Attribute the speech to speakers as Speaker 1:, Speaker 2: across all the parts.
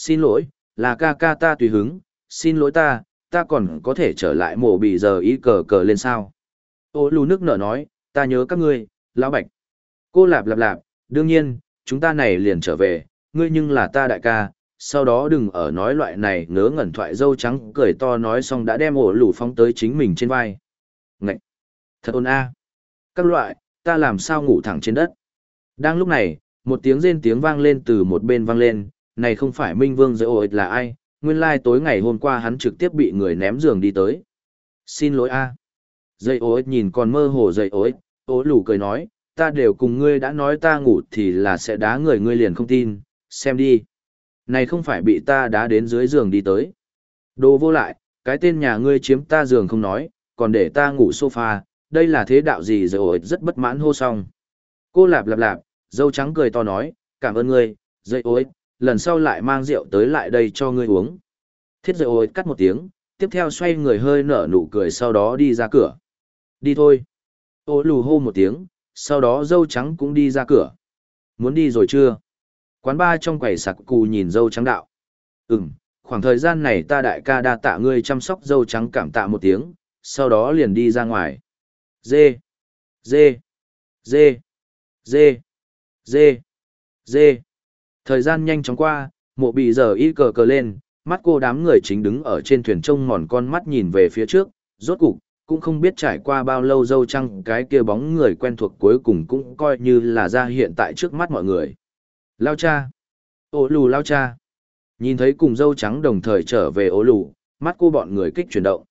Speaker 1: Xin lỗi, là ca ca ta tùy hứng, xin lỗi ta, ta còn có thể trở lại mổ bị giờ ý cờ cờ lên sao. Ô lù nước nở nói, ta nhớ các ngươi, lão bạch. Cô lạp lạp lạp, đương nhiên, chúng ta này liền trở về, ngươi nhưng là ta đại ca, sau đó đừng ở nói loại này ngớ ngẩn thoại dâu trắng cười to nói xong đã đem ổ lù phóng tới chính mình trên vai. Ngậy! Thật ôn a! Các loại, ta làm sao ngủ thẳng trên đất. Đang lúc này, một tiếng rên tiếng vang lên từ một bên vang lên, này không phải Minh Vương dễ ổi là ai, nguyên lai tối ngày hôm qua hắn trực tiếp bị người ném giường đi tới. Xin lỗi a. Dây ối nhìn còn mơ hồ dây ối, ố lù cười nói, ta đều cùng ngươi đã nói ta ngủ thì là sẽ đá người ngươi liền không tin, xem đi. Này không phải bị ta đá đến dưới giường đi tới. Đồ vô lại, cái tên nhà ngươi chiếm ta giường không nói, còn để ta ngủ sofa, đây là thế đạo gì rồi ổi rất bất mãn hô xong. Cô lạp lạp lạp, dâu trắng cười to nói, cảm ơn ngươi, dây ối, lần sau lại mang rượu tới lại đây cho ngươi uống. Thiết rượu ôi cắt một tiếng, tiếp theo xoay người hơi nở nụ cười sau đó đi ra cửa. Đi thôi. Ô lù hô một tiếng, sau đó dâu trắng cũng đi ra cửa. Muốn đi rồi chưa? Quán ba trong quầy sặc cù nhìn dâu trắng đạo. Ừm, khoảng thời gian này ta đại ca đa tạ ngươi chăm sóc dâu trắng cảm tạ một tiếng, sau đó liền đi ra ngoài. Dê, dê, dê, dê, dê, dê. Thời gian nhanh chóng qua, mộ bị giờ y cờ cờ lên, mắt cô đám người chính đứng ở trên thuyền trông mòn con mắt nhìn về phía trước, rốt cục, cũng không biết trải qua bao lâu dâu trăng cái kia bóng người quen thuộc cuối cùng cũng coi như là ra hiện tại trước mắt mọi người. Lao cha! Ô lù lao cha! Nhìn thấy cùng dâu trắng đồng thời trở về ố lù, mắt cô bọn người kích chuyển động.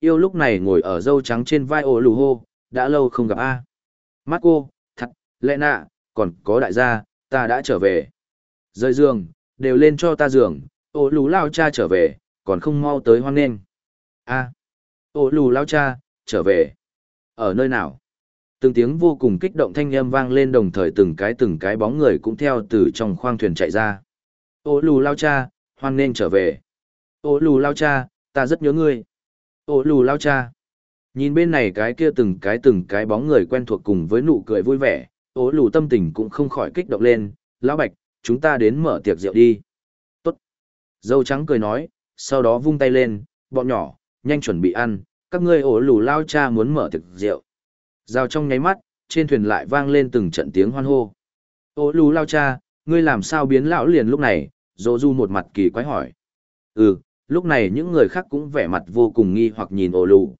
Speaker 1: Yêu lúc này ngồi ở dâu trắng trên vai ố lù hô, đã lâu không gặp a. Mắt cô, thật, lẽ nạ, còn có đại gia, ta đã trở về. Rời giường, đều lên cho ta giường, Ô lù lao cha trở về, còn không mau tới hoan nghênh. a Ô lù lao cha, trở về. Ở nơi nào? Từng tiếng vô cùng kích động thanh âm vang lên đồng thời từng cái từng cái bóng người cũng theo từ trong khoang thuyền chạy ra. Ô lù lao cha, hoan nghênh trở về. Ô lù lao cha, ta rất nhớ ngươi. Ô lù lao cha. Nhìn bên này cái kia từng cái từng cái bóng người quen thuộc cùng với nụ cười vui vẻ, ô lù tâm tình cũng không khỏi kích động lên. Lão Bạch, chúng ta đến mở tiệc rượu đi. Tốt. Dâu trắng cười nói, sau đó vung tay lên, bọn nhỏ, nhanh chuẩn bị ăn, các ngươi ổ lù lao cha muốn mở tiệc rượu. Giao trong nháy mắt, trên thuyền lại vang lên từng trận tiếng hoan hô. Ổ lù lao cha, ngươi làm sao biến lão liền lúc này, dỗ du một mặt kỳ quái hỏi. Ừ, lúc này những người khác cũng vẻ mặt vô cùng nghi hoặc nhìn ổ lù.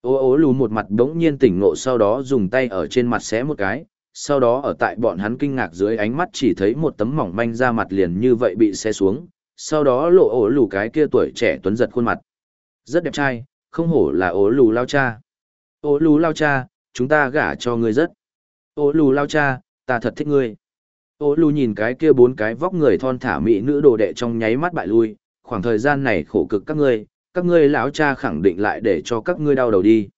Speaker 1: Ô ố lù một mặt đống nhiên tỉnh ngộ sau đó dùng tay ở trên mặt xé một cái, sau đó ở tại bọn hắn kinh ngạc dưới ánh mắt chỉ thấy một tấm mỏng manh ra mặt liền như vậy bị xe xuống, sau đó lộ ổ lù cái kia tuổi trẻ tuấn giật khuôn mặt. Rất đẹp trai, không hổ là ố lù lao cha. Ố lù lao cha, chúng ta gả cho ngươi rất. Ố lù lao cha, ta thật thích ngươi. Ố lù nhìn cái kia bốn cái vóc người thon thả mỹ nữ đồ đệ trong nháy mắt bại lui, khoảng thời gian này khổ cực các ngươi, các ngươi lão cha khẳng định lại để cho các ngươi đau đầu đi.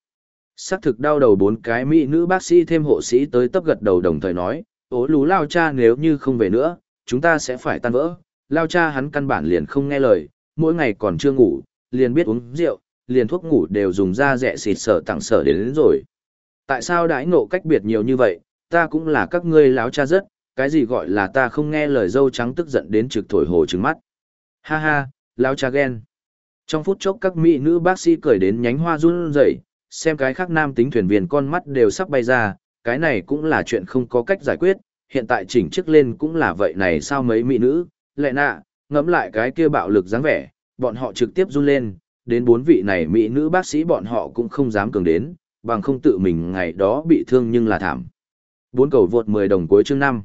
Speaker 1: Sắc thực đau đầu bốn cái mỹ nữ bác sĩ thêm hộ sĩ tới tấp gật đầu đồng thời nói, ố lú lao cha nếu như không về nữa, chúng ta sẽ phải tan vỡ. Lao cha hắn căn bản liền không nghe lời, mỗi ngày còn chưa ngủ, liền biết uống rượu, liền thuốc ngủ đều dùng da rẻ xịt sở tặng sở đến, đến rồi. Tại sao đãi ngộ cách biệt nhiều như vậy, ta cũng là các ngươi láo cha rất, cái gì gọi là ta không nghe lời dâu trắng tức giận đến trực thổi hồ trứng mắt. Ha ha, láo cha ghen. Trong phút chốc các mỹ nữ bác sĩ cười đến nhánh hoa run rẩy, xem cái khác nam tính thuyền viên con mắt đều sắp bay ra, cái này cũng là chuyện không có cách giải quyết, hiện tại chỉnh chức lên cũng là vậy này sao mấy mỹ nữ, lệ nạ, ngẫm lại cái kia bạo lực dáng vẻ, bọn họ trực tiếp run lên, đến bốn vị này mỹ nữ bác sĩ bọn họ cũng không dám cường đến, bằng không tự mình ngày đó bị thương nhưng là thảm. Bốn cầu vượt 10 đồng cuối chương 5.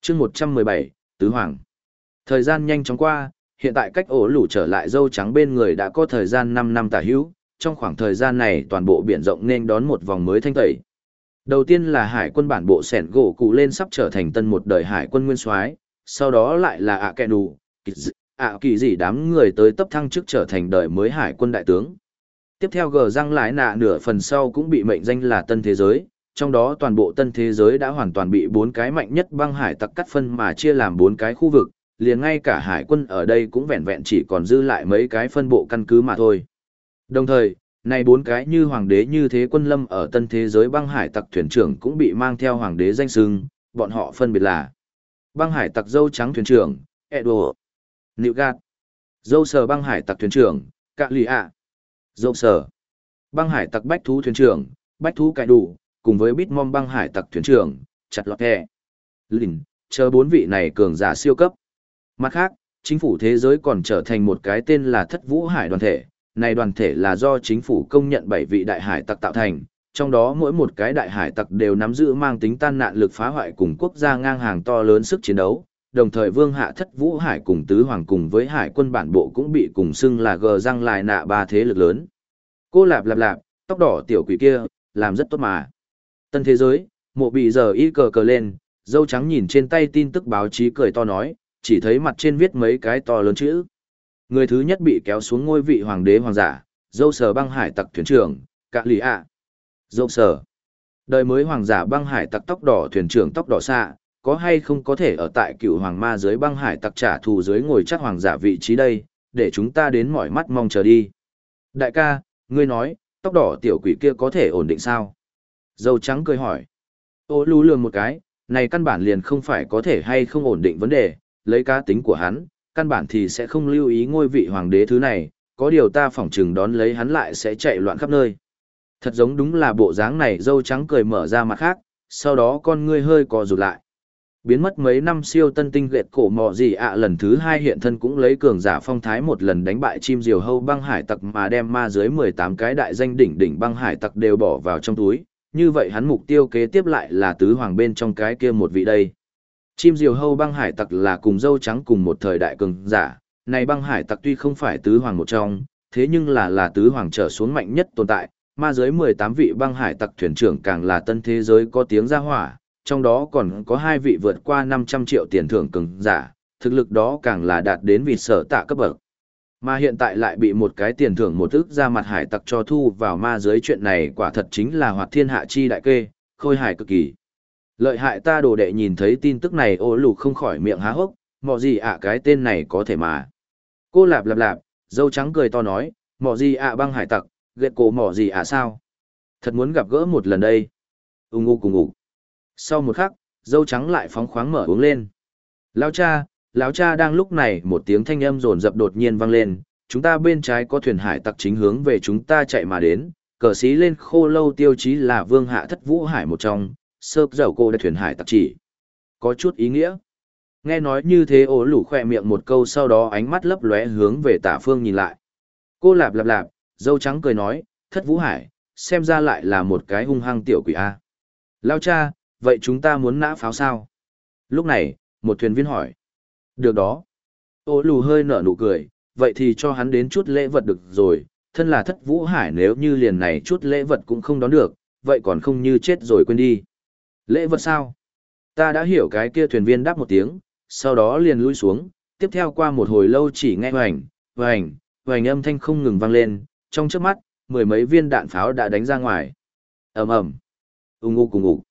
Speaker 1: Chương 117, Tứ Hoàng. Thời gian nhanh chóng qua, hiện tại cách ổ lũ trở lại dâu trắng bên người đã có thời gian 5 năm tả hữu, trong khoảng thời gian này toàn bộ biển rộng nên đón một vòng mới thanh tẩy. Đầu tiên là hải quân bản bộ sẻn gỗ cụ lên sắp trở thành tân một đời hải quân nguyên soái, sau đó lại là ạ kẹ đù ạ kỳ gì đám người tới tấp thăng chức trở thành đời mới hải quân đại tướng. Tiếp theo gờ răng lái nạ nửa phần sau cũng bị mệnh danh là tân thế giới, trong đó toàn bộ tân thế giới đã hoàn toàn bị bốn cái mạnh nhất băng hải tặc cắt phân mà chia làm bốn cái khu vực, liền ngay cả hải quân ở đây cũng vẹn vẹn chỉ còn dư lại mấy cái phân bộ căn cứ mà thôi. Đồng thời, này bốn cái như hoàng đế như thế quân lâm ở tân thế giới băng hải tặc thuyền trưởng cũng bị mang theo hoàng đế danh sưng, bọn họ phân biệt là băng hải tặc dâu trắng thuyền trưởng, Edward, Nịu gạt. Dâu sờ băng hải tặc thuyền trưởng, cạ lì ạ. Dâu sờ. Băng hải tặc bách thú thuyền trưởng, bách thú cải đủ, cùng với bít mom băng hải tặc thuyền trưởng, chặt lọt hè, Lìn, chờ bốn vị này cường giả siêu cấp. Mặt khác, chính phủ thế giới còn trở thành một cái tên là thất vũ hải đoàn thể. Này đoàn thể là do chính phủ công nhận bảy vị đại hải tặc tạo thành, trong đó mỗi một cái đại hải tặc đều nắm giữ mang tính tan nạn lực phá hoại cùng quốc gia ngang hàng to lớn sức chiến đấu. Đồng thời vương hạ thất vũ hải cùng tứ hoàng cùng với hải quân bản bộ cũng bị cùng xưng là gờ răng lại nạ ba thế lực lớn. Cô lạp lạp lạp, tóc đỏ tiểu quỷ kia, làm rất tốt mà. Tân thế giới, mộ bị giờ y cờ cờ lên, dâu trắng nhìn trên tay tin tức báo chí cười to nói, chỉ thấy mặt trên viết mấy cái to lớn chữ. Người thứ nhất bị kéo xuống ngôi vị hoàng đế hoàng giả, dâu sở băng hải tặc thuyền trưởng, cạ lì ạ. Dâu sở, Đời mới hoàng giả băng hải tặc tóc đỏ thuyền trưởng tóc đỏ xạ, có hay không có thể ở tại cựu hoàng ma dưới băng hải tặc trả thù dưới ngồi chắc hoàng giả vị trí đây, để chúng ta đến mỏi mắt mong chờ đi. Đại ca, ngươi nói, tóc đỏ tiểu quỷ kia có thể ổn định sao? Dâu trắng cười hỏi. Ô lú lường một cái, này căn bản liền không phải có thể hay không ổn định vấn đề, lấy cá tính của hắn, căn bản thì sẽ không lưu ý ngôi vị hoàng đế thứ này, có điều ta phỏng chừng đón lấy hắn lại sẽ chạy loạn khắp nơi. Thật giống đúng là bộ dáng này dâu trắng cười mở ra mặt khác, sau đó con ngươi hơi co rụt lại. Biến mất mấy năm siêu tân tinh luyện cổ mò gì ạ lần thứ hai hiện thân cũng lấy cường giả phong thái một lần đánh bại chim diều hâu băng hải tặc mà đem ma dưới 18 cái đại danh đỉnh đỉnh băng hải tặc đều bỏ vào trong túi, như vậy hắn mục tiêu kế tiếp lại là tứ hoàng bên trong cái kia một vị đây. Chim diều hâu băng hải tặc là cùng dâu trắng cùng một thời đại cường giả, này băng hải tặc tuy không phải tứ hoàng một trong, thế nhưng là là tứ hoàng trở xuống mạnh nhất tồn tại, ma giới 18 vị băng hải tặc thuyền trưởng càng là tân thế giới có tiếng ra hỏa, trong đó còn có hai vị vượt qua 500 triệu tiền thưởng cường giả, thực lực đó càng là đạt đến vị sở tạ cấp bậc. Mà hiện tại lại bị một cái tiền thưởng một ức ra mặt hải tặc cho thu vào ma giới chuyện này quả thật chính là hoạt thiên hạ chi đại kê, khôi hài cực kỳ. Lợi hại ta đồ đệ nhìn thấy tin tức này ô lục không khỏi miệng há hốc, mọ gì ạ cái tên này có thể mà. Cô lạp lạp lạp, dâu trắng cười to nói, mọ gì ạ băng hải tặc, ghét cổ mọ gì ạ sao? Thật muốn gặp gỡ một lần đây. Ung ngu cùng ngủ. Sau một khắc, dâu trắng lại phóng khoáng mở uống lên. Lao cha, lão cha đang lúc này một tiếng thanh âm rồn rập đột nhiên vang lên, chúng ta bên trái có thuyền hải tặc chính hướng về chúng ta chạy mà đến, cờ xí lên khô lâu tiêu chí là vương hạ thất vũ hải một trong, sơ dầu cô đã thuyền hải tặc chỉ. Có chút ý nghĩa. Nghe nói như thế ố lủ khỏe miệng một câu sau đó ánh mắt lấp lóe hướng về tả phương nhìn lại. Cô lạp lạp lạp, dâu trắng cười nói, thất vũ hải, xem ra lại là một cái hung hăng tiểu quỷ A. Lao cha, vậy chúng ta muốn nã pháo sao? Lúc này, một thuyền viên hỏi. Được đó. Ô lù hơi nở nụ cười, vậy thì cho hắn đến chút lễ vật được rồi, thân là thất vũ hải nếu như liền này chút lễ vật cũng không đón được, vậy còn không như chết rồi quên đi. Lễ vật sao? Ta đã hiểu cái kia thuyền viên đáp một tiếng, sau đó liền lui xuống, tiếp theo qua một hồi lâu chỉ nghe hoành, hoành, hoành âm thanh không ngừng vang lên, trong trước mắt, mười mấy viên đạn pháo đã đánh ra ngoài. ầm ầm, ung ngu cùng ngủ.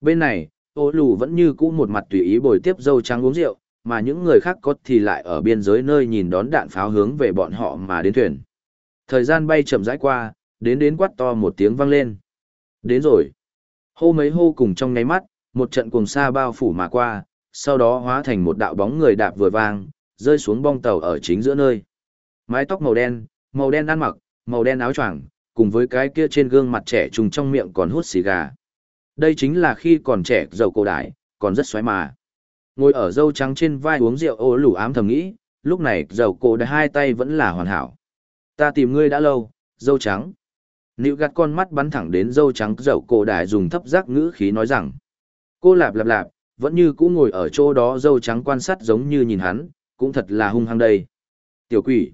Speaker 1: Bên này, ô lù vẫn như cũ một mặt tùy ý bồi tiếp dâu trắng uống rượu, mà những người khác có thì lại ở biên giới nơi nhìn đón đạn pháo hướng về bọn họ mà đến thuyền. Thời gian bay chậm rãi qua, đến đến quát to một tiếng vang lên. Đến rồi. Hô mấy hô cùng trong nháy mắt, một trận cuồng sa bao phủ mà qua, sau đó hóa thành một đạo bóng người đạp vừa vang, rơi xuống bong tàu ở chính giữa nơi. Mái tóc màu đen, màu đen ăn mặc, màu đen áo choàng, cùng với cái kia trên gương mặt trẻ trùng trong miệng còn hút xì gà. Đây chính là khi còn trẻ giàu cổ đại, còn rất xoáy mà. Ngồi ở dâu trắng trên vai uống rượu ô lủ ám thầm nghĩ, lúc này dầu cổ đại hai tay vẫn là hoàn hảo. Ta tìm ngươi đã lâu, dâu trắng. Nịu gạt con mắt bắn thẳng đến dâu trắng dậu cổ đại dùng thấp giác ngữ khí nói rằng. Cô lạp lạp lạp, vẫn như cũ ngồi ở chỗ đó dâu trắng quan sát giống như nhìn hắn, cũng thật là hung hăng đây. Tiểu quỷ.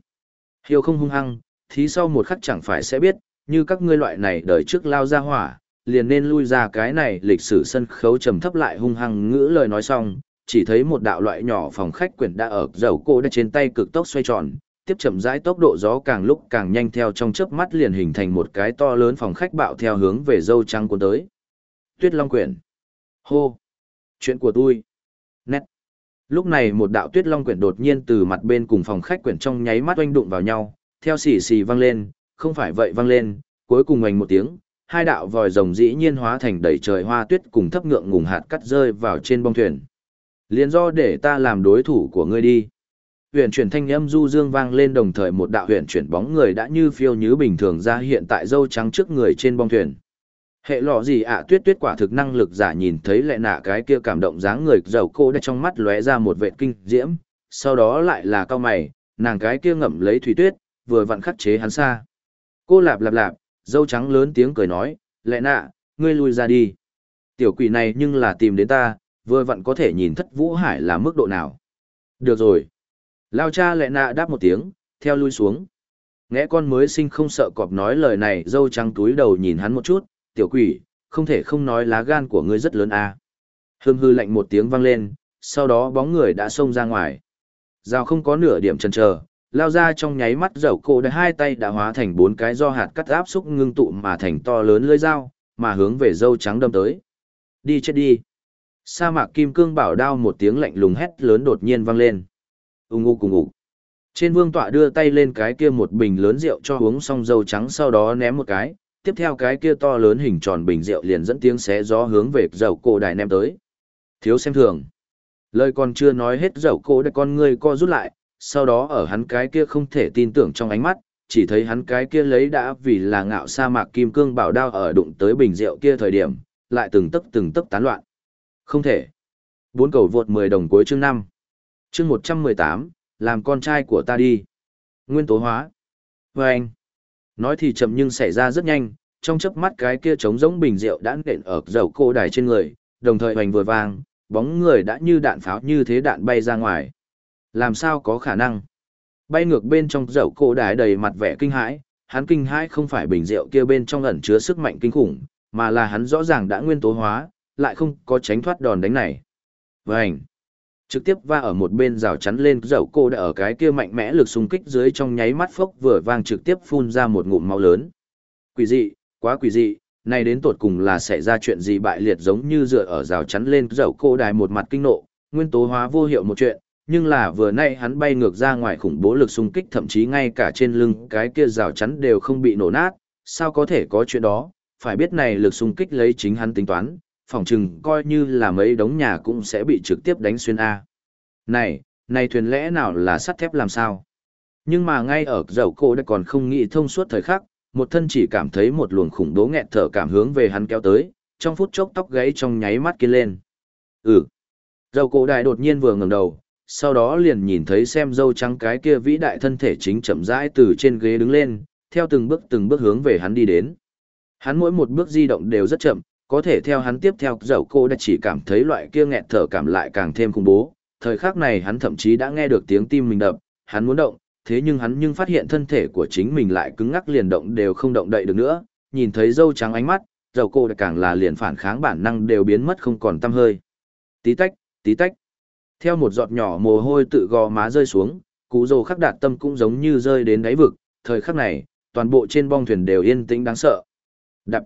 Speaker 1: hiểu không hung hăng, thì sau một khắc chẳng phải sẽ biết, như các ngươi loại này đời trước lao ra hỏa, liền nên lui ra cái này lịch sử sân khấu trầm thấp lại hung hăng ngữ lời nói xong, chỉ thấy một đạo loại nhỏ phòng khách quyển đã ở dầu cô đã trên tay cực tốc xoay tròn, tiếp chậm rãi tốc độ gió càng lúc càng nhanh theo trong chớp mắt liền hình thành một cái to lớn phòng khách bạo theo hướng về dâu trắng cuốn tới. Tuyết Long quyển. Hô. Chuyện của tôi. Nét. Lúc này một đạo Tuyết Long quyển đột nhiên từ mặt bên cùng phòng khách quyển trong nháy mắt oanh đụng vào nhau, theo xì xì vang lên, không phải vậy vang lên, cuối cùng oanh một tiếng, hai đạo vòi rồng dĩ nhiên hóa thành đầy trời hoa tuyết cùng thấp ngượng ngùng hạt cắt rơi vào trên bông thuyền. Liên do để ta làm đối thủ của ngươi đi huyền chuyển thanh âm du dương vang lên đồng thời một đạo huyền chuyển bóng người đã như phiêu như bình thường ra hiện tại dâu trắng trước người trên bong thuyền. Hệ lọ gì ạ tuyết tuyết quả thực năng lực giả nhìn thấy lệ nạ cái kia cảm động dáng người giàu cô đã trong mắt lóe ra một vệ kinh diễm, sau đó lại là cao mày, nàng cái kia ngậm lấy thủy tuyết, vừa vặn khắc chế hắn xa. Cô lạp lạp lạp, dâu trắng lớn tiếng cười nói, lệ nạ, ngươi lui ra đi. Tiểu quỷ này nhưng là tìm đến ta, vừa vặn có thể nhìn thất vũ hải là mức độ nào. Được rồi. Lao cha lẹ nạ đáp một tiếng, theo lui xuống. Nghe con mới sinh không sợ cọp nói lời này dâu trắng túi đầu nhìn hắn một chút, tiểu quỷ, không thể không nói lá gan của ngươi rất lớn à. Hương hư lạnh một tiếng vang lên, sau đó bóng người đã xông ra ngoài. Rào không có nửa điểm chần chờ, lao ra trong nháy mắt dầu cổ đã hai tay đã hóa thành bốn cái do hạt cắt áp xúc ngưng tụ mà thành to lớn lưỡi dao, mà hướng về dâu trắng đâm tới. Đi chết đi. Sa mạc kim cương bảo đao một tiếng lạnh lùng hét lớn đột nhiên vang lên. Ung ung cùng ngủ. Trên vương tọa đưa tay lên cái kia một bình lớn rượu cho uống xong dâu trắng sau đó ném một cái, tiếp theo cái kia to lớn hình tròn bình rượu liền dẫn tiếng xé gió hướng về dầu cổ đài ném tới. Thiếu xem thường. Lời còn chưa nói hết dầu cổ đại con ngươi co rút lại, sau đó ở hắn cái kia không thể tin tưởng trong ánh mắt, chỉ thấy hắn cái kia lấy đã vì là ngạo sa mạc kim cương bảo đao ở đụng tới bình rượu kia thời điểm, lại từng tấc từng tấc tán loạn. Không thể. Bốn cầu vượt 10 đồng cuối chương 5. Chương 118, làm con trai của ta đi. Nguyên tố hóa. vê anh. Nói thì chậm nhưng xảy ra rất nhanh, trong chớp mắt cái kia trống giống bình rượu đã nện ở dầu cô đài trên người, đồng thời hoành vừa vang, bóng người đã như đạn pháo như thế đạn bay ra ngoài. Làm sao có khả năng? Bay ngược bên trong dầu cô đài đầy mặt vẻ kinh hãi, hắn kinh hãi không phải bình rượu kia bên trong ẩn chứa sức mạnh kinh khủng, mà là hắn rõ ràng đã nguyên tố hóa, lại không có tránh thoát đòn đánh này. Vành! Trực tiếp va ở một bên rào chắn lên dậu cô đã ở cái kia mạnh mẽ lực xung kích dưới trong nháy mắt phốc vừa vang trực tiếp phun ra một ngụm máu lớn. Quỷ dị, quá quỷ dị, này đến tột cùng là xảy ra chuyện gì bại liệt giống như dựa ở rào chắn lên dậu cô đài một mặt kinh nộ, nguyên tố hóa vô hiệu một chuyện, nhưng là vừa nay hắn bay ngược ra ngoài khủng bố lực xung kích thậm chí ngay cả trên lưng cái kia rào chắn đều không bị nổ nát, sao có thể có chuyện đó, phải biết này lực xung kích lấy chính hắn tính toán, phỏng chừng coi như là mấy đống nhà cũng sẽ bị trực tiếp đánh xuyên A. Này, này thuyền lẽ nào là sắt thép làm sao? Nhưng mà ngay ở dầu cô đã còn không nghĩ thông suốt thời khắc, một thân chỉ cảm thấy một luồng khủng bố nghẹt thở cảm hướng về hắn kéo tới, trong phút chốc tóc gáy trong nháy mắt kia lên. Ừ. Dầu cổ đại đột nhiên vừa ngẩng đầu, sau đó liền nhìn thấy xem dâu trắng cái kia vĩ đại thân thể chính chậm rãi từ trên ghế đứng lên, theo từng bước từng bước hướng về hắn đi đến. Hắn mỗi một bước di động đều rất chậm, có thể theo hắn tiếp theo dầu cô đã chỉ cảm thấy loại kia nghẹt thở cảm lại càng thêm khủng bố. Thời khắc này hắn thậm chí đã nghe được tiếng tim mình đập, hắn muốn động, thế nhưng hắn nhưng phát hiện thân thể của chính mình lại cứng ngắc liền động đều không động đậy được nữa, nhìn thấy dâu trắng ánh mắt, dầu cô đã càng là liền phản kháng bản năng đều biến mất không còn tăm hơi. Tí tách, tí tách. Theo một giọt nhỏ mồ hôi tự gò má rơi xuống, cú rồ khắc đạt tâm cũng giống như rơi đến đáy vực, thời khắc này, toàn bộ trên bong thuyền đều yên tĩnh đáng sợ. Đập.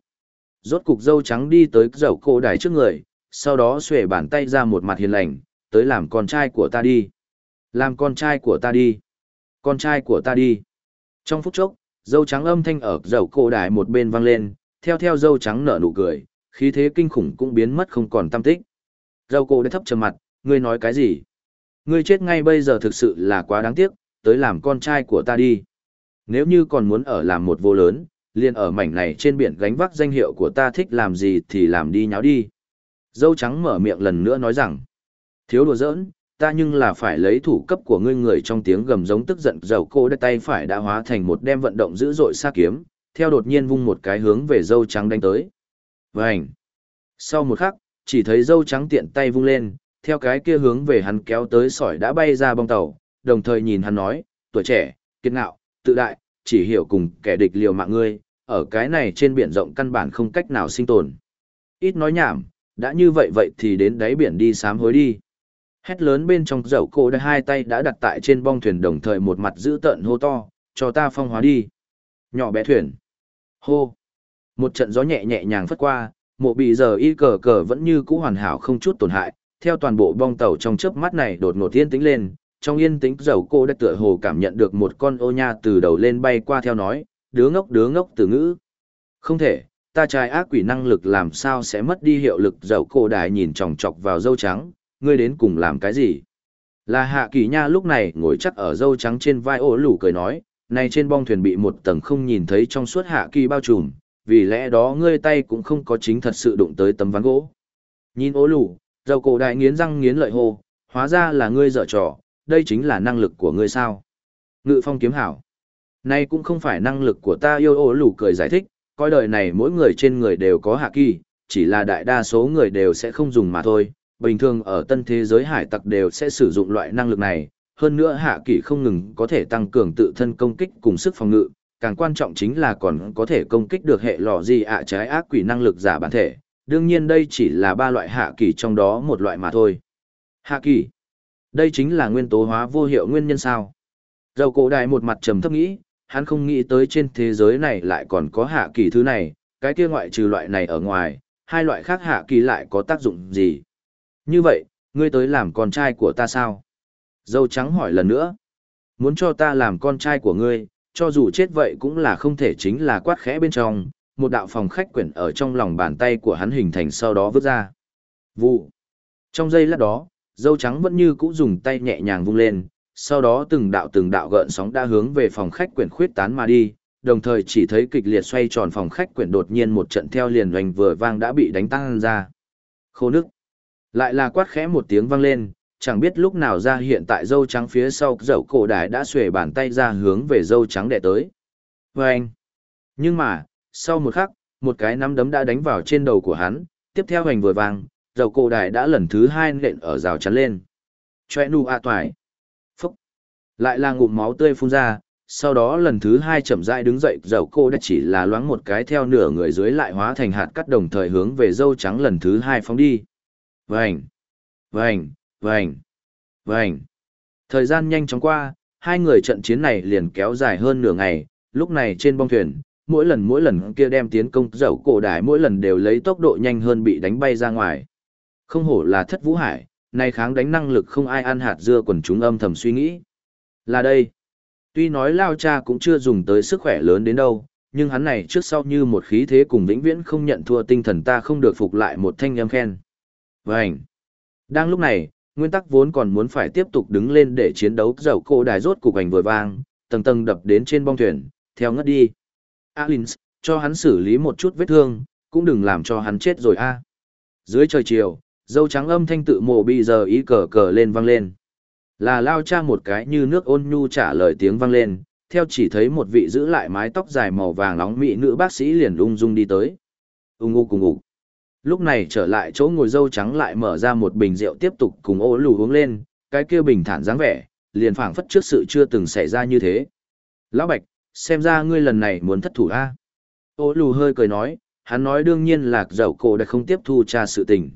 Speaker 1: Rốt cục dâu trắng đi tới dậu cô đài trước người, sau đó xuể bàn tay ra một mặt hiền lành, tới làm con trai của ta đi. Làm con trai của ta đi. Con trai của ta đi. Trong phút chốc, dâu trắng âm thanh ở dậu cô đài một bên vang lên, theo theo dâu trắng nở nụ cười, khí thế kinh khủng cũng biến mất không còn tâm tích. Dâu cô đã thấp trầm mặt, ngươi nói cái gì? Ngươi chết ngay bây giờ thực sự là quá đáng tiếc, tới làm con trai của ta đi. Nếu như còn muốn ở làm một vô lớn, liền ở mảnh này trên biển gánh vác danh hiệu của ta thích làm gì thì làm đi nháo đi. Dâu trắng mở miệng lần nữa nói rằng, thiếu đùa giỡn, ta nhưng là phải lấy thủ cấp của ngươi người trong tiếng gầm giống tức giận dầu cô đất tay phải đã hóa thành một đem vận động dữ dội xa kiếm, theo đột nhiên vung một cái hướng về dâu trắng đánh tới. Vành! Sau một khắc, chỉ thấy dâu trắng tiện tay vung lên, theo cái kia hướng về hắn kéo tới sỏi đã bay ra bong tàu, đồng thời nhìn hắn nói, tuổi trẻ, kiên ngạo, tự đại, chỉ hiểu cùng kẻ địch liều mạng ngươi, ở cái này trên biển rộng căn bản không cách nào sinh tồn. Ít nói nhảm, đã như vậy vậy thì đến đáy biển đi sám hối đi. Hét lớn bên trong dậu cổ đã hai tay đã đặt tại trên bong thuyền đồng thời một mặt giữ tợn hô to, cho ta phong hóa đi. Nhỏ bé thuyền. Hô. Một trận gió nhẹ nhẹ nhàng phất qua, mộ bị giờ y cờ cờ vẫn như cũ hoàn hảo không chút tổn hại, theo toàn bộ bong tàu trong chớp mắt này đột ngột yên tĩnh lên, trong yên tĩnh dầu cô đã tựa hồ cảm nhận được một con ô nha từ đầu lên bay qua theo nói, đứa ngốc đứa ngốc từ ngữ. Không thể, ta trai ác quỷ năng lực làm sao sẽ mất đi hiệu lực dầu cổ đại nhìn chòng chọc vào dâu trắng, ngươi đến cùng làm cái gì? Là hạ kỳ nha lúc này ngồi chắc ở dâu trắng trên vai ổ lủ cười nói, này trên bong thuyền bị một tầng không nhìn thấy trong suốt hạ kỳ bao trùm, vì lẽ đó ngươi tay cũng không có chính thật sự đụng tới tấm ván gỗ. Nhìn ố lủ, dầu cổ đại nghiến răng nghiến lợi hô, hóa ra là ngươi dở trò, đây chính là năng lực của ngươi sao. Ngự phong kiếm hảo nay cũng không phải năng lực của ta yêu ô lù cười giải thích, coi đời này mỗi người trên người đều có hạ kỳ, chỉ là đại đa số người đều sẽ không dùng mà thôi. Bình thường ở tân thế giới hải tặc đều sẽ sử dụng loại năng lực này, hơn nữa hạ kỳ không ngừng có thể tăng cường tự thân công kích cùng sức phòng ngự, càng quan trọng chính là còn có thể công kích được hệ lò gì ạ trái ác quỷ năng lực giả bản thể. Đương nhiên đây chỉ là ba loại hạ kỳ trong đó một loại mà thôi. Hạ kỳ. Đây chính là nguyên tố hóa vô hiệu nguyên nhân sao. Dầu cổ đại một mặt trầm thấp nghĩ, hắn không nghĩ tới trên thế giới này lại còn có hạ kỳ thứ này, cái kia ngoại trừ loại này ở ngoài, hai loại khác hạ kỳ lại có tác dụng gì. Như vậy, ngươi tới làm con trai của ta sao? Dâu trắng hỏi lần nữa. Muốn cho ta làm con trai của ngươi, cho dù chết vậy cũng là không thể chính là quát khẽ bên trong, một đạo phòng khách quyển ở trong lòng bàn tay của hắn hình thành sau đó vứt ra. Vụ. Trong giây lát đó, dâu trắng vẫn như cũ dùng tay nhẹ nhàng vung lên, sau đó từng đạo từng đạo gợn sóng đã hướng về phòng khách quyển khuyết tán mà đi, đồng thời chỉ thấy kịch liệt xoay tròn phòng khách quyển đột nhiên một trận theo liền hoành vừa vang đã bị đánh tăng ra. Khô nước. Lại là quát khẽ một tiếng vang lên, chẳng biết lúc nào ra hiện tại dâu trắng phía sau dậu cổ đài đã xuề bàn tay ra hướng về dâu trắng đẻ tới. Vâng! Nhưng mà, sau một khắc, một cái nắm đấm đã đánh vào trên đầu của hắn, tiếp theo hành vừa vang, dậu cổ đài đã lần thứ hai nện ở rào chắn lên. Chòe nụ a toài. Lại là ngụm máu tươi phun ra, sau đó lần thứ hai chậm rãi đứng dậy dầu cô đã chỉ là loáng một cái theo nửa người dưới lại hóa thành hạt cắt đồng thời hướng về dâu trắng lần thứ hai phóng đi. Vành. Vành vành, vành. Thời gian nhanh chóng qua, hai người trận chiến này liền kéo dài hơn nửa ngày, lúc này trên bong thuyền, mỗi lần mỗi lần kia đem tiến công dầu cổ đài mỗi lần đều lấy tốc độ nhanh hơn bị đánh bay ra ngoài. Không hổ là thất vũ hải, nay kháng đánh năng lực không ai ăn hạt dưa quần chúng âm thầm suy nghĩ. Là đây. Tuy nói Lao Cha cũng chưa dùng tới sức khỏe lớn đến đâu, nhưng hắn này trước sau như một khí thế cùng vĩnh viễn không nhận thua tinh thần ta không được phục lại một thanh âm khen. Vânh. Đang lúc này, nguyên tắc vốn còn muốn phải tiếp tục đứng lên để chiến đấu dầu cổ đài rốt cục ảnh vừa vang, tầng tầng đập đến trên bong thuyền, theo ngất đi. Alins, cho hắn xử lý một chút vết thương, cũng đừng làm cho hắn chết rồi a. Dưới trời chiều, dâu trắng âm thanh tự mộ bị giờ ý cờ cờ lên vang lên. Là lao cha một cái như nước ôn nhu trả lời tiếng vang lên, theo chỉ thấy một vị giữ lại mái tóc dài màu vàng nóng mỹ nữ bác sĩ liền ung dung đi tới. Ung u cùng ngủ. Lúc này trở lại chỗ ngồi dâu trắng lại mở ra một bình rượu tiếp tục cùng ô lù uống lên, cái kia bình thản dáng vẻ, liền phảng phất trước sự chưa từng xảy ra như thế. Lão Bạch, xem ra ngươi lần này muốn thất thủ a Ô lù hơi cười nói, hắn nói đương nhiên là dậu cổ đã không tiếp thu tra sự tình.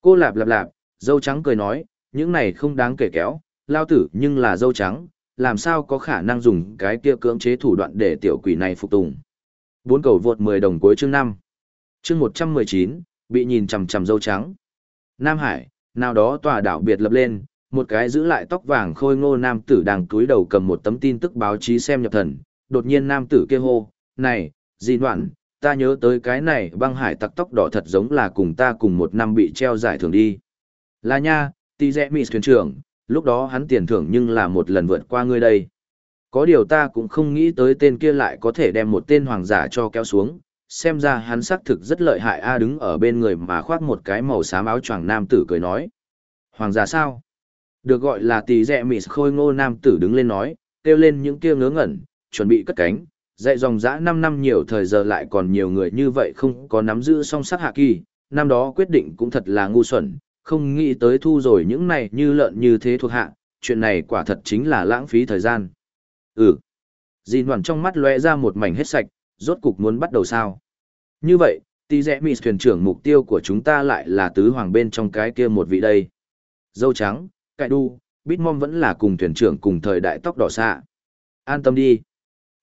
Speaker 1: Cô lạp lạp lạp, dâu trắng cười nói, những này không đáng kể kéo, lao tử nhưng là dâu trắng, làm sao có khả năng dùng cái kia cưỡng chế thủ đoạn để tiểu quỷ này phục tùng. Bốn cầu vượt 10 đồng cuối chương 5. Chương 119, bị nhìn chằm chằm dâu trắng. Nam Hải, nào đó tòa đảo biệt lập lên, một cái giữ lại tóc vàng khôi ngô nam tử đang cúi đầu cầm một tấm tin tức báo chí xem nhập thần, đột nhiên nam tử kia hô, này, gì đoạn, ta nhớ tới cái này băng hải tặc tóc đỏ thật giống là cùng ta cùng một năm bị treo giải thưởng đi. Là nha, Tỷ Dệ mị thuyền trưởng, lúc đó hắn tiền thưởng nhưng là một lần vượt qua ngươi đây. Có điều ta cũng không nghĩ tới tên kia lại có thể đem một tên hoàng giả cho kéo xuống, xem ra hắn xác thực rất lợi hại a đứng ở bên người mà khoác một cái màu xám áo choàng nam tử cười nói. Hoàng giả sao? Được gọi là tỷ dẹ mị khôi ngô nam tử đứng lên nói, kêu lên những kia ngớ ngẩn, chuẩn bị cất cánh, dạy dòng dã 5 năm nhiều thời giờ lại còn nhiều người như vậy không có nắm giữ song sắc hạ kỳ, năm đó quyết định cũng thật là ngu xuẩn, không nghĩ tới thu rồi những này như lợn như thế thuộc hạ, chuyện này quả thật chính là lãng phí thời gian. Ừ. Dì Hoàn trong mắt lóe ra một mảnh hết sạch, rốt cục muốn bắt đầu sao. Như vậy, tỷ rẽ mì thuyền trưởng mục tiêu của chúng ta lại là tứ hoàng bên trong cái kia một vị đây. Dâu trắng, cải đu, Bitmom vẫn là cùng thuyền trưởng cùng thời đại tóc đỏ xạ. An tâm đi.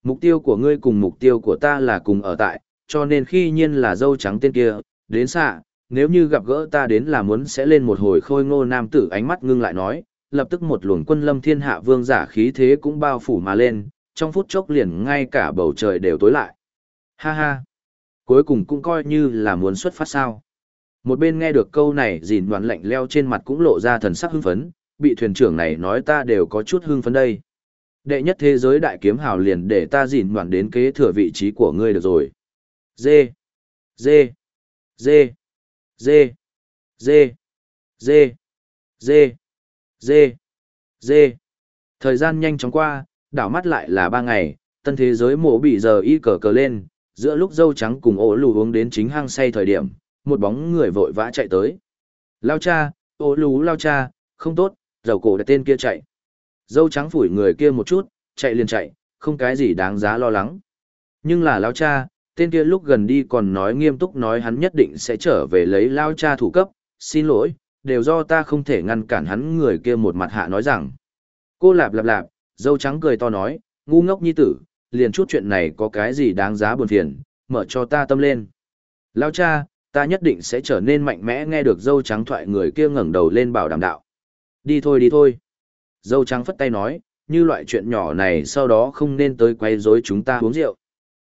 Speaker 1: Mục tiêu của ngươi cùng mục tiêu của ta là cùng ở tại, cho nên khi nhiên là dâu trắng tên kia, đến xạ, nếu như gặp gỡ ta đến là muốn sẽ lên một hồi khôi ngô nam tử ánh mắt ngưng lại nói, lập tức một luồng quân lâm thiên hạ vương giả khí thế cũng bao phủ mà lên, trong phút chốc liền ngay cả bầu trời đều tối lại. Ha ha. Cuối cùng cũng coi như là muốn xuất phát sao. Một bên nghe được câu này dìn đoán lạnh leo trên mặt cũng lộ ra thần sắc hưng phấn, bị thuyền trưởng này nói ta đều có chút hưng phấn đây. Đệ nhất thế giới đại kiếm hào liền để ta dìn đoán đến kế thừa vị trí của ngươi được rồi. Dê, dê, dê, dê, dê, dê, dê, dê, dê. Thời gian nhanh chóng qua, đảo mắt lại là ba ngày, tân thế giới mộ bị giờ y cờ cờ lên, giữa lúc dâu trắng cùng ổ lù uống đến chính hang say thời điểm, một bóng người vội vã chạy tới. Lao cha, ổ lù lao cha, không tốt, dầu cổ đặt tên kia chạy. Dâu trắng phủi người kia một chút, chạy liền chạy, không cái gì đáng giá lo lắng. Nhưng là lao cha, tên kia lúc gần đi còn nói nghiêm túc nói hắn nhất định sẽ trở về lấy lao cha thủ cấp, xin lỗi, đều do ta không thể ngăn cản hắn người kia một mặt hạ nói rằng. Cô lạp lạp lạp, dâu trắng cười to nói, ngu ngốc nhi tử, liền chút chuyện này có cái gì đáng giá buồn phiền, mở cho ta tâm lên. Lao cha, ta nhất định sẽ trở nên mạnh mẽ nghe được dâu trắng thoại người kia ngẩng đầu lên bảo đảm đạo. Đi thôi đi thôi. Dâu trắng phất tay nói, như loại chuyện nhỏ này sau đó không nên tới quay rối chúng ta uống rượu.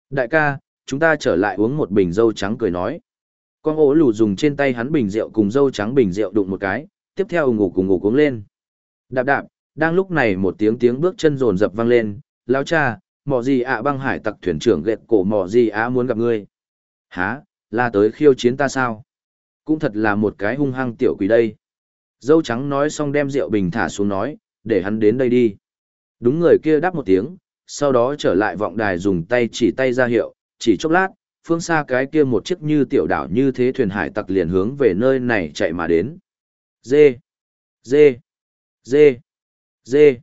Speaker 1: Đại ca, chúng ta trở lại uống một bình dâu trắng cười nói. Con ố lù dùng trên tay hắn bình rượu cùng dâu trắng bình rượu đụng một cái, tiếp theo ngủ cùng ngủ uống lên. Đạp đạp, đang lúc này một tiếng tiếng bước chân rồn rập vang lên, lão cha, mò gì ạ băng hải tặc thuyền trưởng gẹt cổ mò gì ạ muốn gặp ngươi. Hả, là tới khiêu chiến ta sao? Cũng thật là một cái hung hăng tiểu quỷ đây. Dâu trắng nói xong đem rượu bình thả xuống nói, để hắn đến đây đi. Đúng người kia đáp một tiếng, sau đó trở lại vọng đài dùng tay chỉ tay ra hiệu, chỉ chốc lát, phương xa cái kia một chiếc như tiểu đảo như thế thuyền hải tặc liền hướng về nơi này chạy mà đến. Dê! Dê! Dê! Dê!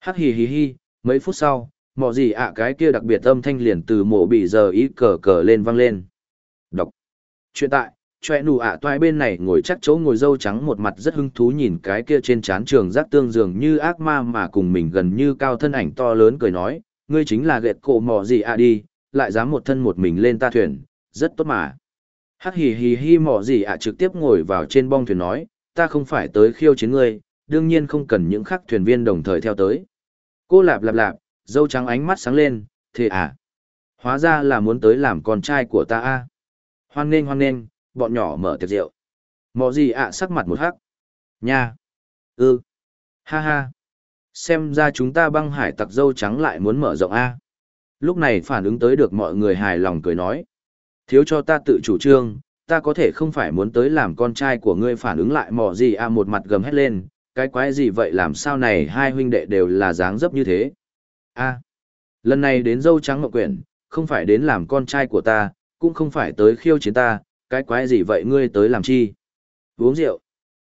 Speaker 1: Hắc hì hì hì, mấy phút sau, mọ gì ạ cái kia đặc biệt âm thanh liền từ mộ bị giờ ý cờ cờ lên vang lên. Đọc. Chuyện tại, choe nụ ạ toai bên này ngồi chắc chỗ ngồi dâu trắng một mặt rất hứng thú nhìn cái kia trên trán trường giác tương dường như ác ma mà cùng mình gần như cao thân ảnh to lớn cười nói, ngươi chính là ghẹt cổ mọ gì ạ đi, lại dám một thân một mình lên ta thuyền, rất tốt mà. Hắc hì hì hì mọ gì ạ trực tiếp ngồi vào trên bong thuyền nói, ta không phải tới khiêu chiến ngươi, đương nhiên không cần những khắc thuyền viên đồng thời theo tới. Cô lạp lạp lạp, dâu trắng ánh mắt sáng lên, thế à? Hóa ra là muốn tới làm con trai của ta a. Hoan nghênh hoan nghênh, bọn nhỏ mở tiệc rượu. Mọ gì ạ sắc mặt một hắc. Nha. Ừ. Ha ha. Xem ra chúng ta băng hải tặc dâu trắng lại muốn mở rộng a. Lúc này phản ứng tới được mọi người hài lòng cười nói. Thiếu cho ta tự chủ trương, ta có thể không phải muốn tới làm con trai của ngươi phản ứng lại mò gì a một mặt gầm hét lên, cái quái gì vậy làm sao này hai huynh đệ đều là dáng dấp như thế. a lần này đến dâu trắng ngọc quyển, không phải đến làm con trai của ta, cũng không phải tới khiêu chiến ta, cái quái gì vậy ngươi tới làm chi? Uống rượu.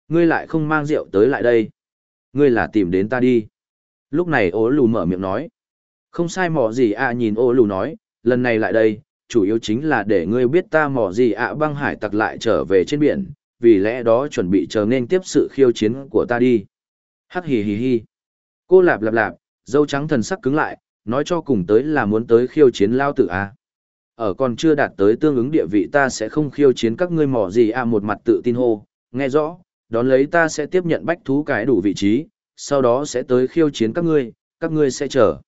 Speaker 1: Ngươi lại không mang rượu tới lại đây. Ngươi là tìm đến ta đi. Lúc này ố lù mở miệng nói. Không sai mỏ gì ạ nhìn ô lù nói, lần này lại đây, chủ yếu chính là để ngươi biết ta mỏ gì ạ băng hải tặc lại trở về trên biển, vì lẽ đó chuẩn bị chờ nên tiếp sự khiêu chiến của ta đi. Hắc hì hì hì. Cô lạp lạp lạp, dâu trắng thần sắc cứng lại, nói cho cùng tới là muốn tới khiêu chiến lao tử a. Ở còn chưa đạt tới tương ứng địa vị ta sẽ không khiêu chiến các ngươi mỏ gì a một mặt tự tin hô, nghe rõ, đón lấy ta sẽ tiếp nhận bách thú cái đủ vị trí, sau đó sẽ tới khiêu chiến các ngươi, các ngươi sẽ chờ.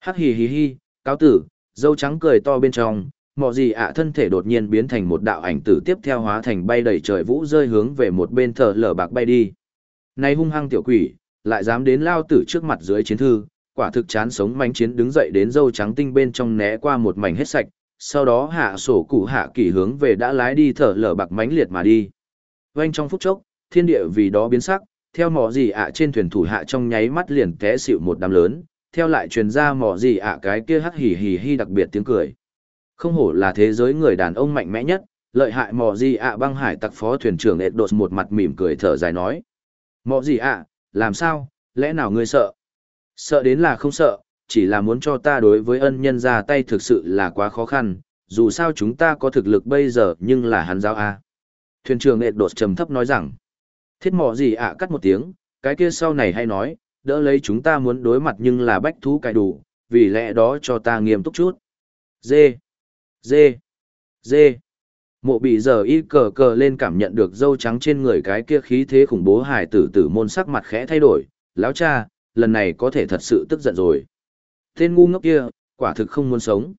Speaker 1: Hắc hì hì hì, cáo tử, dâu trắng cười to bên trong, mọ gì ạ thân thể đột nhiên biến thành một đạo ảnh tử tiếp theo hóa thành bay đầy trời vũ rơi hướng về một bên thờ lở bạc bay đi. Này hung hăng tiểu quỷ, lại dám đến lao tử trước mặt dưới chiến thư, quả thực chán sống mánh chiến đứng dậy đến dâu trắng tinh bên trong né qua một mảnh hết sạch, sau đó hạ sổ cụ hạ kỳ hướng về đã lái đi thở lở bạc mánh liệt mà đi. Vanh trong phút chốc, thiên địa vì đó biến sắc, theo mỏ gì ạ trên thuyền thủ hạ trong nháy mắt liền té xịu một đám lớn, theo lại truyền ra mỏ gì ạ cái kia hắc hỉ hỉ hi đặc biệt tiếng cười. Không hổ là thế giới người đàn ông mạnh mẽ nhất, lợi hại mỏ gì ạ băng hải tặc phó thuyền trưởng Ed đột một mặt mỉm cười thở dài nói. Mỏ gì ạ, làm sao, lẽ nào ngươi sợ? Sợ đến là không sợ, chỉ là muốn cho ta đối với ân nhân ra tay thực sự là quá khó khăn, dù sao chúng ta có thực lực bây giờ nhưng là hắn giao A. Thuyền trưởng Ed đột trầm thấp nói rằng, thiết mỏ gì ạ cắt một tiếng, cái kia sau này hay nói, đỡ lấy chúng ta muốn đối mặt nhưng là bách thú cải đủ, vì lẽ đó cho ta nghiêm túc chút. Dê, dê, dê. Mộ bị giờ y cờ cờ lên cảm nhận được dâu trắng trên người cái kia khí thế khủng bố hải tử tử môn sắc mặt khẽ thay đổi, lão cha, lần này có thể thật sự tức giận rồi. Tên ngu ngốc kia, quả thực không muốn sống.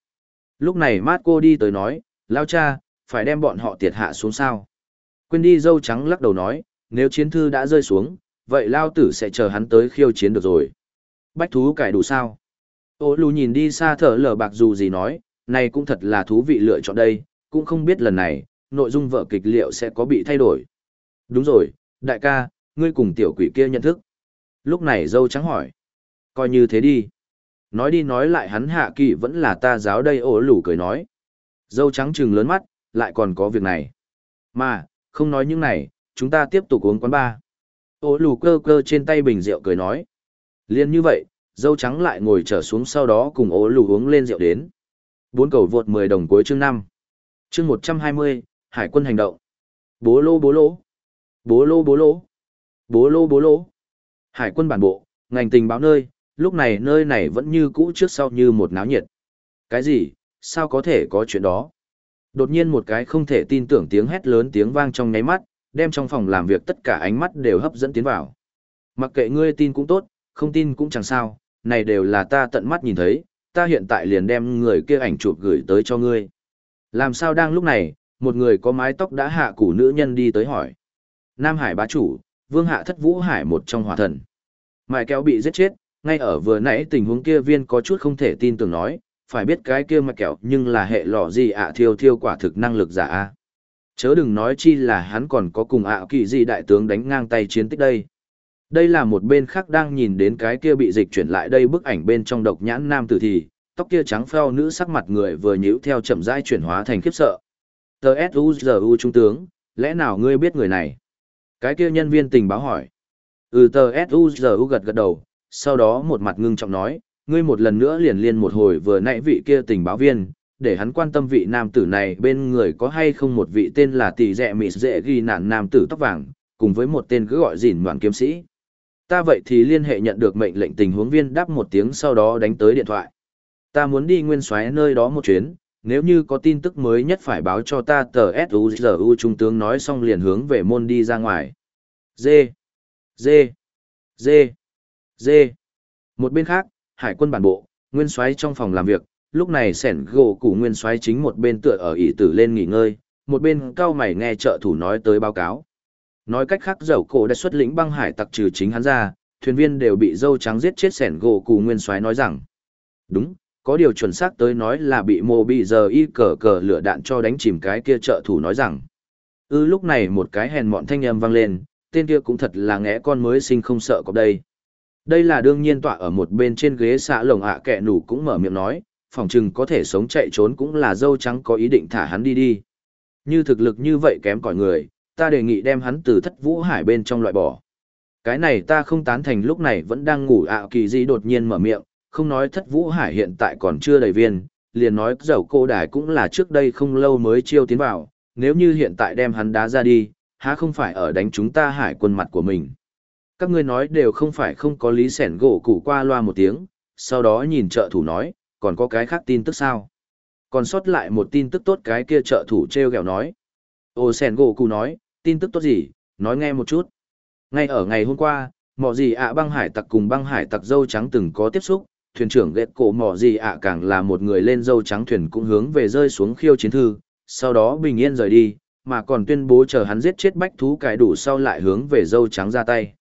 Speaker 1: Lúc này mát cô đi tới nói, lão cha, phải đem bọn họ tiệt hạ xuống sao. Quên đi dâu trắng lắc đầu nói, nếu chiến thư đã rơi xuống, Vậy lao tử sẽ chờ hắn tới khiêu chiến được rồi. Bách thú cải đủ sao? Ô lù nhìn đi xa thở lờ bạc dù gì nói, này cũng thật là thú vị lựa chọn đây, cũng không biết lần này, nội dung vở kịch liệu sẽ có bị thay đổi. Đúng rồi, đại ca, ngươi cùng tiểu quỷ kia nhận thức. Lúc này dâu trắng hỏi. Coi như thế đi. Nói đi nói lại hắn hạ kỳ vẫn là ta giáo đây ổ lủ cười nói. Dâu trắng trừng lớn mắt, lại còn có việc này. Mà, không nói những này, chúng ta tiếp tục uống quán ba. Ô lù cơ cơ trên tay bình rượu cười nói. Liên như vậy, dâu trắng lại ngồi trở xuống sau đó cùng ô lù uống lên rượu đến. Bốn cầu vượt 10 đồng cuối chương 5. Chương 120, Hải quân hành động. Bố lô bố lô. Bố lô bố lô. Bố lô bố lô. Hải quân bản bộ, ngành tình báo nơi, lúc này nơi này vẫn như cũ trước sau như một náo nhiệt. Cái gì, sao có thể có chuyện đó? Đột nhiên một cái không thể tin tưởng tiếng hét lớn tiếng vang trong nháy mắt, đem trong phòng làm việc tất cả ánh mắt đều hấp dẫn tiến vào. Mặc kệ ngươi tin cũng tốt, không tin cũng chẳng sao, này đều là ta tận mắt nhìn thấy, ta hiện tại liền đem người kia ảnh chụp gửi tới cho ngươi. Làm sao đang lúc này, một người có mái tóc đã hạ củ nữ nhân đi tới hỏi. Nam Hải bá chủ, Vương Hạ Thất Vũ Hải một trong hỏa thần. Mại kéo bị giết chết, ngay ở vừa nãy tình huống kia viên có chút không thể tin tưởng nói, phải biết cái kia mà kẹo nhưng là hệ lọ gì ạ thiêu thiêu quả thực năng lực giả a Chớ đừng nói chi là hắn còn có cùng ạ kỳ gì đại tướng đánh ngang tay chiến tích đây. Đây là một bên khác đang nhìn đến cái kia bị dịch chuyển lại đây bức ảnh bên trong độc nhãn nam tử thì, tóc kia trắng pheo nữ sắc mặt người vừa nhíu theo chậm rãi chuyển hóa thành khiếp sợ. Tờ S.U.G.U. trung tướng, lẽ nào ngươi biết người này? Cái kia nhân viên tình báo hỏi. Ừ tờ S.U.G.U. gật gật đầu, sau đó một mặt ngưng trọng nói, ngươi một lần nữa liền liên một hồi vừa nãy vị kia tình báo viên, để hắn quan tâm vị nam tử này bên người có hay không một vị tên là tỷ dẹ mịt dễ ghi nạn nam tử tóc vàng, cùng với một tên cứ gọi dỉn ngoạn kiếm sĩ. Ta vậy thì liên hệ nhận được mệnh lệnh tình huống viên đáp một tiếng sau đó đánh tới điện thoại. Ta muốn đi nguyên xoáy nơi đó một chuyến, nếu như có tin tức mới nhất phải báo cho ta tờ S.U.G.U. trung tướng nói xong liền hướng về môn đi ra ngoài. Dê, dê, dê, dê. Một bên khác, hải quân bản bộ, nguyên soái trong phòng làm việc, lúc này sẻn gỗ củ nguyên soái chính một bên tựa ở ỷ tử lên nghỉ ngơi, một bên cao mày nghe trợ thủ nói tới báo cáo. Nói cách khác dầu cổ đã xuất lĩnh băng hải tặc trừ chính hắn ra, thuyền viên đều bị dâu trắng giết chết sẻn gỗ củ nguyên soái nói rằng. Đúng, có điều chuẩn xác tới nói là bị mô bị giờ y cờ cờ lửa đạn cho đánh chìm cái kia trợ thủ nói rằng. Ư lúc này một cái hèn mọn thanh âm vang lên, tên kia cũng thật là ngẽ con mới sinh không sợ có đây. Đây là đương nhiên tọa ở một bên trên ghế xạ lồng ạ kẻ nủ cũng mở miệng nói, phòng chừng có thể sống chạy trốn cũng là dâu trắng có ý định thả hắn đi đi. Như thực lực như vậy kém cỏi người, ta đề nghị đem hắn từ thất vũ hải bên trong loại bỏ. Cái này ta không tán thành lúc này vẫn đang ngủ ạ kỳ gì đột nhiên mở miệng, không nói thất vũ hải hiện tại còn chưa đầy viên, liền nói dầu cô đài cũng là trước đây không lâu mới chiêu tiến vào, nếu như hiện tại đem hắn đá ra đi, há không phải ở đánh chúng ta hải quân mặt của mình. Các ngươi nói đều không phải không có lý sẻn gỗ củ qua loa một tiếng, sau đó nhìn trợ thủ nói, còn có cái khác tin tức sao? Còn sót lại một tin tức tốt cái kia trợ thủ treo gẹo nói. Ô sen gỗ cụ nói, tin tức tốt gì, nói nghe một chút. Ngay ở ngày hôm qua, mỏ gì ạ băng hải tặc cùng băng hải tặc dâu trắng từng có tiếp xúc, thuyền trưởng ghét cổ mỏ gì ạ càng là một người lên dâu trắng thuyền cũng hướng về rơi xuống khiêu chiến thư, sau đó bình yên rời đi, mà còn tuyên bố chờ hắn giết chết bách thú cải đủ sau lại hướng về dâu trắng ra tay.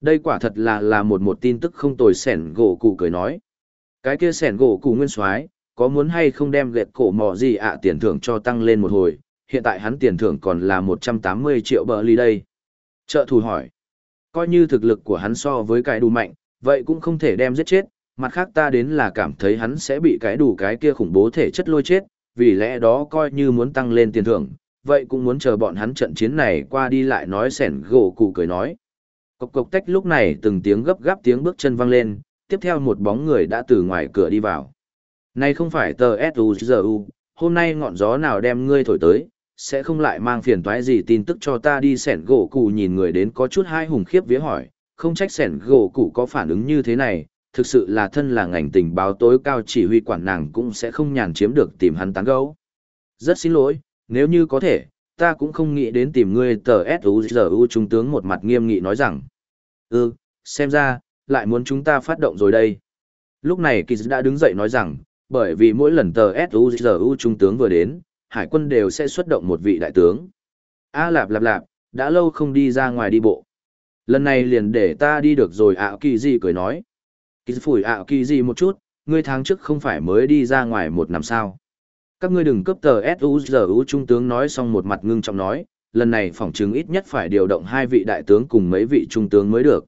Speaker 1: Đây quả thật là là một một tin tức không tồi sẻn gỗ cụ cười nói. Cái kia sẻn gỗ cụ nguyên soái có muốn hay không đem ghét cổ mỏ gì ạ tiền thưởng cho tăng lên một hồi, hiện tại hắn tiền thưởng còn là 180 triệu bờ ly đây. Trợ thủ hỏi, coi như thực lực của hắn so với cái đủ mạnh, vậy cũng không thể đem giết chết, mặt khác ta đến là cảm thấy hắn sẽ bị cái đủ cái kia khủng bố thể chất lôi chết, vì lẽ đó coi như muốn tăng lên tiền thưởng, vậy cũng muốn chờ bọn hắn trận chiến này qua đi lại nói sẻn gỗ cụ cười nói. Cộc cộc tách lúc này từng tiếng gấp gáp tiếng bước chân vang lên, tiếp theo một bóng người đã từ ngoài cửa đi vào. Này không phải tờ S.U.G.U., hôm nay ngọn gió nào đem ngươi thổi tới, sẽ không lại mang phiền toái gì tin tức cho ta đi sẻn gỗ cụ nhìn người đến có chút hai hùng khiếp vía hỏi, không trách sẻn gỗ cụ có phản ứng như thế này, thực sự là thân là ngành tình báo tối cao chỉ huy quản nàng cũng sẽ không nhàn chiếm được tìm hắn tán gấu. Rất xin lỗi, nếu như có thể, ta cũng không nghĩ đến tìm ngươi tờ S.U.G.U. trung tướng một mặt nghiêm nghị nói rằng. Ừ, xem ra, lại muốn chúng ta phát động rồi đây. Lúc này Kỳ đã đứng dậy nói rằng, bởi vì mỗi lần tờ S.U.G.U. trung tướng vừa đến, hải quân đều sẽ xuất động một vị đại tướng. A lạp lạp lạp, đã lâu không đi ra ngoài đi bộ. Lần này liền để ta đi được rồi ạ kỳ gì cười nói. Kỳ phủi ạ kỳ gì một chút, ngươi tháng trước không phải mới đi ra ngoài một năm sao. Các ngươi đừng cấp tờ S.U.G.U. Trung tướng nói xong một mặt ngưng trọng nói, lần này phỏng chứng ít nhất phải điều động hai vị đại tướng cùng mấy vị trung tướng mới được.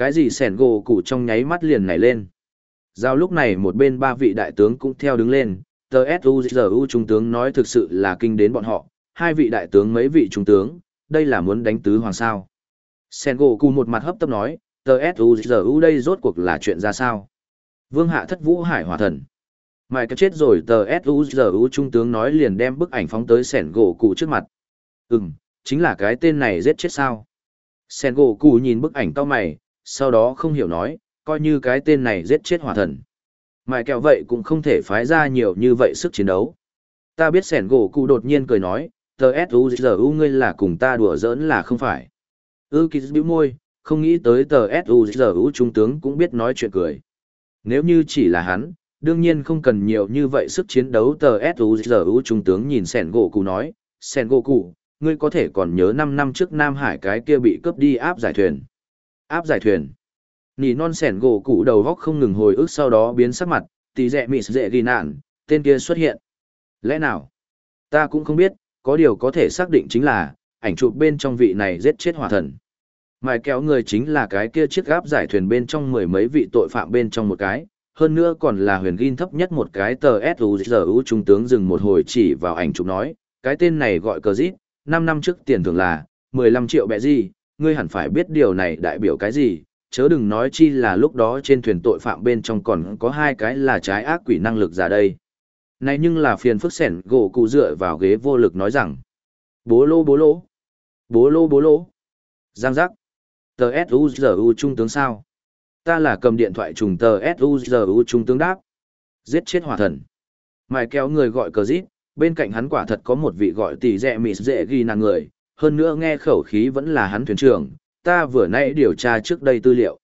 Speaker 1: Cái gì sẻn gỗ cụ trong nháy mắt liền nảy lên. Giao lúc này một bên ba vị đại tướng cũng theo đứng lên, tờ giờ u Trung tướng nói thực sự là kinh đến bọn họ, hai vị đại tướng mấy vị trung tướng, đây là muốn đánh tứ hoàng sao. Sen gỗ cụ một mặt hấp tấp nói, tờ giờ u đây rốt cuộc là chuyện ra sao. Vương hạ thất vũ hải hòa thần. Mày cái chết rồi tờ giờ u trung tướng nói liền đem bức ảnh phóng tới sẻn gỗ cụ trước mặt. Ừm, chính là cái tên này giết chết sao. Sen gỗ cụ nhìn bức ảnh to mày, sau đó không hiểu nói, coi như cái tên này giết chết hỏa thần. mại kẹo vậy cũng không thể phái ra nhiều như vậy sức chiến đấu. Ta biết sẻn gỗ cụ đột nhiên cười nói, tờ S.U.G.U. ngươi là cùng ta đùa giỡn là không phải. Ư kỳ bĩu môi, không nghĩ tới tờ S.U.G.U. trung tướng cũng biết nói chuyện cười. Nếu như chỉ là hắn, đương nhiên không cần nhiều như vậy sức chiến đấu tờ S.U.G.U. trung tướng nhìn sẻn gỗ cụ nói, sẻn gỗ cụ, ngươi có thể còn nhớ 5 năm trước Nam Hải cái kia bị cướp đi áp giải thuyền. Áp giải thuyền. Nỉ non sẻn gỗ cụ đầu góc không ngừng hồi ức sau đó biến sắc mặt, tì rẽ mịt dễ ghi nạn, tên kia xuất hiện. Lẽ nào? Ta cũng không biết, có điều có thể xác định chính là, ảnh chụp bên trong vị này giết chết hỏa thần. Mài kéo người chính là cái kia chiếc gáp giải thuyền bên trong mười mấy vị tội phạm bên trong một cái, hơn nữa còn là huyền ghin thấp nhất một cái tờ S. R. U. trung tướng dừng một hồi chỉ vào ảnh chụp nói, cái tên này gọi cờ rít, năm năm trước tiền thưởng là 15 triệu bẹ gì, ngươi hẳn phải biết điều này đại biểu cái gì, chớ đừng nói chi là lúc đó trên thuyền tội phạm bên trong còn có hai cái là trái ác quỷ năng lực giả đây. Này nhưng là phiền phức sẻn gỗ cụ dựa vào ghế vô lực nói rằng, bố lô bố lô, bố lô bố lô, giang giác, tờ S.U.G.U. trung tướng sao? Ta là cầm điện thoại trùng tờ S.U.G.U. trung tướng đáp. Giết chết hỏa thần. Mài kéo người gọi cờ giết. bên cạnh hắn quả thật có một vị gọi tỷ rẻ mịt dễ ghi nàng người, hơn nữa nghe khẩu khí vẫn là hắn thuyền trưởng, ta vừa nãy điều tra trước đây tư liệu.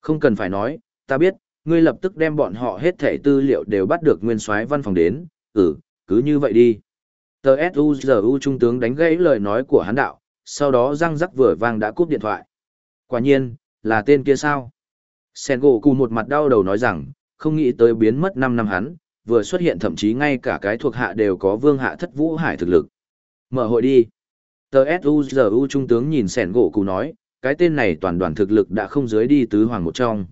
Speaker 1: Không cần phải nói, ta biết, ngươi lập tức đem bọn họ hết thẻ tư liệu đều bắt được nguyên soái văn phòng đến, ừ, cứ như vậy đi. Tờ S.U.G.U. trung tướng đánh gãy lời nói của hắn đạo, sau đó răng rắc vừa vang đã cúp điện thoại. Quả nhiên, là tên kia sao? Sen gỗ cụ một mặt đau đầu nói rằng, không nghĩ tới biến mất 5 năm hắn, vừa xuất hiện thậm chí ngay cả cái thuộc hạ đều có vương hạ thất vũ hải thực lực. Mở hội đi. Tờ Sư u trung tướng nhìn sẻn gỗ cụ nói, cái tên này toàn đoàn thực lực đã không dưới đi tứ hoàng một trong.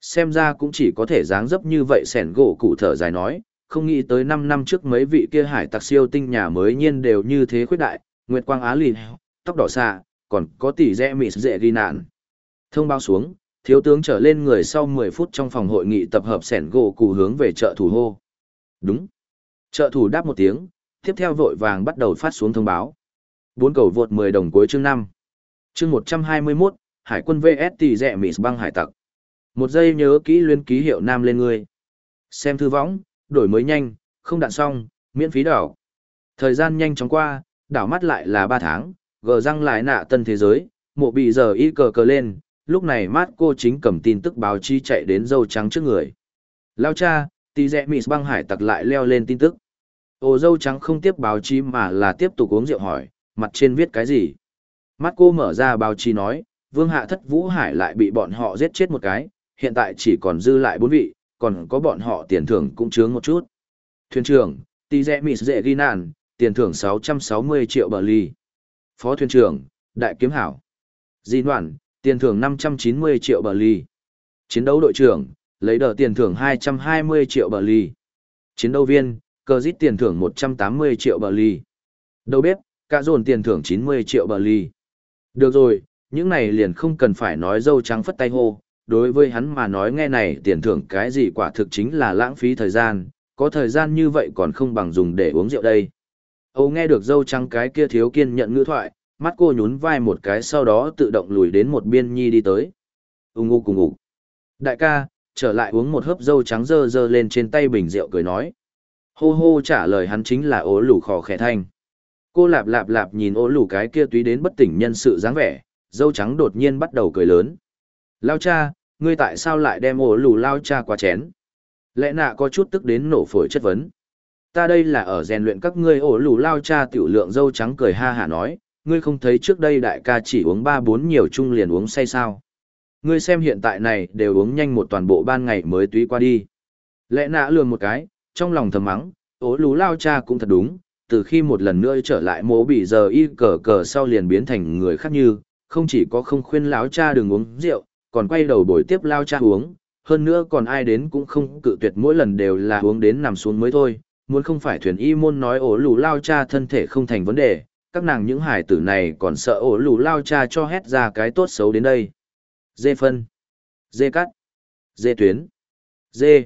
Speaker 1: Xem ra cũng chỉ có thể dáng dấp như vậy sẻn gỗ cụ thở dài nói, không nghĩ tới năm năm trước mấy vị kia hải tặc siêu tinh nhà mới nhiên đều như thế khuyết đại, Nguyệt Quang Á Lì, tóc đỏ xạ, còn có tỷ rẽ mịt dễ ghi nạn. Thông báo xuống, thiếu tướng trở lên người sau 10 phút trong phòng hội nghị tập hợp sẻn gỗ cụ hướng về chợ thủ hô. Đúng. Chợ thủ đáp một tiếng, tiếp theo vội vàng bắt đầu phát xuống thông báo. Bốn cầu vượt 10 đồng cuối chương 5. Chương 121, Hải quân VS tỷ rẻ mịt băng hải tặc. Một giây nhớ kỹ luyên ký hiệu nam lên người. Xem thư võng, đổi mới nhanh, không đạn xong, miễn phí đảo. Thời gian nhanh chóng qua, đảo mắt lại là 3 tháng, gờ răng lại nạ tân thế giới, mộ bị giờ y cờ cờ lên, lúc này mát cô chính cầm tin tức báo chí chạy đến dâu trắng trước người. Lao cha, tỷ rẻ mịt băng hải tặc lại leo lên tin tức. ô dâu trắng không tiếp báo chí mà là tiếp tục uống rượu hỏi, mặt trên viết cái gì. Mắt cô mở ra báo chí nói, vương hạ thất vũ hải lại bị bọn họ giết chết một cái, hiện tại chỉ còn dư lại bốn vị, còn có bọn họ tiền thưởng cũng chướng một chút. Thuyền trưởng, tỷ Dẹ mịt dễ ghi nàn, tiền thưởng 660 triệu bờ ly. Phó thuyền trưởng, đại kiếm hảo. Di Đoạn, tiền thưởng 590 triệu bờ ly. Chiến đấu đội trưởng, lấy đỡ tiền thưởng 220 triệu bờ ly. Chiến đấu viên, cờ giết tiền thưởng 180 triệu bờ ly. Đầu bếp, cả dồn tiền thưởng 90 triệu bờ ly. Được rồi, những này liền không cần phải nói dâu trắng phất tay hô. Đối với hắn mà nói nghe này tiền thưởng cái gì quả thực chính là lãng phí thời gian, có thời gian như vậy còn không bằng dùng để uống rượu đây. Âu nghe được dâu trắng cái kia thiếu kiên nhận ngữ thoại, mắt cô nhún vai một cái sau đó tự động lùi đến một biên nhi đi tới. Ung ngu cùng ngủ. Đại ca, trở lại uống một hớp dâu trắng dơ dơ lên trên tay bình rượu cười nói. Hô hô trả lời hắn chính là ố lủ khò khẽ thanh. Cô lạp lạp lạp nhìn ô lù cái kia túy đến bất tỉnh nhân sự dáng vẻ, dâu trắng đột nhiên bắt đầu cười lớn. Lao cha, ngươi tại sao lại đem ô lù lao cha qua chén? Lẽ nạ có chút tức đến nổ phổi chất vấn. Ta đây là ở rèn luyện các ngươi ổ lù lao cha tiểu lượng dâu trắng cười ha hả nói, ngươi không thấy trước đây đại ca chỉ uống ba bốn nhiều chung liền uống say sao. Ngươi xem hiện tại này đều uống nhanh một toàn bộ ban ngày mới túy qua đi. Lẽ nạ lường một cái, trong lòng thầm mắng, ố lú lao cha cũng thật đúng, từ khi một lần nữa trở lại mố bị giờ y cờ cờ sau liền biến thành người khác như, không chỉ có không khuyên lão cha đừng uống rượu, còn quay đầu bồi tiếp lao cha uống, hơn nữa còn ai đến cũng không cự tuyệt mỗi lần đều là uống đến nằm xuống mới thôi, muốn không phải thuyền y môn nói ổ lù lao cha thân thể không thành vấn đề, các nàng những hải tử này còn sợ ổ lù lao cha cho hét ra cái tốt xấu đến đây. Dê phân, dê cắt, dê tuyến, dê.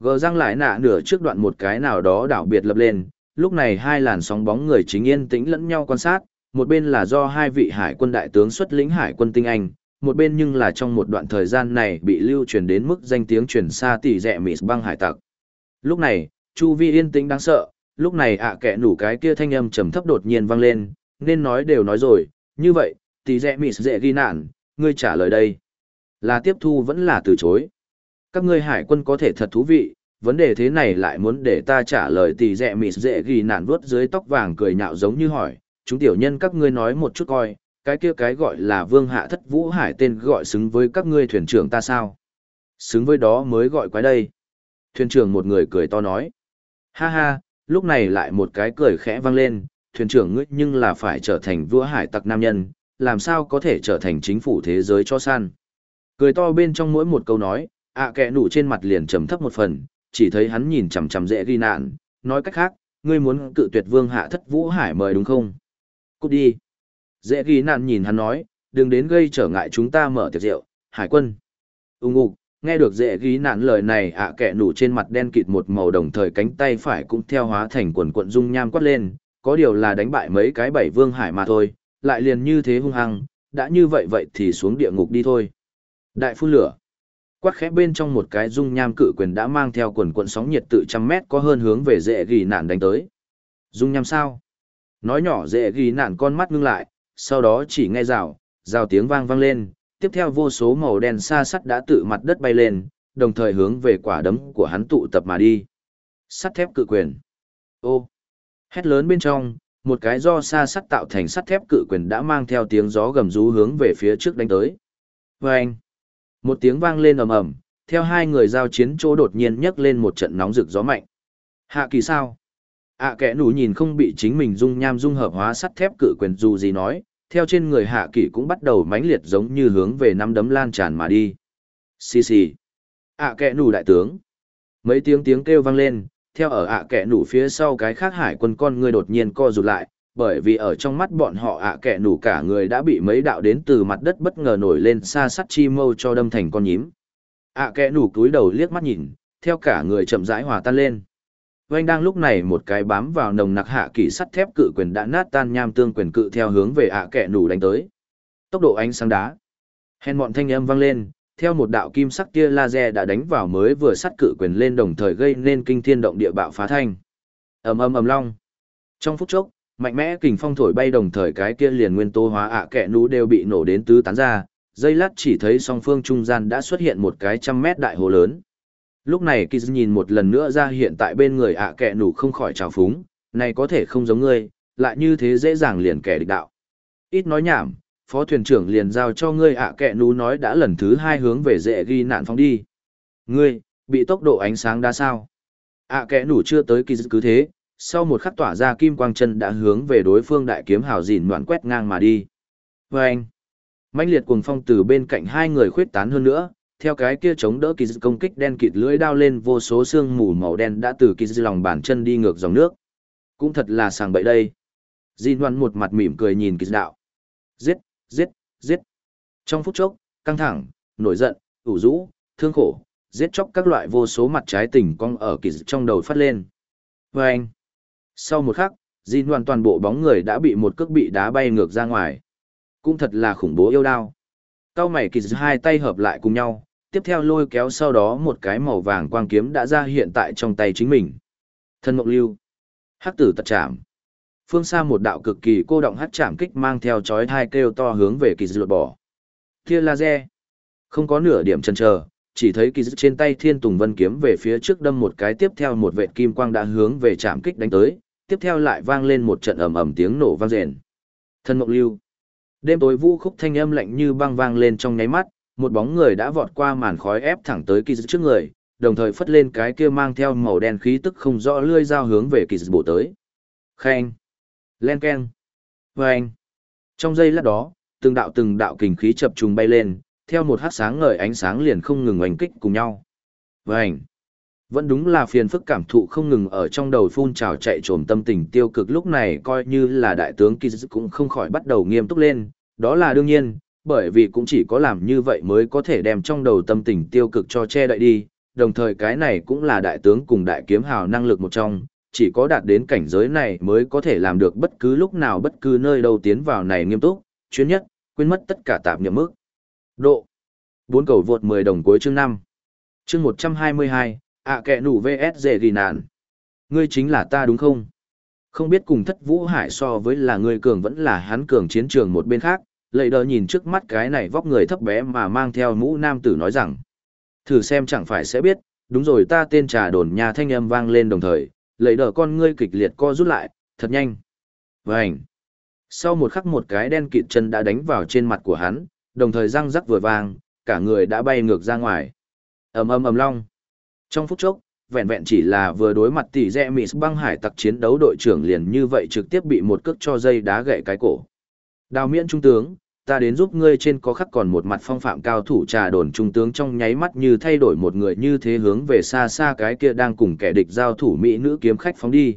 Speaker 1: Gờ răng lại nạ nửa trước đoạn một cái nào đó đảo biệt lập lên, lúc này hai làn sóng bóng người chính yên tĩnh lẫn nhau quan sát, một bên là do hai vị hải quân đại tướng xuất lĩnh hải quân tinh anh, một bên nhưng là trong một đoạn thời gian này bị lưu truyền đến mức danh tiếng truyền xa tỷ rẻ mịt băng hải tặc. Lúc này, chu vi yên tĩnh đáng sợ, lúc này ạ kẻ nủ cái kia thanh âm trầm thấp đột nhiên vang lên, nên nói đều nói rồi, như vậy, tỷ rẻ mịt dễ ghi nạn, ngươi trả lời đây. Là tiếp thu vẫn là từ chối. Các ngươi hải quân có thể thật thú vị, vấn đề thế này lại muốn để ta trả lời tỷ rẻ mịt dễ ghi nạn vuốt dưới tóc vàng cười nhạo giống như hỏi, chúng tiểu nhân các ngươi nói một chút coi, cái kia cái gọi là vương hạ thất vũ hải tên gọi xứng với các ngươi thuyền trưởng ta sao? Xứng với đó mới gọi quái đây. Thuyền trưởng một người cười to nói. Ha ha, lúc này lại một cái cười khẽ vang lên, thuyền trưởng ngươi nhưng là phải trở thành vua hải tặc nam nhân, làm sao có thể trở thành chính phủ thế giới cho san Cười to bên trong mỗi một câu nói, ạ à kẹ nụ trên mặt liền trầm thấp một phần, chỉ thấy hắn nhìn chằm chằm dễ ghi nạn, nói cách khác, ngươi muốn cự tuyệt vương hạ thất vũ hải mời đúng không? Cút đi. Dễ ghi nạn nhìn hắn nói, đừng đến gây trở ngại chúng ta mở tiệc rượu, hải quân. Úng ục, nghe được dễ ghi nạn lời này ạ à kẹ nủ trên mặt đen kịt một màu đồng thời cánh tay phải cũng theo hóa thành quần quận dung nham quát lên, có điều là đánh bại mấy cái bảy vương hải mà thôi, lại liền như thế hung hăng, đã như vậy vậy thì xuống địa ngục đi thôi. Đại phun lửa. Quát khẽ bên trong một cái dung nham cự quyền đã mang theo quần quận sóng nhiệt tự trăm mét có hơn hướng về dễ ghi nạn đánh tới. Dung nham sao? Nói nhỏ dễ ghi nạn con mắt ngưng lại, sau đó chỉ nghe rào, rào tiếng vang vang lên, tiếp theo vô số màu đen xa sắt đã tự mặt đất bay lên, đồng thời hướng về quả đấm của hắn tụ tập mà đi. Sắt thép cự quyền. Ô. Hét lớn bên trong, một cái do xa sắt tạo thành sắt thép cự quyền đã mang theo tiếng gió gầm rú hướng về phía trước đánh tới. Và anh. Một tiếng vang lên ầm ầm, theo hai người giao chiến chỗ đột nhiên nhấc lên một trận nóng rực gió mạnh. Hạ kỳ sao? ạ à, kẻ nủ nhìn không bị chính mình dung nham dung hợp hóa sắt thép cự quyền dù gì nói theo trên người hạ kỳ cũng bắt đầu mãnh liệt giống như hướng về năm đấm lan tràn mà đi xì xì ạ à, kẻ nủ đại tướng mấy tiếng tiếng kêu vang lên theo ở ạ à, kẻ nủ phía sau cái khác hải quân con người đột nhiên co rụt lại bởi vì ở trong mắt bọn họ ạ kẻ nủ cả người đã bị mấy đạo đến từ mặt đất bất ngờ nổi lên xa sắt chi mâu cho đâm thành con nhím ạ kẻ nủ cúi đầu liếc mắt nhìn theo cả người chậm rãi hòa tan lên Vành đang lúc này một cái bám vào nồng nặc hạ kỳ sắt thép cự quyền đã nát tan nham tương quyền cự theo hướng về ạ kẹ nủ đánh tới. Tốc độ ánh sáng đá. Hèn mọn thanh âm vang lên, theo một đạo kim sắc tia laser đã đánh vào mới vừa sắt cự quyền lên đồng thời gây nên kinh thiên động địa bạo phá thanh. Ầm ầm ầm long. Trong phút chốc, mạnh mẽ kình phong thổi bay đồng thời cái kia liền nguyên tố hóa ạ kẹ nú đều bị nổ đến tứ tán ra, dây lát chỉ thấy song phương trung gian đã xuất hiện một cái trăm mét đại hồ lớn. Lúc này Kiz nhìn một lần nữa ra hiện tại bên người ạ kẹ nủ không khỏi trào phúng, này có thể không giống ngươi, lại như thế dễ dàng liền kẻ địch đạo. Ít nói nhảm, phó thuyền trưởng liền giao cho ngươi ạ kẹ nú nói đã lần thứ hai hướng về dễ ghi nạn phóng đi. Ngươi, bị tốc độ ánh sáng đa sao. ạ kẹ nủ chưa tới Kiz cứ thế, sau một khắc tỏa ra kim quang chân đã hướng về đối phương đại kiếm hào dìn đoạn quét ngang mà đi. Và anh, mãnh liệt cuồng phong từ bên cạnh hai người khuyết tán hơn nữa, theo cái kia chống đỡ kỳ công kích đen kịt lưỡi đao lên vô số xương mù màu đen đã từ kỳ lòng bàn chân đi ngược dòng nước. Cũng thật là sàng bậy đây. Jin Hoan một mặt mỉm cười nhìn kỳ đạo. Giết, giết, giết. Trong phút chốc, căng thẳng, nổi giận, ủ rũ, thương khổ, giết chóc các loại vô số mặt trái tình cong ở kỳ trong đầu phát lên. Và anh. Sau một khắc, Jin hoàn toàn bộ bóng người đã bị một cước bị đá bay ngược ra ngoài. Cũng thật là khủng bố yêu đao. Cao mày kỳ hai tay hợp lại cùng nhau, tiếp theo lôi kéo sau đó một cái màu vàng quang kiếm đã ra hiện tại trong tay chính mình. Thân mộng lưu. Hắc tử tật chạm. Phương xa một đạo cực kỳ cô động hắc chạm kích mang theo chói hai kêu to hướng về kỳ dư lột bỏ. Tia laser. Không có nửa điểm chần chờ, chỉ thấy kỳ dư trên tay thiên tùng vân kiếm về phía trước đâm một cái tiếp theo một vệt kim quang đã hướng về chạm kích đánh tới, tiếp theo lại vang lên một trận ầm ầm tiếng nổ vang rền. Thân mộng lưu. Đêm tối vũ khúc thanh âm lạnh như băng vang lên trong nháy mắt, một bóng người đã vọt qua màn khói ép thẳng tới kỳ trước người, đồng thời phất lên cái kia mang theo màu đen khí tức không rõ lươi dao hướng về kỳ bổ tới. Khen. Len keng. Vâng. Trong giây lát đó, từng đạo từng đạo kình khí chập trùng bay lên, theo một hát sáng ngời ánh sáng liền không ngừng oanh kích cùng nhau. Vâng. Vẫn đúng là phiền phức cảm thụ không ngừng ở trong đầu phun trào chạy trồm tâm tình tiêu cực lúc này coi như là đại tướng Kiz cũng không khỏi bắt đầu nghiêm túc lên, đó là đương nhiên, bởi vì cũng chỉ có làm như vậy mới có thể đem trong đầu tâm tình tiêu cực cho che đậy đi, đồng thời cái này cũng là đại tướng cùng đại kiếm hào năng lực một trong, chỉ có đạt đến cảnh giới này mới có thể làm được bất cứ lúc nào bất cứ nơi đâu tiến vào này nghiêm túc, chuyên nhất, quên mất tất cả tạp niệm mức. Độ. bốn cầu vượt 10 đồng cuối chương 5. Chương 122, ạ kệ nủ VS ghi nạn. Ngươi chính là ta đúng không? Không biết cùng thất vũ hải so với là ngươi cường vẫn là hắn cường chiến trường một bên khác, lầy đờ nhìn trước mắt cái này vóc người thấp bé mà mang theo mũ nam tử nói rằng. Thử xem chẳng phải sẽ biết, đúng rồi ta tên trà đồn nhà thanh âm vang lên đồng thời, lầy đờ con ngươi kịch liệt co rút lại, thật nhanh. Vânh! Sau một khắc một cái đen kịt chân đã đánh vào trên mặt của hắn, đồng thời răng rắc vừa vang, cả người đã bay ngược ra ngoài. ầm ầm ầm long. Trong phút chốc, vẹn vẹn chỉ là vừa đối mặt tỷ rẽ mỹ băng hải tặc chiến đấu đội trưởng liền như vậy trực tiếp bị một cước cho dây đá gãy cái cổ. Đào miễn trung tướng, ta đến giúp ngươi trên có khắc còn một mặt phong phạm cao thủ trà đồn trung tướng trong nháy mắt như thay đổi một người như thế hướng về xa xa cái kia đang cùng kẻ địch giao thủ mỹ nữ kiếm khách phóng đi.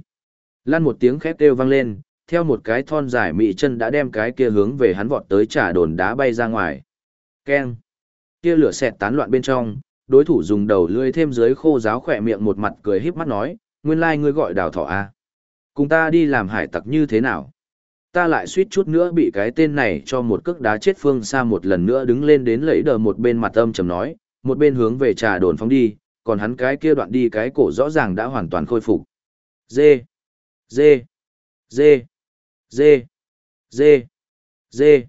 Speaker 1: Lan một tiếng khét kêu vang lên, theo một cái thon dài mỹ chân đã đem cái kia hướng về hắn vọt tới trà đồn đá bay ra ngoài. Keng! Kia lửa xẹt tán loạn bên trong, đối thủ dùng đầu lưỡi thêm dưới khô giáo khỏe miệng một mặt cười híp mắt nói, nguyên lai like ngươi gọi đào thỏ a à? Cùng ta đi làm hải tặc như thế nào? Ta lại suýt chút nữa bị cái tên này cho một cước đá chết phương xa một lần nữa đứng lên đến lẫy đờ một bên mặt âm trầm nói, một bên hướng về trà đồn phóng đi, còn hắn cái kia đoạn đi cái cổ rõ ràng đã hoàn toàn khôi phục. Dê! Dê! Dê! Dê! Dê! Dê!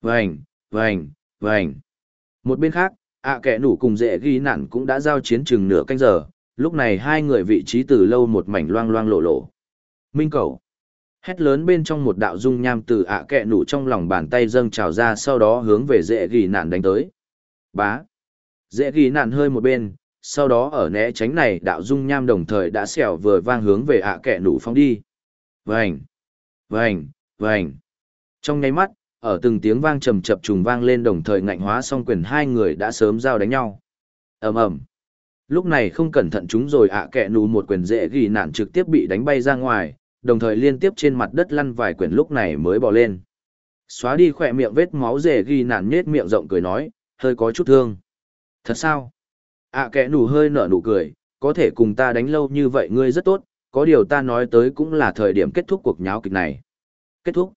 Speaker 1: Vành! Vành! Vành! Một bên khác, ạ à kẻ nủ cùng dễ ghi nạn cũng đã giao chiến chừng nửa canh giờ, lúc này hai người vị trí từ lâu một mảnh loang loang lộ lộ. Minh cầu! Hét lớn bên trong một đạo dung nham từ ạ à kẹ nủ trong lòng bàn tay dâng trào ra sau đó hướng về dễ ghi nạn đánh tới. Bá. Dễ ghi nạn hơi một bên, sau đó ở né tránh này đạo dung nham đồng thời đã xẻo vừa vang hướng về ạ à kẹ nủ phóng đi. Vành. Vành. Vành. Trong nháy mắt, ở từng tiếng vang trầm chập trùng vang lên đồng thời ngạnh hóa song quyền hai người đã sớm giao đánh nhau. ầm ầm Lúc này không cẩn thận chúng rồi ạ à kẹ nù một quyền dễ ghi nạn trực tiếp bị đánh bay ra ngoài đồng thời liên tiếp trên mặt đất lăn vài quyển lúc này mới bò lên. Xóa đi khỏe miệng vết máu dễ ghi nản nhết miệng rộng cười nói, hơi có chút thương. Thật sao? ạ à, nù hơi nở nụ cười, có thể cùng ta đánh lâu như vậy ngươi rất tốt, có điều ta nói tới cũng là thời điểm kết thúc cuộc nháo kịch này. Kết thúc.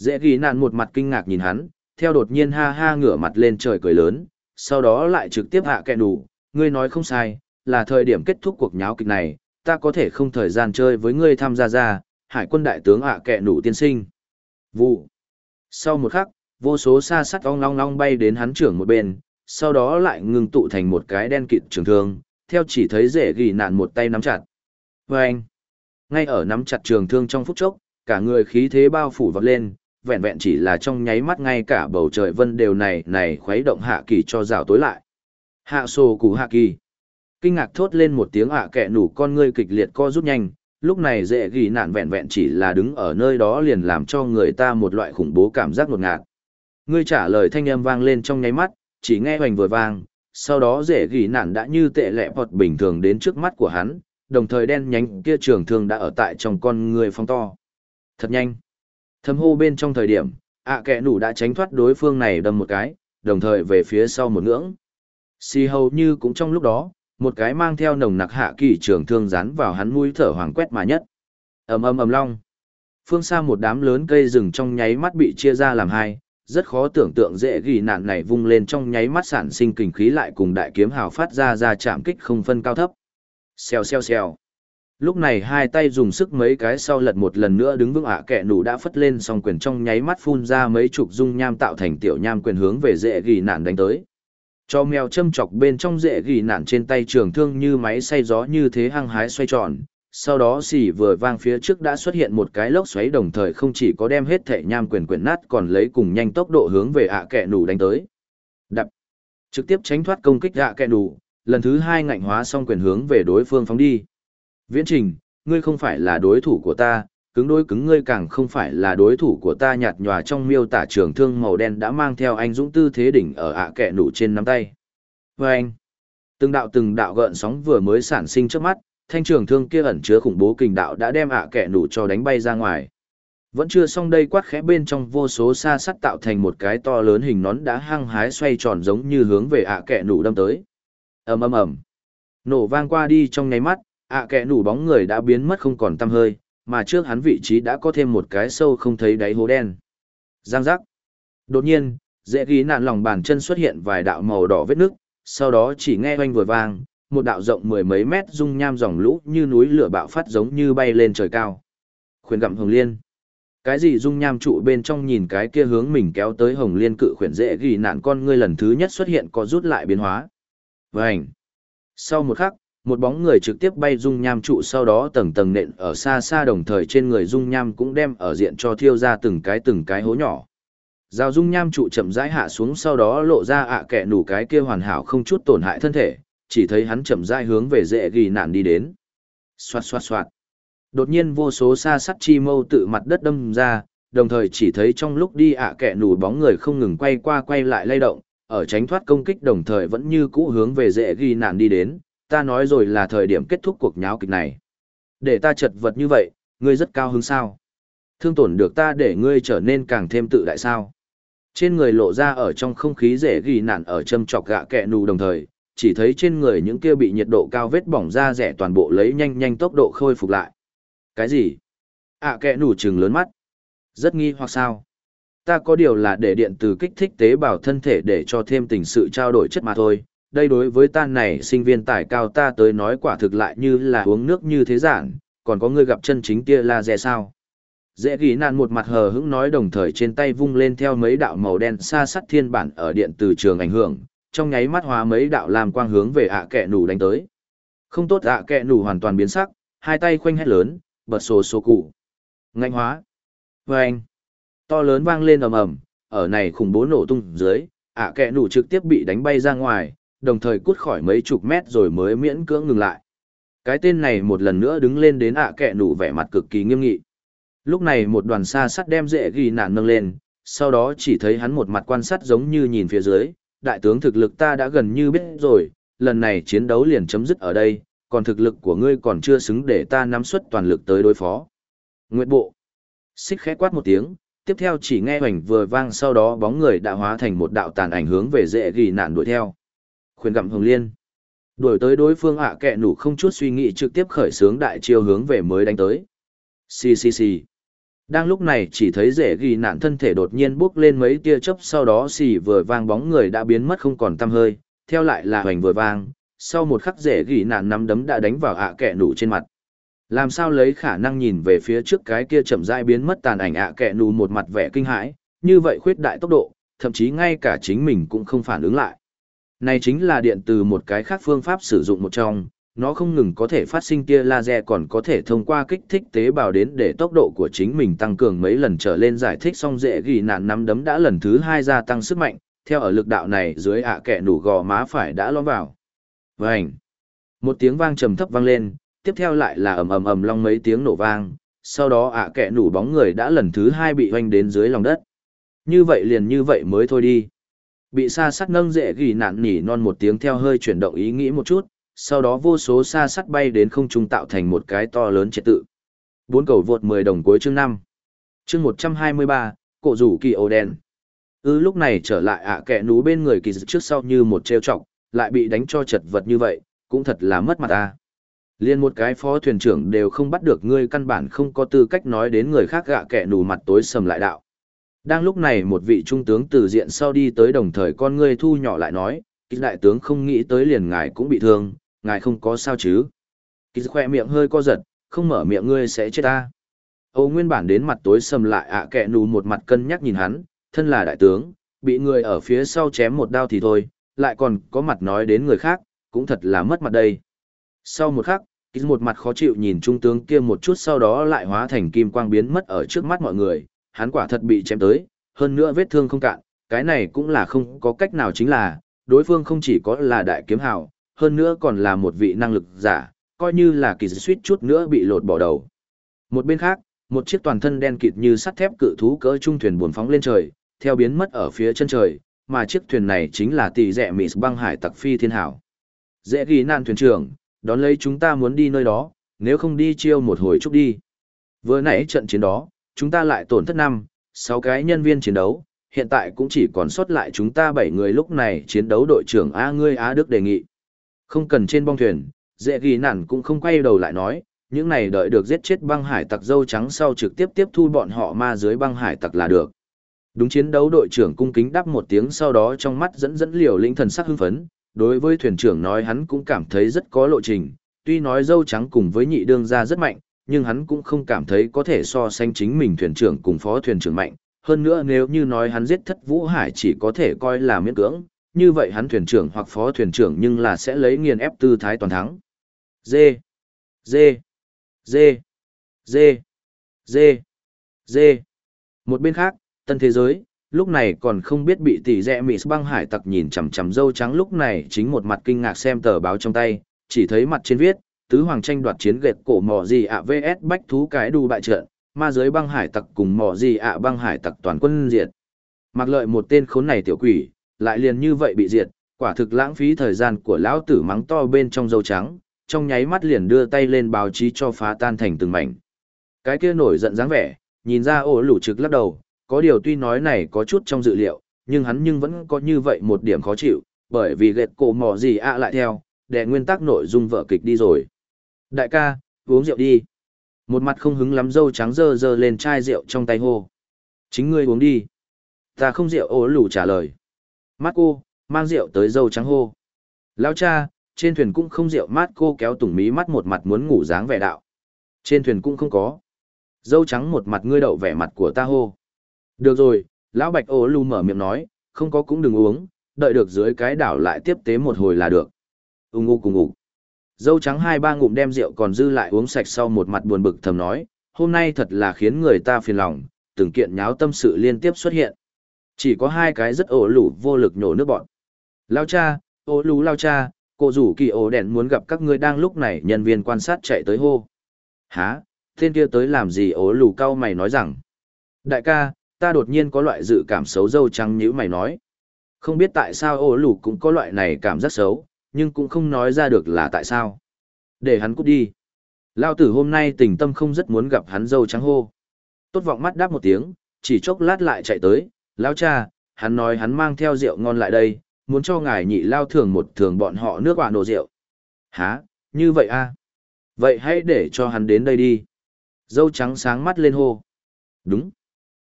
Speaker 1: Dễ ghi nạn một mặt kinh ngạc nhìn hắn, theo đột nhiên ha ha ngửa mặt lên trời cười lớn, sau đó lại trực tiếp hạ kẹn đủ ngươi nói không sai, là thời điểm kết thúc cuộc nháo kịch này, ta có thể không thời gian chơi với ngươi tham gia ra, hải quân đại tướng hạ kẹn kẹ tiên sinh. Vụ. Sau một khắc, vô số xa sắt ong long long bay đến hắn trưởng một bên, sau đó lại ngừng tụ thành một cái đen kịt trường thương, theo chỉ thấy dễ ghi nạn một tay nắm chặt. Và anh, ngay ở nắm chặt trường thương trong phút chốc, cả người khí thế bao phủ vọt lên, vẹn vẹn chỉ là trong nháy mắt ngay cả bầu trời vân đều này này khuấy động hạ kỳ cho rào tối lại. Hạ sổ củ hạ kỳ. Kinh ngạc thốt lên một tiếng ạ à kẹ nủ con ngươi kịch liệt co rút nhanh, lúc này dễ ghi nạn vẹn vẹn chỉ là đứng ở nơi đó liền làm cho người ta một loại khủng bố cảm giác ngột ngạt. Ngươi trả lời thanh âm vang lên trong nháy mắt, chỉ nghe hoành vừa vang, sau đó dễ ghi nạn đã như tệ lẹ bọt bình thường đến trước mắt của hắn, đồng thời đen nhánh kia trường thương đã ở tại trong con người phong to. Thật nhanh. Thâm hô bên trong thời điểm, ạ à kẹ nủ đã tránh thoát đối phương này đâm một cái, đồng thời về phía sau một ngưỡng. Xì hầu như cũng trong lúc đó, một cái mang theo nồng nặc hạ kỳ trường thương rán vào hắn mũi thở hoàng quét mà nhất. ầm ầm ầm long. Phương xa một đám lớn cây rừng trong nháy mắt bị chia ra làm hai, rất khó tưởng tượng dễ ghi nạn này vung lên trong nháy mắt sản sinh kinh khí lại cùng đại kiếm hào phát ra ra chạm kích không phân cao thấp. Xèo xèo xèo. Lúc này hai tay dùng sức mấy cái sau lật một lần nữa đứng vững ạ kẹ nủ đã phất lên song quyền trong nháy mắt phun ra mấy chục dung nham tạo thành tiểu nham quyền hướng về dễ ghi nạn đánh tới. Cho mèo châm chọc bên trong dễ gỉ nạn trên tay trường thương như máy xay gió như thế hăng hái xoay tròn, sau đó xỉ vừa vang phía trước đã xuất hiện một cái lốc xoáy đồng thời không chỉ có đem hết thể nham quyền quyển nát còn lấy cùng nhanh tốc độ hướng về ạ à kẹ nủ đánh tới. Đập. Trực tiếp tránh thoát công kích ạ à kẹ nủ, lần thứ hai ngạnh hóa xong quyền hướng về đối phương phóng đi. Viễn trình, ngươi không phải là đối thủ của ta, cứng đối cứng ngươi càng không phải là đối thủ của ta nhạt nhòa trong miêu tả trường thương màu đen đã mang theo anh dũng tư thế đỉnh ở ạ à kẹ nủ trên nắm tay. Và anh, từng đạo từng đạo gợn sóng vừa mới sản sinh trước mắt, thanh trường thương kia ẩn chứa khủng bố kình đạo đã đem ạ kẹ nủ cho đánh bay ra ngoài. Vẫn chưa xong đây quát khẽ bên trong vô số xa sắt tạo thành một cái to lớn hình nón đã hăng hái xoay tròn giống như hướng về ạ kẹ nủ đâm tới. ầm ầm ầm, nổ vang qua đi trong nháy mắt, ạ kẻ nủ bóng người đã biến mất không còn tăm hơi, mà trước hắn vị trí đã có thêm một cái sâu không thấy đáy hố đen. Giang giác. Đột nhiên, dễ ghi nạn lòng bàn chân xuất hiện vài đạo màu đỏ vết nước, sau đó chỉ nghe oanh vừa vang, một đạo rộng mười mấy mét dung nham dòng lũ như núi lửa bạo phát giống như bay lên trời cao. Khuyển gặm hồng liên. Cái gì dung nham trụ bên trong nhìn cái kia hướng mình kéo tới hồng liên cự khuyển dễ ghi nạn con ngươi lần thứ nhất xuất hiện có rút lại biến hóa. Vành. Sau một khắc, một bóng người trực tiếp bay dung nham trụ sau đó tầng tầng nện ở xa xa đồng thời trên người dung nham cũng đem ở diện cho thiêu ra từng cái từng cái hố nhỏ. Rào dung nham trụ chậm rãi hạ xuống sau đó lộ ra ạ kẹ nủ cái kia hoàn hảo không chút tổn hại thân thể, chỉ thấy hắn chậm rãi hướng về dễ ghi nạn đi đến. Xoạt xoạt xoạt. Đột nhiên vô số xa sắt chi mâu tự mặt đất đâm ra, đồng thời chỉ thấy trong lúc đi ạ kẹ nủ bóng người không ngừng quay qua quay lại lay động, ở tránh thoát công kích đồng thời vẫn như cũ hướng về dễ ghi nạn đi đến, ta nói rồi là thời điểm kết thúc cuộc nháo kịch này. Để ta chật vật như vậy, ngươi rất cao hứng sao? Thương tổn được ta để ngươi trở nên càng thêm tự đại sao? Trên người lộ ra ở trong không khí dễ ghi nạn ở châm chọc gạ kẹ nù đồng thời, chỉ thấy trên người những kia bị nhiệt độ cao vết bỏng da rẻ toàn bộ lấy nhanh nhanh tốc độ khôi phục lại. Cái gì? ạ à, kẹ nù trừng lớn mắt. Rất nghi hoặc sao? Ta có điều là để điện từ kích thích tế bào thân thể để cho thêm tình sự trao đổi chất mà thôi. Đây đối với ta này sinh viên tài cao ta tới nói quả thực lại như là uống nước như thế giản, còn có người gặp chân chính tia laser sao? Dễ ghi nạn một mặt hờ hững nói đồng thời trên tay vung lên theo mấy đạo màu đen xa sắt thiên bản ở điện từ trường ảnh hưởng, trong nháy mắt hóa mấy đạo làm quang hướng về ạ à kẹ nủ đánh tới. Không tốt ạ à kẹ nủ hoàn toàn biến sắc, hai tay khoanh hét lớn, bật sổ sổ cụ. Ngạnh hóa. Và anh. To lớn vang lên ầm ầm, ở này khủng bố nổ tung dưới, ạ à kẹ nủ trực tiếp bị đánh bay ra ngoài, đồng thời cút khỏi mấy chục mét rồi mới miễn cưỡng ngừng lại. Cái tên này một lần nữa đứng lên đến ạ kẹ nủ vẻ mặt cực kỳ nghiêm nghị. Lúc này một đoàn xa sắt đem dễ ghi nạn nâng lên, sau đó chỉ thấy hắn một mặt quan sát giống như nhìn phía dưới, đại tướng thực lực ta đã gần như biết rồi, lần này chiến đấu liền chấm dứt ở đây, còn thực lực của ngươi còn chưa xứng để ta nắm suất toàn lực tới đối phó. Nguyệt bộ. Xích khẽ quát một tiếng, tiếp theo chỉ nghe hoành vừa vang sau đó bóng người đã hóa thành một đạo tàn ảnh hướng về dễ ghi nạn đuổi theo. Khuyên gặm hồng liên. Đuổi tới đối phương ạ kẹ nủ không chút suy nghĩ trực tiếp khởi sướng đại chiêu hướng về mới đánh tới. Xì xì xì. Đang lúc này chỉ thấy rễ ghi nạn thân thể đột nhiên bước lên mấy tia chớp sau đó xì vừa vang bóng người đã biến mất không còn tăm hơi, theo lại là hoành vừa vang, sau một khắc rễ ghi nạn nắm đấm đã đánh vào ạ kẹ nủ trên mặt. Làm sao lấy khả năng nhìn về phía trước cái kia chậm rãi biến mất tàn ảnh ạ kẹ nủ một mặt vẻ kinh hãi, như vậy khuyết đại tốc độ, thậm chí ngay cả chính mình cũng không phản ứng lại. Này chính là điện từ một cái khác phương pháp sử dụng một trong, nó không ngừng có thể phát sinh tia laser còn có thể thông qua kích thích tế bào đến để tốc độ của chính mình tăng cường mấy lần trở lên giải thích xong dễ ghi nạn nắm đấm đã lần thứ hai gia tăng sức mạnh, theo ở lực đạo này dưới ạ kẻ nủ gò má phải đã lõm vào. Vành! Một tiếng vang trầm thấp vang lên, tiếp theo lại là ầm ầm ầm long mấy tiếng nổ vang, sau đó ạ kẻ nủ bóng người đã lần thứ hai bị hoanh đến dưới lòng đất. Như vậy liền như vậy mới thôi đi. Bị sa sắt nâng dễ gỉ nạn nỉ non một tiếng theo hơi chuyển động ý nghĩ một chút, sau đó vô số sa sắt bay đến không trung tạo thành một cái to lớn trật tự. Bốn cầu vượt 10 đồng cuối chương 5. Chương 123, cổ rủ kỳ ô đen. Ư ừ, lúc này trở lại ạ kẻ nú bên người kỳ trước sau như một trêu chọc, lại bị đánh cho chật vật như vậy, cũng thật là mất mặt ta. Liên một cái phó thuyền trưởng đều không bắt được ngươi căn bản không có tư cách nói đến người khác gạ kẻ nù mặt tối sầm lại đạo. Đang lúc này một vị trung tướng từ diện sau đi tới đồng thời con ngươi thu nhỏ lại nói, kích đại tướng không nghĩ tới liền ngài cũng bị thương, ngài không có sao chứ. Kích khỏe miệng hơi co giật, không mở miệng ngươi sẽ chết ta. Âu nguyên bản đến mặt tối sầm lại ạ kẹ nù một mặt cân nhắc nhìn hắn, thân là đại tướng, bị người ở phía sau chém một đao thì thôi, lại còn có mặt nói đến người khác, cũng thật là mất mặt đây. Sau một khắc, kích một mặt khó chịu nhìn trung tướng kia một chút sau đó lại hóa thành kim quang biến mất ở trước mắt mọi người, hắn quả thật bị chém tới, hơn nữa vết thương không cạn, cái này cũng là không có cách nào chính là, đối phương không chỉ có là đại kiếm hào, hơn nữa còn là một vị năng lực giả, coi như là kỳ suýt chút nữa bị lột bỏ đầu. Một bên khác, một chiếc toàn thân đen kịt như sắt thép cự thú cỡ trung thuyền buồn phóng lên trời, theo biến mất ở phía chân trời, mà chiếc thuyền này chính là tỷ rẻ mịt băng hải tặc phi thiên hảo. Dễ ghi nan thuyền trưởng, đón lấy chúng ta muốn đi nơi đó, nếu không đi chiêu một hồi chút đi. Vừa nãy trận chiến đó, chúng ta lại tổn thất năm, sáu cái nhân viên chiến đấu, hiện tại cũng chỉ còn sót lại chúng ta bảy người lúc này chiến đấu đội trưởng A ngươi Á Đức đề nghị. Không cần trên bong thuyền, dễ ghi nản cũng không quay đầu lại nói, những này đợi được giết chết băng hải tặc dâu trắng sau trực tiếp tiếp thu bọn họ ma dưới băng hải tặc là được. Đúng chiến đấu đội trưởng cung kính đáp một tiếng sau đó trong mắt dẫn dẫn liều linh thần sắc hưng phấn, đối với thuyền trưởng nói hắn cũng cảm thấy rất có lộ trình, tuy nói dâu trắng cùng với nhị đương gia rất mạnh, nhưng hắn cũng không cảm thấy có thể so sánh chính mình thuyền trưởng cùng phó thuyền trưởng mạnh. Hơn nữa nếu như nói hắn giết thất vũ hải chỉ có thể coi là miễn cưỡng, như vậy hắn thuyền trưởng hoặc phó thuyền trưởng nhưng là sẽ lấy nghiền ép tư thái toàn thắng. Dê, dê, dê, dê, dê, dê. Một bên khác, tân thế giới, lúc này còn không biết bị tỷ rẽ mị băng hải tặc nhìn chằm chằm dâu trắng lúc này chính một mặt kinh ngạc xem tờ báo trong tay, chỉ thấy mặt trên viết, tứ hoàng tranh đoạt chiến gệt cổ mỏ gì ạ vs bách thú cái đu bại trận, ma giới băng hải tặc cùng mỏ gì ạ băng hải tặc toàn quân diệt. Mặc lợi một tên khốn này tiểu quỷ, lại liền như vậy bị diệt, quả thực lãng phí thời gian của lão tử mắng to bên trong dâu trắng, trong nháy mắt liền đưa tay lên báo chí cho phá tan thành từng mảnh. Cái kia nổi giận dáng vẻ, nhìn ra ổ lủ trực lắc đầu, có điều tuy nói này có chút trong dự liệu, nhưng hắn nhưng vẫn có như vậy một điểm khó chịu, bởi vì gệt cổ mỏ gì ạ lại theo, để nguyên tắc nội dung vở kịch đi rồi. Đại ca, uống rượu đi. Một mặt không hứng lắm dâu trắng dơ dơ lên chai rượu trong tay hô. Chính ngươi uống đi. Ta không rượu ố lù trả lời. Mắt cô, mang rượu tới dâu trắng hô. Lao cha, trên thuyền cũng không rượu mát cô kéo tủng mí mắt một mặt muốn ngủ dáng vẻ đạo. Trên thuyền cũng không có. Dâu trắng một mặt ngươi đậu vẻ mặt của ta hô. Được rồi, lão bạch ố lù mở miệng nói, không có cũng đừng uống, đợi được dưới cái đảo lại tiếp tế một hồi là được. Ung ngu cùng ngủ. Dâu trắng hai ba ngụm đem rượu còn dư lại uống sạch sau một mặt buồn bực thầm nói, hôm nay thật là khiến người ta phiền lòng, từng kiện nháo tâm sự liên tiếp xuất hiện. Chỉ có hai cái rất ổ lủ vô lực nhổ nước bọn. Lao cha, ổ lù lao cha, cô rủ kỳ ổ đèn muốn gặp các ngươi đang lúc này nhân viên quan sát chạy tới hô. Hả, tên kia tới làm gì ổ lù cao mày nói rằng. Đại ca, ta đột nhiên có loại dự cảm xấu dâu trắng như mày nói. Không biết tại sao ổ lù cũng có loại này cảm giác xấu, nhưng cũng không nói ra được là tại sao. Để hắn cút đi. Lao tử hôm nay tình tâm không rất muốn gặp hắn dâu trắng hô. Tốt vọng mắt đáp một tiếng, chỉ chốc lát lại chạy tới, Lao cha, hắn nói hắn mang theo rượu ngon lại đây, muốn cho ngài nhị lao thường một thường bọn họ nước quả nổ rượu. Hả, như vậy a à? Vậy hãy để cho hắn đến đây đi. Dâu trắng sáng mắt lên hô. Đúng.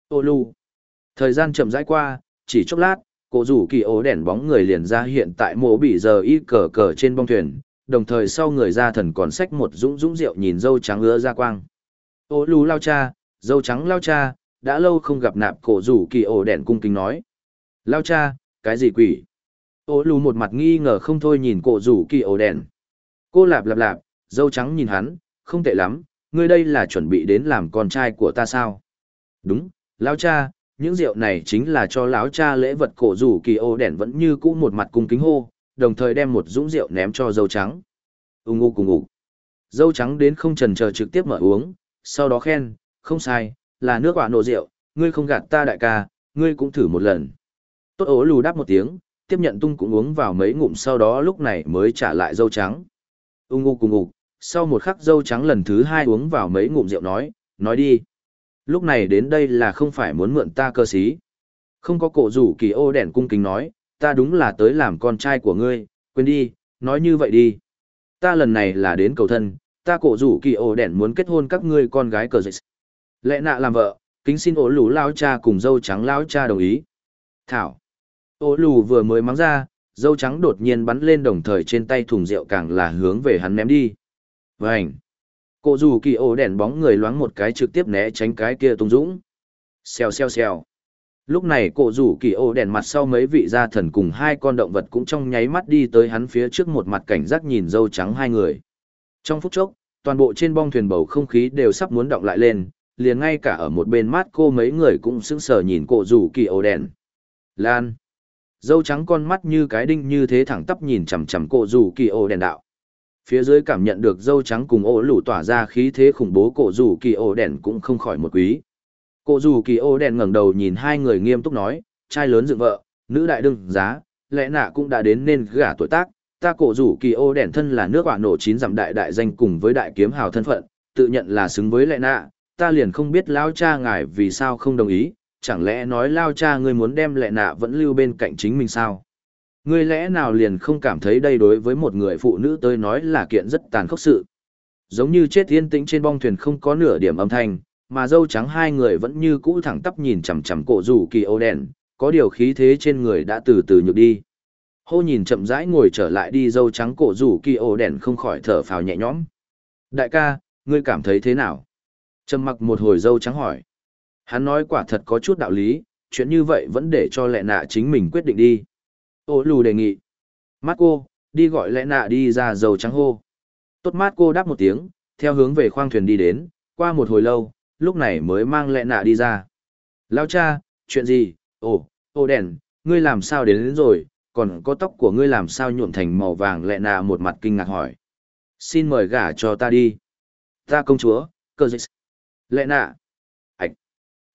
Speaker 1: Ô lu. Thời gian chậm rãi qua, chỉ chốc lát, cổ rủ kỳ ố đèn bóng người liền ra hiện tại mộ bị giờ y cờ cờ trên bong thuyền, đồng thời sau người ra thần còn xách một dũng dũng rượu nhìn dâu trắng ứa ra quang. Ô lù lao cha, dâu trắng lao cha, đã lâu không gặp nạp cổ rủ kỳ ổ đèn cung kính nói. Lao cha, cái gì quỷ? Ô lù một mặt nghi ngờ không thôi nhìn cổ rủ kỳ ổ đèn. Cô lạp lạp lạp, dâu trắng nhìn hắn, không tệ lắm, ngươi đây là chuẩn bị đến làm con trai của ta sao? Đúng, lao cha, những rượu này chính là cho lão cha lễ vật cổ rủ kỳ ô đèn vẫn như cũ một mặt cung kính hô, đồng thời đem một dũng rượu ném cho dâu trắng. Ung ngu cùng ngủ. Dâu trắng đến không trần chờ trực tiếp mở uống, sau đó khen, không sai, là nước quả nổ rượu, ngươi không gạt ta đại ca, ngươi cũng thử một lần. Tốt ố lù đáp một tiếng, tiếp nhận tung cũng uống vào mấy ngụm sau đó lúc này mới trả lại dâu trắng. Ung ngu cùng ngủ, sau một khắc dâu trắng lần thứ hai uống vào mấy ngụm rượu nói, nói đi. Lúc này đến đây là không phải muốn mượn ta cơ sĩ. Không có cổ rủ kỳ ô đèn cung kính nói, ta đúng là tới làm con trai của ngươi, quên đi, nói như vậy đi. Ta lần này là đến cầu thân, ta cổ rủ kỳ ô đèn muốn kết hôn các ngươi con gái cờ dịch. Lệ nạ làm vợ, kính xin ổ lù lao cha cùng dâu trắng lao cha đồng ý. Thảo. Ổ lù vừa mới mắng ra, dâu trắng đột nhiên bắn lên đồng thời trên tay thùng rượu càng là hướng về hắn ném đi. Vânh. Cô dù kỳ ổ đèn bóng người loáng một cái trực tiếp né tránh cái kia tung dũng. Xèo xèo xèo. Lúc này cổ rủ kỳ ô đèn mặt sau mấy vị gia thần cùng hai con động vật cũng trong nháy mắt đi tới hắn phía trước một mặt cảnh giác nhìn dâu trắng hai người. Trong phút chốc, toàn bộ trên bong thuyền bầu không khí đều sắp muốn động lại lên, liền ngay cả ở một bên mát cô mấy người cũng sững sờ nhìn cổ rủ kỳ ô đèn. Lan. Dâu trắng con mắt như cái đinh như thế thẳng tắp nhìn chằm chằm cổ rủ kỳ ô đèn đạo. Phía dưới cảm nhận được dâu trắng cùng ổ lũ tỏa ra khí thế khủng bố cổ rủ kỳ ổ đèn cũng không khỏi một quý. Cổ rủ kỳ ổ đèn ngẩng đầu nhìn hai người nghiêm túc nói, trai lớn dựng vợ, nữ đại đương giá, lẽ nạ cũng đã đến nên gả tuổi tác, ta cổ rủ kỳ ô đèn thân là nước quả nổ chín dặm đại đại danh cùng với đại kiếm hào thân phận, tự nhận là xứng với lẽ nạ, ta liền không biết lao cha ngài vì sao không đồng ý, chẳng lẽ nói lao cha ngươi muốn đem lẽ nạ vẫn lưu bên cạnh chính mình sao? Ngươi lẽ nào liền không cảm thấy đây đối với một người phụ nữ tới nói là kiện rất tàn khốc sự. Giống như chết yên tĩnh trên bong thuyền không có nửa điểm âm thanh, mà dâu trắng hai người vẫn như cũ thẳng tắp nhìn chằm chằm cổ rủ kỳ ô đèn, có điều khí thế trên người đã từ từ nhược đi. Hô nhìn chậm rãi ngồi trở lại đi dâu trắng cổ rủ kỳ ô đèn không khỏi thở phào nhẹ nhõm. Đại ca, ngươi cảm thấy thế nào? Trầm mặc một hồi dâu trắng hỏi. Hắn nói quả thật có chút đạo lý, chuyện như vậy vẫn để cho lẹ nạ chính mình quyết định đi. Ô lù đề nghị. Mát cô, đi gọi lẽ nạ đi ra dầu trắng hô. Tốt mát cô đáp một tiếng, theo hướng về khoang thuyền đi đến, qua một hồi lâu, lúc này mới mang lẽ nạ đi ra. Lao cha, chuyện gì? Ồ, ô đèn, ngươi làm sao đến, đến rồi, còn có tóc của ngươi làm sao nhuộm thành màu vàng lẹ nạ một mặt kinh ngạc hỏi. Xin mời gả cho ta đi. Ta công chúa, cơ dịch. Lẹ nạ. Ảch.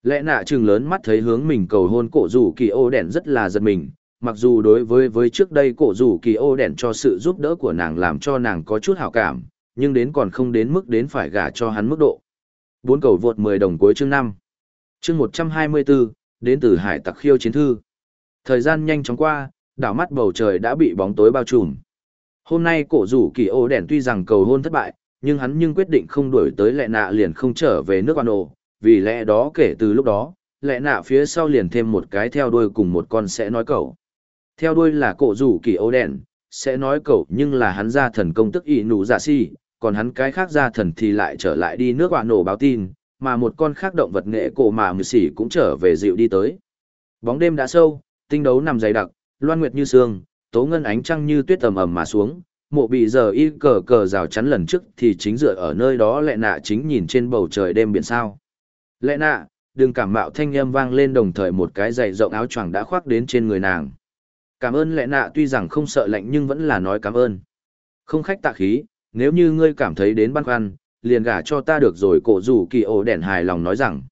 Speaker 1: Lẽ nạ trừng lớn mắt thấy hướng mình cầu hôn cổ rủ kỳ ô đèn rất là giật mình. Mặc dù đối với với trước đây cổ rủ kỳ ô đèn cho sự giúp đỡ của nàng làm cho nàng có chút hảo cảm, nhưng đến còn không đến mức đến phải gả cho hắn mức độ. Bốn cầu vượt 10 đồng cuối chương 5. Chương 124, đến từ hải tặc khiêu chiến thư. Thời gian nhanh chóng qua, đảo mắt bầu trời đã bị bóng tối bao trùm. Hôm nay cổ rủ kỳ ô đèn tuy rằng cầu hôn thất bại, nhưng hắn nhưng quyết định không đuổi tới lệ nạ liền không trở về nước quan ổ, vì lẽ đó kể từ lúc đó, lệ nạ phía sau liền thêm một cái theo đuôi cùng một con sẽ nói cậu. Theo đuôi là cổ rủ kỳ ô đèn, sẽ nói cậu nhưng là hắn ra thần công tức ỷ nụ giả dạ si, còn hắn cái khác ra thần thì lại trở lại đi nước quả nổ báo tin, mà một con khác động vật nghệ cổ mà mười xỉ cũng trở về dịu đi tới. Bóng đêm đã sâu, tinh đấu nằm dày đặc, loan nguyệt như sương, tố ngân ánh trăng như tuyết tầm ầm mà xuống, mộ bị giờ y cờ cờ rào chắn lần trước thì chính dựa ở nơi đó lẹ nạ chính nhìn trên bầu trời đêm biển sao. Lẹ nạ, đừng cảm mạo thanh âm vang lên đồng thời một cái giày rộng áo choàng đã khoác đến trên người nàng. Cảm ơn lẹ nạ tuy rằng không sợ lạnh nhưng vẫn là nói cảm ơn. Không khách tạ khí, nếu như ngươi cảm thấy đến băn khoăn, liền gả cho ta được rồi cổ rủ kỳ ổ đèn hài lòng nói rằng.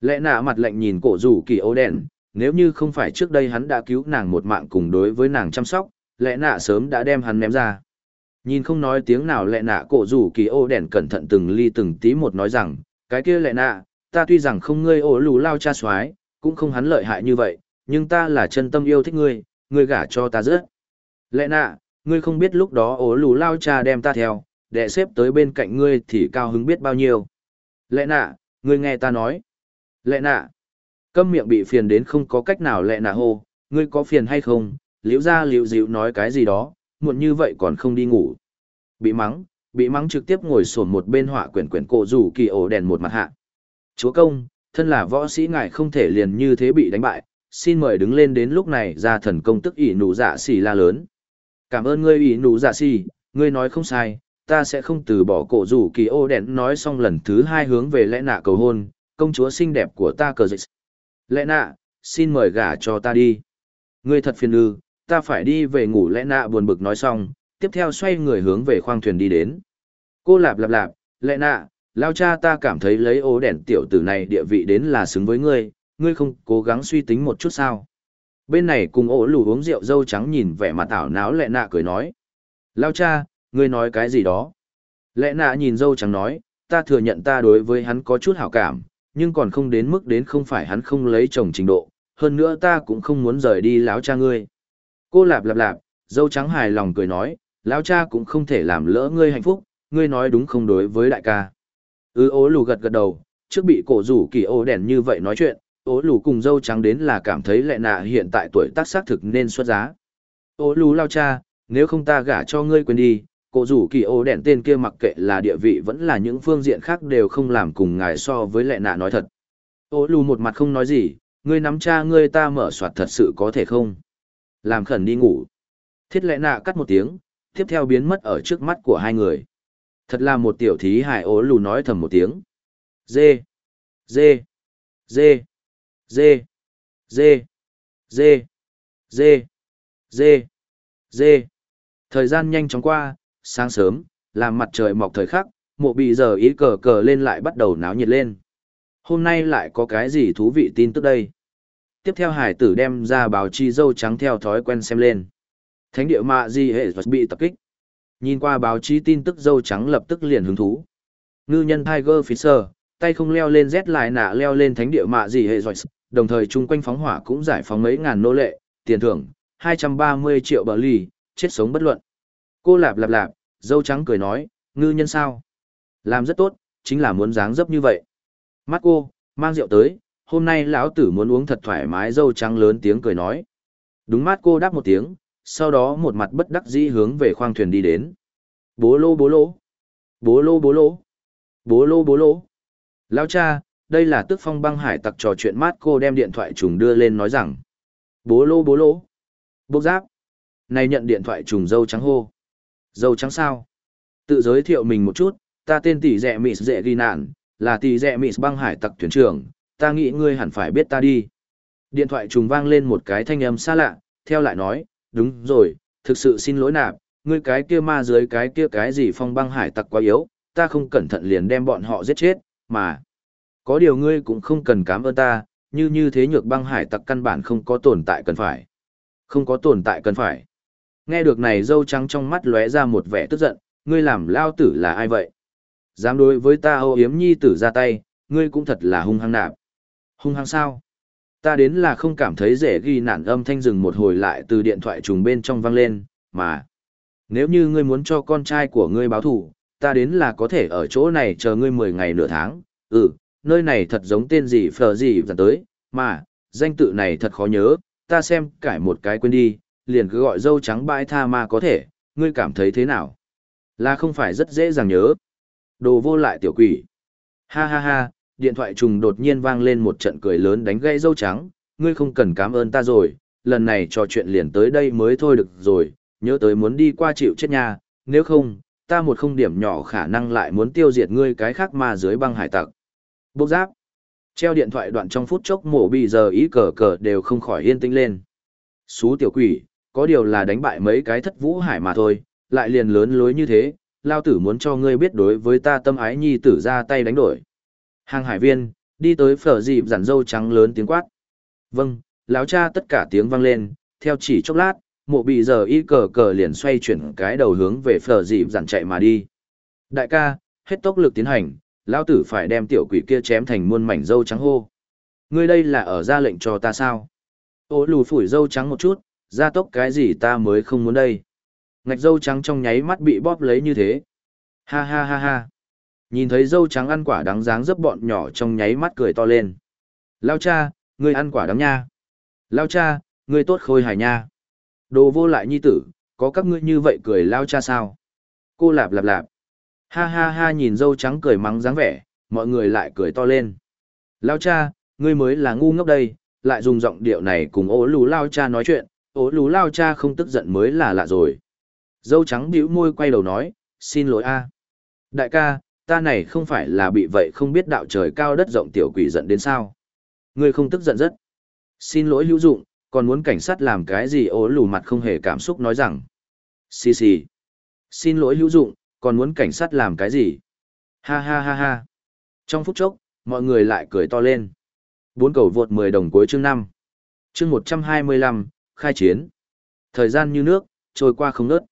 Speaker 1: Lẽ nạ mặt lạnh nhìn cổ rủ kỳ ổ đèn, nếu như không phải trước đây hắn đã cứu nàng một mạng cùng đối với nàng chăm sóc, lẽ nạ sớm đã đem hắn ném ra. Nhìn không nói tiếng nào lẽ nạ cổ rủ kỳ ổ đèn cẩn thận từng ly từng tí một nói rằng, cái kia lẽ nạ, ta tuy rằng không ngươi ổ lù lao cha xoái, cũng không hắn lợi hại như vậy, nhưng ta là chân tâm yêu thích ngươi, ngươi gả cho ta rớt. Lẽ nạ, ngươi không biết lúc đó ố lù lao cha đem ta theo, đệ xếp tới bên cạnh ngươi thì cao hứng biết bao nhiêu. Lệ nạ, ngươi nghe ta nói. Lệ nạ, câm miệng bị phiền đến không có cách nào lệ nạ hô, ngươi có phiền hay không, liễu ra liễu dịu nói cái gì đó, muộn như vậy còn không đi ngủ. Bị mắng, bị mắng trực tiếp ngồi sổn một bên họa quyển quyển cổ rủ kỳ ổ đèn một mặt hạ. Chúa công, thân là võ sĩ ngài không thể liền như thế bị đánh bại, xin mời đứng lên đến lúc này ra thần công tức ỷ nụ dạ xì la lớn. Cảm ơn ngươi ỷ nụ dạ xì, ngươi nói không sai, ta sẽ không từ bỏ cổ rủ kỳ ô đèn nói xong lần thứ hai hướng về lẽ nạ cầu hôn công chúa xinh đẹp của ta cờ dịch. Lẽ nạ xin mời gả cho ta đi. Ngươi thật phiền ư ta phải đi về ngủ lẽ nạ buồn bực nói xong tiếp theo xoay người hướng về khoang thuyền đi đến. Cô lạp lạp lạp lẽ nạ lao cha ta cảm thấy lấy ô đèn tiểu tử này địa vị đến là xứng với ngươi ngươi không cố gắng suy tính một chút sao bên này cùng ổ lù uống rượu dâu trắng nhìn vẻ mặt ảo náo lẹ nạ cười nói lao cha Ngươi nói cái gì đó? lẹ nạ nhìn dâu trắng nói, ta thừa nhận ta đối với hắn có chút hảo cảm, nhưng còn không đến mức đến không phải hắn không lấy chồng trình độ, hơn nữa ta cũng không muốn rời đi láo cha ngươi. Cô lạp lạp lạp, dâu trắng hài lòng cười nói, láo cha cũng không thể làm lỡ ngươi hạnh phúc, ngươi nói đúng không đối với đại ca. Ừ, Ư ố lù gật gật đầu, trước bị cổ rủ kỳ ô đèn như vậy nói chuyện, ố lù cùng dâu trắng đến là cảm thấy lệ nạ hiện tại tuổi tác xác thực nên xuất giá. Ố lù lao cha, nếu không ta gả cho ngươi quên đi, cổ rủ kỳ ô đèn tên kia mặc kệ là địa vị vẫn là những phương diện khác đều không làm cùng ngài so với lệ nạ nói thật. Ô lù một mặt không nói gì, ngươi nắm cha ngươi ta mở soạt thật sự có thể không? Làm khẩn đi ngủ. Thiết lệ nạ cắt một tiếng, tiếp theo biến mất ở trước mắt của hai người. Thật là một tiểu thí hải ố lù nói thầm một tiếng. Dê, dê, dê, dê, dê, dê, dê, dê, dê. Thời gian nhanh chóng qua, sáng sớm, làm mặt trời mọc thời khắc, mộ bị giờ ý cờ cờ lên lại bắt đầu náo nhiệt lên. Hôm nay lại có cái gì thú vị tin tức đây? Tiếp theo hải tử đem ra báo chi dâu trắng theo thói quen xem lên. Thánh địa mạ di hệ bị tập kích. Nhìn qua báo chí tin tức dâu trắng lập tức liền hứng thú. Ngư nhân Tiger Fisher, tay không leo lên Z lại nạ leo lên thánh địa mạ gì hệ giỏi đồng thời chung quanh phóng hỏa cũng giải phóng mấy ngàn nô lệ, tiền thưởng, 230 triệu bờ lì, chết sống bất luận. Cô lạp lạp lạp, dâu trắng cười nói, ngư nhân sao? Làm rất tốt, chính là muốn dáng dấp như vậy. Mắt cô, mang rượu tới, hôm nay lão tử muốn uống thật thoải mái dâu trắng lớn tiếng cười nói. Đúng mắt cô đáp một tiếng, sau đó một mặt bất đắc dĩ hướng về khoang thuyền đi đến. Bố lô bố lô. Bố lô bố lô. Bố lô bố lô. Lão cha, đây là tức phong băng hải tặc trò chuyện mát cô đem điện thoại trùng đưa lên nói rằng. Bố lô bố lô. Bốc giáp. Này nhận điện thoại trùng dâu trắng hô. Dâu trắng sao? Tự giới thiệu mình một chút, ta tên tỷ rẹ mịt dễ ghi nạn, là tỷ rẹ mịt băng hải tặc thuyền trưởng, ta nghĩ ngươi hẳn phải biết ta đi. Điện thoại trùng vang lên một cái thanh âm xa lạ, theo lại nói, đúng rồi, thực sự xin lỗi nạp, ngươi cái kia ma dưới cái kia cái gì phong băng hải tặc quá yếu, ta không cẩn thận liền đem bọn họ giết chết, mà. Có điều ngươi cũng không cần cảm ơn ta, như như thế nhược băng hải tặc căn bản không có tồn tại cần phải. Không có tồn tại cần phải. Nghe được này dâu trắng trong mắt lóe ra một vẻ tức giận, ngươi làm lao tử là ai vậy? Dám đối với ta ô yếm nhi tử ra tay, ngươi cũng thật là hung hăng nạp. Hung hăng sao? Ta đến là không cảm thấy dễ ghi nản âm thanh rừng một hồi lại từ điện thoại trùng bên trong vang lên, mà. Nếu như ngươi muốn cho con trai của ngươi báo thủ, ta đến là có thể ở chỗ này chờ ngươi 10 ngày nửa tháng. Ừ, nơi này thật giống tên gì phờ gì dần tới, mà, danh tự này thật khó nhớ, ta xem cải một cái quên đi, liền cứ gọi dâu trắng bãi tha ma có thể, ngươi cảm thấy thế nào? Là không phải rất dễ dàng nhớ. Đồ vô lại tiểu quỷ. Ha ha ha, điện thoại trùng đột nhiên vang lên một trận cười lớn đánh gãy dâu trắng, ngươi không cần cảm ơn ta rồi, lần này trò chuyện liền tới đây mới thôi được rồi, nhớ tới muốn đi qua chịu chết nha, nếu không, ta một không điểm nhỏ khả năng lại muốn tiêu diệt ngươi cái khác mà dưới băng hải tặc. Bốc giáp. Treo điện thoại đoạn trong phút chốc mổ bị giờ ý cờ cờ đều không khỏi yên tĩnh lên. Xú tiểu quỷ, có điều là đánh bại mấy cái thất vũ hải mà thôi, lại liền lớn lối như thế, lao tử muốn cho ngươi biết đối với ta tâm ái nhi tử ra tay đánh đổi. Hàng hải viên, đi tới phở dịp giản dâu trắng lớn tiếng quát. Vâng, lão cha tất cả tiếng vang lên, theo chỉ chốc lát, mộ bị giờ y cờ cờ liền xoay chuyển cái đầu hướng về phở dịp giản chạy mà đi. Đại ca, hết tốc lực tiến hành, lão tử phải đem tiểu quỷ kia chém thành muôn mảnh dâu trắng hô. Ngươi đây là ở ra lệnh cho ta sao? Ô lù phủi dâu trắng một chút, ra tốc cái gì ta mới không muốn đây. Ngạch dâu trắng trong nháy mắt bị bóp lấy như thế. Ha ha ha ha. Nhìn thấy dâu trắng ăn quả đắng dáng dấp bọn nhỏ trong nháy mắt cười to lên. Lao cha, ngươi ăn quả đắng nha. Lao cha, ngươi tốt khôi hài nha. Đồ vô lại nhi tử, có các ngươi như vậy cười lao cha sao? Cô lạp lạp lạp. Ha ha ha nhìn dâu trắng cười mắng dáng vẻ, mọi người lại cười to lên. Lao cha, ngươi mới là ngu ngốc đây, lại dùng giọng điệu này cùng ố lù lao cha nói chuyện, ố lù lao cha không tức giận mới là lạ rồi. Dâu trắng bĩu môi quay đầu nói, xin lỗi a Đại ca, ta này không phải là bị vậy không biết đạo trời cao đất rộng tiểu quỷ giận đến sao. Ngươi không tức giận rất. Xin lỗi hữu dụng, còn muốn cảnh sát làm cái gì ố lù mặt không hề cảm xúc nói rằng. Xì xì. Xin lỗi hữu dụng, còn muốn cảnh sát làm cái gì? Ha ha ha ha. Trong phút chốc, mọi người lại cười to lên. Bốn cầu vượt 10 đồng cuối chương 5. Chương 125, khai chiến. Thời gian như nước, trôi qua không nớt.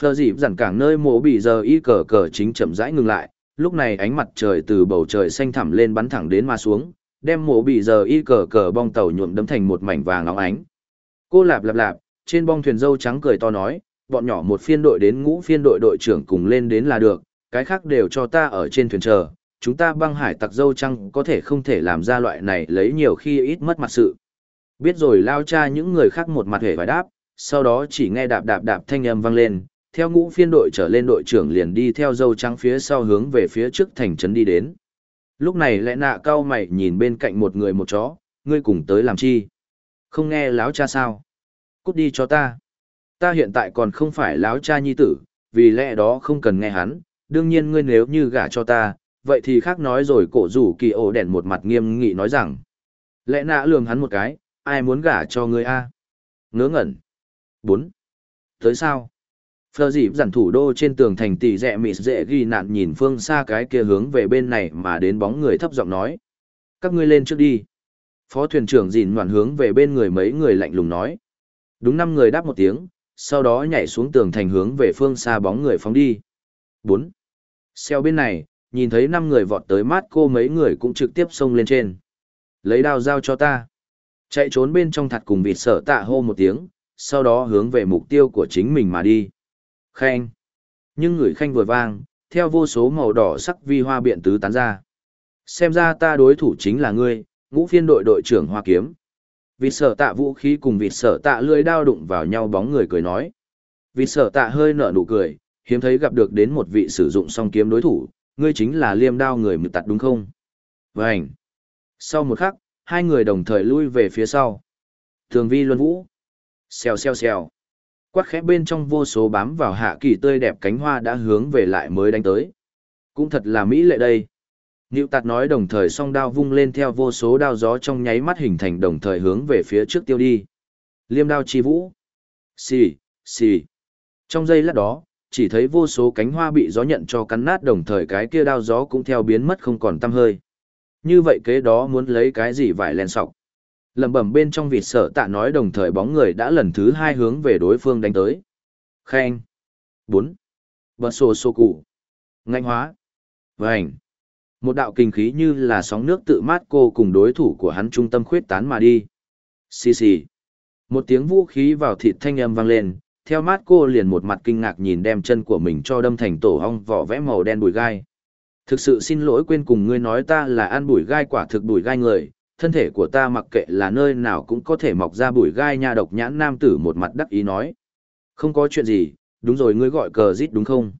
Speaker 1: Phờ dịp dặn cảng nơi mộ bị giờ y cờ cờ chính chậm rãi ngừng lại, lúc này ánh mặt trời từ bầu trời xanh thẳm lên bắn thẳng đến mà xuống, đem mộ bị giờ y cờ cờ bong tàu nhuộm đấm thành một mảnh vàng óng ánh. Cô lạp lạp lạp, trên bong thuyền dâu trắng cười to nói, bọn nhỏ một phiên đội đến ngũ phiên đội đội trưởng cùng lên đến là được, cái khác đều cho ta ở trên thuyền chờ, chúng ta băng hải tặc dâu trăng có thể không thể làm ra loại này lấy nhiều khi ít mất mặt sự. Biết rồi lao cha những người khác một mặt hề phải đáp, sau đó chỉ nghe đạp đạp đạp thanh âm vang lên, theo ngũ phiên đội trở lên đội trưởng liền đi theo dâu trắng phía sau hướng về phía trước thành trấn đi đến. Lúc này lẽ nạ cao mày nhìn bên cạnh một người một chó, ngươi cùng tới làm chi? Không nghe láo cha sao? Cút đi cho ta. Ta hiện tại còn không phải láo cha nhi tử, vì lẽ đó không cần nghe hắn, đương nhiên ngươi nếu như gả cho ta, vậy thì khác nói rồi cổ rủ kỳ ổ đèn một mặt nghiêm nghị nói rằng. Lẽ nạ lường hắn một cái, ai muốn gả cho ngươi a? Ngớ ngẩn. 4. Tới sao? Phờ dịp giản thủ đô trên tường thành tỷ rẹ mịt dễ ghi nạn nhìn phương xa cái kia hướng về bên này mà đến bóng người thấp giọng nói. Các ngươi lên trước đi. Phó thuyền trưởng dìn ngoạn hướng về bên người mấy người lạnh lùng nói. Đúng năm người đáp một tiếng, sau đó nhảy xuống tường thành hướng về phương xa bóng người phóng đi. 4. Xeo bên này, nhìn thấy năm người vọt tới mát cô mấy người cũng trực tiếp xông lên trên. Lấy đao dao cho ta. Chạy trốn bên trong thật cùng vịt sợ tạ hô một tiếng, sau đó hướng về mục tiêu của chính mình mà đi. Khanh. Nhưng người khanh vừa vang, theo vô số màu đỏ sắc vi hoa biện tứ tán ra. Xem ra ta đối thủ chính là ngươi, ngũ phiên đội đội trưởng Hoa Kiếm. Vịt sở tạ vũ khí cùng vịt sở tạ lưỡi đao đụng vào nhau bóng người cười nói. Vịt sở tạ hơi nở nụ cười, hiếm thấy gặp được đến một vị sử dụng song kiếm đối thủ, ngươi chính là liêm đao người mực tặt đúng không? Vânh! Sau một khắc, hai người đồng thời lui về phía sau. Thường vi luân vũ. Xèo xèo xèo. Quát khẽ bên trong vô số bám vào hạ kỳ tươi đẹp cánh hoa đã hướng về lại mới đánh tới. Cũng thật là mỹ lệ đây. Ngưu tạt nói đồng thời song đao vung lên theo vô số đao gió trong nháy mắt hình thành đồng thời hướng về phía trước tiêu đi. Liêm đao chi vũ. Xì, xì. Trong giây lát đó, chỉ thấy vô số cánh hoa bị gió nhận cho cắn nát đồng thời cái kia đao gió cũng theo biến mất không còn tăm hơi. Như vậy kế đó muốn lấy cái gì vải len sọc. Lầm bẩm bên trong vịt sợ tạ nói đồng thời bóng người đã lần thứ hai hướng về đối phương đánh tới. Khen. 4. Bật sổ sô cụ. Ngạnh hóa. Vành. Một đạo kinh khí như là sóng nước tự mát cô cùng đối thủ của hắn trung tâm khuyết tán mà đi. Xì xì. Một tiếng vũ khí vào thịt thanh âm vang lên, theo mát cô liền một mặt kinh ngạc nhìn đem chân của mình cho đâm thành tổ hong vỏ vẽ màu đen bùi gai. Thực sự xin lỗi quên cùng ngươi nói ta là ăn bùi gai quả thực bùi gai người, thân thể của ta mặc kệ là nơi nào cũng có thể mọc ra bùi gai nha độc nhãn nam tử một mặt đắc ý nói. Không có chuyện gì, đúng rồi ngươi gọi cờ rít đúng không?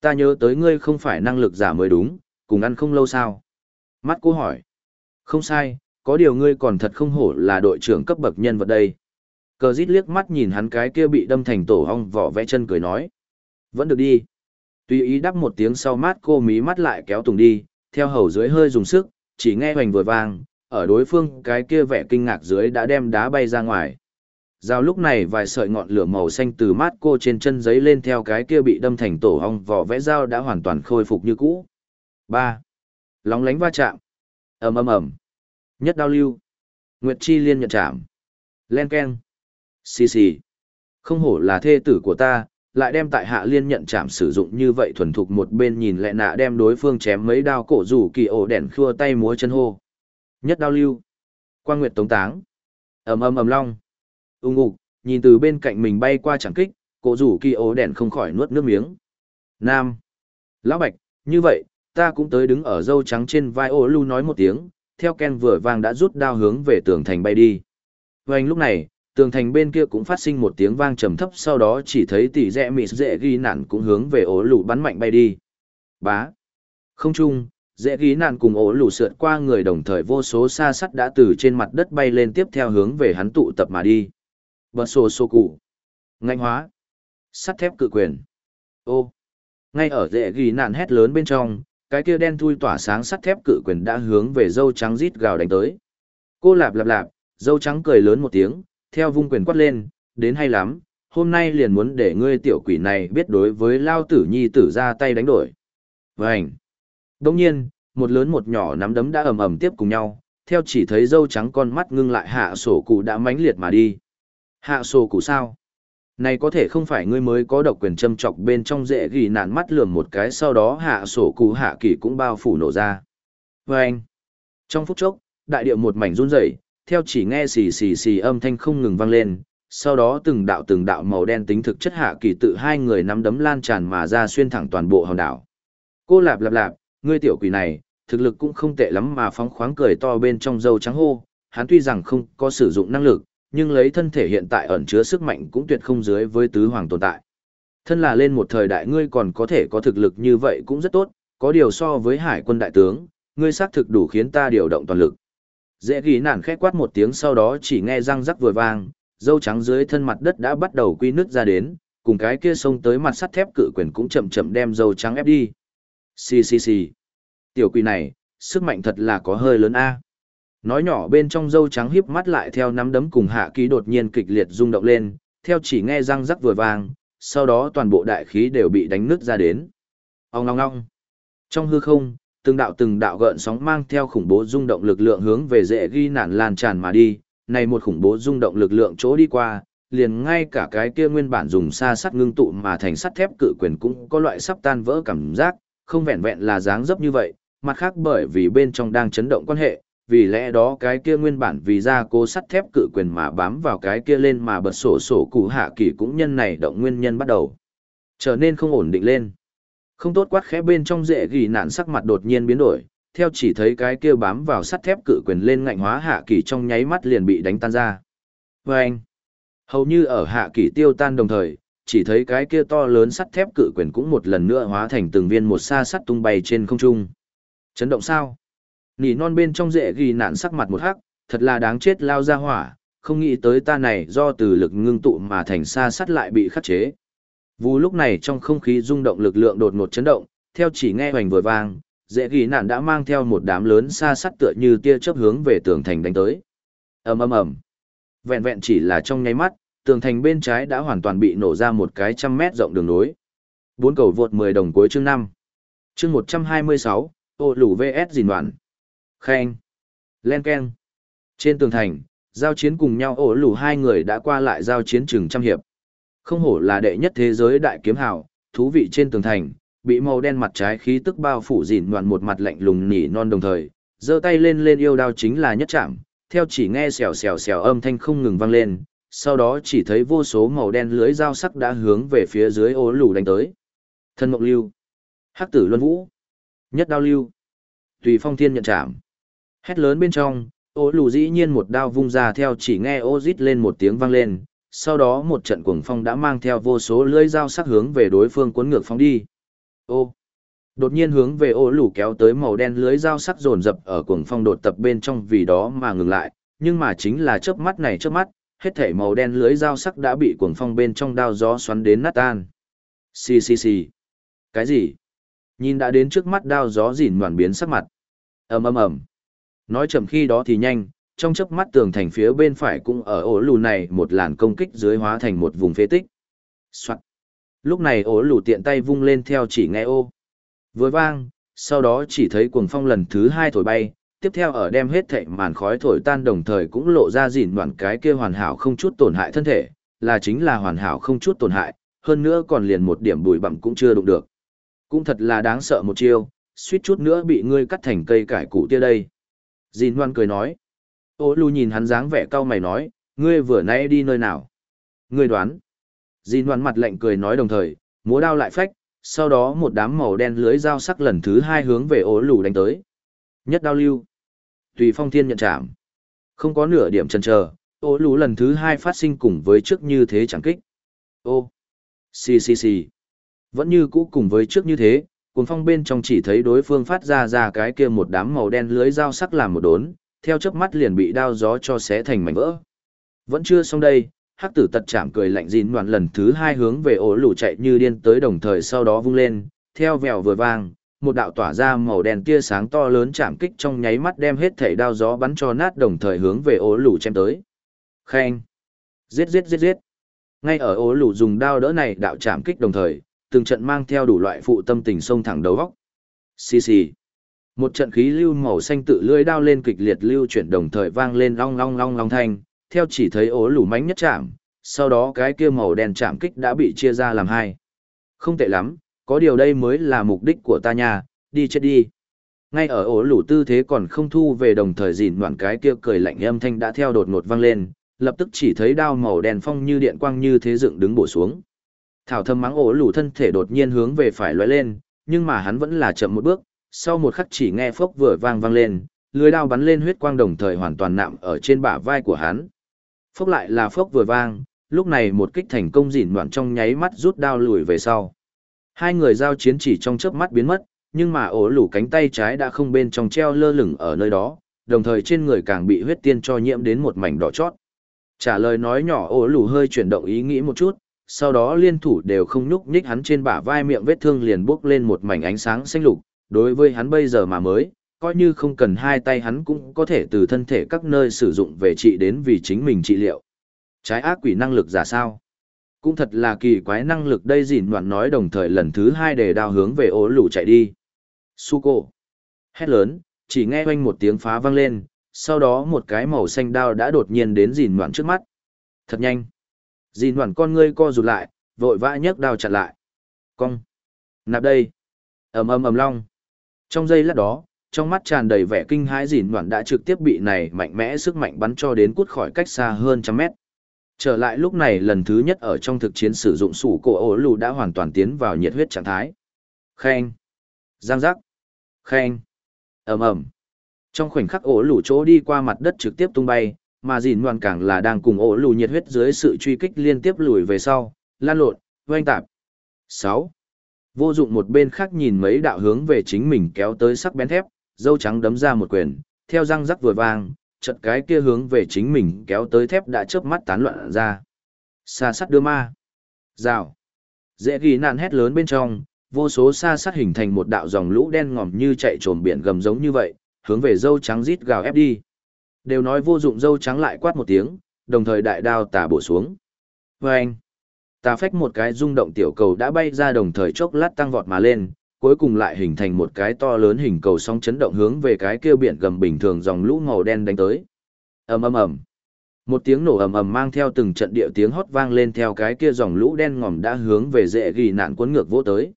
Speaker 1: Ta nhớ tới ngươi không phải năng lực giả mới đúng, cùng ăn không lâu sao? Mắt cô hỏi. Không sai, có điều ngươi còn thật không hổ là đội trưởng cấp bậc nhân vật đây. Cờ rít liếc mắt nhìn hắn cái kia bị đâm thành tổ hong vỏ vẽ chân cười nói. Vẫn được đi. Tuy ý đắp một tiếng sau mát cô mí mắt lại kéo tùng đi, theo hầu dưới hơi dùng sức, chỉ nghe hoành vừa vang, ở đối phương cái kia vẻ kinh ngạc dưới đã đem đá bay ra ngoài. Giao lúc này vài sợi ngọn lửa màu xanh từ mát cô trên chân giấy lên theo cái kia bị đâm thành tổ hong vỏ vẽ dao đã hoàn toàn khôi phục như cũ ba. Lóng lánh va chạm. Ầm ầm ầm. Nhất đao lưu. Nguyệt chi liên nhận chạm. Len keng. Xì xì. Không hổ là thê tử của ta, lại đem tại hạ liên nhận chạm sử dụng như vậy thuần thục một bên nhìn lẹ nạ đem đối phương chém mấy đao cổ rủ kỳ ổ đèn khua tay múa chân hô. Nhất đao lưu. Quang nguyệt tống táng. Ầm ầm ầm, long. Ưng ngục nhìn từ bên cạnh mình bay qua chẳng kích, cổ rủ kỳ ổ đèn không khỏi nuốt nước miếng. Nam. Lão bạch, như vậy ta cũng tới đứng ở dâu trắng trên vai ô lu nói một tiếng, theo Ken vừa vang đã rút đao hướng về tường thành bay đi. Hoành lúc này, tường thành bên kia cũng phát sinh một tiếng vang trầm thấp sau đó chỉ thấy tỷ rẽ mịt dễ ghi nạn cũng hướng về ổ lù bắn mạnh bay đi. Bá. Không chung, dễ ghi nạn cùng ổ lù sượt qua người đồng thời vô số xa sắt đã từ trên mặt đất bay lên tiếp theo hướng về hắn tụ tập mà đi. Bật sổ sô cụ. Ngạnh hóa. Sắt thép cự quyền. Ô. Ngay ở dễ ghi nạn hét lớn bên trong, cái kia đen thui tỏa sáng sắt thép cự quyền đã hướng về dâu trắng rít gào đánh tới. Cô lạp lạp lạp, dâu trắng cười lớn một tiếng, theo vung quyền quát lên, đến hay lắm, hôm nay liền muốn để ngươi tiểu quỷ này biết đối với lao tử nhi tử ra tay đánh đổi. Vành. Đông nhiên, một lớn một nhỏ nắm đấm đã ầm ầm tiếp cùng nhau, theo chỉ thấy dâu trắng con mắt ngưng lại hạ sổ cụ đã mãnh liệt mà đi. Hạ sổ cụ sao? Này có thể không phải ngươi mới có độc quyền châm chọc bên trong dễ ghi nạn mắt lườm một cái sau đó hạ sổ cụ hạ kỳ cũng bao phủ nổ ra. Và anh, trong phút chốc, đại điệu một mảnh run rẩy, theo chỉ nghe xì xì xì âm thanh không ngừng vang lên, sau đó từng đạo từng đạo màu đen tính thực chất hạ kỳ tự hai người nắm đấm lan tràn mà ra xuyên thẳng toàn bộ hòn đảo. Cô lạp lạp lạp, ngươi tiểu quỷ này, thực lực cũng không tệ lắm mà phóng khoáng cười to bên trong dâu trắng hô, hắn tuy rằng không có sử dụng năng lực, nhưng lấy thân thể hiện tại ẩn chứa sức mạnh cũng tuyệt không dưới với tứ hoàng tồn tại. Thân là lên một thời đại ngươi còn có thể có thực lực như vậy cũng rất tốt, có điều so với hải quân đại tướng, ngươi xác thực đủ khiến ta điều động toàn lực. Dễ ghi nản khẽ quát một tiếng sau đó chỉ nghe răng rắc vừa vang, dâu trắng dưới thân mặt đất đã bắt đầu quy nứt ra đến, cùng cái kia xông tới mặt sắt thép cự quyền cũng chậm chậm đem dâu trắng ép đi. Xì xì xì. Tiểu quỷ này, sức mạnh thật là có hơi lớn a. Nói nhỏ bên trong dâu trắng híp mắt lại theo nắm đấm cùng hạ ký đột nhiên kịch liệt rung động lên, theo chỉ nghe răng rắc vừa vang, sau đó toàn bộ đại khí đều bị đánh nứt ra đến. Ông ngong ngong. Trong hư không, từng đạo từng đạo gợn sóng mang theo khủng bố rung động lực lượng hướng về dễ ghi nản lan tràn mà đi, này một khủng bố rung động lực lượng chỗ đi qua, liền ngay cả cái kia nguyên bản dùng sa sắt ngưng tụ mà thành sắt thép cự quyền cũng có loại sắp tan vỡ cảm giác, không vẹn vẹn là dáng dấp như vậy, mặt khác bởi vì bên trong đang chấn động quan hệ, vì lẽ đó cái kia nguyên bản vì ra cố sắt thép cự quyền mà bám vào cái kia lên mà bật sổ sổ cụ hạ kỳ cũng nhân này động nguyên nhân bắt đầu. Trở nên không ổn định lên. Không tốt quát khẽ bên trong dễ ghi nạn sắc mặt đột nhiên biến đổi, theo chỉ thấy cái kia bám vào sắt thép cự quyền lên ngạnh hóa hạ kỳ trong nháy mắt liền bị đánh tan ra. Vê anh hầu như ở hạ kỳ tiêu tan đồng thời, chỉ thấy cái kia to lớn sắt thép cự quyền cũng một lần nữa hóa thành từng viên một xa sắt tung bay trên không trung. Chấn động sao? Nỉ non bên trong dễ ghi nạn sắc mặt một hắc, thật là đáng chết lao ra hỏa, không nghĩ tới ta này do từ lực ngưng tụ mà thành xa sắt lại bị khắc chế. Vù lúc này trong không khí rung động lực lượng đột ngột chấn động, theo chỉ nghe hoành vừa vang, dễ ghi nạn đã mang theo một đám lớn xa sắt tựa như tia chớp hướng về tường thành đánh tới. ầm ầm ầm, vẹn vẹn chỉ là trong nháy mắt, tường thành bên trái đã hoàn toàn bị nổ ra một cái trăm mét rộng đường nối. Bốn cầu vượt 10 đồng cuối chương 5. Chương 126, ô lũ VS dìn đoạn. Khen. Len Ken. Trên tường thành, giao chiến cùng nhau ổ lù hai người đã qua lại giao chiến chừng trăm hiệp. Không hổ là đệ nhất thế giới đại kiếm hào, thú vị trên tường thành, bị màu đen mặt trái khí tức bao phủ dịn đoạn một mặt lạnh lùng nỉ non đồng thời, giơ tay lên lên yêu đao chính là nhất chạm, theo chỉ nghe xèo xèo xèo âm thanh không ngừng vang lên, sau đó chỉ thấy vô số màu đen lưới dao sắc đã hướng về phía dưới ố lù đánh tới. Thân mộng lưu, hắc tử luân vũ, nhất đao lưu, tùy phong thiên nhận chạm. Hét lớn bên trong, ô lù dĩ nhiên một đao vung ra theo chỉ nghe ô rít lên một tiếng vang lên, sau đó một trận cuồng phong đã mang theo vô số lưỡi dao sắc hướng về đối phương cuốn ngược phóng đi. Ô! Đột nhiên hướng về ô lù kéo tới màu đen lưới dao sắc dồn dập ở cuồng phong đột tập bên trong vì đó mà ngừng lại, nhưng mà chính là chớp mắt này chớp mắt, hết thảy màu đen lưới dao sắc đã bị cuồng phong bên trong đao gió xoắn đến nát tan. Xì xì xì. Cái gì? Nhìn đã đến trước mắt đao gió dỉn ngoản biến sắc mặt. ầm ầm ầm. Nói chậm khi đó thì nhanh, trong chớp mắt tường thành phía bên phải cũng ở ổ lù này một làn công kích dưới hóa thành một vùng phế tích. Soạn. Lúc này ổ lù tiện tay vung lên theo chỉ nghe ô. Vừa vang, sau đó chỉ thấy cuồng phong lần thứ hai thổi bay, tiếp theo ở đem hết thệ màn khói thổi tan đồng thời cũng lộ ra dỉn đoạn cái kia hoàn hảo không chút tổn hại thân thể, là chính là hoàn hảo không chút tổn hại, hơn nữa còn liền một điểm bụi bặm cũng chưa đụng được. Cũng thật là đáng sợ một chiêu, suýt chút nữa bị ngươi cắt thành cây cải củ tia đây. Dìn ngoan cười nói. Ô lù nhìn hắn dáng vẻ cau mày nói, ngươi vừa nãy đi nơi nào? Ngươi đoán. Dìn ngoan mặt lạnh cười nói đồng thời, múa đao lại phách, sau đó một đám màu đen lưới dao sắc lần thứ hai hướng về ô lù đánh tới. Nhất đao lưu. Tùy phong thiên nhận chạm. Không có nửa điểm chần chờ, ô lù lần thứ hai phát sinh cùng với trước như thế chẳng kích. Ô. Xì xì xì. Vẫn như cũ cùng với trước như thế, cuồng phong bên trong chỉ thấy đối phương phát ra ra cái kia một đám màu đen lưới dao sắc làm một đốn, theo chớp mắt liền bị đao gió cho xé thành mảnh vỡ. Vẫn chưa xong đây, hắc tử tật chạm cười lạnh dín đoạn lần thứ hai hướng về ổ lũ chạy như điên tới đồng thời sau đó vung lên, theo vèo vừa vang, một đạo tỏa ra màu đen tia sáng to lớn chạm kích trong nháy mắt đem hết thảy đao gió bắn cho nát đồng thời hướng về ổ lũ chém tới. Khen! Giết giết giết giết! Ngay ở ổ lũ dùng đao đỡ này đạo chạm kích đồng thời, từng trận mang theo đủ loại phụ tâm tình sông thẳng đầu góc. Xì xì. Một trận khí lưu màu xanh tự lưỡi đao lên kịch liệt lưu chuyển đồng thời vang lên long long long long thanh, theo chỉ thấy ố lủ mánh nhất chạm, sau đó cái kia màu đen chạm kích đã bị chia ra làm hai. Không tệ lắm, có điều đây mới là mục đích của ta nha, đi chết đi. Ngay ở ố lủ tư thế còn không thu về đồng thời dìn đoạn cái kia cười lạnh âm thanh đã theo đột ngột vang lên, lập tức chỉ thấy đao màu đen phong như điện quang như thế dựng đứng bổ xuống. Thảo thâm mắng ổ lủ thân thể đột nhiên hướng về phải lóe lên, nhưng mà hắn vẫn là chậm một bước, sau một khắc chỉ nghe phốc vừa vang vang lên, lưới đao bắn lên huyết quang đồng thời hoàn toàn nạm ở trên bả vai của hắn. Phốc lại là phốc vừa vang, lúc này một kích thành công dỉn đoạn trong nháy mắt rút đao lùi về sau. Hai người giao chiến chỉ trong chớp mắt biến mất, nhưng mà ổ lủ cánh tay trái đã không bên trong treo lơ lửng ở nơi đó, đồng thời trên người càng bị huyết tiên cho nhiễm đến một mảnh đỏ chót. Trả lời nói nhỏ ổ lủ hơi chuyển động ý nghĩ một chút, sau đó liên thủ đều không nhúc nhích hắn trên bả vai miệng vết thương liền bốc lên một mảnh ánh sáng xanh lục, đối với hắn bây giờ mà mới, coi như không cần hai tay hắn cũng có thể từ thân thể các nơi sử dụng về trị đến vì chính mình trị liệu. Trái ác quỷ năng lực giả sao? Cũng thật là kỳ quái năng lực đây dịn đoạn nói đồng thời lần thứ hai để đao hướng về ố lù chạy đi. Suko. Hét lớn, chỉ nghe oanh một tiếng phá vang lên, sau đó một cái màu xanh đao đã đột nhiên đến dìn đoạn trước mắt. Thật nhanh. Dìn đoạn con ngươi co rụt lại, vội vã nhấc đao chặn lại. Cong. Nạp đây. ầm ầm ầm long. Trong giây lát đó, trong mắt tràn đầy vẻ kinh hãi dìn đoạn đã trực tiếp bị này mạnh mẽ sức mạnh bắn cho đến cút khỏi cách xa hơn trăm mét. Trở lại lúc này lần thứ nhất ở trong thực chiến sử dụng sủ cổ ổ lù đã hoàn toàn tiến vào nhiệt huyết trạng thái. Khen. Giang giác. Khen. ầm ầm Trong khoảnh khắc ổ lù chỗ đi qua mặt đất trực tiếp tung bay, mà dìn ngoan càng là đang cùng ổ lù nhiệt huyết dưới sự truy kích liên tiếp lùi về sau, lan lộn, oanh tạp. 6. Vô dụng một bên khác nhìn mấy đạo hướng về chính mình kéo tới sắc bén thép, dâu trắng đấm ra một quyền, theo răng rắc vừa vang, chật cái kia hướng về chính mình kéo tới thép đã chớp mắt tán loạn ra. Xa sắt đưa ma. Rào. Dễ ghi nạn hét lớn bên trong, vô số xa sắt hình thành một đạo dòng lũ đen ngòm như chạy trồm biển gầm giống như vậy, hướng về dâu trắng rít gào ép đi. Đều nói vô dụng dâu trắng lại quát một tiếng, đồng thời đại đao tà bổ xuống. Và anh, tà phách một cái rung động tiểu cầu đã bay ra đồng thời chốc lát tăng vọt mà lên, cuối cùng lại hình thành một cái to lớn hình cầu song chấn động hướng về cái kia biển gầm bình thường dòng lũ màu đen đánh tới. ầm ầm ầm, một tiếng nổ ầm ầm mang theo từng trận địa tiếng hót vang lên theo cái kia dòng lũ đen ngòm đã hướng về dễ ghi nạn cuốn ngược vỗ tới.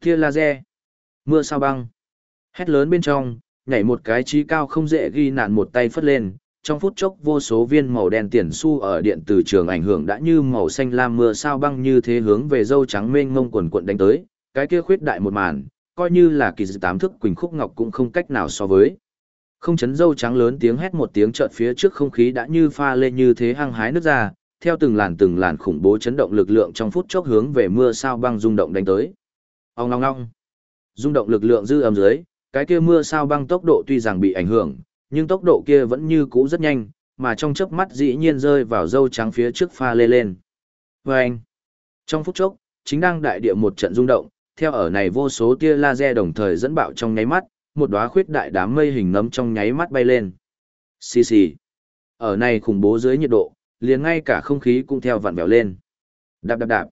Speaker 1: Kia laser, mưa sao băng, hét lớn bên trong, nhảy một cái trí cao không dễ ghi nạn một tay phất lên, trong phút chốc vô số viên màu đen tiền su ở điện từ trường ảnh hưởng đã như màu xanh lam mưa sao băng như thế hướng về dâu trắng mênh mông quần quận đánh tới, cái kia khuyết đại một màn, coi như là kỳ dự tám thức quỳnh khúc ngọc cũng không cách nào so với. Không chấn dâu trắng lớn tiếng hét một tiếng chợt phía trước không khí đã như pha lên như thế hăng hái nước ra, theo từng làn từng làn khủng bố chấn động lực lượng trong phút chốc hướng về mưa sao băng rung động đánh tới. Ong ong ong. Rung động lực lượng dư âm dưới, cái kia mưa sao băng tốc độ tuy rằng bị ảnh hưởng, nhưng tốc độ kia vẫn như cũ rất nhanh, mà trong chớp mắt dĩ nhiên rơi vào dâu trắng phía trước pha lê lên. Vâng! Trong phút chốc, chính đang đại địa một trận rung động, theo ở này vô số tia laser đồng thời dẫn bạo trong nháy mắt, một đóa khuyết đại đám mây hình nấm trong nháy mắt bay lên. Xì xì. Ở này khủng bố dưới nhiệt độ, liền ngay cả không khí cũng theo vặn vẹo lên. Đạp đạp đạp.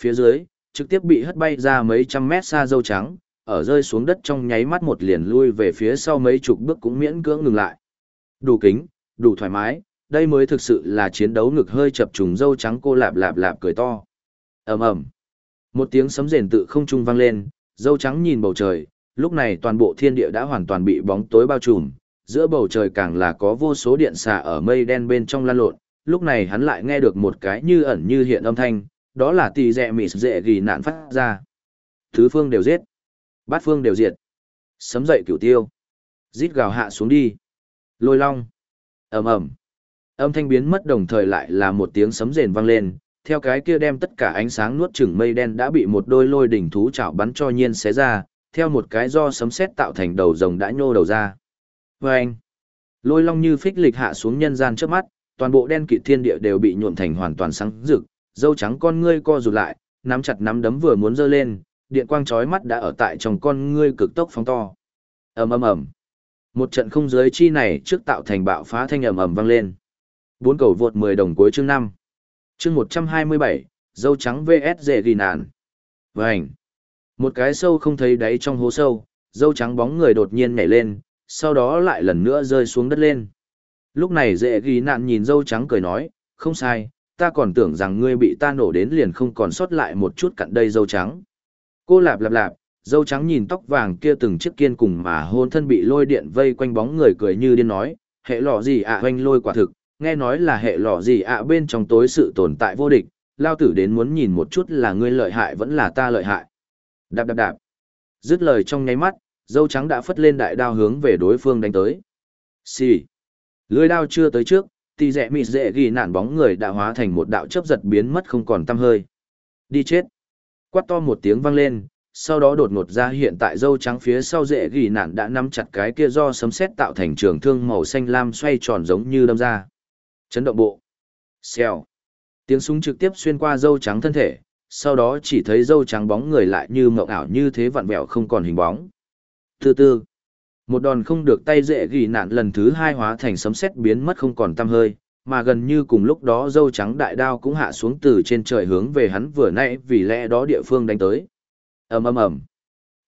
Speaker 1: Phía dưới, trực tiếp bị hất bay ra mấy trăm mét xa dâu trắng, ở rơi xuống đất trong nháy mắt một liền lui về phía sau mấy chục bước cũng miễn cưỡng ngừng lại. Đủ kính, đủ thoải mái, đây mới thực sự là chiến đấu ngực hơi chập trùng dâu trắng cô lạp lạp lạp cười to. ầm ầm Một tiếng sấm rền tự không trung vang lên, dâu trắng nhìn bầu trời, lúc này toàn bộ thiên địa đã hoàn toàn bị bóng tối bao trùm, giữa bầu trời càng là có vô số điện xà ở mây đen bên trong lan lộn, lúc này hắn lại nghe được một cái như ẩn như hiện âm thanh, đó là tỷ dẹ mịt dẹ ghi nạn phát ra. Thứ phương đều giết. Bát phương đều diệt. Sấm dậy cửu tiêu. Rít gào hạ xuống đi. Lôi long. ầm ầm Âm thanh biến mất đồng thời lại là một tiếng sấm rền vang lên, theo cái kia đem tất cả ánh sáng nuốt chửng mây đen đã bị một đôi lôi đỉnh thú chảo bắn cho nhiên xé ra, theo một cái do sấm sét tạo thành đầu rồng đã nhô đầu ra. Vâng! Lôi long như phích lịch hạ xuống nhân gian trước mắt, toàn bộ đen kịt thiên địa đều bị nhuộm thành hoàn toàn sáng rực, dâu trắng con ngươi co rụt lại, nắm chặt nắm đấm vừa muốn giơ lên, điện quang chói mắt đã ở tại trong con ngươi cực tốc phóng to. ầm ầm ầm. Một trận không giới chi này trước tạo thành bạo phá thanh ầm ầm vang lên. Bốn cầu vượt 10 đồng cuối chương 5. Chương 127, dâu trắng VS dễ ghi nạn. Vành. Một cái sâu không thấy đáy trong hố sâu, dâu trắng bóng người đột nhiên nhảy lên, sau đó lại lần nữa rơi xuống đất lên. Lúc này dễ ghi nạn nhìn dâu trắng cười nói, không sai, ta còn tưởng rằng ngươi bị ta nổ đến liền không còn sót lại một chút cặn đây dâu trắng. Cô lạp lạp lạp, dâu trắng nhìn tóc vàng kia từng chiếc kiên cùng mà hôn thân bị lôi điện vây quanh bóng người cười như điên nói, hệ lọ gì ạ à hoanh lôi quả thực, nghe nói là hệ lọ gì ạ bên trong tối sự tồn tại vô địch, lao tử đến muốn nhìn một chút là ngươi lợi hại vẫn là ta lợi hại. Đạp đạp đạp. Dứt lời trong nháy mắt, dâu trắng đã phất lên đại đao hướng về đối phương đánh tới. Xì. Lưới đao chưa tới trước, tì rẽ mịt rẽ ghi nạn bóng người đã hóa thành một đạo chấp giật biến mất không còn tăm hơi. Đi chết. Quát to một tiếng vang lên, sau đó đột ngột ra hiện tại dâu trắng phía sau rễ ghi nạn đã nắm chặt cái kia do sấm sét tạo thành trường thương màu xanh lam xoay tròn giống như đâm ra. Chấn động bộ. Xèo. Tiếng súng trực tiếp xuyên qua dâu trắng thân thể, sau đó chỉ thấy dâu trắng bóng người lại như mộng ảo như thế vặn vẹo không còn hình bóng. Từ từ, một đòn không được tay dễ ghi nạn lần thứ hai hóa thành sấm sét biến mất không còn tăm hơi, mà gần như cùng lúc đó dâu trắng đại đao cũng hạ xuống từ trên trời hướng về hắn vừa nãy vì lẽ đó địa phương đánh tới. ầm ầm ầm.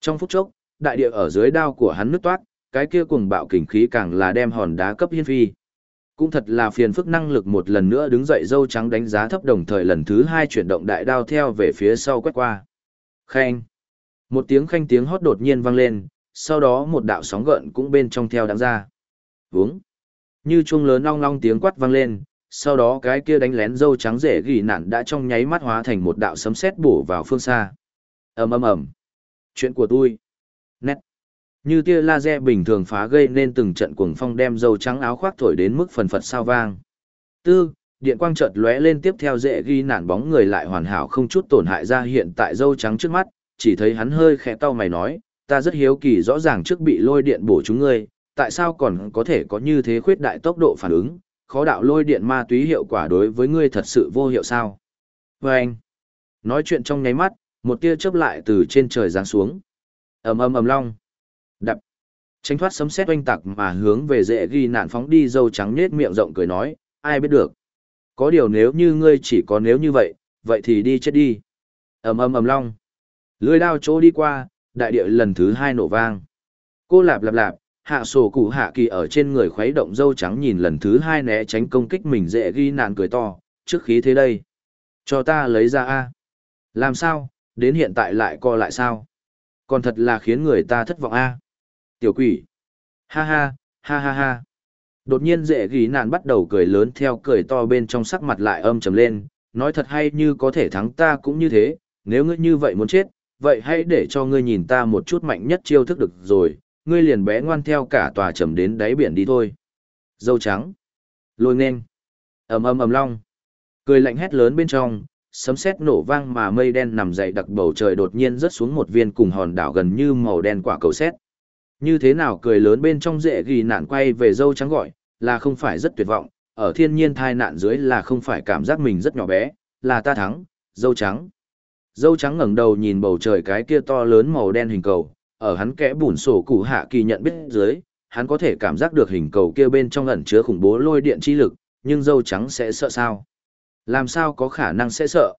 Speaker 1: Trong phút chốc, đại địa ở dưới đao của hắn nứt toát, cái kia cuồng bạo kình khí càng là đem hòn đá cấp hiên phi. Cũng thật là phiền phức năng lực một lần nữa đứng dậy dâu trắng đánh giá thấp đồng thời lần thứ hai chuyển động đại đao theo về phía sau quét qua. Khanh. Một tiếng khanh tiếng hót đột nhiên vang lên, sau đó một đạo sóng gợn cũng bên trong theo đáng ra. Vúng. Như chuông lớn long long tiếng quát vang lên, sau đó cái kia đánh lén dâu trắng rể gỉ nạn đã trong nháy mắt hóa thành một đạo sấm sét bổ vào phương xa. ầm ầm ầm. Chuyện của tôi. Nét. Như tia laser bình thường phá gây nên từng trận cuồng phong đem dâu trắng áo khoác thổi đến mức phần phật sao vang. Tư, điện quang chợt lóe lên tiếp theo dễ ghi nản bóng người lại hoàn hảo không chút tổn hại ra hiện tại dâu trắng trước mắt, chỉ thấy hắn hơi khẽ cau mày nói, ta rất hiếu kỳ rõ ràng trước bị lôi điện bổ chúng ngươi, tại sao còn có thể có như thế khuyết đại tốc độ phản ứng, khó đạo lôi điện ma túy hiệu quả đối với ngươi thật sự vô hiệu sao? Và anh, nói chuyện trong nháy mắt, một tia chớp lại từ trên trời giáng xuống. ầm ầm ầm long, đập, tránh thoát sấm sét oanh tạc mà hướng về dễ ghi nạn phóng đi dâu trắng nết miệng rộng cười nói, ai biết được. Có điều nếu như ngươi chỉ có nếu như vậy, vậy thì đi chết đi. ầm ầm ầm long, lưỡi đao chỗ đi qua, đại địa lần thứ hai nổ vang. Cô lạp lạp lạp, hạ sổ cụ hạ kỳ ở trên người khuấy động dâu trắng nhìn lần thứ hai né tránh công kích mình dễ ghi nạn cười to, trước khí thế đây. Cho ta lấy ra A. Làm sao, đến hiện tại lại co lại sao? Còn thật là khiến người ta thất vọng A. Tiểu quỷ. Ha ha, ha ha ha. Đột nhiên dễ ghi nạn bắt đầu cười lớn theo cười to bên trong sắc mặt lại âm trầm lên, nói thật hay như có thể thắng ta cũng như thế, nếu ngươi như vậy muốn chết, vậy hãy để cho ngươi nhìn ta một chút mạnh nhất chiêu thức được rồi, ngươi liền bé ngoan theo cả tòa trầm đến đáy biển đi thôi. Dâu trắng. Lôi nên. ầm ầm ầm long. Cười lạnh hét lớn bên trong, sấm sét nổ vang mà mây đen nằm dậy đặc bầu trời đột nhiên rớt xuống một viên cùng hòn đảo gần như màu đen quả cầu sét. Như thế nào cười lớn bên trong dễ ghi nạn quay về dâu trắng gọi, là không phải rất tuyệt vọng, ở thiên nhiên thai nạn dưới là không phải cảm giác mình rất nhỏ bé, là ta thắng, dâu trắng. Dâu trắng ngẩng đầu nhìn bầu trời cái kia to lớn màu đen hình cầu, ở hắn kẽ bùn sổ cụ hạ kỳ nhận biết dưới, hắn có thể cảm giác được hình cầu kia bên trong ẩn chứa khủng bố lôi điện chi lực, nhưng dâu trắng sẽ sợ sao? Làm sao có khả năng sẽ sợ?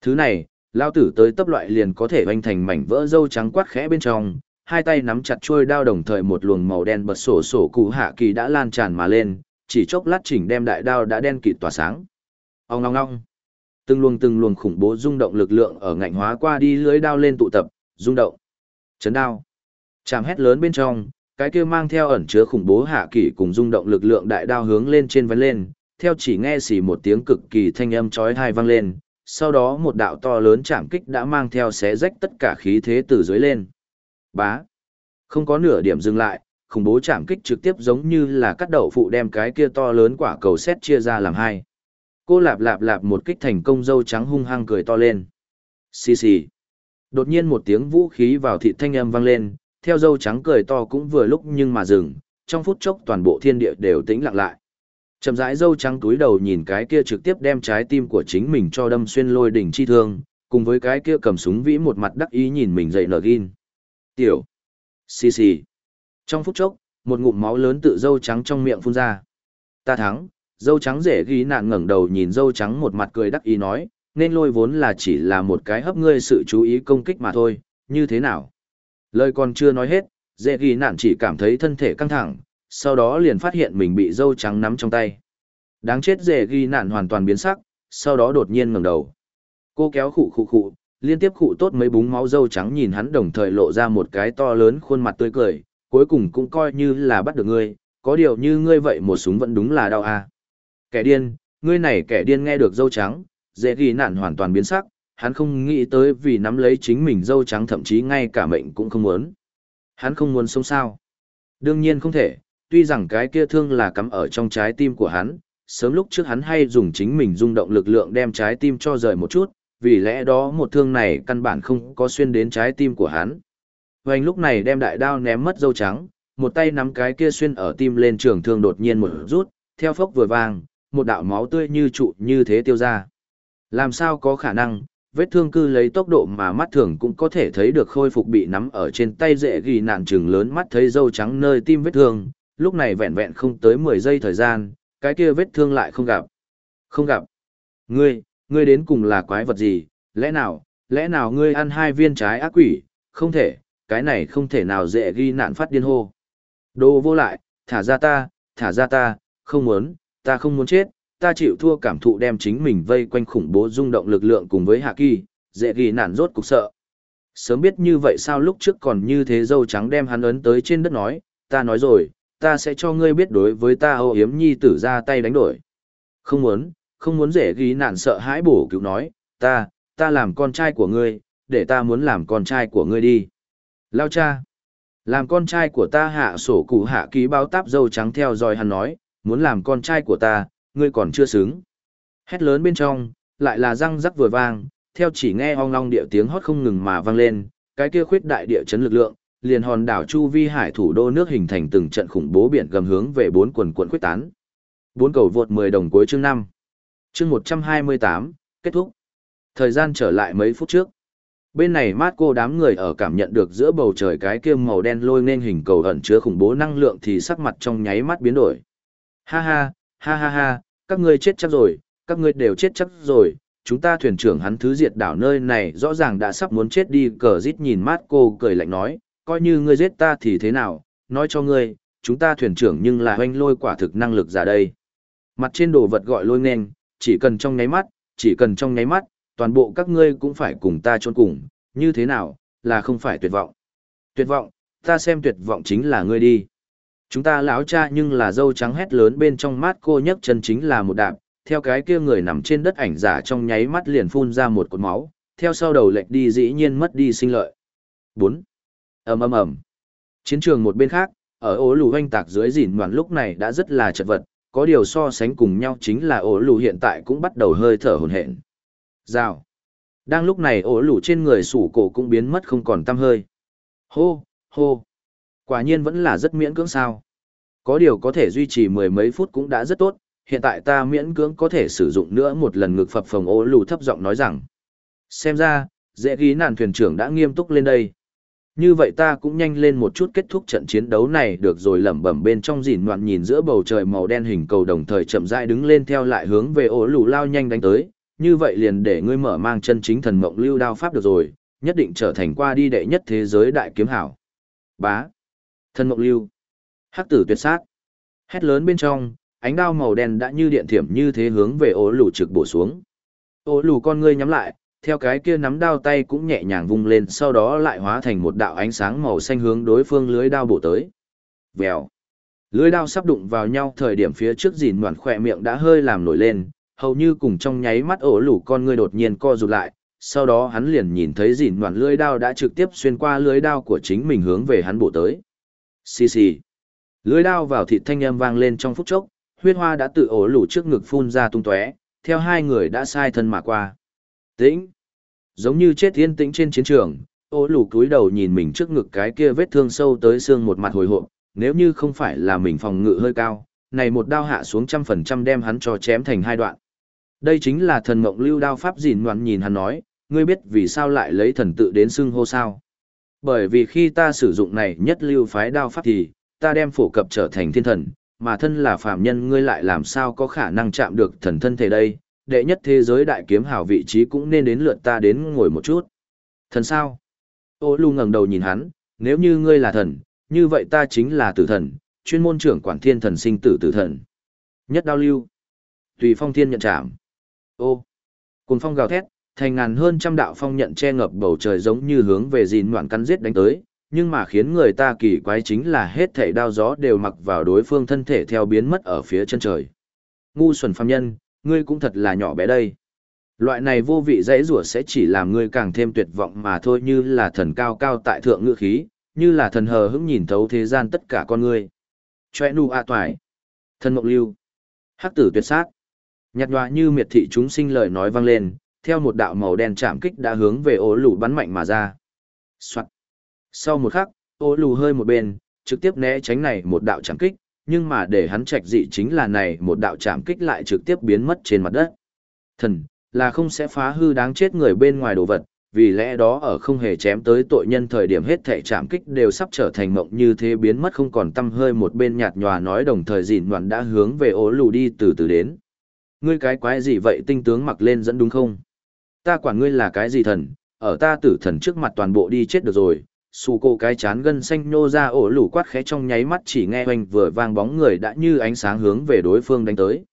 Speaker 1: Thứ này, lao tử tới tấp loại liền có thể hoành thành mảnh vỡ dâu trắng quát khẽ bên trong, hai tay nắm chặt chuôi đao đồng thời một luồng màu đen bật sổ sổ cụ hạ kỳ đã lan tràn mà lên, chỉ chốc lát chỉnh đem đại đao đã đen kịt tỏa sáng. Ông ngong ngong. Từng luồng từng luồng khủng bố rung động lực lượng ở ngạnh hóa qua đi lưới đao lên tụ tập, rung động. Chấn đao. Chạm hét lớn bên trong, cái kia mang theo ẩn chứa khủng bố hạ kỷ cùng rung động lực lượng đại đao hướng lên trên vấn lên, theo chỉ nghe xì một tiếng cực kỳ thanh âm chói tai vang lên, sau đó một đạo to lớn chạm kích đã mang theo xé rách tất cả khí thế từ dưới lên. Bá. Không có nửa điểm dừng lại, khủng bố chạm kích trực tiếp giống như là cắt đậu phụ đem cái kia to lớn quả cầu xét chia ra làm hai. Cô lạp lạp lạp một kích thành công dâu trắng hung hăng cười to lên. Xì xì. Đột nhiên một tiếng vũ khí vào thịt thanh âm vang lên, theo dâu trắng cười to cũng vừa lúc nhưng mà dừng, trong phút chốc toàn bộ thiên địa đều tĩnh lặng lại. Chậm rãi dâu trắng túi đầu nhìn cái kia trực tiếp đem trái tim của chính mình cho đâm xuyên lôi đỉnh chi thương, cùng với cái kia cầm súng vĩ một mặt đắc ý nhìn mình dậy nở gin. Tiểu. Xì xì. Trong phút chốc, một ngụm máu lớn tự dâu trắng trong miệng phun ra. Ta thắng, dâu trắng rể ghi nạn ngẩng đầu nhìn dâu trắng một mặt cười đắc ý nói, nên lôi vốn là chỉ là một cái hấp ngươi sự chú ý công kích mà thôi, như thế nào? Lời còn chưa nói hết, dễ ghi nạn chỉ cảm thấy thân thể căng thẳng, sau đó liền phát hiện mình bị dâu trắng nắm trong tay. Đáng chết dễ ghi nạn hoàn toàn biến sắc, sau đó đột nhiên ngẩng đầu. Cô kéo khụ khụ khụ, liên tiếp khụ tốt mấy búng máu dâu trắng nhìn hắn đồng thời lộ ra một cái to lớn khuôn mặt tươi cười, cuối cùng cũng coi như là bắt được ngươi, có điều như ngươi vậy một súng vẫn đúng là đau à. Kẻ điên, ngươi này kẻ điên nghe được dâu trắng, dễ ghi nạn hoàn toàn biến sắc, hắn không nghĩ tới vì nắm lấy chính mình dâu trắng thậm chí ngay cả mệnh cũng không muốn. Hắn không muốn sống sao. Đương nhiên không thể, tuy rằng cái kia thương là cắm ở trong trái tim của hắn, sớm lúc trước hắn hay dùng chính mình rung động lực lượng đem trái tim cho rời một chút, vì lẽ đó một thương này căn bản không có xuyên đến trái tim của hắn. Hoành lúc này đem đại đao ném mất dâu trắng, một tay nắm cái kia xuyên ở tim lên trường thương đột nhiên một rút, theo phốc vừa vàng, một đạo máu tươi như trụ như thế tiêu ra. Làm sao có khả năng, vết thương cư lấy tốc độ mà mắt thường cũng có thể thấy được khôi phục bị nắm ở trên tay dễ ghi nạn chừng lớn mắt thấy dâu trắng nơi tim vết thương, lúc này vẹn vẹn không tới 10 giây thời gian, cái kia vết thương lại không gặp. Không gặp. Ngươi, ngươi đến cùng là quái vật gì, lẽ nào, lẽ nào ngươi ăn hai viên trái ác quỷ, không thể, cái này không thể nào dễ ghi nạn phát điên hô. Đồ vô lại, thả ra ta, thả ra ta, không muốn, ta không muốn chết, ta chịu thua cảm thụ đem chính mình vây quanh khủng bố rung động lực lượng cùng với hạ kỳ, dễ ghi nản rốt cục sợ. Sớm biết như vậy sao lúc trước còn như thế dâu trắng đem hắn ấn tới trên đất nói, ta nói rồi, ta sẽ cho ngươi biết đối với ta ô yếm nhi tử ra tay đánh đổi. Không muốn, không muốn dễ ghi nạn sợ hãi bổ cứu nói, ta, ta làm con trai của ngươi, để ta muốn làm con trai của ngươi đi. Lao cha, làm con trai của ta hạ sổ cụ hạ ký báo táp dâu trắng theo dõi hắn nói, muốn làm con trai của ta, ngươi còn chưa xứng. Hét lớn bên trong, lại là răng rắc vừa vang, theo chỉ nghe ong long địa tiếng hót không ngừng mà vang lên, cái kia khuyết đại địa chấn lực lượng, liền hòn đảo Chu Vi Hải thủ đô nước hình thành từng trận khủng bố biển gầm hướng về bốn quần quận khuyết tán. Bốn cầu vượt 10 đồng cuối chương 5. Chương 128, kết thúc. Thời gian trở lại mấy phút trước. Bên này mát cô đám người ở cảm nhận được giữa bầu trời cái kia màu đen lôi nên hình cầu ẩn chứa khủng bố năng lượng thì sắc mặt trong nháy mắt biến đổi. Ha ha, ha ha ha, các ngươi chết chắc rồi, các ngươi đều chết chắc rồi, chúng ta thuyền trưởng hắn thứ diệt đảo nơi này rõ ràng đã sắp muốn chết đi cờ rít nhìn mát cô cười lạnh nói, coi như ngươi giết ta thì thế nào, nói cho ngươi, chúng ta thuyền trưởng nhưng là hoanh lôi quả thực năng lực ra đây. Mặt trên đồ vật gọi lôi nên, chỉ cần trong nháy mắt, chỉ cần trong nháy mắt, toàn bộ các ngươi cũng phải cùng ta trốn cùng, như thế nào, là không phải tuyệt vọng. Tuyệt vọng, ta xem tuyệt vọng chính là ngươi đi. Chúng ta lão cha nhưng là dâu trắng hét lớn bên trong mắt cô nhấc chân chính là một đạp, theo cái kia người nằm trên đất ảnh giả trong nháy mắt liền phun ra một cột máu, theo sau đầu lệch đi dĩ nhiên mất đi sinh lợi. 4. ầm ầm ầm. Chiến trường một bên khác, ở ố lù hoanh tạc dưới dìn ngoạn lúc này đã rất là chật vật, có điều so sánh cùng nhau chính là ố lù hiện tại cũng bắt đầu hơi thở hồn hển. Rào. Đang lúc này ố lù trên người sủ cổ cũng biến mất không còn tăm hơi. Hô, hô. Quả nhiên vẫn là rất miễn cưỡng sao. Có điều có thể duy trì mười mấy phút cũng đã rất tốt, hiện tại ta miễn cưỡng có thể sử dụng nữa một lần ngực phập phồng ô lù thấp giọng nói rằng. Xem ra, dễ ghi nàn thuyền trưởng đã nghiêm túc lên đây. Như vậy ta cũng nhanh lên một chút kết thúc trận chiến đấu này được rồi lẩm bẩm bên trong dìn ngoạn nhìn giữa bầu trời màu đen hình cầu đồng thời chậm rãi đứng lên theo lại hướng về ổ lù lao nhanh đánh tới. Như vậy liền để ngươi mở mang chân chính thần mộng lưu đao pháp được rồi, nhất định trở thành qua đi đệ nhất thế giới đại kiếm hảo. Bá. Thần mộng lưu. Hắc tử tuyệt sát. Hét lớn bên trong, ánh đao màu đen đã như điện thiểm như thế hướng về ố lù trực bổ xuống. Ố lù con ngươi nhắm lại, theo cái kia nắm đao tay cũng nhẹ nhàng vung lên sau đó lại hóa thành một đạo ánh sáng màu xanh hướng đối phương lưới đao bổ tới. Vèo. Lưới đao sắp đụng vào nhau thời điểm phía trước dìn đoàn khỏe miệng đã hơi làm nổi lên, hầu như cùng trong nháy mắt ổ lù con ngươi đột nhiên co rụt lại, sau đó hắn liền nhìn thấy dìn đoàn lưới đao đã trực tiếp xuyên qua lưới đao của chính mình hướng về hắn bổ tới. Xì xì. Lưới đao vào thịt thanh âm vang lên trong phút chốc, huyết hoa đã tự ổ lủ trước ngực phun ra tung tóe, theo hai người đã sai thân mà qua. Tĩnh. Giống như chết yên tĩnh trên chiến trường, ổ lủ cúi đầu nhìn mình trước ngực cái kia vết thương sâu tới xương một mặt hồi hộp, nếu như không phải là mình phòng ngự hơi cao, này một đao hạ xuống trăm phần trăm đem hắn cho chém thành hai đoạn. Đây chính là thần mộng lưu đao pháp gìn ngoan nhìn hắn nói, ngươi biết vì sao lại lấy thần tự đến xưng hô sao. Bởi vì khi ta sử dụng này nhất lưu phái đao pháp thì, ta đem phổ cập trở thành thiên thần, mà thân là phạm nhân ngươi lại làm sao có khả năng chạm được thần thân thể đây, đệ nhất thế giới đại kiếm hào vị trí cũng nên đến lượt ta đến ngồi một chút. Thần sao? Ô lu ngẩng đầu nhìn hắn, nếu như ngươi là thần, như vậy ta chính là tử thần, chuyên môn trưởng quản thiên thần sinh tử tử thần. Nhất đao lưu. Tùy phong thiên nhận trảm. Ô. Cùng phong gào thét, thành ngàn hơn trăm đạo phong nhận che ngập bầu trời giống như hướng về dìn ngoạn cắn giết đánh tới, nhưng mà khiến người ta kỳ quái chính là hết thảy đao gió đều mặc vào đối phương thân thể theo biến mất ở phía chân trời. Ngu xuẩn phàm nhân, ngươi cũng thật là nhỏ bé đây. Loại này vô vị dãy rủa sẽ chỉ làm ngươi càng thêm tuyệt vọng mà thôi như là thần cao cao tại thượng ngự khí, như là thần hờ hững nhìn thấu thế gian tất cả con ngươi. Chòe nu a toài. Thần mộng lưu. Hắc tử tuyệt sát. Nhạt nhòa như miệt thị chúng sinh lời nói vang lên, theo một đạo màu đen chạm kích đã hướng về ố lù bắn mạnh mà ra. Soạn. Sau một khắc, ố lù hơi một bên, trực tiếp né tránh này một đạo chạm kích, nhưng mà để hắn trạch dị chính là này một đạo chạm kích lại trực tiếp biến mất trên mặt đất. Thần, là không sẽ phá hư đáng chết người bên ngoài đồ vật, vì lẽ đó ở không hề chém tới tội nhân thời điểm hết thể chạm kích đều sắp trở thành mộng như thế biến mất không còn tâm hơi một bên nhạt nhòa nói đồng thời dịn đoạn đã hướng về ố lù đi từ từ đến. Ngươi cái quái gì vậy tinh tướng mặc lên dẫn đúng không? Ta quản ngươi là cái gì thần, ở ta tử thần trước mặt toàn bộ đi chết được rồi. Sù cô cái chán gân xanh nhô ra ổ lủ quát khẽ trong nháy mắt chỉ nghe oanh vừa vang bóng người đã như ánh sáng hướng về đối phương đánh tới.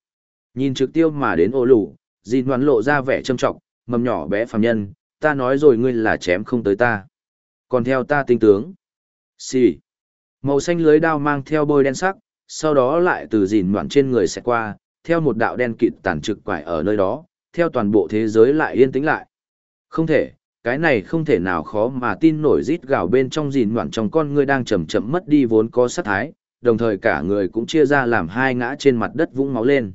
Speaker 1: Nhìn trực tiêu mà đến ổ lủ, dìn đoán lộ ra vẻ trâm trọng, mầm nhỏ bé phàm nhân, ta nói rồi ngươi là chém không tới ta. Còn theo ta tinh tướng. Xì. Màu xanh lưới đao mang theo bôi đen sắc, sau đó lại từ dìn đoạn trên người sẽ qua, theo một đạo đen kịt tàn trực quải ở nơi đó, theo toàn bộ thế giới lại yên tĩnh lại. Không thể, cái này không thể nào khó mà tin nổi rít gào bên trong gìn ngoạn trong con ngươi đang chậm chậm mất đi vốn có sát thái, đồng thời cả người cũng chia ra làm hai ngã trên mặt đất vũng máu lên.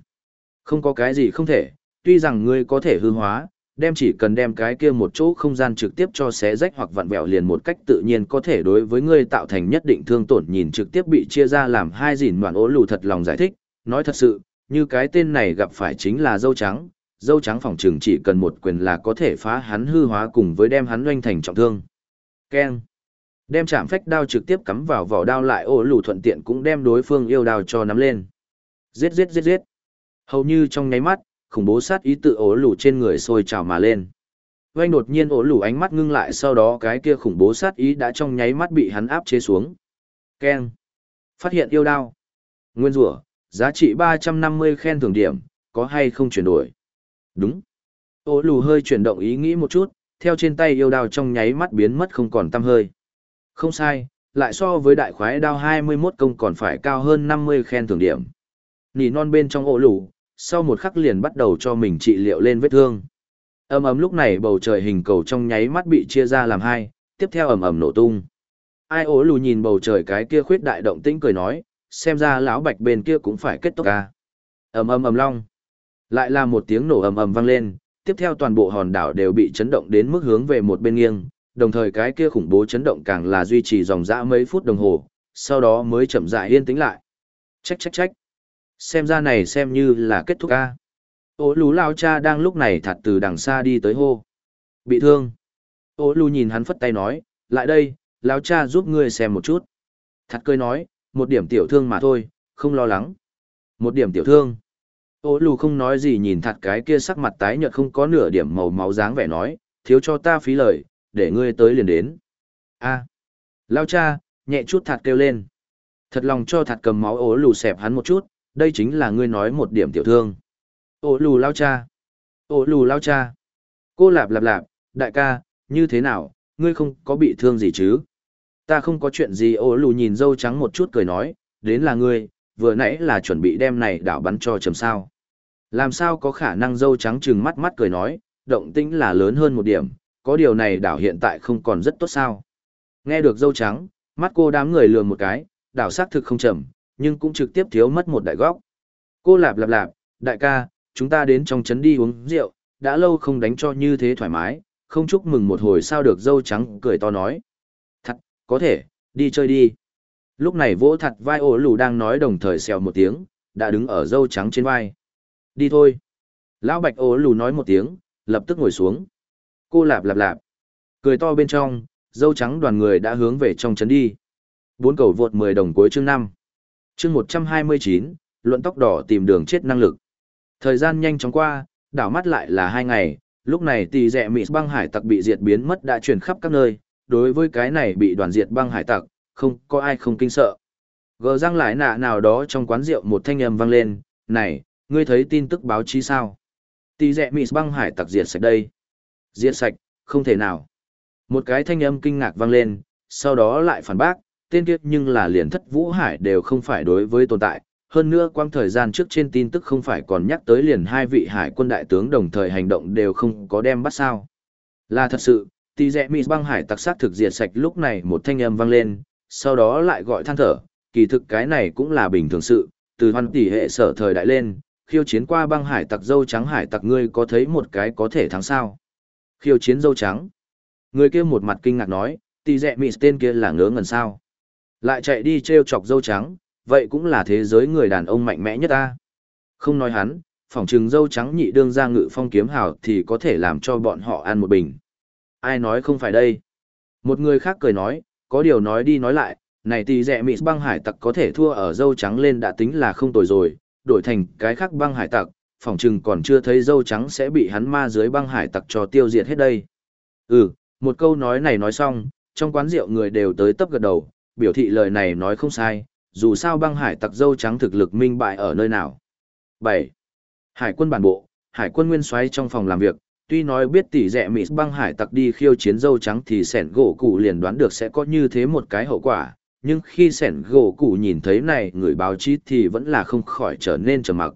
Speaker 1: Không có cái gì không thể, tuy rằng ngươi có thể hư hóa, đem chỉ cần đem cái kia một chỗ không gian trực tiếp cho xé rách hoặc vặn vẹo liền một cách tự nhiên có thể đối với ngươi tạo thành nhất định thương tổn nhìn trực tiếp bị chia ra làm hai dìn đoạn ố lù thật lòng giải thích, nói thật sự, như cái tên này gặp phải chính là dâu trắng, dâu trắng phòng trường chỉ cần một quyền là có thể phá hắn hư hóa cùng với đem hắn doanh thành trọng thương. Keng. Đem chạm phách đao trực tiếp cắm vào vỏ đao lại ố lù thuận tiện cũng đem đối phương yêu đao cho nắm lên. Giết giết giết giết. Hầu như trong nháy mắt, khủng bố sát ý tự ố lù trên người sôi trào mà lên. Oanh đột nhiên ố lù ánh mắt ngưng lại sau đó cái kia khủng bố sát ý đã trong nháy mắt bị hắn áp chế xuống. Keng. Phát hiện yêu đao. Nguyên rủa giá trị 350 khen thưởng điểm, có hay không chuyển đổi? Đúng. Ô lù hơi chuyển động ý nghĩ một chút, theo trên tay yêu đao trong nháy mắt biến mất không còn tăm hơi. Không sai, lại so với đại khoái đao 21 công còn phải cao hơn 50 khen thưởng điểm. Nỉ non bên trong ổ lù, sau một khắc liền bắt đầu cho mình trị liệu lên vết thương. Ầm ầm lúc này bầu trời hình cầu trong nháy mắt bị chia ra làm hai, tiếp theo ầm ầm nổ tung. Ai ố lù nhìn bầu trời cái kia khuyết đại động tĩnh cười nói, xem ra lão bạch bên kia cũng phải kết thúc ca. Ầm ầm ầm long. Lại là một tiếng nổ ầm ầm vang lên, tiếp theo toàn bộ hòn đảo đều bị chấn động đến mức hướng về một bên nghiêng, đồng thời cái kia khủng bố chấn động càng là duy trì dòng dã mấy phút đồng hồ, sau đó mới chậm rãi yên tĩnh lại. Trách trách trách. Xem ra này xem như là kết thúc ca. Ô lú lao cha đang lúc này thật từ đằng xa đi tới hô. Bị thương. Ô lú nhìn hắn phất tay nói, lại đây, lao cha giúp ngươi xem một chút. Thật cười nói, một điểm tiểu thương mà thôi, không lo lắng. Một điểm tiểu thương. Ô lù không nói gì nhìn thật cái kia sắc mặt tái nhợt không có nửa điểm màu máu dáng vẻ nói, thiếu cho ta phí lời, để ngươi tới liền đến. a lao cha, nhẹ chút thật kêu lên. Thật lòng cho thật cầm máu ố lù xẹp hắn một chút, đây chính là ngươi nói một điểm tiểu thương. Ô lù lao cha. Ô lù lao cha. Cô lạp lạp lạp, đại ca, như thế nào, ngươi không có bị thương gì chứ? Ta không có chuyện gì ô lù nhìn dâu trắng một chút cười nói, đến là ngươi, vừa nãy là chuẩn bị đem này đảo bắn cho chầm sao. Làm sao có khả năng dâu trắng trừng mắt mắt cười nói, động tĩnh là lớn hơn một điểm, có điều này đảo hiện tại không còn rất tốt sao. Nghe được dâu trắng, mắt cô đám người lườm một cái, đảo xác thực không chậm, nhưng cũng trực tiếp thiếu mất một đại góc. Cô lạp lạp lạp, đại ca, chúng ta đến trong trấn đi uống rượu, đã lâu không đánh cho như thế thoải mái, không chúc mừng một hồi sao được dâu trắng cười to nói. Thật, có thể, đi chơi đi. Lúc này vỗ thật vai ổ lù đang nói đồng thời xèo một tiếng, đã đứng ở dâu trắng trên vai. Đi thôi. Lão bạch ô lù nói một tiếng, lập tức ngồi xuống. Cô lạp lạp lạp. Cười to bên trong, dâu trắng đoàn người đã hướng về trong trấn đi. Bốn cầu vượt 10 đồng cuối chương năm. chương 129, luận tóc đỏ tìm đường chết năng lực. Thời gian nhanh chóng qua, đảo mắt lại là hai ngày, lúc này tì rẽ mỹ băng hải tặc bị diệt biến mất đã truyền khắp các nơi, đối với cái này bị đoàn diệt băng hải tặc, không có ai không kinh sợ. Gờ răng lại nạ nào đó trong quán rượu một thanh âm vang lên, này, ngươi thấy tin tức báo chí sao? Tỷ dẹ mị băng hải tặc diệt sạch đây. Diệt sạch, không thể nào. Một cái thanh âm kinh ngạc vang lên, sau đó lại phản bác, tên kiếp nhưng là liền thất vũ hải đều không phải đối với tồn tại. Hơn nữa quang thời gian trước trên tin tức không phải còn nhắc tới liền hai vị hải quân đại tướng đồng thời hành động đều không có đem bắt sao. Là thật sự, tỷ rẽ Mị băng hải tặc sát thực diệt sạch lúc này một thanh âm vang lên, sau đó lại gọi than thở, kỳ thực cái này cũng là bình thường sự, từ hoan tỷ hệ sở thời đại lên, khiêu chiến qua băng hải tặc dâu trắng hải tặc ngươi có thấy một cái có thể thắng sao. Khiêu chiến dâu trắng. Người kia một mặt kinh ngạc nói, tỷ dẹ mỹ tên kia là ngớ ngần sao. Lại chạy đi treo chọc dâu trắng, vậy cũng là thế giới người đàn ông mạnh mẽ nhất ta. Không nói hắn, phỏng chừng dâu trắng nhị đương ra ngự phong kiếm hào thì có thể làm cho bọn họ ăn một bình. Ai nói không phải đây? Một người khác cười nói, có điều nói đi nói lại, này tỷ dẹ mị băng hải tặc có thể thua ở dâu trắng lên đã tính là không tồi rồi, đổi thành cái khác băng hải tặc, phỏng chừng còn chưa thấy dâu trắng sẽ bị hắn ma dưới băng hải tặc cho tiêu diệt hết đây. Ừ, một câu nói này nói xong, trong quán rượu người đều tới tấp gật đầu, biểu thị lời này nói không sai, dù sao băng hải tặc dâu trắng thực lực minh bại ở nơi nào. 7. Hải quân bản bộ, hải quân nguyên soái trong phòng làm việc, tuy nói biết tỷ rẻ mỹ băng hải tặc đi khiêu chiến dâu trắng thì sẻn gỗ cụ liền đoán được sẽ có như thế một cái hậu quả, nhưng khi sẻn gỗ cụ nhìn thấy này người báo chí thì vẫn là không khỏi trở nên trầm mặc.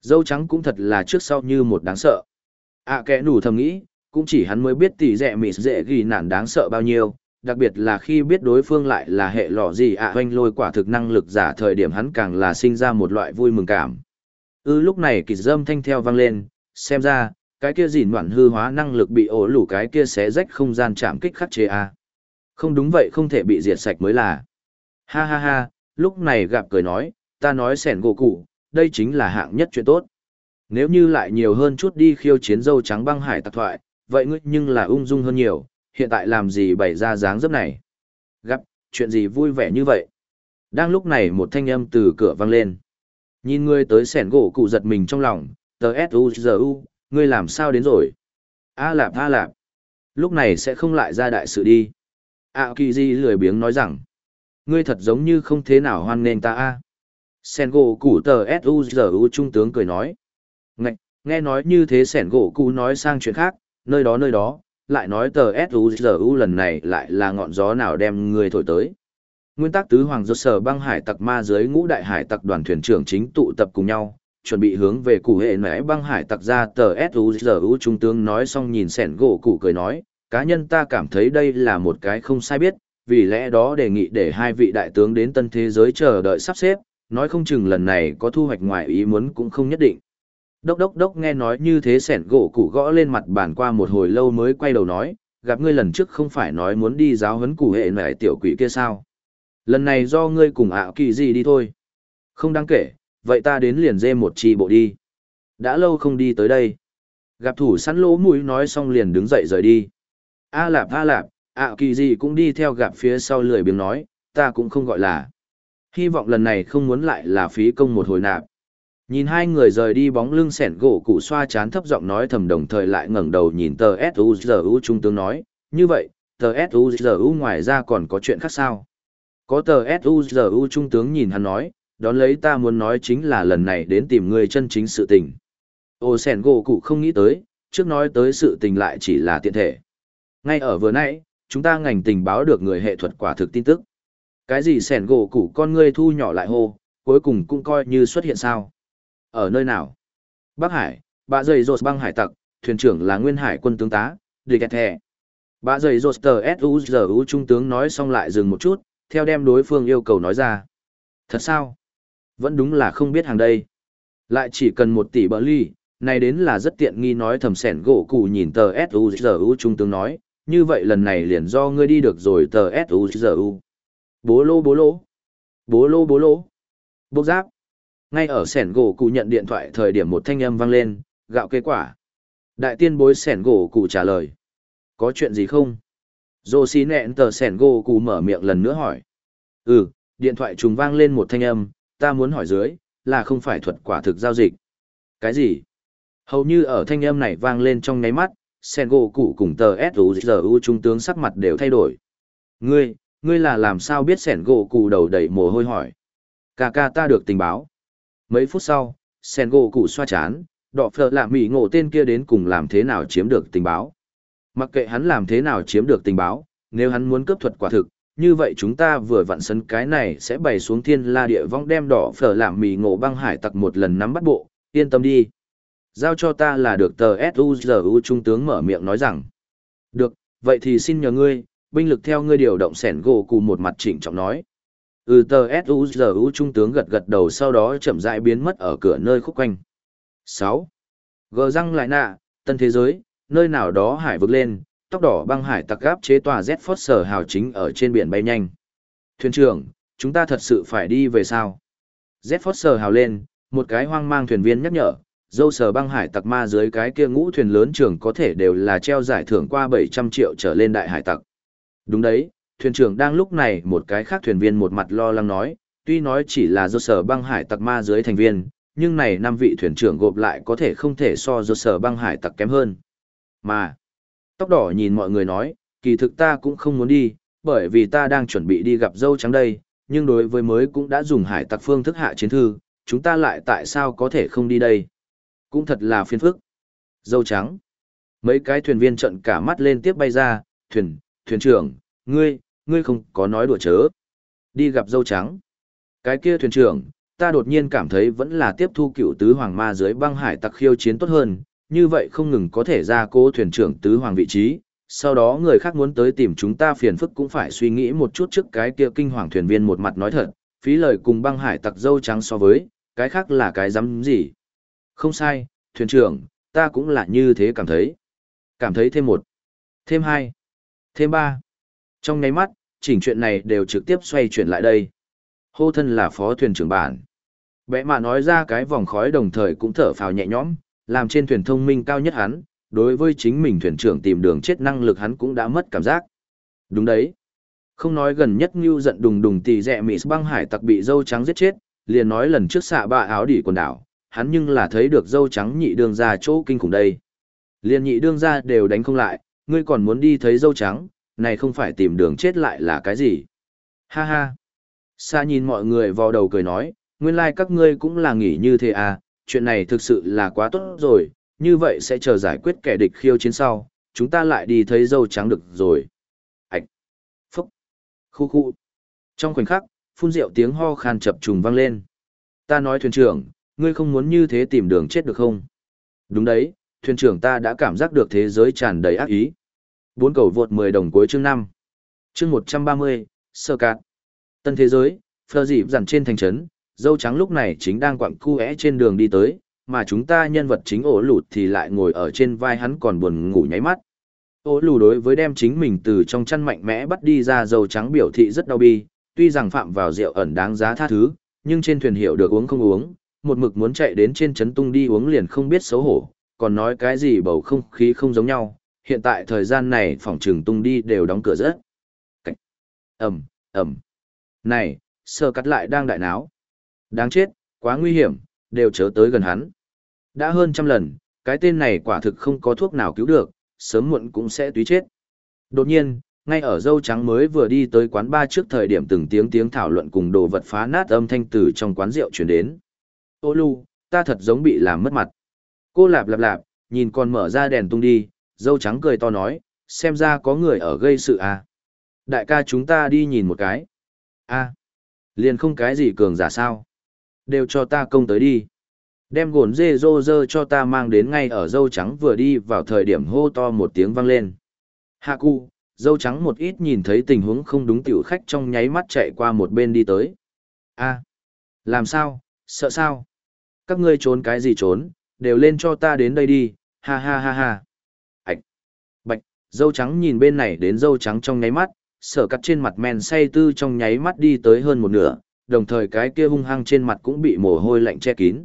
Speaker 1: Dâu trắng cũng thật là trước sau như một đáng sợ. À kẽ nủ thầm nghĩ, cũng chỉ hắn mới biết tỷ rẻ mị dễ ghi nản đáng sợ bao nhiêu, đặc biệt là khi biết đối phương lại là hệ lọ gì ạ à, lôi quả thực năng lực giả thời điểm hắn càng là sinh ra một loại vui mừng cảm. Ư lúc này kỳ dâm thanh theo vang lên, xem ra, cái kia dỉn đoạn hư hóa năng lực bị ổ lủ cái kia xé rách không gian chạm kích khắc chế a à. Không đúng vậy không thể bị diệt sạch mới là. Ha ha ha, lúc này gặp cười nói, ta nói sẻn gỗ cụ, đây chính là hạng nhất chuyện tốt. Nếu như lại nhiều hơn chút đi khiêu chiến dâu trắng băng hải tạc thoại, vậy ngươi nhưng là ung dung hơn nhiều, hiện tại làm gì bày ra dáng dấp này. Gặp, chuyện gì vui vẻ như vậy. Đang lúc này một thanh âm từ cửa vang lên. Nhìn ngươi tới sẻn gỗ cụ giật mình trong lòng, tờ S-U-Z-U, ngươi làm sao đến rồi? A lạp a lạp. Lúc này sẽ không lại ra đại sự đi. A kỳ di lười biếng nói rằng, ngươi thật giống như không thế nào hoan nghênh ta a. Sen gỗ cụ tờ suzu trung tướng cười nói. Ngạch, nghe nói như thế sẻn gỗ cụ nói sang chuyện khác, nơi đó nơi đó, lại nói tờ suzu lần này lại là ngọn gió nào đem người thổi tới. Nguyên tắc tứ hoàng do sở băng hải tặc ma dưới ngũ đại hải tặc đoàn thuyền trưởng chính tụ tập cùng nhau, chuẩn bị hướng về cụ hệ mẽ băng hải tặc ra tờ suzu trung tướng nói xong nhìn sẻn gỗ cụ cười nói, cá nhân ta cảm thấy đây là một cái không sai biết, vì lẽ đó đề nghị để hai vị đại tướng đến tân thế giới chờ đợi sắp xếp, nói không chừng lần này có thu hoạch ngoài ý muốn cũng không nhất định. Đốc đốc đốc nghe nói như thế sẻn gỗ củ gõ lên mặt bàn qua một hồi lâu mới quay đầu nói, gặp ngươi lần trước không phải nói muốn đi giáo huấn củ hệ mẹ tiểu quỷ kia sao. Lần này do ngươi cùng ảo kỳ gì đi thôi. Không đáng kể, vậy ta đến liền dê một chi bộ đi. Đã lâu không đi tới đây. Gặp thủ sẵn lỗ mũi nói xong liền đứng dậy rời đi. A lạp a lạp, ảo kỳ gì cũng đi theo gặp phía sau lười biếng nói, ta cũng không gọi là. Hy vọng lần này không muốn lại là phí công một hồi nạp. Nhìn hai người rời đi bóng lưng sẻn gỗ cụ xoa chán thấp giọng nói thầm đồng thời lại ngẩng đầu nhìn tờ suzu trung tướng nói, như vậy, tờ suzu ngoài ra còn có chuyện khác sao? Có tờ suzu trung tướng nhìn hắn nói, đón lấy ta muốn nói chính là lần này đến tìm người chân chính sự tình. Ô sẻn gỗ cụ không nghĩ tới, trước nói tới sự tình lại chỉ là tiện thể. Ngay ở vừa nãy, chúng ta ngành tình báo được người hệ thuật quả thực tin tức. Cái gì sẻn gỗ củ con ngươi thu nhỏ lại hô, cuối cùng cũng coi như xuất hiện sao. Ở nơi nào? Bắc Hải, bà dày rột băng hải tặc, thuyền trưởng là nguyên hải quân tướng tá, Địch Thẻ. Bà dày rột tờ S.U.G.U. trung tướng nói xong lại dừng một chút, theo đem đối phương yêu cầu nói ra. Thật sao? Vẫn đúng là không biết hàng đây. Lại chỉ cần một tỷ bờ ly, này đến là rất tiện nghi nói thầm sẻn gỗ cụ nhìn tờ S.U.G.U. trung tướng nói, như vậy lần này liền do ngươi đi được rồi tờ S.U.G.U. Bố lô bố lô. Bố lô bố lô. Bốc giáp. Ngay ở sẻn gỗ cụ nhận điện thoại thời điểm một thanh âm vang lên, gạo kế quả. Đại tiên bối sẻn gỗ cụ trả lời. Có chuyện gì không? Dô xin nẹn tờ sẻn gỗ cụ mở miệng lần nữa hỏi. Ừ, điện thoại trùng vang lên một thanh âm, ta muốn hỏi dưới, là không phải thuật quả thực giao dịch. Cái gì? Hầu như ở thanh âm này vang lên trong nháy mắt, sen gỗ cụ cùng tờ S R U trung tướng sắc mặt đều thay đổi. Ngươi, ngươi là làm sao biết sẻn gỗ cụ đầu đầy mồ hôi hỏi. ca ca ta được tình báo. Mấy phút sau, sen gỗ cụ xoa chán, đọ phở lạ mỹ ngộ tên kia đến cùng làm thế nào chiếm được tình báo. Mặc kệ hắn làm thế nào chiếm được tình báo, nếu hắn muốn cướp thuật quả thực, như vậy chúng ta vừa vặn sân cái này sẽ bày xuống thiên la địa vong đem đỏ phở làm mì ngộ băng hải tặc một lần nắm bắt bộ, yên tâm đi. Giao cho ta là được tờ S.U.G.U. trung tướng mở miệng nói rằng. Được, vậy thì xin nhờ ngươi, binh lực theo ngươi điều động sẻn gỗ cụ một mặt chỉnh trọng nói. Ừ tờ S.U.G.U. trung tướng gật gật đầu sau đó chậm rãi biến mất ở cửa nơi khúc quanh. 6. Gờ răng lại nạ, tân thế giới, nơi nào đó hải vực lên, tóc đỏ băng hải tặc gáp chế tòa Z Foster hào chính ở trên biển bay nhanh. Thuyền trưởng, chúng ta thật sự phải đi về sao? Z Foster hào lên, một cái hoang mang thuyền viên nhắc nhở, dâu sờ băng hải tặc ma dưới cái kia ngũ thuyền lớn trưởng có thể đều là treo giải thưởng qua 700 triệu trở lên đại hải tặc. Đúng đấy, thuyền trưởng đang lúc này một cái khác thuyền viên một mặt lo lắng nói, tuy nói chỉ là dâu sờ băng hải tặc ma dưới thành viên, nhưng này năm vị thuyền trưởng gộp lại có thể không thể so dâu sờ băng hải tặc kém hơn. Mà, tóc đỏ nhìn mọi người nói, kỳ thực ta cũng không muốn đi, bởi vì ta đang chuẩn bị đi gặp dâu trắng đây, nhưng đối với mới cũng đã dùng hải tặc phương thức hạ chiến thư, chúng ta lại tại sao có thể không đi đây? Cũng thật là phiền phức. Dâu trắng. Mấy cái thuyền viên trận cả mắt lên tiếp bay ra, thuyền, thuyền trưởng, ngươi, ngươi không có nói đùa chớ. Đi gặp dâu trắng. Cái kia thuyền trưởng, ta đột nhiên cảm thấy vẫn là tiếp thu cựu tứ hoàng ma dưới băng hải tặc khiêu chiến tốt hơn, như vậy không ngừng có thể ra cố thuyền trưởng tứ hoàng vị trí, sau đó người khác muốn tới tìm chúng ta phiền phức cũng phải suy nghĩ một chút trước cái kia kinh hoàng thuyền viên một mặt nói thật, phí lời cùng băng hải tặc dâu trắng so với, cái khác là cái dám gì. Không sai, thuyền trưởng, ta cũng là như thế cảm thấy. Cảm thấy thêm một, thêm hai, thêm ba. Trong nháy mắt, chỉnh chuyện này đều trực tiếp xoay chuyển lại đây. Hô thân là phó thuyền trưởng bản. Bẽ mà nói ra cái vòng khói đồng thời cũng thở phào nhẹ nhõm, làm trên thuyền thông minh cao nhất hắn, đối với chính mình thuyền trưởng tìm đường chết năng lực hắn cũng đã mất cảm giác. Đúng đấy. Không nói gần nhất như giận đùng đùng tì rẻ mị băng hải tặc bị dâu trắng giết chết, liền nói lần trước xạ ba áo đỉ quần đảo, hắn nhưng là thấy được dâu trắng nhị đương ra chỗ kinh khủng đây. Liền nhị đương ra đều đánh không lại, ngươi còn muốn đi thấy dâu trắng, này không phải tìm đường chết lại là cái gì. Ha ha. Sa nhìn mọi người vào đầu cười nói, nguyên lai like các ngươi cũng là nghỉ như thế à, chuyện này thực sự là quá tốt rồi, như vậy sẽ chờ giải quyết kẻ địch khiêu chiến sau, chúng ta lại đi thấy dâu trắng được rồi. Ảch! Phúc! Khu khu! Trong khoảnh khắc, phun rượu tiếng ho khan chập trùng vang lên. Ta nói thuyền trưởng, ngươi không muốn như thế tìm đường chết được không? Đúng đấy, thuyền trưởng ta đã cảm giác được thế giới tràn đầy ác ý. Bốn cầu vượt 10 đồng cuối chương 5. Chương 130, sơ cạn. Tân thế giới, phơ dịp dằn trên thành trấn, dâu trắng lúc này chính đang quặng cu trên đường đi tới, mà chúng ta nhân vật chính ổ lụt thì lại ngồi ở trên vai hắn còn buồn ngủ nháy mắt. Ô lù đối với đem chính mình từ trong chăn mạnh mẽ bắt đi ra dầu trắng biểu thị rất đau bi, tuy rằng phạm vào rượu ẩn đáng giá tha thứ, nhưng trên thuyền hiểu được uống không uống, một mực muốn chạy đến trên trấn tung đi uống liền không biết xấu hổ, còn nói cái gì bầu không khí không giống nhau, hiện tại thời gian này phòng trường tung đi đều đóng cửa rất. Cách. Ẩm, Ẩm. Này, sơ cắt lại đang đại náo. Đáng chết, quá nguy hiểm, đều chớ tới gần hắn. Đã hơn trăm lần, cái tên này quả thực không có thuốc nào cứu được, sớm muộn cũng sẽ túy chết. Đột nhiên, ngay ở dâu trắng mới vừa đi tới quán ba trước thời điểm từng tiếng tiếng thảo luận cùng đồ vật phá nát âm thanh từ trong quán rượu truyền đến. Ô lu, ta thật giống bị làm mất mặt. Cô lạp lạp lạp, nhìn con mở ra đèn tung đi, dâu trắng cười to nói, xem ra có người ở gây sự à. Đại ca chúng ta đi nhìn một cái. a liền không cái gì cường giả sao. Đều cho ta công tới đi. Đem gồn dê rô rơ cho ta mang đến ngay ở dâu trắng vừa đi vào thời điểm hô to một tiếng vang lên. Hạ cụ, dâu trắng một ít nhìn thấy tình huống không đúng tiểu khách trong nháy mắt chạy qua một bên đi tới. a làm sao, sợ sao? Các ngươi trốn cái gì trốn, đều lên cho ta đến đây đi, ha ha ha ha. Ảch! Bạch, dâu trắng nhìn bên này đến dâu trắng trong nháy mắt, sở cắt trên mặt men say tư trong nháy mắt đi tới hơn một nửa, đồng thời cái kia hung hăng trên mặt cũng bị mồ hôi lạnh che kín.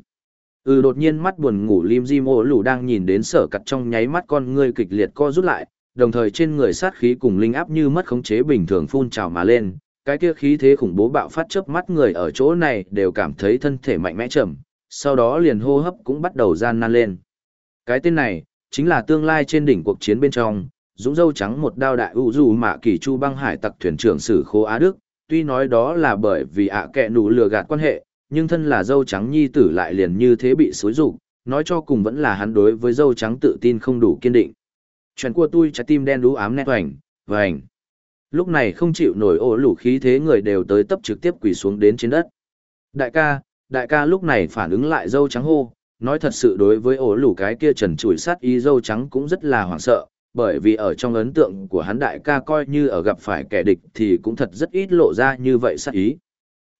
Speaker 1: Ừ đột nhiên mắt buồn ngủ lim di mô lù đang nhìn đến sở cắt trong nháy mắt con ngươi kịch liệt co rút lại, đồng thời trên người sát khí cùng linh áp như mất khống chế bình thường phun trào mà lên, cái kia khí thế khủng bố bạo phát chớp mắt người ở chỗ này đều cảm thấy thân thể mạnh mẽ chậm, sau đó liền hô hấp cũng bắt đầu gian nan lên. Cái tên này, chính là tương lai trên đỉnh cuộc chiến bên trong, dũng dâu trắng một đao đại ưu dù mạ kỳ chu băng hải tặc thuyền trưởng sử khô Á Đức, tuy nói đó là bởi vì ạ kẹ nụ lừa gạt quan hệ, nhưng thân là dâu trắng nhi tử lại liền như thế bị xối rụng, nói cho cùng vẫn là hắn đối với dâu trắng tự tin không đủ kiên định. Chuyện của tôi trái tim đen đú ám nét hoành, vành. Lúc này không chịu nổi ổ lũ khí thế người đều tới tấp trực tiếp quỳ xuống đến trên đất. Đại ca, đại ca lúc này phản ứng lại dâu trắng hô, nói thật sự đối với ổ lủ cái kia trần trụi sát y dâu trắng cũng rất là hoảng sợ, bởi vì ở trong ấn tượng của hắn đại ca coi như ở gặp phải kẻ địch thì cũng thật rất ít lộ ra như vậy sát ý.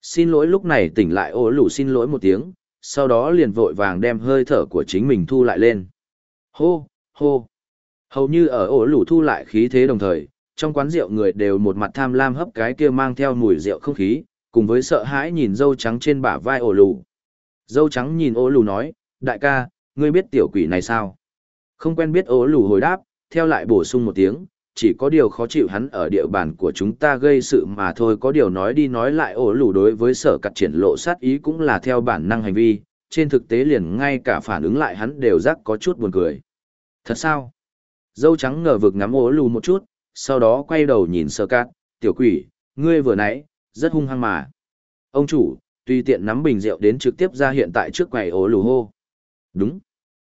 Speaker 1: Xin lỗi lúc này tỉnh lại ổ lủ xin lỗi một tiếng, sau đó liền vội vàng đem hơi thở của chính mình thu lại lên. Hô, hô. Hầu như ở ổ lủ thu lại khí thế đồng thời, trong quán rượu người đều một mặt tham lam hấp cái kia mang theo mùi rượu không khí, cùng với sợ hãi nhìn dâu trắng trên bả vai ổ lù Dâu trắng nhìn ổ lù nói, đại ca, ngươi biết tiểu quỷ này sao? Không quen biết ố lù hồi đáp, theo lại bổ sung một tiếng, chỉ có điều khó chịu hắn ở địa bàn của chúng ta gây sự mà thôi có điều nói đi nói lại ổ lù đối với sở cặt triển lộ sát ý cũng là theo bản năng hành vi, trên thực tế liền ngay cả phản ứng lại hắn đều rắc có chút buồn cười. Thật sao? Dâu trắng ngờ vực ngắm ổ lù một chút, sau đó quay đầu nhìn sở cặt, tiểu quỷ, ngươi vừa nãy, rất hung hăng mà. Ông chủ, tùy tiện nắm bình rượu đến trực tiếp ra hiện tại trước quầy ổ lù hô. Đúng.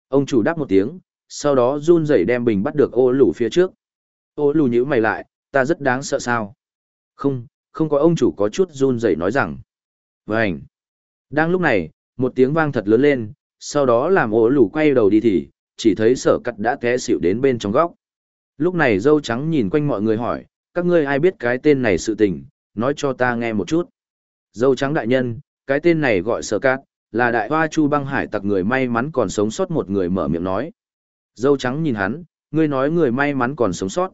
Speaker 1: Ông chủ đáp một tiếng, sau đó run rẩy đem bình bắt được ô lù phía trước. Ô lù nhữ mày lại, ta rất đáng sợ sao? Không, không có ông chủ có chút run rẩy nói rằng. Vânh. Đang lúc này, một tiếng vang thật lớn lên, sau đó làm ô lù quay đầu đi thì, chỉ thấy sở cắt đã té xỉu đến bên trong góc. Lúc này dâu trắng nhìn quanh mọi người hỏi, các ngươi ai biết cái tên này sự tình, nói cho ta nghe một chút. Dâu trắng đại nhân, cái tên này gọi sở cát, là đại hoa chu băng hải tặc người may mắn còn sống sót một người mở miệng nói. Dâu trắng nhìn hắn, ngươi nói người may mắn còn sống sót.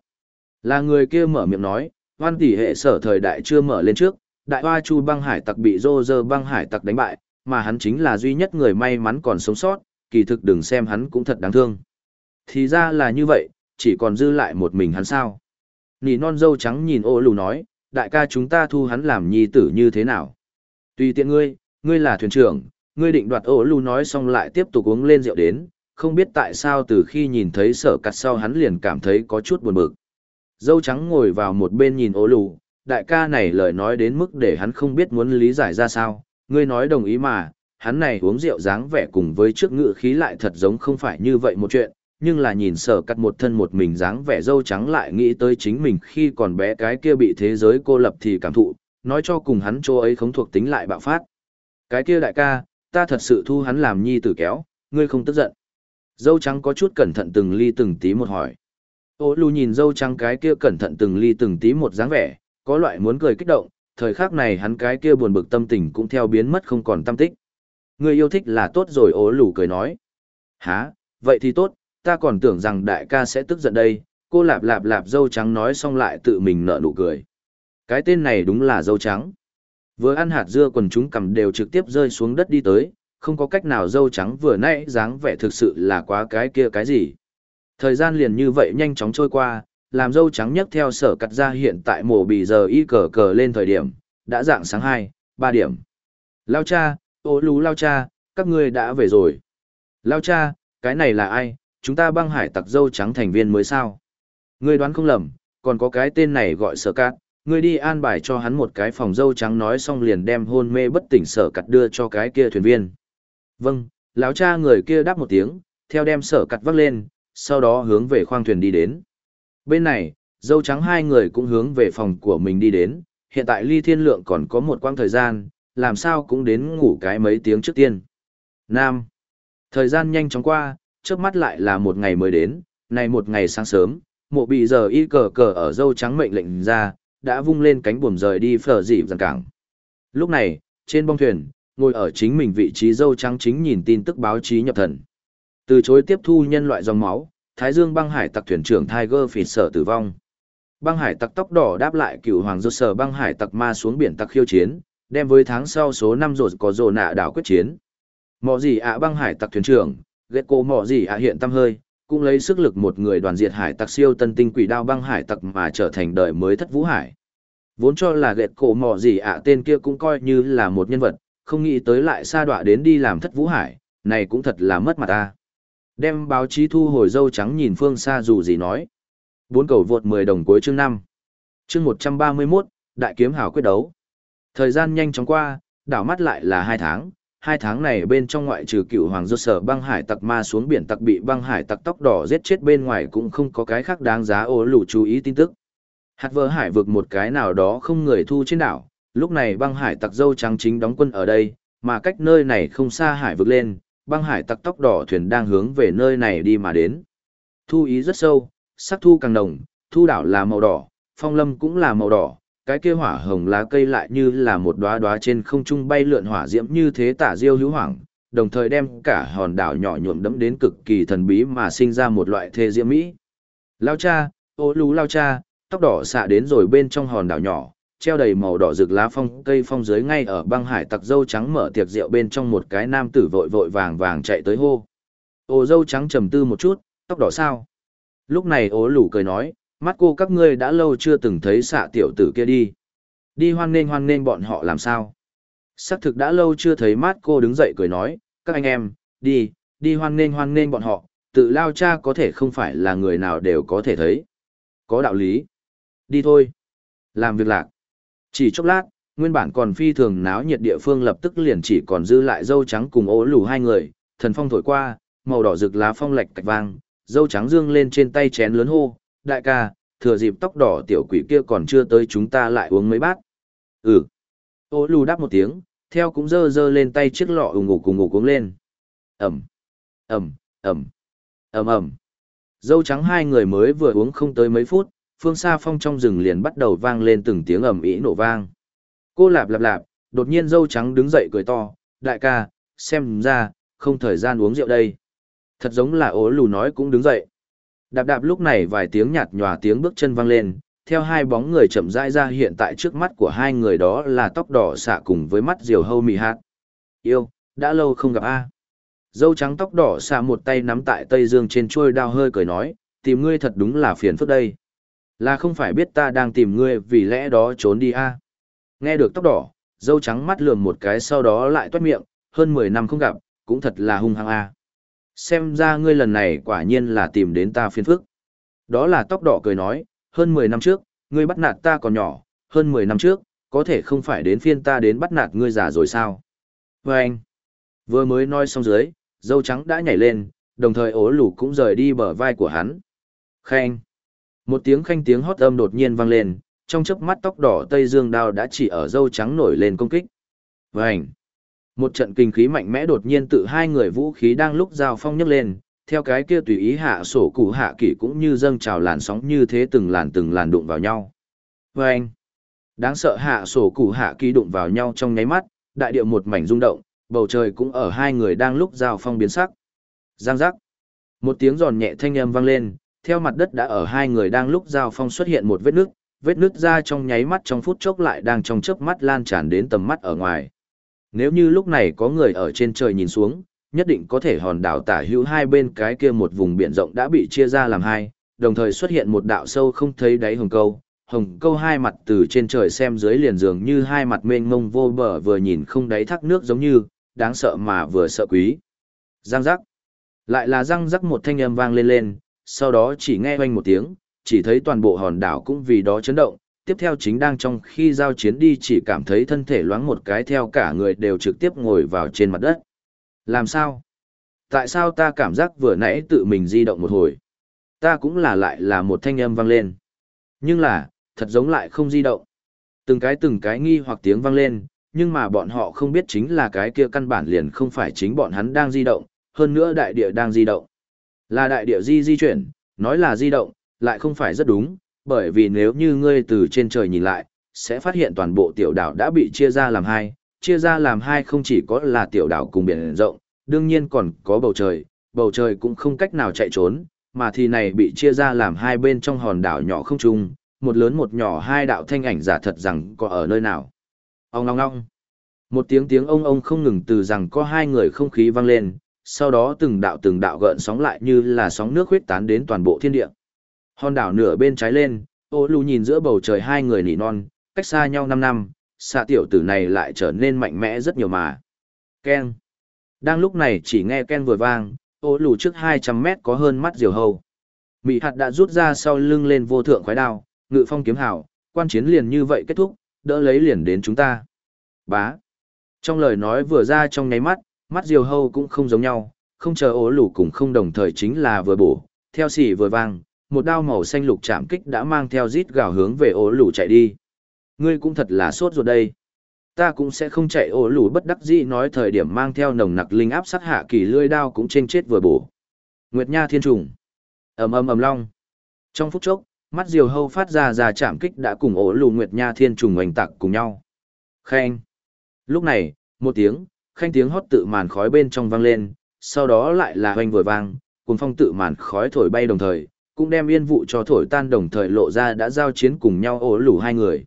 Speaker 1: Là người kia mở miệng nói, hoan tỷ hệ sở thời đại chưa mở lên trước, đại hoa chu băng hải tặc bị rô rơ băng hải tặc đánh bại, mà hắn chính là duy nhất người may mắn còn sống sót, kỳ thực đừng xem hắn cũng thật đáng thương. Thì ra là như vậy, chỉ còn dư lại một mình hắn sao. Nỉ non dâu trắng nhìn ô lù nói, đại ca chúng ta thu hắn làm nhi tử như thế nào. Tùy tiện ngươi, ngươi là thuyền trưởng, ngươi định đoạt ô lưu nói xong lại tiếp tục uống lên rượu đến, không biết tại sao từ khi nhìn thấy sở cắt sau hắn liền cảm thấy có chút buồn bực. Dâu trắng ngồi vào một bên nhìn ổ lưu, đại ca này lời nói đến mức để hắn không biết muốn lý giải ra sao, ngươi nói đồng ý mà, hắn này uống rượu dáng vẻ cùng với trước ngự khí lại thật giống không phải như vậy một chuyện, nhưng là nhìn sở cắt một thân một mình dáng vẻ dâu trắng lại nghĩ tới chính mình khi còn bé cái kia bị thế giới cô lập thì cảm thụ, nói cho cùng hắn chỗ ấy không thuộc tính lại bạo phát. Cái kia đại ca, ta thật sự thu hắn làm nhi tử kéo, ngươi không tức giận. Dâu trắng có chút cẩn thận từng ly từng tí một hỏi. Ô lù nhìn dâu trắng cái kia cẩn thận từng ly từng tí một dáng vẻ, có loại muốn cười kích động, thời khắc này hắn cái kia buồn bực tâm tình cũng theo biến mất không còn tâm tích. Người yêu thích là tốt rồi ố lù cười nói. Hả, vậy thì tốt, ta còn tưởng rằng đại ca sẽ tức giận đây, cô lạp lạp lạp dâu trắng nói xong lại tự mình nở nụ cười. Cái tên này đúng là dâu trắng. Vừa ăn hạt dưa quần chúng cầm đều trực tiếp rơi xuống đất đi tới, không có cách nào dâu trắng vừa nãy dáng vẻ thực sự là quá cái kia cái gì. Thời gian liền như vậy nhanh chóng trôi qua, làm dâu trắng nhất theo sở cắt ra hiện tại mổ bì giờ y cờ cờ lên thời điểm, đã dạng sáng 2, 3 điểm. Lao cha, ô lú lao cha, các ngươi đã về rồi. Lao cha, cái này là ai, chúng ta băng hải tặc dâu trắng thành viên mới sao? Ngươi đoán không lầm, còn có cái tên này gọi sở cát, ngươi đi an bài cho hắn một cái phòng dâu trắng nói xong liền đem hôn mê bất tỉnh sở cắt đưa cho cái kia thuyền viên. Vâng, lão cha người kia đáp một tiếng, theo đem sở cắt vác lên, sau đó hướng về khoang thuyền đi đến. Bên này, dâu trắng hai người cũng hướng về phòng của mình đi đến, hiện tại ly thiên lượng còn có một quãng thời gian, làm sao cũng đến ngủ cái mấy tiếng trước tiên. Nam. Thời gian nhanh chóng qua, trước mắt lại là một ngày mới đến, này một ngày sáng sớm, mộ bị giờ y cờ cờ ở dâu trắng mệnh lệnh ra, đã vung lên cánh buồm rời đi phở dịp dần cảng. Lúc này, trên bong thuyền, ngồi ở chính mình vị trí dâu trắng chính nhìn tin tức báo chí nhập thần. Từ chối tiếp thu nhân loại dòng máu, Thái Dương băng hải tặc thuyền trưởng Tiger Phỉ sở tử vong. Băng hải tặc tóc đỏ đáp lại cựu hoàng dô sở băng hải tặc ma xuống biển tặc khiêu chiến, đem với tháng sau số năm rồi có rồ nạ đảo quyết chiến. Mọ gì ạ băng hải tặc thuyền trưởng, ghét cô mọ gì ạ hiện tâm hơi, cũng lấy sức lực một người đoàn diệt hải tặc siêu tân tinh quỷ đao băng hải tặc mà trở thành đời mới thất vũ hải. Vốn cho là ghét cổ mọ gì ạ tên kia cũng coi như là một nhân vật, không nghĩ tới lại sa đọa đến đi làm thất vũ hải, này cũng thật là mất mặt ta. Đem báo chí thu hồi dâu trắng nhìn phương xa dù gì nói. Bốn cầu vượt 10 đồng cuối chương 5. Chương 131, Đại kiếm hảo quyết đấu. Thời gian nhanh chóng qua, đảo mắt lại là 2 tháng. Hai tháng này bên trong ngoại trừ cựu hoàng do sở băng hải tặc ma xuống biển tặc bị băng hải tặc tóc đỏ giết chết bên ngoài cũng không có cái khác đáng giá ố lù chú ý tin tức. Hạt vỡ hải vực một cái nào đó không người thu trên đảo, lúc này băng hải tặc dâu trắng chính đóng quân ở đây, mà cách nơi này không xa hải vực lên, băng hải tặc tóc đỏ thuyền đang hướng về nơi này đi mà đến. Thu ý rất sâu, sắc thu càng nồng, thu đảo là màu đỏ, phong lâm cũng là màu đỏ, cái kia hỏa hồng lá cây lại như là một đóa đóa trên không trung bay lượn hỏa diễm như thế tả diêu hữu hoảng, đồng thời đem cả hòn đảo nhỏ nhuộm đẫm đến cực kỳ thần bí mà sinh ra một loại thê diễm mỹ. Lao cha, ô lú lao cha, tóc đỏ xạ đến rồi bên trong hòn đảo nhỏ, treo đầy màu đỏ rực lá phong cây phong dưới ngay ở băng hải tặc dâu trắng mở tiệc rượu bên trong một cái nam tử vội vội vàng vàng chạy tới hô. ô dâu trắng trầm tư một chút, tóc đỏ sao? Lúc này ố lù cười nói, mắt cô các ngươi đã lâu chưa từng thấy xạ tiểu tử kia đi. Đi hoan nghênh hoan nghênh bọn họ làm sao? Sắc thực đã lâu chưa thấy mắt cô đứng dậy cười nói, các anh em, đi, đi hoan nghênh hoan nghênh bọn họ, tự lao cha có thể không phải là người nào đều có thể thấy. Có đạo lý. Đi thôi. Làm việc lạc. Chỉ chốc lát, nguyên bản còn phi thường náo nhiệt địa phương lập tức liền chỉ còn dư lại dâu trắng cùng ố lù hai người, thần phong thổi qua, màu đỏ rực lá phong lệch tạch vang, dâu trắng dương lên trên tay chén lớn hô, đại ca, thừa dịp tóc đỏ tiểu quỷ kia còn chưa tới chúng ta lại uống mấy bát. Ừ. Ô lù đáp một tiếng, theo cũng dơ dơ lên tay chiếc lọ ủng ngủ cùng ngủ uống lên. Ẩm, Ẩm, Ẩm, Ẩm Ẩm. Dâu trắng hai người mới vừa uống không tới mấy phút, phương xa phong trong rừng liền bắt đầu vang lên từng tiếng ầm ĩ nổ vang. Cô lạp lạp lạp, đột nhiên dâu trắng đứng dậy cười to, đại ca, xem ra, không thời gian uống rượu đây. Thật giống là ố lù nói cũng đứng dậy. Đạp đạp lúc này vài tiếng nhạt nhòa tiếng bước chân vang lên, theo hai bóng người chậm rãi ra hiện tại trước mắt của hai người đó là tóc đỏ xạ cùng với mắt diều hâu mị hạt. Yêu, đã lâu không gặp a. Dâu trắng tóc đỏ xạ một tay nắm tại tây dương trên chuôi đao hơi cười nói, tìm ngươi thật đúng là phiền phức đây. Là không phải biết ta đang tìm ngươi vì lẽ đó trốn đi a. Nghe được tóc đỏ, dâu trắng mắt lườm một cái sau đó lại toát miệng, hơn 10 năm không gặp, cũng thật là hung hăng a. Xem ra ngươi lần này quả nhiên là tìm đến ta phiền phức. Đó là tóc đỏ cười nói, hơn 10 năm trước, ngươi bắt nạt ta còn nhỏ, hơn 10 năm trước, có thể không phải đến phiên ta đến bắt nạt ngươi già rồi sao? Và anh, vừa mới nói xong dưới, dâu trắng đã nhảy lên, đồng thời ố lù cũng rời đi bờ vai của hắn. Khanh. Một tiếng khanh tiếng hót âm đột nhiên vang lên, trong chớp mắt tóc đỏ Tây Dương đao đã chỉ ở dâu trắng nổi lên công kích. Vành. Một trận kinh khí mạnh mẽ đột nhiên tự hai người vũ khí đang lúc giao phong nhấc lên, theo cái kia tùy ý hạ sổ cụ hạ kỷ cũng như dâng trào làn sóng như thế từng làn từng làn đụng vào nhau. Vâng! Đáng sợ hạ sổ cụ hạ kỷ đụng vào nhau trong nháy mắt, đại điệu một mảnh rung động, bầu trời cũng ở hai người đang lúc giao phong biến sắc. Giang giác! Một tiếng giòn nhẹ thanh âm vang lên, theo mặt đất đã ở hai người đang lúc giao phong xuất hiện một vết nước, vết nứt ra trong nháy mắt trong phút chốc lại đang trong chớp mắt lan tràn đến tầm mắt ở ngoài. Nếu như lúc này có người ở trên trời nhìn xuống, nhất định có thể hòn đảo tả hữu hai bên cái kia một vùng biển rộng đã bị chia ra làm hai, đồng thời xuất hiện một đạo sâu không thấy đáy hồng câu. Hồng câu hai mặt từ trên trời xem dưới liền dường như hai mặt mênh mông vô bờ vừa nhìn không đáy thác nước giống như, đáng sợ mà vừa sợ quý. Giang giác. Lại là răng rắc một thanh âm vang lên lên, sau đó chỉ nghe oanh một tiếng, chỉ thấy toàn bộ hòn đảo cũng vì đó chấn động, tiếp theo chính đang trong khi giao chiến đi chỉ cảm thấy thân thể loáng một cái theo cả người đều trực tiếp ngồi vào trên mặt đất. Làm sao? Tại sao ta cảm giác vừa nãy tự mình di động một hồi? Ta cũng là lại là một thanh âm vang lên. Nhưng là, thật giống lại không di động. Từng cái từng cái nghi hoặc tiếng vang lên, nhưng mà bọn họ không biết chính là cái kia căn bản liền không phải chính bọn hắn đang di động, hơn nữa đại địa đang di động. Là đại địa di di chuyển, nói là di động, lại không phải rất đúng, bởi vì nếu như ngươi từ trên trời nhìn lại, sẽ phát hiện toàn bộ tiểu đảo đã bị chia ra làm hai, chia ra làm hai không chỉ có là tiểu đảo cùng biển rộng, đương nhiên còn có bầu trời, bầu trời cũng không cách nào chạy trốn, mà thì này bị chia ra làm hai bên trong hòn đảo nhỏ không chung, một lớn một nhỏ hai đạo thanh ảnh giả thật rằng có ở nơi nào. Ông ngong ngong. Một tiếng tiếng ông ông không ngừng từ rằng có hai người không khí vang lên, sau đó từng đạo từng đạo gợn sóng lại như là sóng nước huyết tán đến toàn bộ thiên địa. Hòn đảo nửa bên trái lên, ô lù nhìn giữa bầu trời hai người nỉ non, cách xa nhau 5 năm, xạ tiểu tử này lại trở nên mạnh mẽ rất nhiều mà. Ken. Đang lúc này chỉ nghe Ken vừa vang, ô lù trước 200 mét có hơn mắt diều hâu. Mị hạt đã rút ra sau lưng lên vô thượng khoái đao, ngự phong kiếm hảo, quan chiến liền như vậy kết thúc, đỡ lấy liền đến chúng ta. Bá. Trong lời nói vừa ra trong nháy mắt, mắt diều hâu cũng không giống nhau, không chờ ố lù cùng không đồng thời chính là vừa bổ, theo xỉ vừa vang, một đao màu xanh lục chạm kích đã mang theo rít gào hướng về ổ lù chạy đi. Ngươi cũng thật là sốt rồi đây. Ta cũng sẽ không chạy ổ lù bất đắc dĩ nói thời điểm mang theo nồng nặc linh áp sát hạ kỳ lươi đao cũng trên chết vừa bổ. Nguyệt Nha Thiên Trùng. ầm ầm ầm long. Trong phút chốc, mắt diều hâu phát ra ra chạm kích đã cùng ổ lù Nguyệt Nha Thiên Trùng oanh tạc cùng nhau. Khen. Lúc này, một tiếng, khanh tiếng hót tự màn khói bên trong vang lên, sau đó lại là hoanh vừa vang, cùng phong tự màn khói thổi bay đồng thời, cũng đem yên vụ cho thổi tan đồng thời lộ ra đã giao chiến cùng nhau ổ lủ hai người.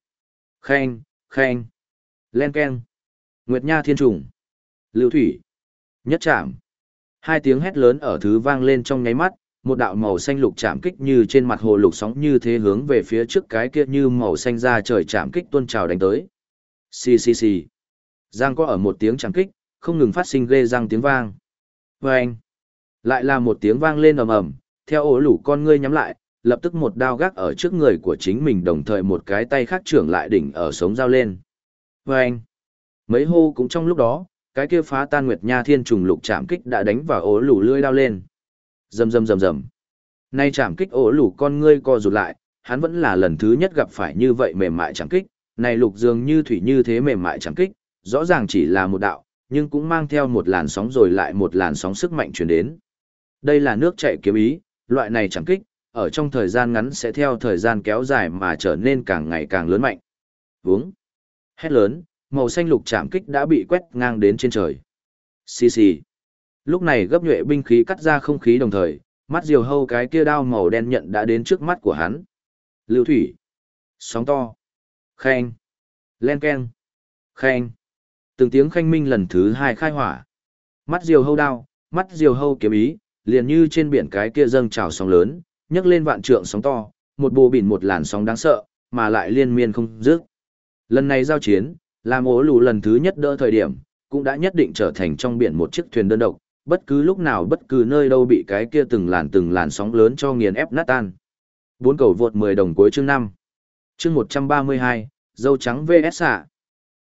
Speaker 1: Khen, khen, len ken, nguyệt nha thiên trùng, lưu thủy, nhất trạm. Hai tiếng hét lớn ở thứ vang lên trong nháy mắt, một đạo màu xanh lục chạm kích như trên mặt hồ lục sóng như thế hướng về phía trước cái kia như màu xanh ra trời chạm kích tuôn trào đánh tới. Xì xì xì. Giang có ở một tiếng chạm kích, không ngừng phát sinh ghê răng tiếng vang. Vâng! Lại là một tiếng vang lên ầm ầm, theo ổ lũ con ngươi nhắm lại, lập tức một đao gác ở trước người của chính mình đồng thời một cái tay khác trưởng lại đỉnh ở sống dao lên. Vâng! Mấy hô cũng trong lúc đó, cái kia phá tan nguyệt nha thiên trùng lục chạm kích đã đánh vào ổ lũ lưỡi đao lên. Rầm rầm rầm rầm. Nay chạm kích ổ lũ con ngươi co rụt lại, hắn vẫn là lần thứ nhất gặp phải như vậy mềm mại chạm kích, này lục dường như thủy như thế mềm mại chạm kích, rõ ràng chỉ là một đạo, nhưng cũng mang theo một làn sóng rồi lại một làn sóng sức mạnh truyền đến. Đây là nước chảy kiếm ý, loại này chẳng kích, ở trong thời gian ngắn sẽ theo thời gian kéo dài mà trở nên càng ngày càng lớn mạnh. Vướng. Hét lớn, màu xanh lục chạm kích đã bị quét ngang đến trên trời. Xì xì. Lúc này gấp nhuệ binh khí cắt ra không khí đồng thời, mắt diều hâu cái kia đao màu đen nhận đã đến trước mắt của hắn. Lưu thủy. Sóng to. Khen. Len ken. Khen. Từng tiếng khanh minh lần thứ hai khai hỏa. Mắt diều hâu đao, mắt diều hâu kiếm ý, liền như trên biển cái kia dâng trào sóng lớn, nhấc lên vạn trượng sóng to, một bồ biển một làn sóng đáng sợ, mà lại liên miên không dứt. Lần này giao chiến, làm ố lù lần thứ nhất đỡ thời điểm, cũng đã nhất định trở thành trong biển một chiếc thuyền đơn độc, bất cứ lúc nào bất cứ nơi đâu bị cái kia từng làn từng làn sóng lớn cho nghiền ép nát tan. Bốn cầu vượt 10 đồng cuối chương 5. Chương 132, dâu trắng VS xạ.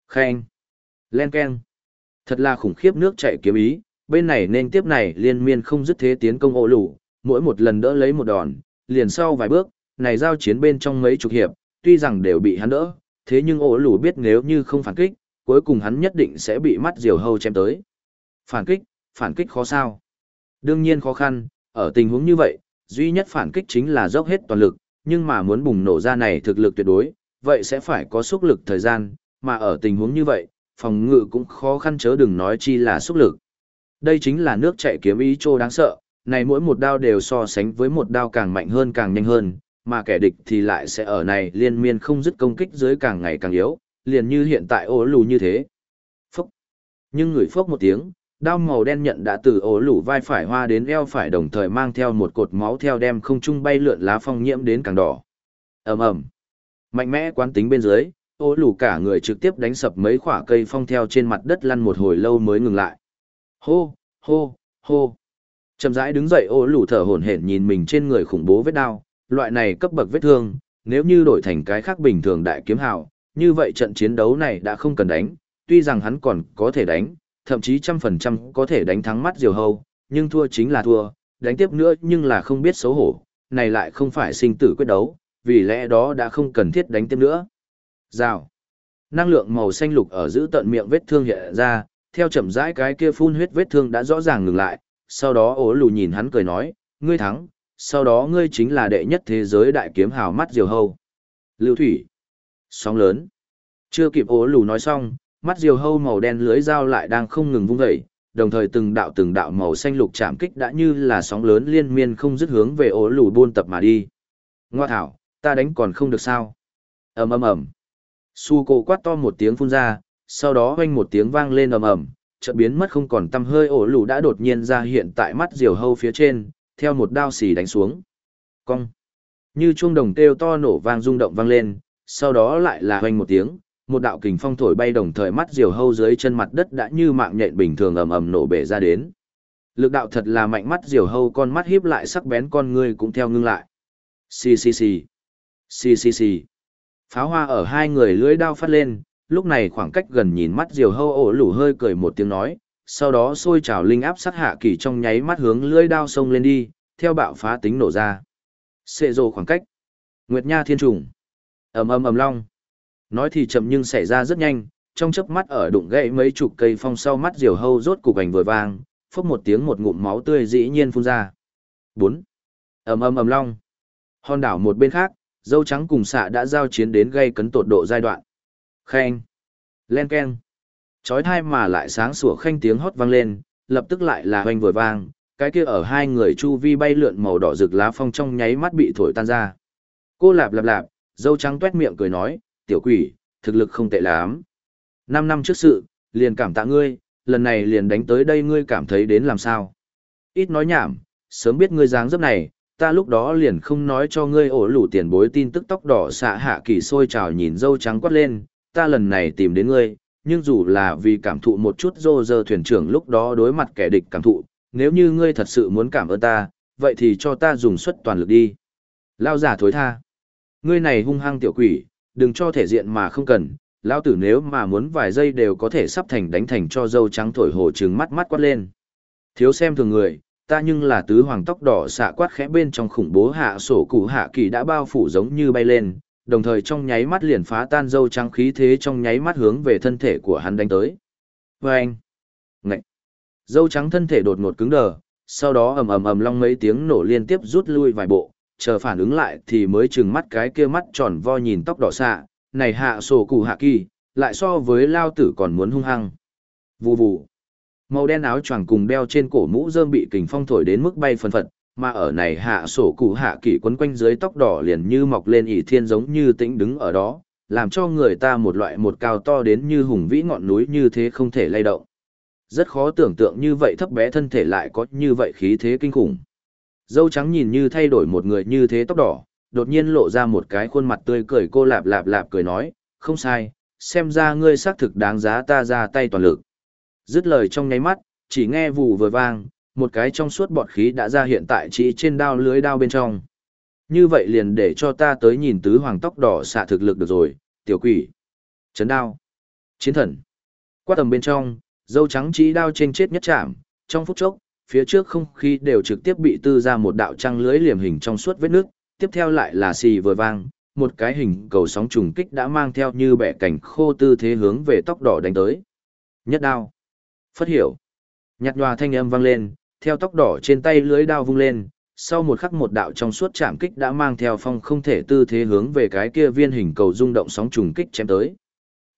Speaker 1: Khen. Len Ken. Thật là khủng khiếp nước chảy kiếm ý, bên này nên tiếp này liên miên không dứt thế tiến công ô lũ, mỗi một lần đỡ lấy một đòn, liền sau vài bước, này giao chiến bên trong mấy chục hiệp, tuy rằng đều bị hắn đỡ, thế nhưng ô lũ biết nếu như không phản kích, cuối cùng hắn nhất định sẽ bị mắt diều hâu chém tới. Phản kích, phản kích khó sao? Đương nhiên khó khăn, ở tình huống như vậy, duy nhất phản kích chính là dốc hết toàn lực, nhưng mà muốn bùng nổ ra này thực lực tuyệt đối, vậy sẽ phải có sức lực thời gian, mà ở tình huống như vậy, phòng ngự cũng khó khăn chớ đừng nói chi là sức lực. Đây chính là nước chạy kiếm ý trô đáng sợ, này mỗi một đao đều so sánh với một đao càng mạnh hơn càng nhanh hơn, mà kẻ địch thì lại sẽ ở này liên miên không dứt công kích dưới càng ngày càng yếu, liền như hiện tại ố lù như thế. Phúc! Nhưng người phốc một tiếng, đao màu đen nhận đã từ ố lù vai phải hoa đến eo phải đồng thời mang theo một cột máu theo đem không trung bay lượn lá phong nhiễm đến càng đỏ. ầm ầm Mạnh mẽ quán tính bên dưới, ố lù cả người trực tiếp đánh sập mấy khỏa cây phong theo trên mặt đất lăn một hồi lâu mới ngừng lại. Hô, hô, hô. Chậm rãi đứng dậy ô lù thở hổn hển nhìn mình trên người khủng bố vết đau, loại này cấp bậc vết thương, nếu như đổi thành cái khác bình thường đại kiếm hào, như vậy trận chiến đấu này đã không cần đánh, tuy rằng hắn còn có thể đánh, thậm chí trăm phần trăm có thể đánh thắng mắt diều hâu, nhưng thua chính là thua, đánh tiếp nữa nhưng là không biết xấu hổ, này lại không phải sinh tử quyết đấu, vì lẽ đó đã không cần thiết đánh tiếp nữa. Rào. Năng lượng màu xanh lục ở giữ tận miệng vết thương hiện ra, theo chậm rãi cái kia phun huyết vết thương đã rõ ràng ngừng lại, sau đó ố lù nhìn hắn cười nói, ngươi thắng, sau đó ngươi chính là đệ nhất thế giới đại kiếm hào mắt diều hâu. Lưu thủy. Sóng lớn. Chưa kịp ố lù nói xong, mắt diều hâu màu đen lưới dao lại đang không ngừng vung dậy, đồng thời từng đạo từng đạo màu xanh lục chạm kích đã như là sóng lớn liên miên không dứt hướng về ố lù buôn tập mà đi. Ngoa thảo, ta đánh còn không được sao? ầm ầm ầm. Su cổ quát to một tiếng phun ra, sau đó oanh một tiếng vang lên ầm ầm, chợt biến mất không còn tăm hơi ổ lù đã đột nhiên ra hiện tại mắt diều hâu phía trên, theo một đao xì đánh xuống. Cong. Như chuông đồng kêu to nổ vang rung động vang lên, sau đó lại là oanh một tiếng, một đạo kình phong thổi bay đồng thời mắt diều hâu dưới chân mặt đất đã như mạng nhện bình thường ầm ầm nổ bể ra đến. Lực đạo thật là mạnh mắt diều hâu con mắt híp lại sắc bén con ngươi cũng theo ngưng lại. Xì xì xì. Xì xì xì. Pháo hoa ở hai người lưỡi đao phát lên, lúc này khoảng cách gần nhìn mắt diều hâu ổ lủ hơi cười một tiếng nói, sau đó xôi trào linh áp sát hạ kỳ trong nháy mắt hướng lưỡi đao sông lên đi, theo bạo phá tính nổ ra. Xệ rồ khoảng cách. Nguyệt Nha thiên trùng. ầm ầm ầm long. Nói thì chậm nhưng xảy ra rất nhanh, trong chớp mắt ở đụng gãy mấy chục cây phong sau mắt diều hâu rốt cục ảnh vừa vang, phốc một tiếng một ngụm máu tươi dĩ nhiên phun ra. 4. ầm ầm ầm long. Hòn đảo một bên khác, dâu trắng cùng xạ đã giao chiến đến gây cấn tột độ giai đoạn. Khen. Len ken. Chói thai mà lại sáng sủa khanh tiếng hót vang lên, lập tức lại là hoành vừa vang, cái kia ở hai người chu vi bay lượn màu đỏ rực lá phong trong nháy mắt bị thổi tan ra. Cô lạp lạp lạp, dâu trắng tuét miệng cười nói, tiểu quỷ, thực lực không tệ lắm. Năm năm trước sự, liền cảm tạ ngươi, lần này liền đánh tới đây ngươi cảm thấy đến làm sao. ít nói nhảm, sớm biết ngươi dáng dấp này, ta lúc đó liền không nói cho ngươi ổ lủ tiền bối tin tức tóc đỏ xạ hạ kỳ sôi trào nhìn dâu trắng quát lên, ta lần này tìm đến ngươi, nhưng dù là vì cảm thụ một chút rô rơ thuyền trưởng lúc đó đối mặt kẻ địch cảm thụ, nếu như ngươi thật sự muốn cảm ơn ta, vậy thì cho ta dùng suất toàn lực đi. Lao giả thối tha. Ngươi này hung hăng tiểu quỷ, đừng cho thể diện mà không cần, lão tử nếu mà muốn vài giây đều có thể sắp thành đánh thành cho dâu trắng thổi hồ trừng mắt mắt quát lên. Thiếu xem thường người, ta nhưng là tứ hoàng tóc đỏ xạ quát khẽ bên trong khủng bố hạ sổ cụ hạ kỳ đã bao phủ giống như bay lên, đồng thời trong nháy mắt liền phá tan dâu trắng khí thế trong nháy mắt hướng về thân thể của hắn đánh tới. Và anh, ngạch, dâu trắng thân thể đột ngột cứng đờ, sau đó ầm ầm ầm long mấy tiếng nổ liên tiếp rút lui vài bộ, chờ phản ứng lại thì mới trừng mắt cái kia mắt tròn vo nhìn tóc đỏ xạ, này hạ sổ cụ hạ kỳ, lại so với lao tử còn muốn hung hăng. Vù vù. Màu đen áo choàng cùng đeo trên cổ mũ rơm bị kình phong thổi đến mức bay phần phật, mà ở này hạ sổ cụ hạ kỳ quấn quanh dưới tóc đỏ liền như mọc lên ỷ thiên giống như tĩnh đứng ở đó, làm cho người ta một loại một cao to đến như hùng vĩ ngọn núi như thế không thể lay động. Rất khó tưởng tượng như vậy thấp bé thân thể lại có như vậy khí thế kinh khủng. Dâu trắng nhìn như thay đổi một người như thế tóc đỏ, đột nhiên lộ ra một cái khuôn mặt tươi cười cô lạp lạp lạp cười nói, không sai, xem ra ngươi xác thực đáng giá ta ra tay toàn lực. Dứt lời trong nháy mắt, chỉ nghe vù vừa vang, một cái trong suốt bọt khí đã ra hiện tại chỉ trên đao lưới đao bên trong. Như vậy liền để cho ta tới nhìn tứ hoàng tóc đỏ xạ thực lực được rồi, tiểu quỷ. Chấn đao. Chiến thần. Qua tầm bên trong, dâu trắng chỉ đao trên chết nhất chạm, trong phút chốc, phía trước không khí đều trực tiếp bị tư ra một đạo trăng lưới liềm hình trong suốt vết nước, tiếp theo lại là xì vừa vang, một cái hình cầu sóng trùng kích đã mang theo như bẻ cảnh khô tư thế hướng về tóc đỏ đánh tới. Nhất đao. Phất hiểu. Nhạt nhòa thanh âm vang lên, theo tóc đỏ trên tay lưới đao vung lên, sau một khắc một đạo trong suốt chạm kích đã mang theo phong không thể tư thế hướng về cái kia viên hình cầu rung động sóng trùng kích chém tới.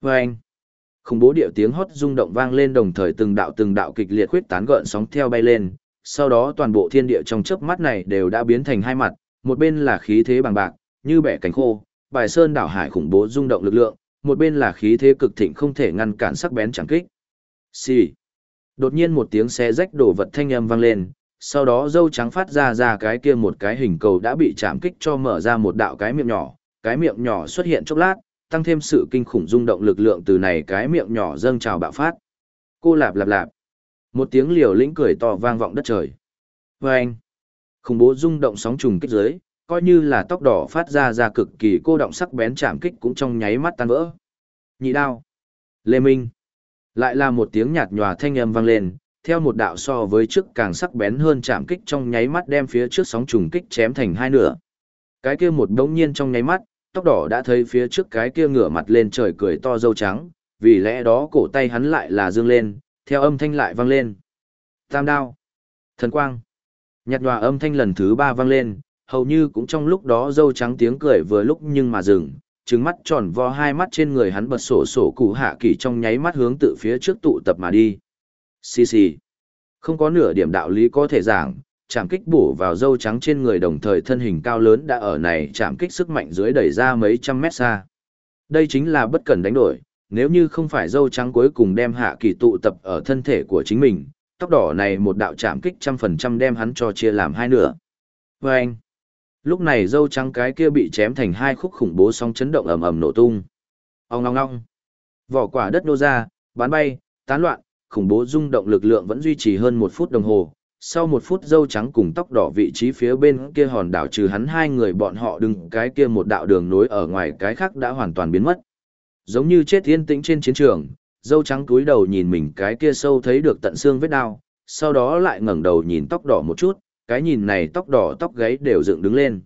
Speaker 1: Và anh, khủng bố điệu tiếng hót rung động vang lên đồng thời từng đạo từng đạo kịch liệt khuyết tán gợn sóng theo bay lên, sau đó toàn bộ thiên địa trong chớp mắt này đều đã biến thành hai mặt, một bên là khí thế bằng bạc, như bẻ cánh khô, bài sơn đảo hải khủng bố rung động lực lượng, một bên là khí thế cực thịnh không thể ngăn cản sắc bén chẳng kích. Xì. Đột nhiên một tiếng xé rách đổ vật thanh âm vang lên, sau đó dâu trắng phát ra ra cái kia một cái hình cầu đã bị chạm kích cho mở ra một đạo cái miệng nhỏ, cái miệng nhỏ xuất hiện chốc lát, tăng thêm sự kinh khủng rung động lực lượng từ này cái miệng nhỏ dâng trào bạo phát. Cô lạp lạp lạp. Một tiếng liều lĩnh cười to vang vọng đất trời. Và anh. Khủng bố rung động sóng trùng kích dưới, coi như là tóc đỏ phát ra ra cực kỳ cô động sắc bén chạm kích cũng trong nháy mắt tan vỡ. Nhị đao. Lê Minh. Lại là một tiếng nhạt nhòa thanh âm vang lên, theo một đạo so với trước càng sắc bén hơn chạm kích trong nháy mắt đem phía trước sóng trùng kích chém thành hai nửa. Cái kia một đống nhiên trong nháy mắt, tóc đỏ đã thấy phía trước cái kia ngửa mặt lên trời cười to dâu trắng, vì lẽ đó cổ tay hắn lại là dương lên, theo âm thanh lại vang lên. Tam đao. Thần quang. Nhạt nhòa âm thanh lần thứ ba vang lên, hầu như cũng trong lúc đó dâu trắng tiếng cười vừa lúc nhưng mà dừng, trứng mắt tròn vo hai mắt trên người hắn bật sổ sổ cụ hạ kỳ trong nháy mắt hướng tự phía trước tụ tập mà đi. Xì xì. Không có nửa điểm đạo lý có thể giảng, chạm kích bổ vào dâu trắng trên người đồng thời thân hình cao lớn đã ở này chạm kích sức mạnh dưới đẩy ra mấy trăm mét xa. Đây chính là bất cần đánh đổi, nếu như không phải dâu trắng cuối cùng đem hạ kỳ tụ tập ở thân thể của chính mình, tóc đỏ này một đạo chạm kích trăm phần trăm đem hắn cho chia làm hai nửa. Và anh, lúc này dâu trắng cái kia bị chém thành hai khúc khủng bố song chấn động ầm ầm nổ tung. Ông ong ong vỏ quả đất nô ra, bán bay, tán loạn, khủng bố rung động lực lượng vẫn duy trì hơn một phút đồng hồ. Sau một phút dâu trắng cùng tóc đỏ vị trí phía bên kia hòn đảo trừ hắn hai người bọn họ đứng cái kia một đạo đường nối ở ngoài cái khác đã hoàn toàn biến mất. Giống như chết yên tĩnh trên chiến trường, dâu trắng túi đầu nhìn mình cái kia sâu thấy được tận xương vết đau, sau đó lại ngẩng đầu nhìn tóc đỏ một chút, cái nhìn này tóc đỏ tóc gáy đều dựng đứng lên.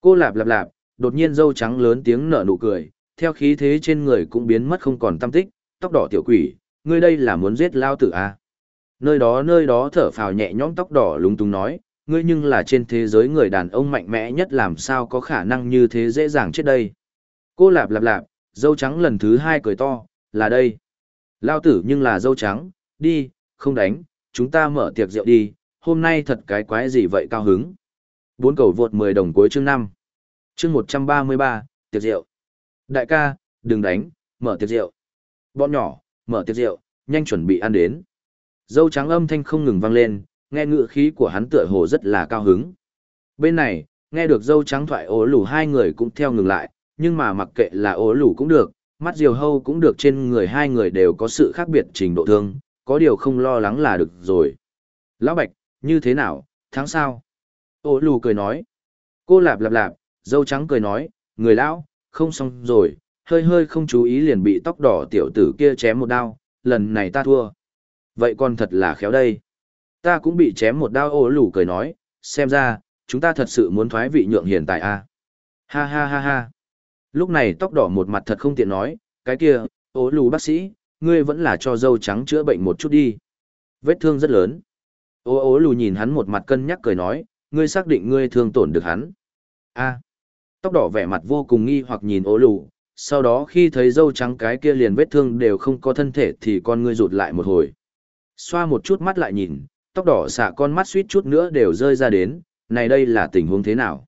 Speaker 1: Cô lạp lạp lạp, đột nhiên dâu trắng lớn tiếng nở nụ cười, theo khí thế trên người cũng biến mất không còn tâm tích, tóc đỏ tiểu quỷ, ngươi đây là muốn giết lao tử à? Nơi đó nơi đó thở phào nhẹ nhõm tóc đỏ lúng túng nói, ngươi nhưng là trên thế giới người đàn ông mạnh mẽ nhất làm sao có khả năng như thế dễ dàng chết đây. Cô lạp lạp lạp, dâu trắng lần thứ hai cười to, là đây. Lao tử nhưng là dâu trắng, đi, không đánh, chúng ta mở tiệc rượu đi, hôm nay thật cái quái gì vậy cao hứng. Bốn cầu vượt 10 đồng cuối chương 5. Chương 133, tiệc rượu. Đại ca, đừng đánh, mở tiệc rượu. Bọn nhỏ, mở tiệc rượu, nhanh chuẩn bị ăn đến. Dâu trắng âm thanh không ngừng vang lên, nghe ngựa khí của hắn tựa hồ rất là cao hứng. Bên này, nghe được dâu trắng thoại ố lù hai người cũng theo ngừng lại, nhưng mà mặc kệ là ố lù cũng được, mắt diều hâu cũng được trên người hai người đều có sự khác biệt trình độ thương, có điều không lo lắng là được rồi. Lão Bạch, như thế nào, tháng sau? Ô lù cười nói. Cô lạp lạp lạp, dâu trắng cười nói, người lão, không xong rồi, hơi hơi không chú ý liền bị tóc đỏ tiểu tử kia chém một đao, lần này ta thua. Vậy còn thật là khéo đây. Ta cũng bị chém một đao Ô lù cười nói, xem ra, chúng ta thật sự muốn thoái vị nhượng hiện tại a à? Ha ha ha ha. Lúc này tóc đỏ một mặt thật không tiện nói, cái kia, Ô lù bác sĩ, ngươi vẫn là cho dâu trắng chữa bệnh một chút đi. Vết thương rất lớn. Ô ô lù nhìn hắn một mặt cân nhắc cười nói, ngươi xác định ngươi thương tổn được hắn. a tóc đỏ vẻ mặt vô cùng nghi hoặc nhìn ô lù, sau đó khi thấy dâu trắng cái kia liền vết thương đều không có thân thể thì con ngươi rụt lại một hồi. Xoa một chút mắt lại nhìn, tóc đỏ xả con mắt suýt chút nữa đều rơi ra đến, này đây là tình huống thế nào?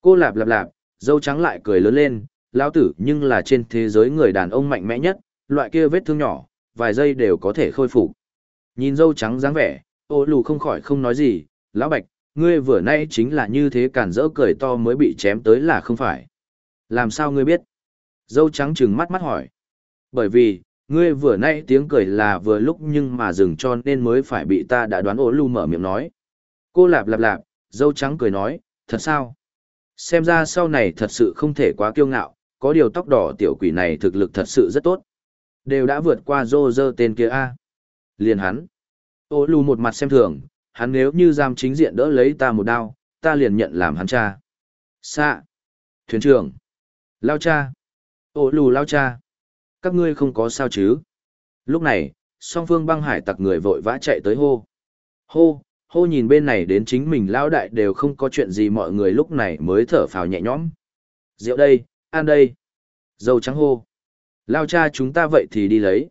Speaker 1: Cô lạp lạp lạp, dâu trắng lại cười lớn lên, lão tử nhưng là trên thế giới người đàn ông mạnh mẽ nhất, loại kia vết thương nhỏ, vài giây đều có thể khôi phục. Nhìn dâu trắng dáng vẻ, ô lù không khỏi không nói gì, lão bạch, ngươi vừa nay chính là như thế cản rỡ cười to mới bị chém tới là không phải. Làm sao ngươi biết? Dâu trắng trừng mắt mắt hỏi. Bởi vì, ngươi vừa nay tiếng cười là vừa lúc nhưng mà dừng cho nên mới phải bị ta đã đoán ô lù mở miệng nói. Cô lạp lạp lạp, dâu trắng cười nói, thật sao? Xem ra sau này thật sự không thể quá kiêu ngạo, có điều tóc đỏ tiểu quỷ này thực lực thật sự rất tốt. Đều đã vượt qua rô rơ tên kia a Liền hắn. Ô lù một mặt xem thường, hắn nếu như giam chính diện đỡ lấy ta một đao, ta liền nhận làm hắn cha. Xạ. Thuyền trưởng. Lao cha. Ô lù lao cha. Các ngươi không có sao chứ. Lúc này, song phương băng hải tặc người vội vã chạy tới hô. Hô, hô nhìn bên này đến chính mình lao đại đều không có chuyện gì mọi người lúc này mới thở phào nhẹ nhõm. Rượu đây, ăn đây. Dâu trắng hô. Lao cha chúng ta vậy thì đi lấy.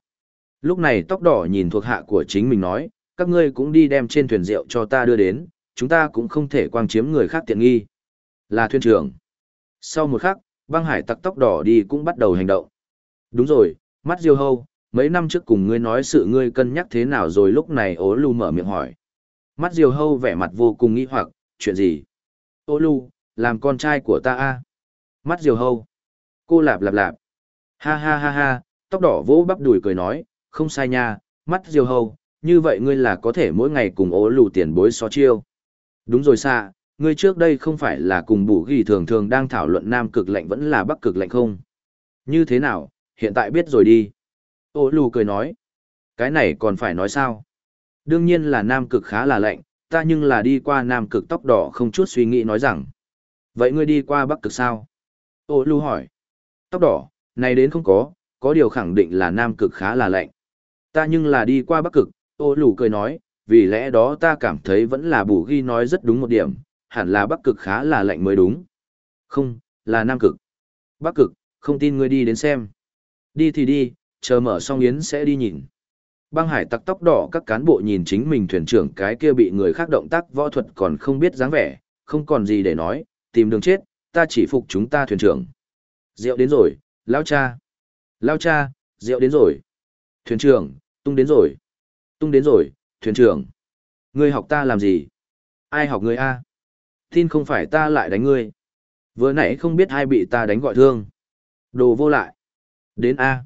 Speaker 1: Lúc này tóc đỏ nhìn thuộc hạ của chính mình nói, các ngươi cũng đi đem trên thuyền rượu cho ta đưa đến, chúng ta cũng không thể quang chiếm người khác tiện nghi. Là thuyền trưởng. Sau một khắc, băng hải tặc tóc đỏ đi cũng bắt đầu hành động. Đúng rồi, mắt diêu hâu, mấy năm trước cùng ngươi nói sự ngươi cân nhắc thế nào rồi lúc này ố lu mở miệng hỏi. Mắt diều hâu vẻ mặt vô cùng nghi hoặc, chuyện gì? Ô lu, làm con trai của ta a Mắt diều hâu. Cô lạp lạp lạp. Ha ha ha ha, tóc đỏ vỗ bắp đùi cười nói, không sai nha, mắt diều hâu, như vậy ngươi là có thể mỗi ngày cùng ố lù tiền bối so chiêu. Đúng rồi xa, ngươi trước đây không phải là cùng bù ghi thường thường đang thảo luận nam cực lạnh vẫn là bắc cực lạnh không? Như thế nào, hiện tại biết rồi đi. Ô lù cười nói, cái này còn phải nói sao? Đương nhiên là nam cực khá là lạnh, ta nhưng là đi qua nam cực tóc đỏ không chút suy nghĩ nói rằng. Vậy ngươi đi qua bắc cực sao? Ô lù hỏi, tóc đỏ, này đến không có, có điều khẳng định là nam cực khá là lạnh. Ta nhưng là đi qua bắc cực, ô lù cười nói, vì lẽ đó ta cảm thấy vẫn là bù ghi nói rất đúng một điểm, hẳn là bắc cực khá là lạnh mới đúng. Không, là nam cực. Bắc cực, không tin ngươi đi đến xem. Đi thì đi, chờ mở xong yến sẽ đi nhìn. Băng hải tặc tóc đỏ các cán bộ nhìn chính mình thuyền trưởng cái kia bị người khác động tác võ thuật còn không biết dáng vẻ, không còn gì để nói, tìm đường chết, ta chỉ phục chúng ta thuyền trưởng. Rượu đến rồi, lao cha. Lao cha, rượu đến rồi. Thuyền trưởng, tung đến rồi. Tung đến rồi, thuyền trưởng. Ngươi học ta làm gì? Ai học ngươi a? Tin không phải ta lại đánh ngươi. Vừa nãy không biết ai bị ta đánh gọi thương. Đồ vô lại. Đến a.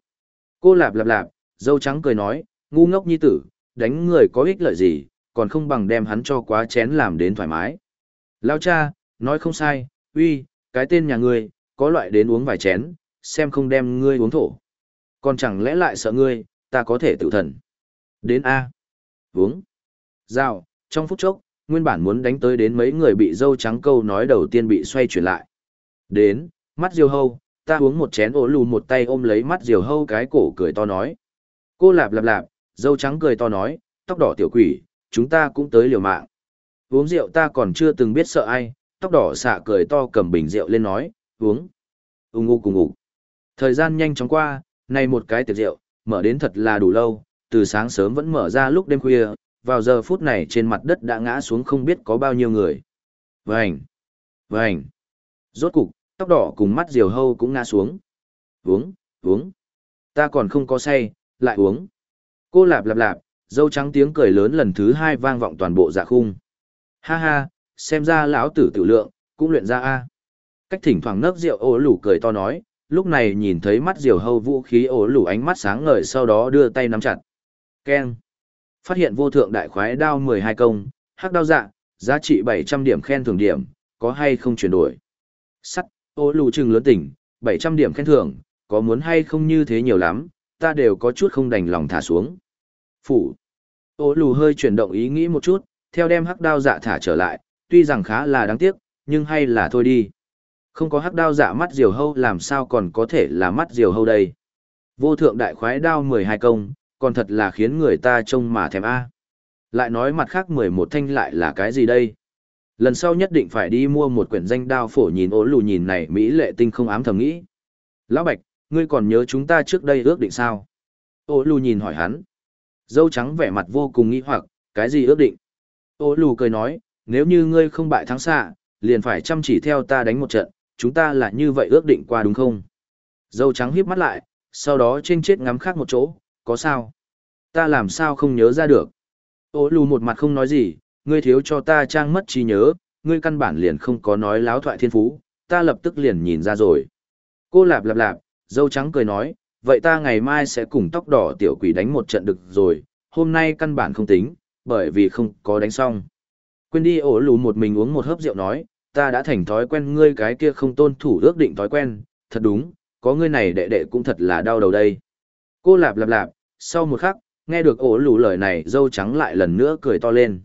Speaker 1: Cô lạp lạp lạp, dâu trắng cười nói, ngu ngốc nhi tử, đánh người có ích lợi gì, còn không bằng đem hắn cho quá chén làm đến thoải mái. Lao cha, nói không sai, uy, cái tên nhà ngươi, có loại đến uống vài chén, xem không đem ngươi uống thổ. Còn chẳng lẽ lại sợ ngươi, ta có thể tự thần. Đến A. Uống. rào, trong phút chốc, nguyên bản muốn đánh tới đến mấy người bị dâu trắng câu nói đầu tiên bị xoay chuyển lại. Đến, mắt diều hâu, ta uống một chén ổ lù một tay ôm lấy mắt diều hâu cái cổ cười to nói. Cô lạp lạp lạp, dâu trắng cười to nói, tóc đỏ tiểu quỷ, chúng ta cũng tới liều mạng. Uống rượu ta còn chưa từng biết sợ ai, tóc đỏ xạ cười to cầm bình rượu lên nói, uống. Ung ngu cùng ngủ. Thời gian nhanh chóng qua, nay một cái tiệc rượu, mở đến thật là đủ lâu, từ sáng sớm vẫn mở ra lúc đêm khuya, vào giờ phút này trên mặt đất đã ngã xuống không biết có bao nhiêu người. Vành! Vành! Rốt cục, tóc đỏ cùng mắt diều hâu cũng ngã xuống. Uống, uống. Ta còn không có say, lại uống. Cô lạp lạp lạp, dâu trắng tiếng cười lớn lần thứ hai vang vọng toàn bộ dạ khung. Ha ha, xem ra lão tử tự lượng, cũng luyện ra a. Cách thỉnh thoảng nấc rượu ô lủ cười to nói, lúc này nhìn thấy mắt diều hâu vũ khí ố lủ ánh mắt sáng ngời sau đó đưa tay nắm chặt. Keng. Phát hiện vô thượng đại khoái đao 12 công, hắc đao dạ, giá trị 700 điểm khen thưởng điểm, có hay không chuyển đổi. Sắt, ô lù chừng lớn tỉnh, 700 điểm khen thưởng, có muốn hay không như thế nhiều lắm, ta đều có chút không đành lòng thả xuống. Phủ. Ô lù hơi chuyển động ý nghĩ một chút, theo đem hắc đao dạ thả trở lại, tuy rằng khá là đáng tiếc, nhưng hay là thôi đi. Không có hắc đao dạ mắt diều hâu làm sao còn có thể là mắt diều hâu đây. Vô thượng đại khoái đao 12 công, còn thật là khiến người ta trông mà thèm A. Lại nói mặt khác 11 thanh lại là cái gì đây? Lần sau nhất định phải đi mua một quyển danh đao phổ nhìn ố lù nhìn này Mỹ lệ tinh không ám thầm nghĩ. Lão Bạch, ngươi còn nhớ chúng ta trước đây ước định sao? Ô lù nhìn hỏi hắn. Dâu trắng vẻ mặt vô cùng nghi hoặc, cái gì ước định? Ô lù cười nói, nếu như ngươi không bại thắng xạ, liền phải chăm chỉ theo ta đánh một trận, chúng ta là như vậy ước định qua đúng không? Dâu trắng híp mắt lại, sau đó trên chết ngắm khác một chỗ, có sao? Ta làm sao không nhớ ra được? Ô lù một mặt không nói gì, ngươi thiếu cho ta trang mất trí nhớ, ngươi căn bản liền không có nói láo thoại thiên phú, ta lập tức liền nhìn ra rồi. Cô lạp lạp lạp, dâu trắng cười nói, vậy ta ngày mai sẽ cùng tóc đỏ tiểu quỷ đánh một trận được rồi, hôm nay căn bản không tính, bởi vì không có đánh xong. Quên đi ổ lù một mình uống một hớp rượu nói, ta đã thành thói quen ngươi cái kia không tôn thủ ước định thói quen, thật đúng, có ngươi này đệ đệ cũng thật là đau đầu đây. Cô lạp lạp lạp, sau một khắc, nghe được ổ lù lời này dâu trắng lại lần nữa cười to lên.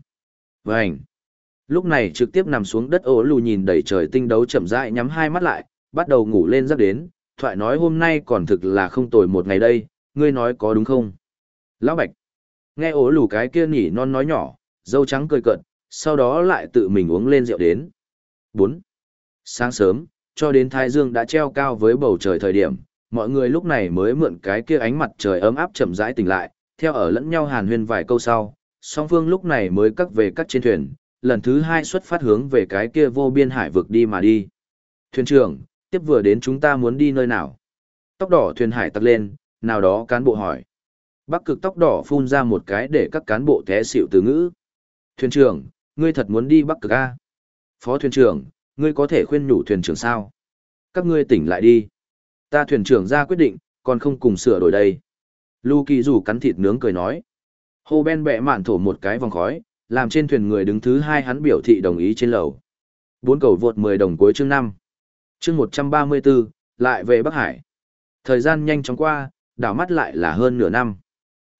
Speaker 1: Vânh! Lúc này trực tiếp nằm xuống đất ổ lù nhìn đầy trời tinh đấu chậm rãi nhắm hai mắt lại, bắt đầu ngủ lên giấc đến, thoại nói hôm nay còn thực là không tồi một ngày đây, ngươi nói có đúng không? Lão Bạch! Nghe ổ lù cái kia nhỉ non nói nhỏ, dâu trắng cười cợt, sau đó lại tự mình uống lên rượu đến. 4. Sáng sớm, cho đến Thái Dương đã treo cao với bầu trời thời điểm, mọi người lúc này mới mượn cái kia ánh mặt trời ấm áp chậm rãi tỉnh lại, theo ở lẫn nhau hàn huyên vài câu sau, song phương lúc này mới cắt về các trên thuyền, lần thứ hai xuất phát hướng về cái kia vô biên hải vực đi mà đi. Thuyền trưởng, tiếp vừa đến chúng ta muốn đi nơi nào? Tóc đỏ thuyền hải tặc lên, nào đó cán bộ hỏi. Bắc cực tóc đỏ phun ra một cái để các cán bộ té xịu từ ngữ. Thuyền trưởng, ngươi thật muốn đi Bắc cực A? Phó thuyền trưởng, ngươi có thể khuyên nhủ thuyền trưởng sao? Các ngươi tỉnh lại đi. Ta thuyền trưởng ra quyết định, còn không cùng sửa đổi đây. Lu Kỳ rủ cắn thịt nướng cười nói. Hồ Ben bẹ mạn thổ một cái vòng khói, làm trên thuyền người đứng thứ hai hắn biểu thị đồng ý trên lầu. Bốn cầu vượt 10 đồng cuối chương 5. Chương 134, lại về Bắc Hải. Thời gian nhanh chóng qua, đảo mắt lại là hơn nửa năm.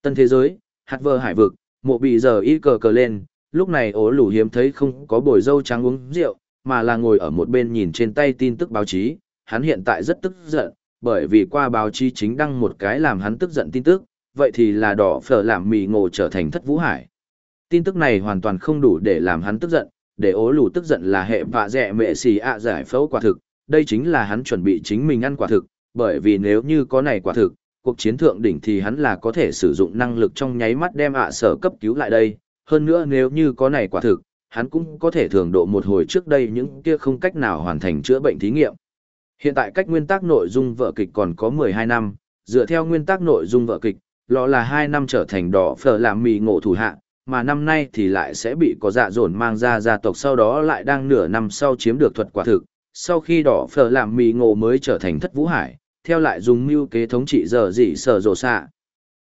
Speaker 1: Tân thế giới, hạt vơ hải vực, mộ bị giờ y cờ cờ lên, lúc này ố lù hiếm thấy không có bồi dâu trắng uống rượu, mà là ngồi ở một bên nhìn trên tay tin tức báo chí, hắn hiện tại rất tức giận, bởi vì qua báo chí chính đăng một cái làm hắn tức giận tin tức, vậy thì là đỏ phở làm mì ngộ trở thành thất vũ hải. Tin tức này hoàn toàn không đủ để làm hắn tức giận, để ố lù tức giận là hệ vạ dẹ mẹ xì ạ giải phẫu quả thực, đây chính là hắn chuẩn bị chính mình ăn quả thực, bởi vì nếu như có này quả thực, cuộc chiến thượng đỉnh thì hắn là có thể sử dụng năng lực trong nháy mắt đem ạ sở cấp cứu lại đây, hơn nữa nếu như có này quả thực, hắn cũng có thể thường độ một hồi trước đây những kia không cách nào hoàn thành chữa bệnh thí nghiệm. Hiện tại cách nguyên tắc nội dung vợ kịch còn có 12 năm, dựa theo nguyên tắc nội dung vợ kịch, lọ là 2 năm trở thành đỏ phở làm mì ngộ thủ hạ, mà năm nay thì lại sẽ bị có dạ dồn mang ra gia tộc sau đó lại đang nửa năm sau chiếm được thuật quả thực. Sau khi đỏ phở làm mì ngộ mới trở thành thất vũ hải, theo lại dùng mưu kế thống trị giờ dị sở rồ xạ.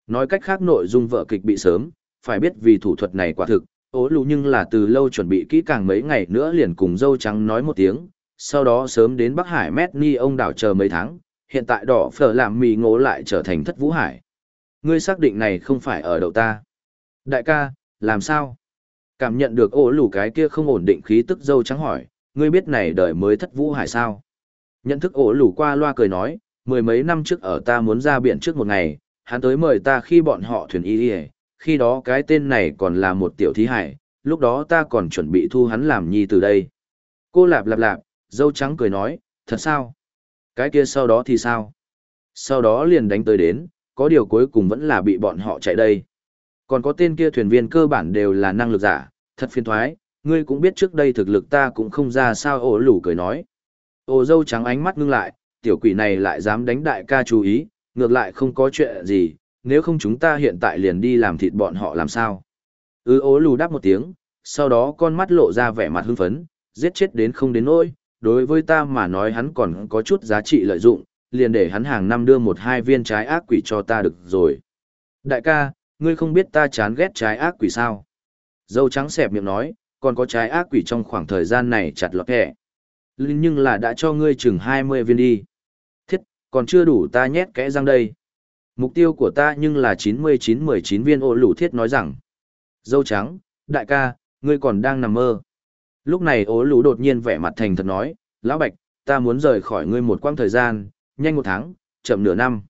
Speaker 1: Nói cách khác nội dung vợ kịch bị sớm, phải biết vì thủ thuật này quả thực, ố lù nhưng là từ lâu chuẩn bị kỹ càng mấy ngày nữa liền cùng dâu trắng nói một tiếng, sau đó sớm đến Bắc Hải mét ni ông đảo chờ mấy tháng, hiện tại đỏ phở làm mì ngố lại trở thành thất vũ hải. Ngươi xác định này không phải ở đậu ta. Đại ca, làm sao? Cảm nhận được ổ lù cái kia không ổn định khí tức dâu trắng hỏi, ngươi biết này đời mới thất vũ hải sao? Nhận thức ổ lù qua loa cười nói, mười mấy năm trước ở ta muốn ra biển trước một ngày, hắn tới mời ta khi bọn họ thuyền y y, khi đó cái tên này còn là một tiểu thí hải, lúc đó ta còn chuẩn bị thu hắn làm nhi từ đây. Cô lạp lạp lạp, dâu trắng cười nói, thật sao? Cái kia sau đó thì sao? Sau đó liền đánh tới đến, có điều cuối cùng vẫn là bị bọn họ chạy đây. Còn có tên kia thuyền viên cơ bản đều là năng lực giả, thật phiền thoái, ngươi cũng biết trước đây thực lực ta cũng không ra sao ổ lủ cười nói. Ồ dâu trắng ánh mắt ngưng lại, tiểu quỷ này lại dám đánh đại ca chú ý, ngược lại không có chuyện gì, nếu không chúng ta hiện tại liền đi làm thịt bọn họ làm sao. Ư ố lù đáp một tiếng, sau đó con mắt lộ ra vẻ mặt hưng phấn, giết chết đến không đến nỗi, đối với ta mà nói hắn còn có chút giá trị lợi dụng, liền để hắn hàng năm đưa một hai viên trái ác quỷ cho ta được rồi. Đại ca, ngươi không biết ta chán ghét trái ác quỷ sao? Dâu trắng xẹp miệng nói, còn có trái ác quỷ trong khoảng thời gian này chặt lọt linh Nhưng là đã cho ngươi chừng 20 viên đi. Thiết, còn chưa đủ ta nhét kẽ răng đây. Mục tiêu của ta nhưng là 99-19 viên ô lũ thiết nói rằng. Dâu trắng, đại ca, ngươi còn đang nằm mơ. Lúc này ố lũ đột nhiên vẻ mặt thành thật nói, lão bạch, ta muốn rời khỏi ngươi một quãng thời gian, nhanh một tháng, chậm nửa năm.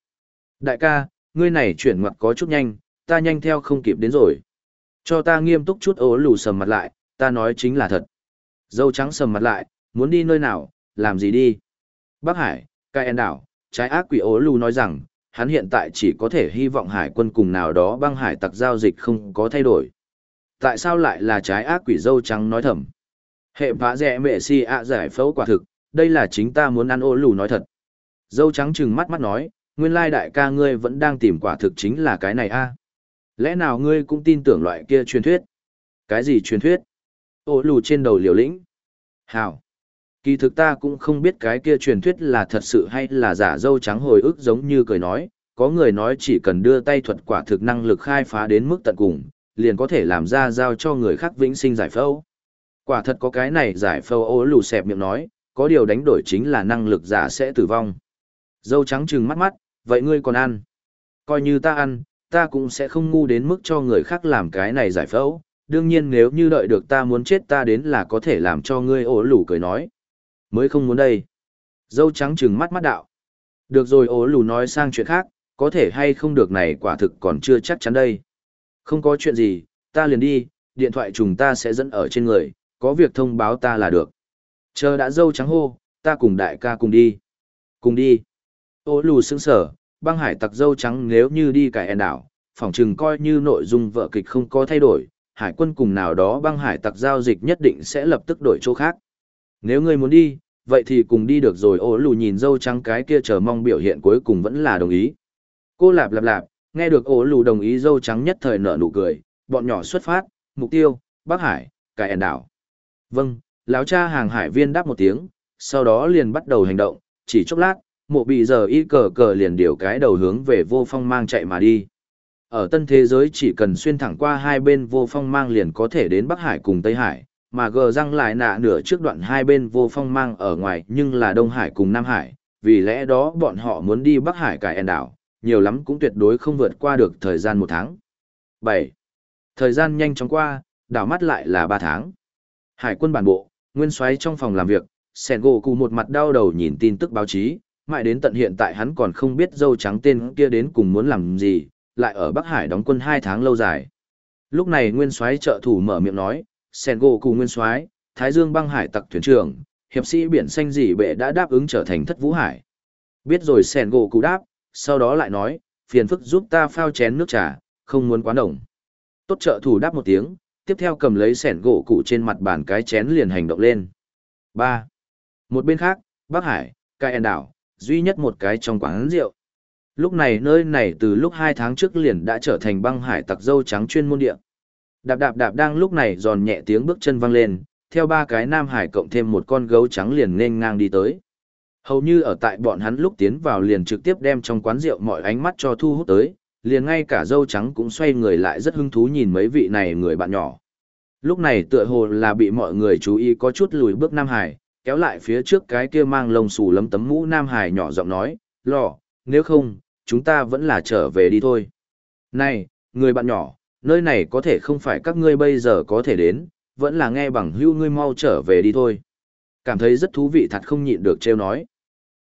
Speaker 1: Đại ca, ngươi này chuyển ngoặt có chút nhanh, ta nhanh theo không kịp đến rồi. Cho ta nghiêm túc chút ố lù sầm mặt lại, ta nói chính là thật. Dâu trắng sầm mặt lại, muốn đi nơi nào, làm gì đi. Bắc Hải, Cai En đảo, trái ác quỷ ố lù nói rằng, hắn hiện tại chỉ có thể hy vọng hải quân cùng nào đó băng hải tặc giao dịch không có thay đổi. Tại sao lại là trái ác quỷ dâu trắng nói thầm? Hệ vã rẻ mẹ si ạ giải phẫu quả thực, đây là chính ta muốn ăn ô lù nói thật. Dâu trắng trừng mắt mắt nói, nguyên lai đại ca ngươi vẫn đang tìm quả thực chính là cái này a Lẽ nào ngươi cũng tin tưởng loại kia truyền thuyết? Cái gì truyền thuyết? Ô lù trên đầu liều lĩnh. Hảo. Kỳ thực ta cũng không biết cái kia truyền thuyết là thật sự hay là giả dâu trắng hồi ức giống như cười nói, có người nói chỉ cần đưa tay thuật quả thực năng lực khai phá đến mức tận cùng, liền có thể làm ra giao cho người khác vĩnh sinh giải phẫu. Quả thật có cái này giải phẫu ô lù xẹp miệng nói, có điều đánh đổi chính là năng lực giả sẽ tử vong. Dâu trắng trừng mắt mắt, vậy ngươi còn ăn? Coi như ta ăn, ta cũng sẽ không ngu đến mức cho người khác làm cái này giải phẫu. Đương nhiên nếu như đợi được ta muốn chết ta đến là có thể làm cho ngươi ổ lù cười nói. Mới không muốn đây. Dâu trắng trừng mắt mắt đạo. Được rồi ổ lù nói sang chuyện khác, có thể hay không được này quả thực còn chưa chắc chắn đây. Không có chuyện gì, ta liền đi, điện thoại trùng ta sẽ dẫn ở trên người, có việc thông báo ta là được. Chờ đã dâu trắng hô, ta cùng đại ca cùng đi. Cùng đi. Ô lù sững sở, băng hải tặc dâu trắng nếu như đi cải ẻn đảo, phỏng chừng coi như nội dung vợ kịch không có thay đổi, hải quân cùng nào đó băng hải tặc giao dịch nhất định sẽ lập tức đổi chỗ khác. Nếu ngươi muốn đi, vậy thì cùng đi được rồi ô lù nhìn dâu trắng cái kia chờ mong biểu hiện cuối cùng vẫn là đồng ý. Cô lạp lạp lạp, nghe được ô lù đồng ý dâu trắng nhất thời nở nụ cười, bọn nhỏ xuất phát, mục tiêu, Bắc Hải, cải ẻn đảo. Vâng, lão cha hàng hải viên đáp một tiếng, sau đó liền bắt đầu hành động, chỉ chốc lát, mộ bị giờ y cờ cờ liền điều cái đầu hướng về vô phong mang chạy mà đi. Ở tân thế giới chỉ cần xuyên thẳng qua hai bên vô phong mang liền có thể đến Bắc Hải cùng Tây Hải, mà gờ răng lại nạ nửa trước đoạn hai bên vô phong mang ở ngoài nhưng là Đông Hải cùng Nam Hải, vì lẽ đó bọn họ muốn đi Bắc Hải cải ẻn đảo, nhiều lắm cũng tuyệt đối không vượt qua được thời gian một tháng. 7. Thời gian nhanh chóng qua, đảo mắt lại là 3 tháng. Hải quân bản bộ, nguyên soái trong phòng làm việc, Sẻn gỗ cụ một mặt đau đầu nhìn tin tức báo chí, mãi đến tận hiện tại hắn còn không biết dâu trắng tên kia đến cùng muốn làm gì, lại ở Bắc Hải đóng quân hai tháng lâu dài. Lúc này Nguyên Soái trợ thủ mở miệng nói, Sẻn gỗ cụ Nguyên Soái, Thái Dương băng hải tặc thuyền trưởng, hiệp sĩ biển xanh dị bệ đã đáp ứng trở thành thất vũ hải. Biết rồi Sẻn gỗ cụ đáp, sau đó lại nói, phiền phức giúp ta phao chén nước trà, không muốn quá đồng. Tốt trợ thủ đáp một tiếng, tiếp theo cầm lấy sẻn gỗ cụ trên mặt bàn cái chén liền hành động lên. 3. Một bên khác, Bắc Hải, Cai En đảo, duy nhất một cái trong quán rượu. Lúc này nơi này từ lúc hai tháng trước liền đã trở thành băng hải tặc dâu trắng chuyên môn địa. Đạp đạp đạp đang lúc này giòn nhẹ tiếng bước chân vang lên, theo ba cái nam hải cộng thêm một con gấu trắng liền nên ngang đi tới. Hầu như ở tại bọn hắn lúc tiến vào liền trực tiếp đem trong quán rượu mọi ánh mắt cho thu hút tới, liền ngay cả dâu trắng cũng xoay người lại rất hứng thú nhìn mấy vị này người bạn nhỏ. Lúc này tựa hồ là bị mọi người chú ý có chút lùi bước Nam Hải, kéo lại phía trước cái kia mang lông xù lấm tấm mũ Nam Hải nhỏ giọng nói, lò, nếu không, chúng ta vẫn là trở về đi thôi. Này, người bạn nhỏ, nơi này có thể không phải các ngươi bây giờ có thể đến, vẫn là nghe bằng hưu ngươi mau trở về đi thôi. Cảm thấy rất thú vị thật không nhịn được trêu nói.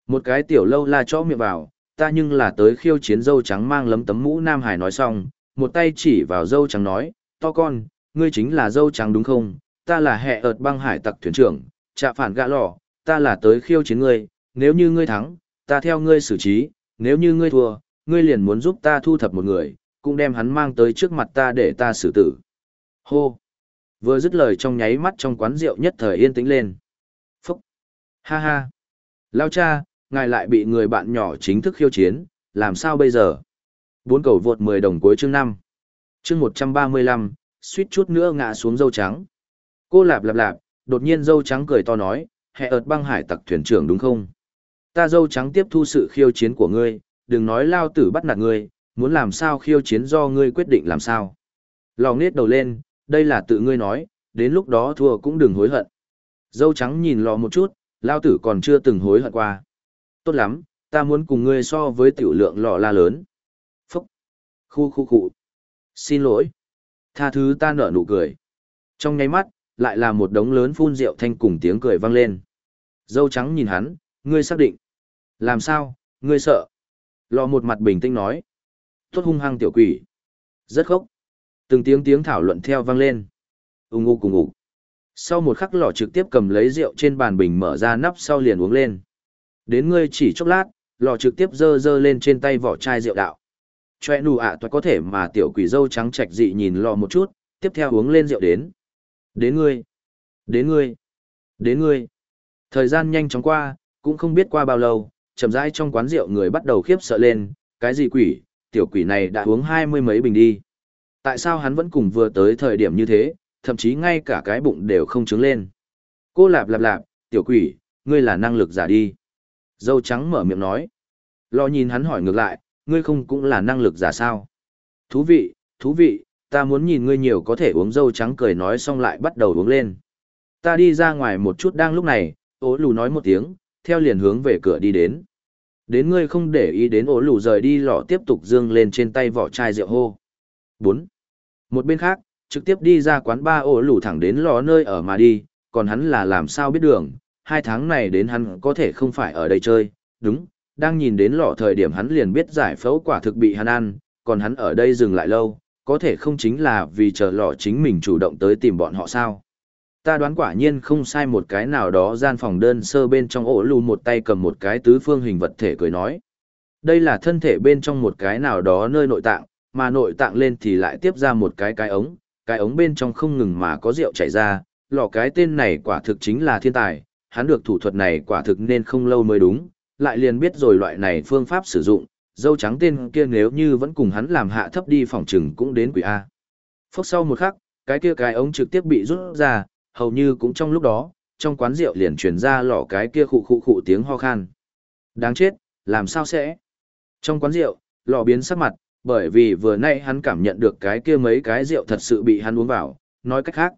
Speaker 1: Một cái tiểu lâu la cho miệng vào, ta nhưng là tới khiêu chiến dâu trắng mang lấm tấm mũ Nam Hải nói xong, một tay chỉ vào dâu trắng nói, to con, ngươi chính là dâu trắng đúng không? Ta là hệ ợt băng hải tặc thuyền trưởng, trạ phản gã lò, ta là tới khiêu chiến ngươi, nếu như ngươi thắng, ta theo ngươi xử trí, nếu như ngươi thua, ngươi liền muốn giúp ta thu thập một người, cũng đem hắn mang tới trước mặt ta để ta xử tử. Hô! Vừa dứt lời trong nháy mắt trong quán rượu nhất thời yên tĩnh lên. Phúc! Ha ha! Lao cha, ngài lại bị người bạn nhỏ chính thức khiêu chiến, làm sao bây giờ? bốn cầu vượt 10 đồng cuối chương 5. Chương 135, suýt chút nữa ngã xuống dâu trắng. Cô lạp lạp lạp, đột nhiên dâu trắng cười to nói, hệ ợt băng hải tặc thuyền trưởng đúng không? Ta dâu trắng tiếp thu sự khiêu chiến của ngươi, đừng nói lao tử bắt nạt ngươi, muốn làm sao khiêu chiến do ngươi quyết định làm sao. Lò nết đầu lên, đây là tự ngươi nói, đến lúc đó thua cũng đừng hối hận. Dâu trắng nhìn lò một chút, lao tử còn chưa từng hối hận qua. Tốt lắm, ta muốn cùng ngươi so với tiểu lượng lò la lớn. Phúc! Khu khu khu! Xin lỗi! Tha thứ ta nở nụ cười. Trong nháy mắt, lại là một đống lớn phun rượu thanh cùng tiếng cười vang lên. Dâu trắng nhìn hắn, ngươi xác định. Làm sao, ngươi sợ? Lò một mặt bình tĩnh nói. Tốt hung hăng tiểu quỷ. Rất khốc. Từng tiếng tiếng thảo luận theo vang lên. Ung ngu cùng ngủ. Sau một khắc lò trực tiếp cầm lấy rượu trên bàn bình mở ra nắp sau liền uống lên. Đến ngươi chỉ chốc lát, lò trực tiếp dơ dơ lên trên tay vỏ chai rượu đạo. Choe nù ạ à có thể mà tiểu quỷ dâu trắng trạch dị nhìn lò một chút, tiếp theo uống lên rượu đến. Đến ngươi. Đến ngươi. Đến ngươi. Thời gian nhanh chóng qua, cũng không biết qua bao lâu, chậm rãi trong quán rượu người bắt đầu khiếp sợ lên, cái gì quỷ, tiểu quỷ này đã uống hai mươi mấy bình đi. Tại sao hắn vẫn cùng vừa tới thời điểm như thế, thậm chí ngay cả cái bụng đều không trứng lên. Cô lạp lạp lạp, tiểu quỷ, ngươi là năng lực giả đi. Dâu trắng mở miệng nói. Lo nhìn hắn hỏi ngược lại, ngươi không cũng là năng lực giả sao? Thú vị, thú vị, ta muốn nhìn ngươi nhiều có thể uống dâu trắng cười nói xong lại bắt đầu uống lên. Ta đi ra ngoài một chút đang lúc này, ố lù nói một tiếng, theo liền hướng về cửa đi đến. Đến ngươi không để ý đến ố lù rời đi lọ tiếp tục dương lên trên tay vỏ chai rượu hô. 4. Một bên khác, trực tiếp đi ra quán ba ố lù thẳng đến lò nơi ở mà đi, còn hắn là làm sao biết đường, hai tháng này đến hắn có thể không phải ở đây chơi, đúng, đang nhìn đến lọ thời điểm hắn liền biết giải phẫu quả thực bị hắn ăn, còn hắn ở đây dừng lại lâu, có thể không chính là vì chờ lọ chính mình chủ động tới tìm bọn họ sao. Ta đoán quả nhiên không sai một cái nào đó gian phòng đơn sơ bên trong ổ lù một tay cầm một cái tứ phương hình vật thể cười nói. Đây là thân thể bên trong một cái nào đó nơi nội tạng, mà nội tạng lên thì lại tiếp ra một cái cái ống, cái ống bên trong không ngừng mà có rượu chảy ra, lọ cái tên này quả thực chính là thiên tài, hắn được thủ thuật này quả thực nên không lâu mới đúng, lại liền biết rồi loại này phương pháp sử dụng, dâu trắng tên kia nếu như vẫn cùng hắn làm hạ thấp đi phòng trừng cũng đến quỷ A. Phốc sau một khắc, cái kia cái ống trực tiếp bị rút ra, hầu như cũng trong lúc đó, trong quán rượu liền truyền ra lọ cái kia khụ khụ khụ tiếng ho khan. Đáng chết, làm sao sẽ? Trong quán rượu, lọ biến sắc mặt, bởi vì vừa nay hắn cảm nhận được cái kia mấy cái rượu thật sự bị hắn uống vào, nói cách khác.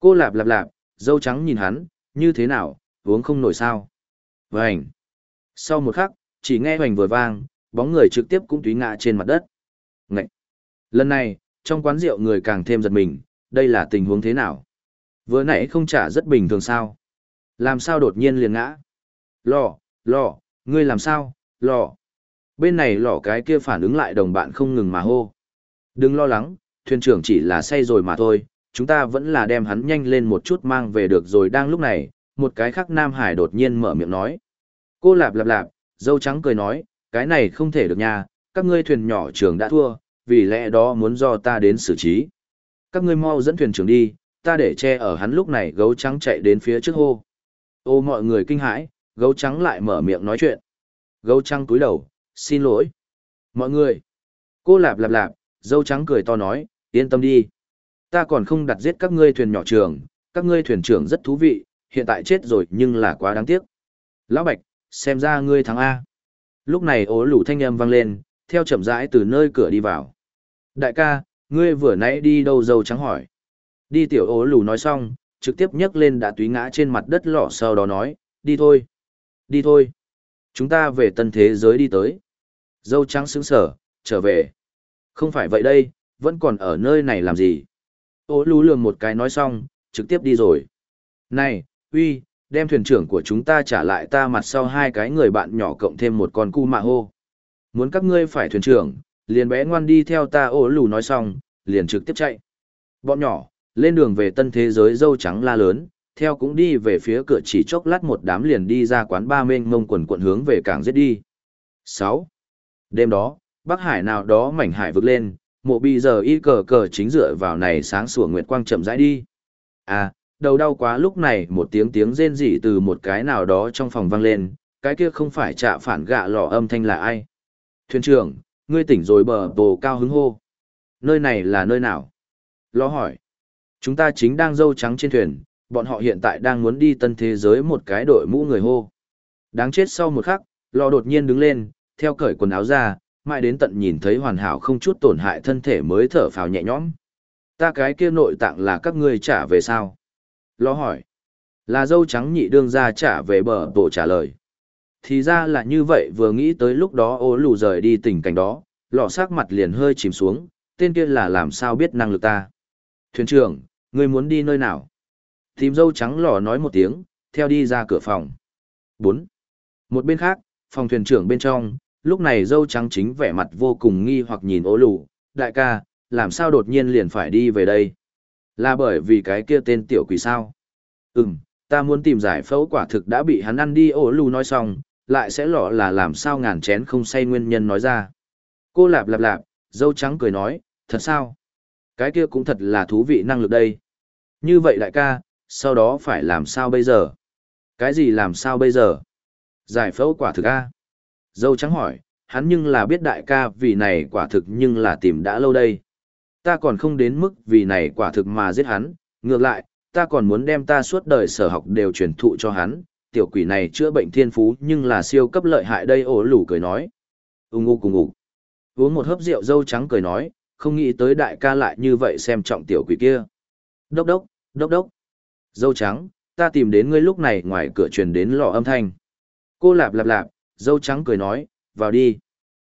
Speaker 1: Cô lạp lạp lạp, dâu trắng nhìn hắn, như thế nào, uống không nổi sao? Vành. Sau một khắc, chỉ nghe hoành vừa vang, bóng người trực tiếp cũng túy ngã trên mặt đất. Ngậy! Lần này, trong quán rượu người càng thêm giật mình, đây là tình huống thế nào? Vừa nãy không trả rất bình thường sao? Làm sao đột nhiên liền ngã? Lò, lò, ngươi làm sao? Lò. Bên này lò cái kia phản ứng lại đồng bạn không ngừng mà hô. Đừng lo lắng, thuyền trưởng chỉ là say rồi mà thôi, chúng ta vẫn là đem hắn nhanh lên một chút mang về được rồi đang lúc này, một cái khác Nam Hải đột nhiên mở miệng nói. Cô lạp lạp lạp, dâu trắng cười nói, cái này không thể được nha, các ngươi thuyền nhỏ trưởng đã thua, vì lẽ đó muốn do ta đến xử trí. Các ngươi mau dẫn thuyền trưởng đi, ta để che ở hắn lúc này gấu trắng chạy đến phía trước hô. Ô mọi người kinh hãi, gấu trắng lại mở miệng nói chuyện. Gấu trắng cúi đầu, xin lỗi. Mọi người. Cô lạp lạp lạp, dâu trắng cười to nói, yên tâm đi. Ta còn không đặt giết các ngươi thuyền nhỏ trường, các ngươi thuyền trưởng rất thú vị, hiện tại chết rồi nhưng là quá đáng tiếc. Lão Bạch, xem ra ngươi thắng A. Lúc này ố lủ thanh âm vang lên, theo chậm rãi từ nơi cửa đi vào. Đại ca, ngươi vừa nãy đi đâu dâu trắng hỏi. Đi tiểu ố lủ nói xong, trực tiếp nhấc lên đã túy ngã trên mặt đất lọ sau đó nói, đi thôi. Đi thôi. Chúng ta về tân thế giới đi tới. Dâu trắng sững sở, trở về. Không phải vậy đây, vẫn còn ở nơi này làm gì. Ô lù lường một cái nói xong, trực tiếp đi rồi. Này, uy, đem thuyền trưởng của chúng ta trả lại ta mặt sau hai cái người bạn nhỏ cộng thêm một con cu mạ hô. Muốn các ngươi phải thuyền trưởng, liền bé ngoan đi theo ta ô lù nói xong, liền trực tiếp chạy. Bọn nhỏ, lên đường về tân thế giới dâu trắng la lớn, theo cũng đi về phía cửa chỉ chốc lát một đám liền đi ra quán ba mênh mông quần quận hướng về cảng giết đi. 6. Đêm đó, Bắc Hải nào đó mảnh hải vực lên, mộ bị giờ y cờ cờ chính dựa vào này sáng sủa nguyệt quang chậm rãi đi. À, đầu đau quá lúc này một tiếng tiếng rên rỉ từ một cái nào đó trong phòng vang lên, cái kia không phải trả phản gạ lò âm thanh là ai. Thuyền trưởng, ngươi tỉnh rồi bờ bồ cao hứng hô. Nơi này là nơi nào? Lò hỏi. Chúng ta chính đang dâu trắng trên thuyền, bọn họ hiện tại đang muốn đi tân thế giới một cái đội mũ người hô. Đáng chết sau một khắc, lò đột nhiên đứng lên, theo cởi quần áo ra, mãi đến tận nhìn thấy hoàn hảo không chút tổn hại thân thể mới thở phào nhẹ nhõm. Ta cái kia nội tạng là các ngươi trả về sao? Lo hỏi. Là dâu trắng nhị đương ra trả về bờ bộ trả lời. Thì ra là như vậy vừa nghĩ tới lúc đó ô lù rời đi tình cảnh đó, lọ sắc mặt liền hơi chìm xuống, tên kia là làm sao biết năng lực ta. Thuyền trưởng, ngươi muốn đi nơi nào? Tìm dâu trắng lò nói một tiếng, theo đi ra cửa phòng. 4. Một bên khác, phòng thuyền trưởng bên trong, lúc này dâu trắng chính vẻ mặt vô cùng nghi hoặc nhìn ố lù, đại ca, làm sao đột nhiên liền phải đi về đây? Là bởi vì cái kia tên tiểu quỷ sao? Ừm, ta muốn tìm giải phẫu quả thực đã bị hắn ăn đi Ổ lù nói xong, lại sẽ lọ là làm sao ngàn chén không say nguyên nhân nói ra. Cô lạp lạp lạp, dâu trắng cười nói, thật sao? Cái kia cũng thật là thú vị năng lực đây. Như vậy đại ca, sau đó phải làm sao bây giờ? Cái gì làm sao bây giờ? Giải phẫu quả thực a. Dâu trắng hỏi, hắn nhưng là biết đại ca vì này quả thực nhưng là tìm đã lâu đây. Ta còn không đến mức vì này quả thực mà giết hắn, ngược lại, ta còn muốn đem ta suốt đời sở học đều truyền thụ cho hắn, tiểu quỷ này chữa bệnh thiên phú nhưng là siêu cấp lợi hại đây ổ lủ cười nói. Úng ngu cùng ngủ. Uống một hớp rượu dâu trắng cười nói, không nghĩ tới đại ca lại như vậy xem trọng tiểu quỷ kia. Đốc đốc, đốc đốc. Dâu trắng, ta tìm đến ngươi lúc này ngoài cửa truyền đến lò âm thanh. Cô lạp lạp lạp, dâu trắng cười nói, vào đi.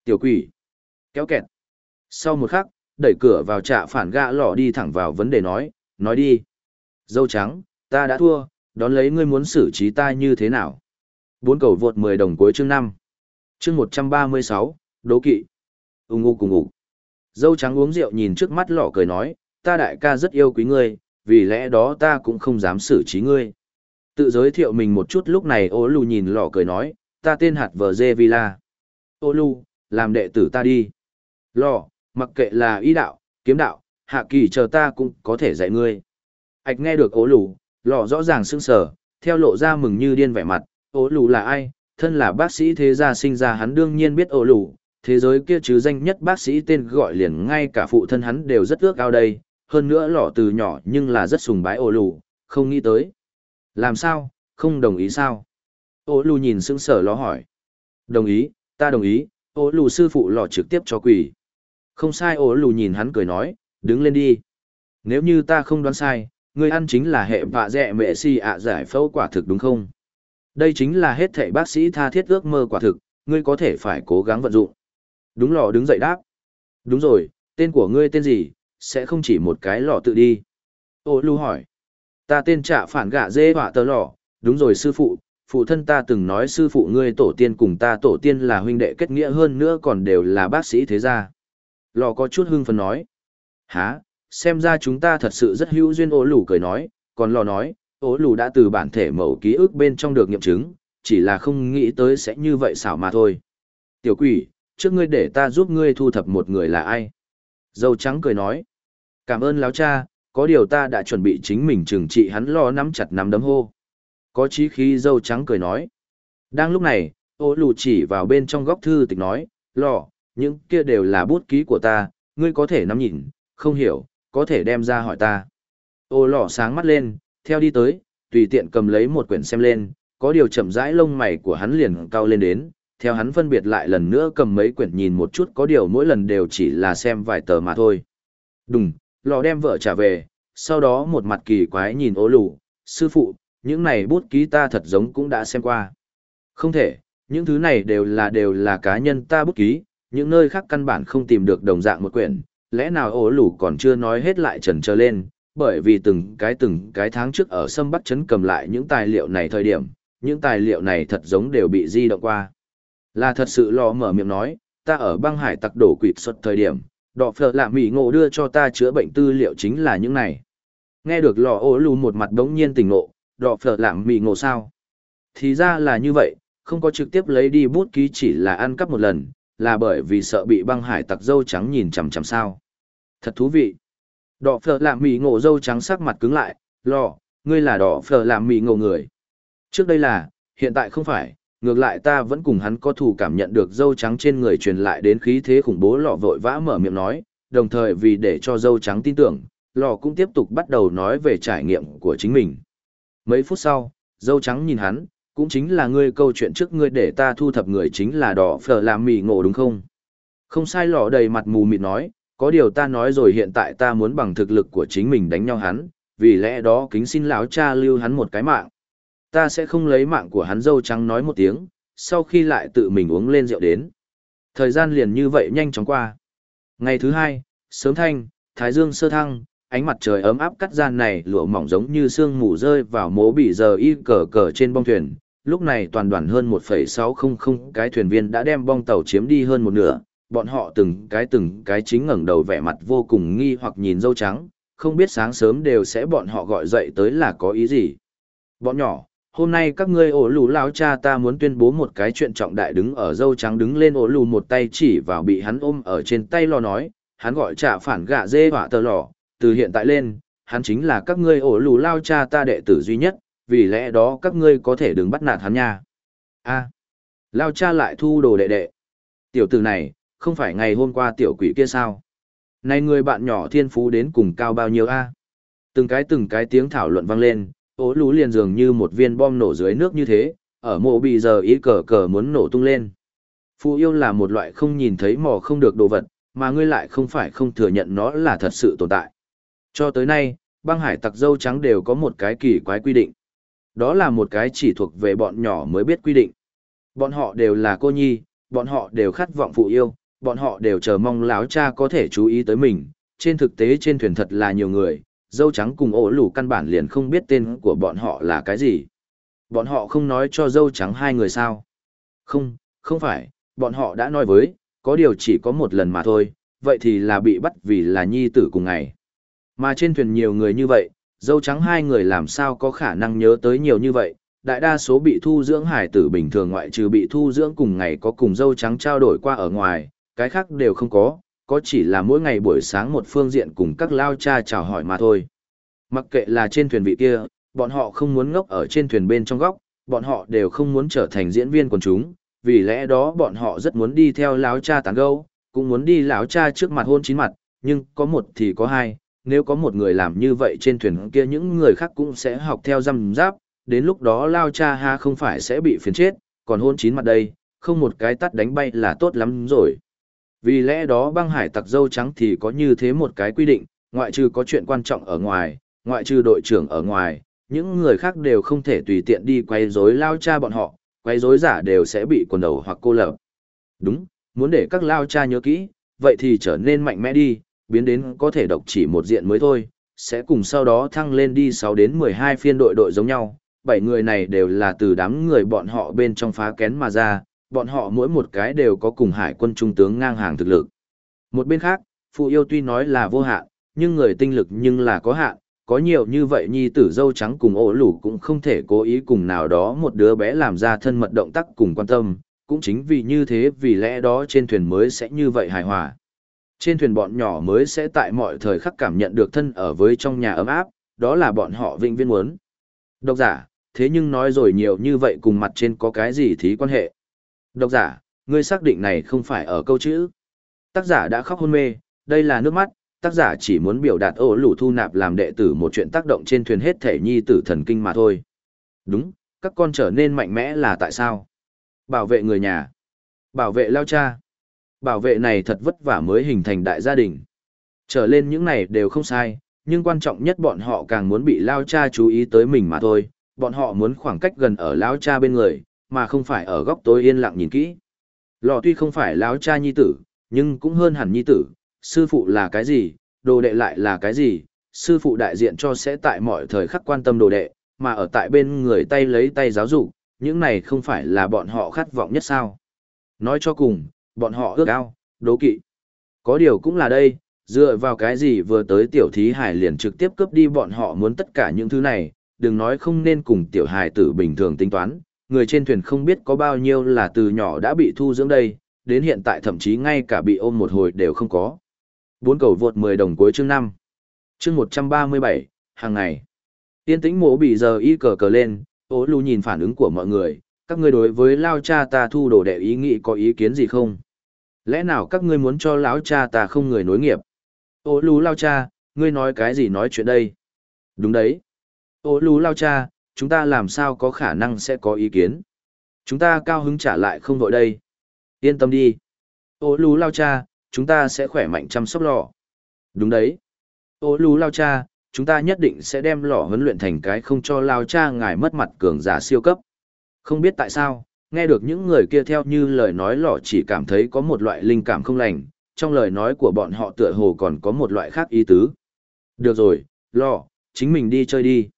Speaker 1: Tiểu quỷ. Kéo kẹt. Sau một khắc, đẩy cửa vào trạ phản gã lọ đi thẳng vào vấn đề nói, nói đi. Dâu trắng, ta đã thua, đón lấy ngươi muốn xử trí ta như thế nào? Bốn cầu vượt 10 đồng cuối chương 5. Chương 136, đố kỵ. Ung ngu cùng ngủ. Dâu trắng uống rượu nhìn trước mắt lọ cười nói, ta đại ca rất yêu quý ngươi, vì lẽ đó ta cũng không dám xử trí ngươi. Tự giới thiệu mình một chút lúc này ô lù nhìn lọ cười nói, ta tên hạt vờ dê villa. Ô lù, làm đệ tử ta đi. Lọ, mặc kệ là y đạo, kiếm đạo, hạ kỳ chờ ta cũng có thể dạy ngươi. Ảch nghe được ố lù, lọ rõ ràng sưng sở, theo lộ ra mừng như điên vẻ mặt, Ố lù là ai, thân là bác sĩ thế gia sinh ra hắn đương nhiên biết ố lù, thế giới kia chứ danh nhất bác sĩ tên gọi liền ngay cả phụ thân hắn đều rất ước ao đây, hơn nữa lọ từ nhỏ nhưng là rất sùng bái ố lù, không nghĩ tới. Làm sao, không đồng ý sao? Ô lù nhìn sững sở ló hỏi. Đồng ý, ta đồng ý, ô lù sư phụ lọ trực tiếp cho quỷ. Không sai ổ lù nhìn hắn cười nói, đứng lên đi. Nếu như ta không đoán sai, người ăn chính là hệ vạ dẹ mẹ si ạ giải phẫu quả thực đúng không? Đây chính là hết thảy bác sĩ tha thiết ước mơ quả thực, ngươi có thể phải cố gắng vận dụng. Đúng lò đứng dậy đáp. Đúng rồi, tên của ngươi tên gì, sẽ không chỉ một cái lò tự đi. Ô lưu hỏi. Ta tên trả phản gạ dê họa tờ lò, đúng rồi sư phụ, phụ thân ta từng nói sư phụ ngươi tổ tiên cùng ta tổ tiên là huynh đệ kết nghĩa hơn nữa còn đều là bác sĩ thế gia. Lò có chút hưng phấn nói. Hả, xem ra chúng ta thật sự rất hữu duyên ố lù cười nói, còn lò nói, ố lù đã từ bản thể mẫu ký ức bên trong được nghiệm chứng, chỉ là không nghĩ tới sẽ như vậy xảo mà thôi. Tiểu quỷ, trước ngươi để ta giúp ngươi thu thập một người là ai? Dâu trắng cười nói, cảm ơn láo cha, có điều ta đã chuẩn bị chính mình trừng trị hắn lo nắm chặt nắm đấm hô. Có chí khí dâu trắng cười nói. Đang lúc này, ô lù chỉ vào bên trong góc thư tịch nói, lò, những kia đều là bút ký của ta, ngươi có thể nắm nhìn, không hiểu, có thể đem ra hỏi ta. Ô lỏ sáng mắt lên, theo đi tới, tùy tiện cầm lấy một quyển xem lên, có điều chậm rãi lông mày của hắn liền cao lên đến, theo hắn phân biệt lại lần nữa cầm mấy quyển nhìn một chút có điều mỗi lần đều chỉ là xem vài tờ mà thôi. Đùng, lò đem vợ trả về, sau đó một mặt kỳ quái nhìn ố lù, sư phụ, những này bút ký ta thật giống cũng đã xem qua. Không thể, những thứ này đều là đều là cá nhân ta bút ký, những nơi khác căn bản không tìm được đồng dạng một quyển, lẽ nào ố lù còn chưa nói hết lại trần trơ lên, bởi vì từng cái từng cái tháng trước ở sâm bắc chấn cầm lại những tài liệu này thời điểm, những tài liệu này thật giống đều bị di động qua. Là thật sự lo mở miệng nói, ta ở băng hải tặc đổ quỵt xuất thời điểm, đọ phở lạ mỹ ngộ đưa cho ta chữa bệnh tư liệu chính là những này. Nghe được lò ổ lù một mặt đống nhiên tỉnh ngộ, đọ phở lạ mỹ ngộ sao? Thì ra là như vậy, không có trực tiếp lấy đi bút ký chỉ là ăn cắp một lần, là bởi vì sợ bị băng hải tặc dâu trắng nhìn chằm chằm sao. Thật thú vị. Đỏ phở lạ mỹ ngộ dâu trắng sắc mặt cứng lại, lò, ngươi là đỏ phở lạ mỹ ngộ người. Trước đây là, hiện tại không phải, Ngược lại ta vẫn cùng hắn có thù cảm nhận được dâu trắng trên người truyền lại đến khí thế khủng bố lọ vội vã mở miệng nói, đồng thời vì để cho dâu trắng tin tưởng, lọ cũng tiếp tục bắt đầu nói về trải nghiệm của chính mình. Mấy phút sau, dâu trắng nhìn hắn, cũng chính là ngươi câu chuyện trước ngươi để ta thu thập người chính là đỏ phở làm mì ngộ đúng không? Không sai lọ đầy mặt mù mịt nói, có điều ta nói rồi hiện tại ta muốn bằng thực lực của chính mình đánh nhau hắn, vì lẽ đó kính xin lão cha lưu hắn một cái mạng. Ta sẽ không lấy mạng của hắn dâu trắng nói một tiếng, sau khi lại tự mình uống lên rượu đến. Thời gian liền như vậy nhanh chóng qua. Ngày thứ hai, sớm thanh, thái dương sơ thăng, ánh mặt trời ấm áp cắt gian này lụa mỏng giống như sương mù rơi vào mố bị giờ y cờ cờ trên bong thuyền. Lúc này toàn đoàn hơn 1,600 cái thuyền viên đã đem bong tàu chiếm đi hơn một nửa, bọn họ từng cái từng cái chính ngẩng đầu vẻ mặt vô cùng nghi hoặc nhìn dâu trắng, không biết sáng sớm đều sẽ bọn họ gọi dậy tới là có ý gì. Bọn nhỏ, hôm nay các ngươi ổ lù lão cha ta muốn tuyên bố một cái chuyện trọng đại đứng ở dâu trắng đứng lên ổ lù một tay chỉ vào bị hắn ôm ở trên tay lo nói, hắn gọi trả phản gạ dê hỏa tờ lò, từ hiện tại lên, hắn chính là các ngươi ổ lù lao cha ta đệ tử duy nhất, vì lẽ đó các ngươi có thể đừng bắt nạt hắn nha. a lao cha lại thu đồ đệ đệ. Tiểu tử này, không phải ngày hôm qua tiểu quỷ kia sao? Này người bạn nhỏ thiên phú đến cùng cao bao nhiêu a? Từng cái từng cái tiếng thảo luận vang lên, ố lú liền dường như một viên bom nổ dưới nước như thế, ở mộ bị giờ ý cờ cờ muốn nổ tung lên. Phù yêu là một loại không nhìn thấy mò không được đồ vật, mà ngươi lại không phải không thừa nhận nó là thật sự tồn tại. Cho tới nay, băng hải tặc dâu trắng đều có một cái kỳ quái quy định. Đó là một cái chỉ thuộc về bọn nhỏ mới biết quy định. Bọn họ đều là cô nhi, bọn họ đều khát vọng phụ yêu, bọn họ đều chờ mong láo cha có thể chú ý tới mình. Trên thực tế trên thuyền thật là nhiều người, dâu trắng cùng ổ lủ căn bản liền không biết tên của bọn họ là cái gì. Bọn họ không nói cho dâu trắng hai người sao. Không, không phải, bọn họ đã nói với, có điều chỉ có một lần mà thôi, vậy thì là bị bắt vì là nhi tử cùng ngày. Mà trên thuyền nhiều người như vậy, dâu trắng hai người làm sao có khả năng nhớ tới nhiều như vậy, đại đa số bị thu dưỡng hải tử bình thường ngoại trừ bị thu dưỡng cùng ngày có cùng dâu trắng trao đổi qua ở ngoài, cái khác đều không có, có chỉ là mỗi ngày buổi sáng một phương diện cùng các lao cha chào hỏi mà thôi. Mặc kệ là trên thuyền vị kia, bọn họ không muốn ngốc ở trên thuyền bên trong góc, bọn họ đều không muốn trở thành diễn viên quần chúng, vì lẽ đó bọn họ rất muốn đi theo lão cha tán gẫu, cũng muốn đi lão cha trước mặt hôn chín mặt, nhưng có một thì có hai, nếu có một người làm như vậy trên thuyền kia những người khác cũng sẽ học theo răm giáp, đến lúc đó lao cha ha không phải sẽ bị phiền chết, còn hôn chín mặt đây, không một cái tắt đánh bay là tốt lắm rồi. Vì lẽ đó băng hải tặc dâu trắng thì có như thế một cái quy định, ngoại trừ có chuyện quan trọng ở ngoài, ngoại trừ đội trưởng ở ngoài, những người khác đều không thể tùy tiện đi quay rối lao cha bọn họ, quay rối giả đều sẽ bị quần đầu hoặc cô lập. Đúng, muốn để các lao cha nhớ kỹ, vậy thì trở nên mạnh mẽ đi, biến đến có thể độc chỉ một diện mới thôi, sẽ cùng sau đó thăng lên đi 6 đến 12 phiên đội đội giống nhau. Bảy người này đều là từ đám người bọn họ bên trong phá kén mà ra, bọn họ mỗi một cái đều có cùng hải quân trung tướng ngang hàng thực lực. Một bên khác, phụ yêu tuy nói là vô hạn, nhưng người tinh lực nhưng là có hạn, có nhiều như vậy nhi tử dâu trắng cùng ổ lủ cũng không thể cố ý cùng nào đó một đứa bé làm ra thân mật động tác cùng quan tâm, cũng chính vì như thế vì lẽ đó trên thuyền mới sẽ như vậy hài hòa. Trên thuyền bọn nhỏ mới sẽ tại mọi thời khắc cảm nhận được thân ở với trong nhà ấm áp, đó là bọn họ vĩnh viễn muốn. Độc giả, thế nhưng nói rồi nhiều như vậy cùng mặt trên có cái gì thí quan hệ. Độc giả, ngươi xác định này không phải ở câu chữ. Tác giả đã khóc hôn mê, đây là nước mắt, tác giả chỉ muốn biểu đạt ổ lũ thu nạp làm đệ tử một chuyện tác động trên thuyền hết thể nhi tử thần kinh mà thôi. Đúng, các con trở nên mạnh mẽ là tại sao? Bảo vệ người nhà. Bảo vệ lao cha. Bảo vệ này thật vất vả mới hình thành đại gia đình. Trở lên những này đều không sai, nhưng quan trọng nhất bọn họ càng muốn bị lao cha chú ý tới mình mà thôi. Bọn họ muốn khoảng cách gần ở lao cha bên người, mà không phải ở góc tối yên lặng nhìn kỹ. Lò tuy không phải lao cha nhi tử, nhưng cũng hơn hẳn nhi tử, sư phụ là cái gì, đồ đệ lại là cái gì, sư phụ đại diện cho sẽ tại mọi thời khắc quan tâm đồ đệ, mà ở tại bên người tay lấy tay giáo dục, những này không phải là bọn họ khát vọng nhất sao. Nói cho cùng, bọn họ ước ao, đố kỵ. Có điều cũng là đây, dựa vào cái gì vừa tới tiểu thí hải liền trực tiếp cướp đi bọn họ muốn tất cả những thứ này, đừng nói không nên cùng tiểu hải tử bình thường tính toán, người trên thuyền không biết có bao nhiêu là từ nhỏ đã bị thu dưỡng đây, đến hiện tại thậm chí ngay cả bị ôm một hồi đều không có. Bốn cầu vượt 10 đồng cuối chương 5. Chương 137, hàng ngày. Tiên tĩnh mổ bị giờ y cờ cờ lên, ố lưu nhìn phản ứng của mọi người, các ngươi đối với lao cha ta thu đồ đệ ý nghĩ có ý kiến gì không? Lẽ nào các ngươi muốn cho lão cha ta không người nối nghiệp? Ô lú lao cha, ngươi nói cái gì nói chuyện đây? Đúng đấy. Ô lú lao cha, chúng ta làm sao có khả năng sẽ có ý kiến? Chúng ta cao hứng trả lại không vội đây. Yên tâm đi. Ô lú lao cha, chúng ta sẽ khỏe mạnh chăm sóc lò. Đúng đấy. Ô lú lao cha, chúng ta nhất định sẽ đem lò huấn luyện thành cái không cho lao cha ngài mất mặt cường giả siêu cấp. Không biết tại sao, nghe được những người kia theo như lời nói lọ chỉ cảm thấy có một loại linh cảm không lành, trong lời nói của bọn họ tựa hồ còn có một loại khác ý tứ. Được rồi, lọ, chính mình đi chơi đi.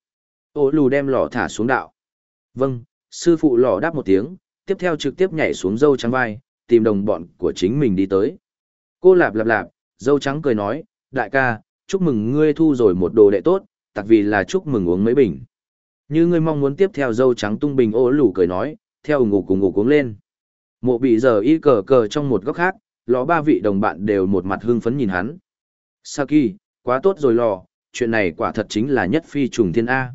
Speaker 1: Ô lù đem lọ thả xuống đạo. Vâng, sư phụ lọ đáp một tiếng, tiếp theo trực tiếp nhảy xuống dâu trắng vai, tìm đồng bọn của chính mình đi tới. Cô lạp lạp lạp, dâu trắng cười nói, đại ca, chúc mừng ngươi thu rồi một đồ đệ tốt, tặc vì là chúc mừng uống mấy bình. Như ngươi mong muốn tiếp theo dâu trắng tung bình ô lù cười nói, theo ngủ cùng ngủ cuống lên. Mộ bị giờ y cờ cờ trong một góc khác, lò ba vị đồng bạn đều một mặt hưng phấn nhìn hắn. Saki, quá tốt rồi lò, chuyện này quả thật chính là nhất phi trùng thiên A.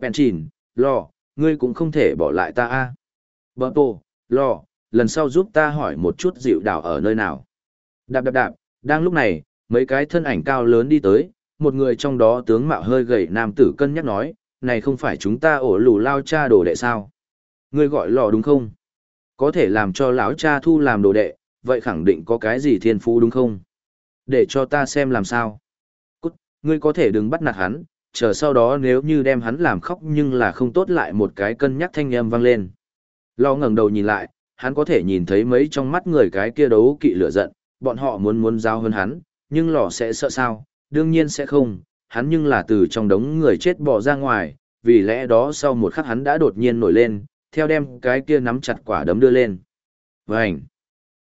Speaker 1: Penchin, lò, ngươi cũng không thể bỏ lại ta A. Bờ tổ, lò, lần sau giúp ta hỏi một chút dịu đảo ở nơi nào. Đạp đạp đạp, đang lúc này, mấy cái thân ảnh cao lớn đi tới, một người trong đó tướng mạo hơi gầy nam tử cân nhắc nói, này không phải chúng ta ổ lù lao cha đồ đệ sao? Ngươi gọi lò đúng không? Có thể làm cho lão cha thu làm đồ đệ, vậy khẳng định có cái gì thiên phú đúng không? Để cho ta xem làm sao. Cút, ngươi có thể đừng bắt nạt hắn, chờ sau đó nếu như đem hắn làm khóc nhưng là không tốt lại một cái cân nhắc thanh âm vang lên. Lo ngẩng đầu nhìn lại, hắn có thể nhìn thấy mấy trong mắt người cái kia đấu kỵ lửa giận, bọn họ muốn muốn giao hơn hắn, nhưng lò sẽ sợ sao, đương nhiên sẽ không, hắn nhưng là từ trong đống người chết bỏ ra ngoài, vì lẽ đó sau một khắc hắn đã đột nhiên nổi lên, theo đem cái kia nắm chặt quả đấm đưa lên. Vành!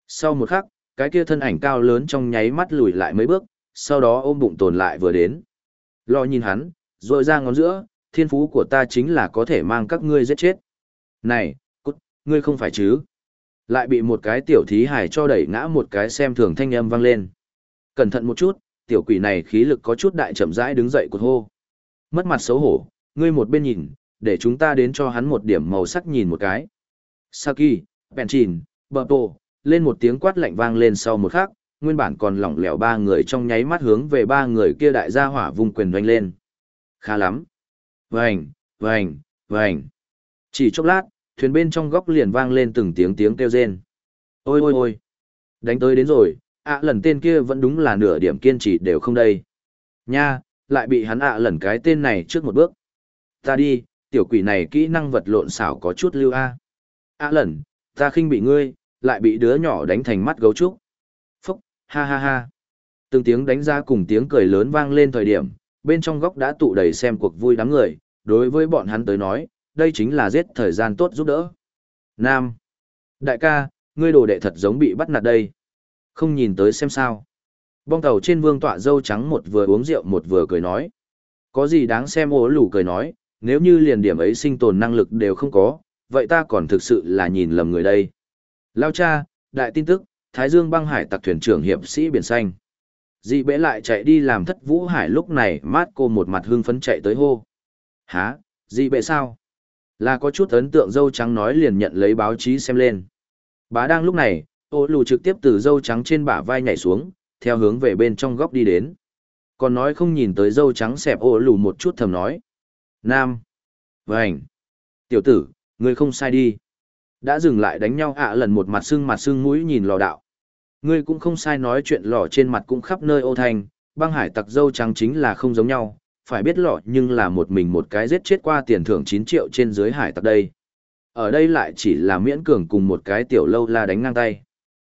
Speaker 1: Sau một khắc, cái kia thân ảnh cao lớn trong nháy mắt lùi lại mấy bước, sau đó ôm bụng tồn lại vừa đến. Lo nhìn hắn, rồi ra ngón giữa, thiên phú của ta chính là có thể mang các ngươi giết chết. Này, cút, ngươi không phải chứ? Lại bị một cái tiểu thí hải cho đẩy ngã một cái xem thường thanh âm vang lên. Cẩn thận một chút, tiểu quỷ này khí lực có chút đại chậm rãi đứng dậy cột hô. Mất mặt xấu hổ, ngươi một bên nhìn, để chúng ta đến cho hắn một điểm màu sắc nhìn một cái. Saki, Penchin, Bubble, lên một tiếng quát lạnh vang lên sau một khắc, nguyên bản còn lỏng lẻo ba người trong nháy mắt hướng về ba người kia đại gia hỏa vung quyền doanh lên. Khá lắm. Vành, vành, vành. Chỉ chốc lát, thuyền bên trong góc liền vang lên từng tiếng tiếng kêu rên. Ôi ôi ôi. Đánh tới đến rồi, ạ lần tên kia vẫn đúng là nửa điểm kiên trì đều không đây. Nha, lại bị hắn ạ lần cái tên này trước một bước. Ta đi, tiểu quỷ này kỹ năng vật lộn xảo có chút lưu a. A lần, ta khinh bị ngươi, lại bị đứa nhỏ đánh thành mắt gấu trúc. Phúc, ha ha ha. Từng tiếng đánh ra cùng tiếng cười lớn vang lên thời điểm, bên trong góc đã tụ đầy xem cuộc vui đám người, đối với bọn hắn tới nói, đây chính là giết thời gian tốt giúp đỡ. Nam. Đại ca, ngươi đồ đệ thật giống bị bắt nạt đây. Không nhìn tới xem sao. Bong tàu trên vương tọa dâu trắng một vừa uống rượu một vừa cười nói. Có gì đáng xem ố lủ cười nói, nếu như liền điểm ấy sinh tồn năng lực đều không có, vậy ta còn thực sự là nhìn lầm người đây. Lao cha, đại tin tức, Thái Dương băng hải tặc thuyền trưởng hiệp sĩ biển xanh. Dị bẽ lại chạy đi làm thất vũ hải lúc này mát cô một mặt hưng phấn chạy tới hô. Hả, dị bẽ sao? Là có chút ấn tượng dâu trắng nói liền nhận lấy báo chí xem lên. Bá đang lúc này, ô lù trực tiếp từ dâu trắng trên bả vai nhảy xuống, theo hướng về bên trong góc đi đến. Còn nói không nhìn tới dâu trắng xẹp ô lù một chút thầm nói. Nam. Vânh. Tiểu tử, ngươi không sai đi. Đã dừng lại đánh nhau ạ lần một mặt sưng mặt sưng mũi nhìn lò đạo. Ngươi cũng không sai nói chuyện lò trên mặt cũng khắp nơi ô thanh, băng hải tặc dâu trắng chính là không giống nhau, phải biết lọ nhưng là một mình một cái giết chết qua tiền thưởng 9 triệu trên dưới hải tặc đây. Ở đây lại chỉ là miễn cường cùng một cái tiểu lâu la đánh ngang tay.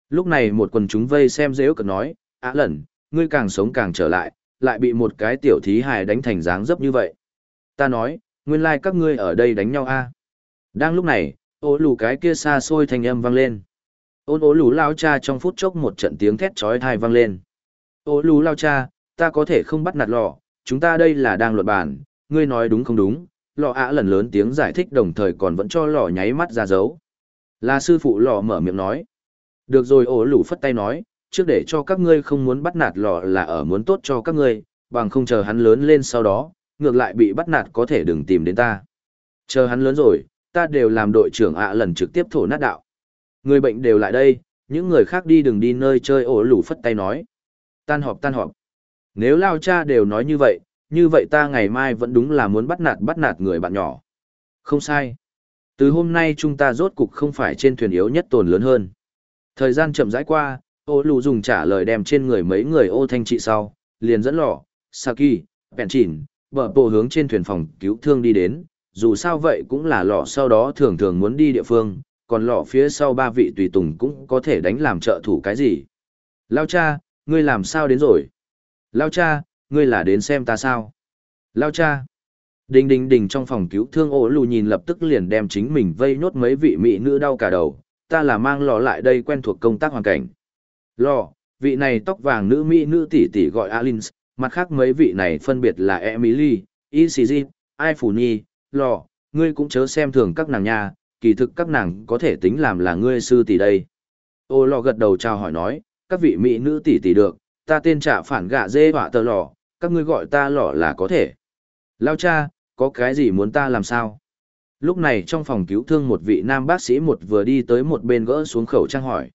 Speaker 1: Lúc này một quần chúng vây xem dễ cực nói, á lần, ngươi càng sống càng trở lại, lại bị một cái tiểu thí hài đánh thành dáng dấp như vậy. Ta nói, nguyên lai like các ngươi ở đây đánh nhau a Đang lúc này, ô lù cái kia xa xôi thành âm vang lên. Ôn ố lù lao cha trong phút chốc một trận tiếng thét chói tai vang lên. Ô lù lao cha, ta có thể không bắt nạt lọ, chúng ta đây là đang luận bàn, ngươi nói đúng không đúng, lọ ạ lần lớn tiếng giải thích đồng thời còn vẫn cho lọ nháy mắt ra dấu. Là sư phụ lọ mở miệng nói. Được rồi ổ lù phất tay nói, trước để cho các ngươi không muốn bắt nạt lọ là ở muốn tốt cho các ngươi, bằng không chờ hắn lớn lên sau đó, ngược lại bị bắt nạt có thể đừng tìm đến ta. Chờ hắn lớn rồi, ta đều làm đội trưởng ạ lần trực tiếp thổ nát đạo. Người bệnh đều lại đây, những người khác đi đừng đi nơi chơi ổ lủ phất tay nói. Tan họp tan họp. Nếu lao cha đều nói như vậy, như vậy ta ngày mai vẫn đúng là muốn bắt nạt bắt nạt người bạn nhỏ. Không sai. Từ hôm nay chúng ta rốt cục không phải trên thuyền yếu nhất tồn lớn hơn. Thời gian chậm rãi qua, ô lù dùng trả lời đem trên người mấy người ô thanh trị sau, liền dẫn lọ, Saki, bèn chỉn, bờ bộ hướng trên thuyền phòng cứu thương đi đến, dù sao vậy cũng là lọ sau đó thường thường muốn đi địa phương, còn lọ phía sau ba vị tùy tùng cũng có thể đánh làm trợ thủ cái gì. Lao cha, ngươi làm sao đến rồi? Lao cha, ngươi là đến xem ta sao? Lao cha. Đình đình đình trong phòng cứu thương ổ lù nhìn lập tức liền đem chính mình vây nhốt mấy vị mỹ nữ đau cả đầu, ta là mang lò lại đây quen thuộc công tác hoàn cảnh. Lò, vị này tóc vàng nữ mỹ nữ tỷ tỷ gọi Alins, mặt khác mấy vị này phân biệt là Emily, ECG, Ai Phủ Nhi, Lò, ngươi cũng chớ xem thường các nàng nha, kỳ thực các nàng có thể tính làm là ngươi sư tỷ đây. Ô lò gật đầu chào hỏi nói, các vị mỹ nữ tỷ tỷ được, ta tên trả phản gạ dê họa tờ lò, các ngươi gọi ta lò là có thể. Lao cha, có cái gì muốn ta làm sao? Lúc này trong phòng cứu thương một vị nam bác sĩ một vừa đi tới một bên gỡ xuống khẩu trang hỏi.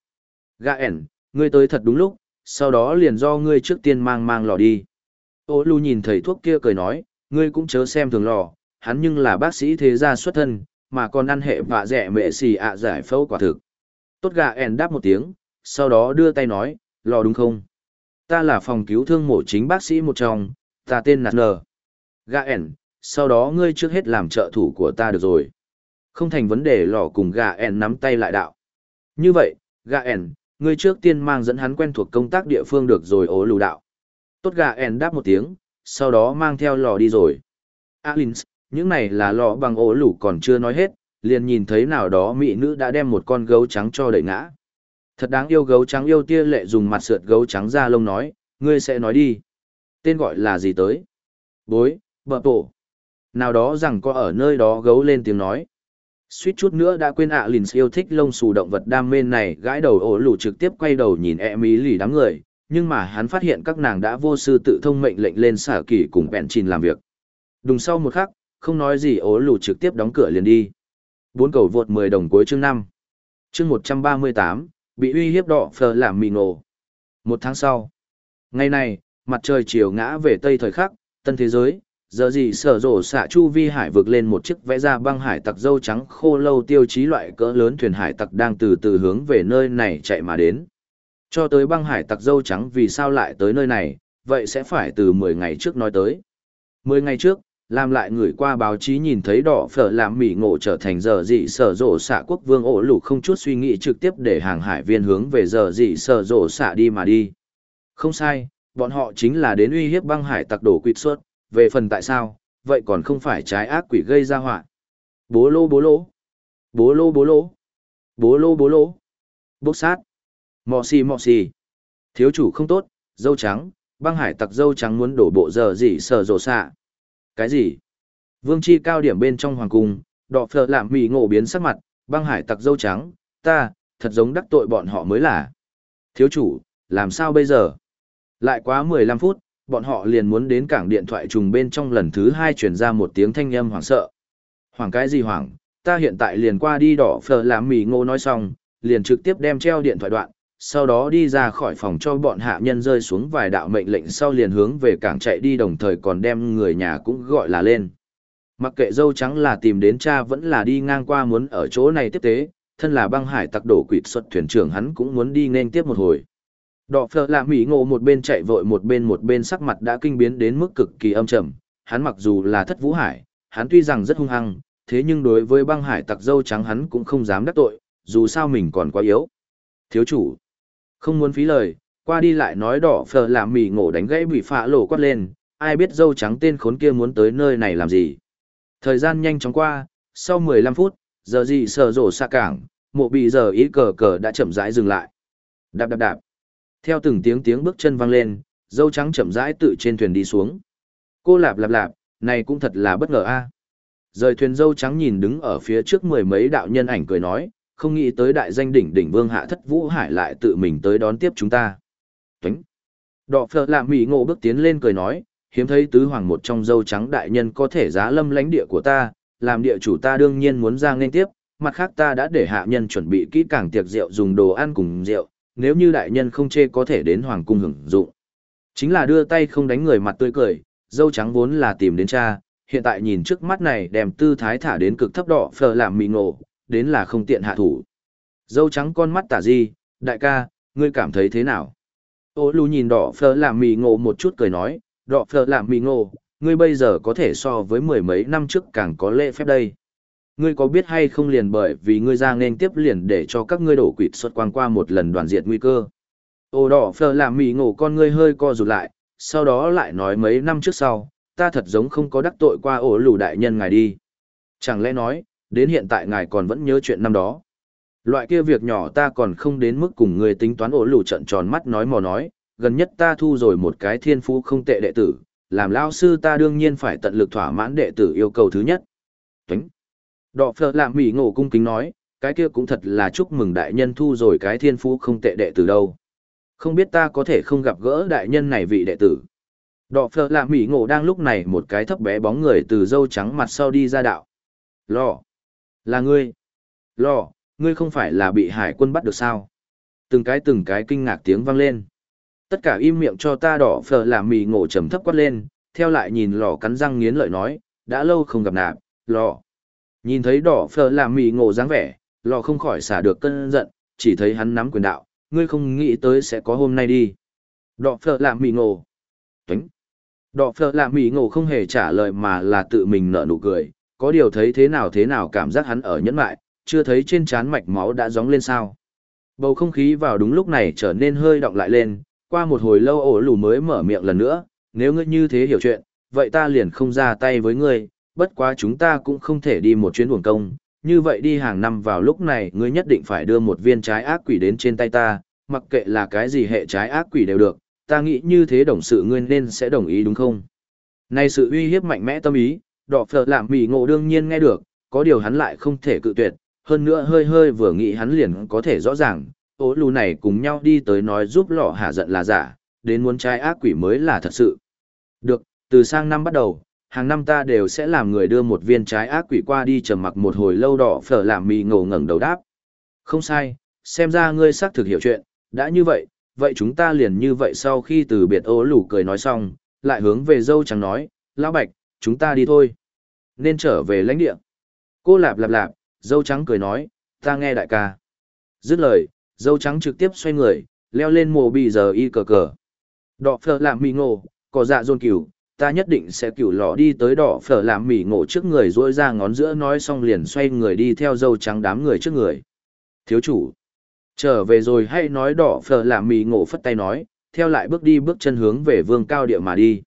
Speaker 1: Gạ ẻn, ngươi tới thật đúng lúc, sau đó liền do ngươi trước tiên mang mang lò đi. Ô Lu nhìn thầy thuốc kia cười nói, ngươi cũng chớ xem thường lò, hắn nhưng là bác sĩ thế gia xuất thân, mà còn ăn hệ vạ rẻ mệ xì ạ giải phẫu quả thực. Tốt gà ẻn đáp một tiếng, sau đó đưa tay nói, lò đúng không? Ta là phòng cứu thương mổ chính bác sĩ một trong, ta tên Nạt Nờ. Gà ẻn, sau đó ngươi trước hết làm trợ thủ của ta được rồi. Không thành vấn đề lò cùng gà ẻn nắm tay lại đạo. Như vậy, gà ẻn, ngươi trước tiên mang dẫn hắn quen thuộc công tác địa phương được rồi ố lù đạo. Tốt gà ẻn đáp một tiếng, sau đó mang theo lò đi rồi. Alins, những này là lò bằng ố lù còn chưa nói hết, liền nhìn thấy nào đó mỹ nữ đã đem một con gấu trắng cho đẩy ngã. Thật đáng yêu gấu trắng yêu tia lệ dùng mặt sượt gấu trắng ra lông nói, ngươi sẽ nói đi. Tên gọi là gì tới? Bối, bờ tổ. Nào đó rằng có ở nơi đó gấu lên tiếng nói. Suýt chút nữa đã quên ạ à lìn yêu thích lông xù động vật đam mê này gãi đầu ổ lù trực tiếp quay đầu nhìn e mỹ lì đám người, nhưng mà hắn phát hiện các nàng đã vô sư tự thông mệnh lệnh lên xả kỳ cùng bẹn chìn làm việc. Đùng sau một khắc, không nói gì ố lù trực tiếp đóng cửa liền đi. Bốn cầu vượt mười đồng cuối chương năm Chương một trăm ba mươi tám bị uy hiếp đỏ phờ làm mì nổ. Một tháng sau. Ngày này, mặt trời chiều ngã về tây thời khắc, tân thế giới, giờ gì sở rổ xạ chu vi hải vượt lên một chiếc vẽ ra băng hải tặc dâu trắng khô lâu tiêu chí loại cỡ lớn thuyền hải tặc đang từ từ hướng về nơi này chạy mà đến. Cho tới băng hải tặc dâu trắng vì sao lại tới nơi này, vậy sẽ phải từ 10 ngày trước nói tới. 10 ngày trước, làm lại người qua báo chí nhìn thấy đỏ phở làm mỉ ngộ trở thành giờ dị sở rổ xạ quốc vương ổ lục không chút suy nghĩ trực tiếp để hàng hải viên hướng về giờ dị sở rổ xạ đi mà đi. Không sai, bọn họ chính là đến uy hiếp băng hải tặc đổ quyệt suốt, về phần tại sao, vậy còn không phải trái ác quỷ gây ra họa. Bố lô bố lô. Bố lô bố lô. Bố lô bố lô. Bốc sát. Mò xì mò xì. Thiếu chủ không tốt, dâu trắng, băng hải tặc dâu trắng muốn đổ bộ giờ gì sờ rồ xạ. Cái gì? Vương chi cao điểm bên trong hoàng cung, đọ phở làm mì ngộ biến sắc mặt, băng hải tặc dâu trắng, ta, thật giống đắc tội bọn họ mới là. Thiếu chủ, làm sao bây giờ? Lại quá 15 phút, bọn họ liền muốn đến cảng điện thoại trùng bên trong lần thứ hai truyền ra một tiếng thanh âm hoảng sợ. Hoảng cái gì hoảng, ta hiện tại liền qua đi đỏ phở làm mì ngô nói xong, liền trực tiếp đem treo điện thoại đoạn, sau đó đi ra khỏi phòng cho bọn hạ nhân rơi xuống vài đạo mệnh lệnh sau liền hướng về cảng chạy đi đồng thời còn đem người nhà cũng gọi là lên. Mặc kệ dâu trắng là tìm đến cha vẫn là đi ngang qua muốn ở chỗ này tiếp tế, thân là băng hải tặc đổ quỵt xuất thuyền trưởng hắn cũng muốn đi nên tiếp một hồi. Đỏ phở là mỹ ngộ một bên chạy vội một bên một bên sắc mặt đã kinh biến đến mức cực kỳ âm trầm. Hắn mặc dù là thất vũ hải, hắn tuy rằng rất hung hăng, thế nhưng đối với băng hải tặc dâu trắng hắn cũng không dám đắc tội, dù sao mình còn quá yếu. Thiếu chủ, không muốn phí lời, qua đi lại nói đỏ phờ là mì ngộ đánh gãy bị phạ lổ quát lên, ai biết dâu trắng tên khốn kia muốn tới nơi này làm gì. Thời gian nhanh chóng qua, sau 15 phút, giờ gì sờ rổ xa cảng, mộ bị giờ ý cờ cờ đã chậm rãi dừng lại. Đạp đạp đạp. Theo từng tiếng tiếng bước chân vang lên, dâu trắng chậm rãi tự trên thuyền đi xuống. Cô lạp lạp lạp, này cũng thật là bất ngờ a. Rời thuyền dâu trắng nhìn đứng ở phía trước mười mấy đạo nhân ảnh cười nói, không nghĩ tới đại danh đỉnh đỉnh vương hạ thất vũ hải lại tự mình tới đón tiếp chúng ta. Tuấn. Đọ phở lạ mỉ ngộ bước tiến lên cười nói, hiếm thấy tứ hoàng một trong dâu trắng đại nhân có thể giá lâm lãnh địa của ta, làm địa chủ ta đương nhiên muốn ra nên tiếp, mặt khác ta đã để hạ nhân chuẩn bị kỹ càng tiệc rượu dùng đồ ăn cùng rượu, nếu như đại nhân không chê có thể đến hoàng cung hưởng dụng. Chính là đưa tay không đánh người mặt tươi cười, dâu trắng vốn là tìm đến cha, hiện tại nhìn trước mắt này đem tư thái thả đến cực thấp đỏ phờ làm mì ngộ, đến là không tiện hạ thủ. Dâu trắng con mắt tả di, đại ca, ngươi cảm thấy thế nào? Ô lù nhìn đỏ phở làm mì ngộ một chút cười nói, đỏ phở làm mì ngộ, ngươi bây giờ có thể so với mười mấy năm trước càng có lễ phép đây. Ngươi có biết hay không liền bởi vì ngươi ra nên tiếp liền để cho các ngươi đổ quỵt xuất quang qua một lần đoàn diệt nguy cơ. Ô đỏ phở làm mì ngộ con ngươi hơi co rụt lại, sau đó lại nói mấy năm trước sau, ta thật giống không có đắc tội qua ổ lù đại nhân ngài đi. Chẳng lẽ nói, đến hiện tại ngài còn vẫn nhớ chuyện năm đó. Loại kia việc nhỏ ta còn không đến mức cùng người tính toán ổ lù trận tròn mắt nói mò nói, gần nhất ta thu rồi một cái thiên phú không tệ đệ tử, làm lao sư ta đương nhiên phải tận lực thỏa mãn đệ tử yêu cầu thứ nhất. tuấn Đọ phở làm mỉ ngộ cung kính nói, cái kia cũng thật là chúc mừng đại nhân thu rồi cái thiên phú không tệ đệ tử đâu. Không biết ta có thể không gặp gỡ đại nhân này vị đệ tử. Đọ phở làm mỉ ngộ đang lúc này một cái thấp bé bóng người từ dâu trắng mặt sau đi ra đạo. Lò. Là ngươi. Lò, ngươi không phải là bị hải quân bắt được sao? Từng cái từng cái kinh ngạc tiếng vang lên. Tất cả im miệng cho ta đỏ phở làm mì ngộ trầm thấp quát lên, theo lại nhìn lò cắn răng nghiến lợi nói, đã lâu không gặp nạp, lò. Nhìn thấy đỏ phở làm mì ngộ dáng vẻ, lò không khỏi xả được cơn giận, chỉ thấy hắn nắm quyền đạo, ngươi không nghĩ tới sẽ có hôm nay đi. Đỏ phở làm mì ngộ. Tuánh. Đỏ phở làm mì ngộ không hề trả lời mà là tự mình nở nụ cười, có điều thấy thế nào thế nào cảm giác hắn ở nhẫn mại, chưa thấy trên trán mạch máu đã gióng lên sao. Bầu không khí vào đúng lúc này trở nên hơi động lại lên, qua một hồi lâu ổ lù mới mở miệng lần nữa, nếu ngươi như thế hiểu chuyện, vậy ta liền không ra tay với ngươi, bất quá chúng ta cũng không thể đi một chuyến buồng công, như vậy đi hàng năm vào lúc này ngươi nhất định phải đưa một viên trái ác quỷ đến trên tay ta, mặc kệ là cái gì hệ trái ác quỷ đều được, ta nghĩ như thế đồng sự ngươi nên sẽ đồng ý đúng không? Này sự uy hiếp mạnh mẽ tâm ý, đỏ phở làm mì ngộ đương nhiên nghe được, có điều hắn lại không thể cự tuyệt, hơn nữa hơi hơi vừa nghĩ hắn liền có thể rõ ràng, ố lù này cùng nhau đi tới nói giúp lọ hạ giận là giả, đến muốn trai ác quỷ mới là thật sự. Được, từ sang năm bắt đầu, hàng năm ta đều sẽ làm người đưa một viên trái ác quỷ qua đi trầm mặc một hồi lâu đỏ phở làm mì ngổ ngẩng đầu đáp. Không sai, xem ra ngươi xác thực hiểu chuyện, đã như vậy, vậy chúng ta liền như vậy sau khi từ biệt ố lù cười nói xong, lại hướng về dâu trắng nói, lão bạch, chúng ta đi thôi. Nên trở về lãnh địa. Cô lạp lạp lạp, dâu trắng cười nói, ta nghe đại ca. Dứt lời, dâu trắng trực tiếp xoay người, leo lên mồ bị giờ y cờ cờ. Đỏ phở làm mì ngộ, có dạ dôn cửu, ta nhất định sẽ cửu lọ đi tới đỏ phở làm mì ngộ trước người rỗi ra ngón giữa nói xong liền xoay người đi theo dâu trắng đám người trước người. Thiếu chủ, trở về rồi hay nói đỏ phở làm mì ngộ phất tay nói, theo lại bước đi bước chân hướng về vương cao địa mà đi.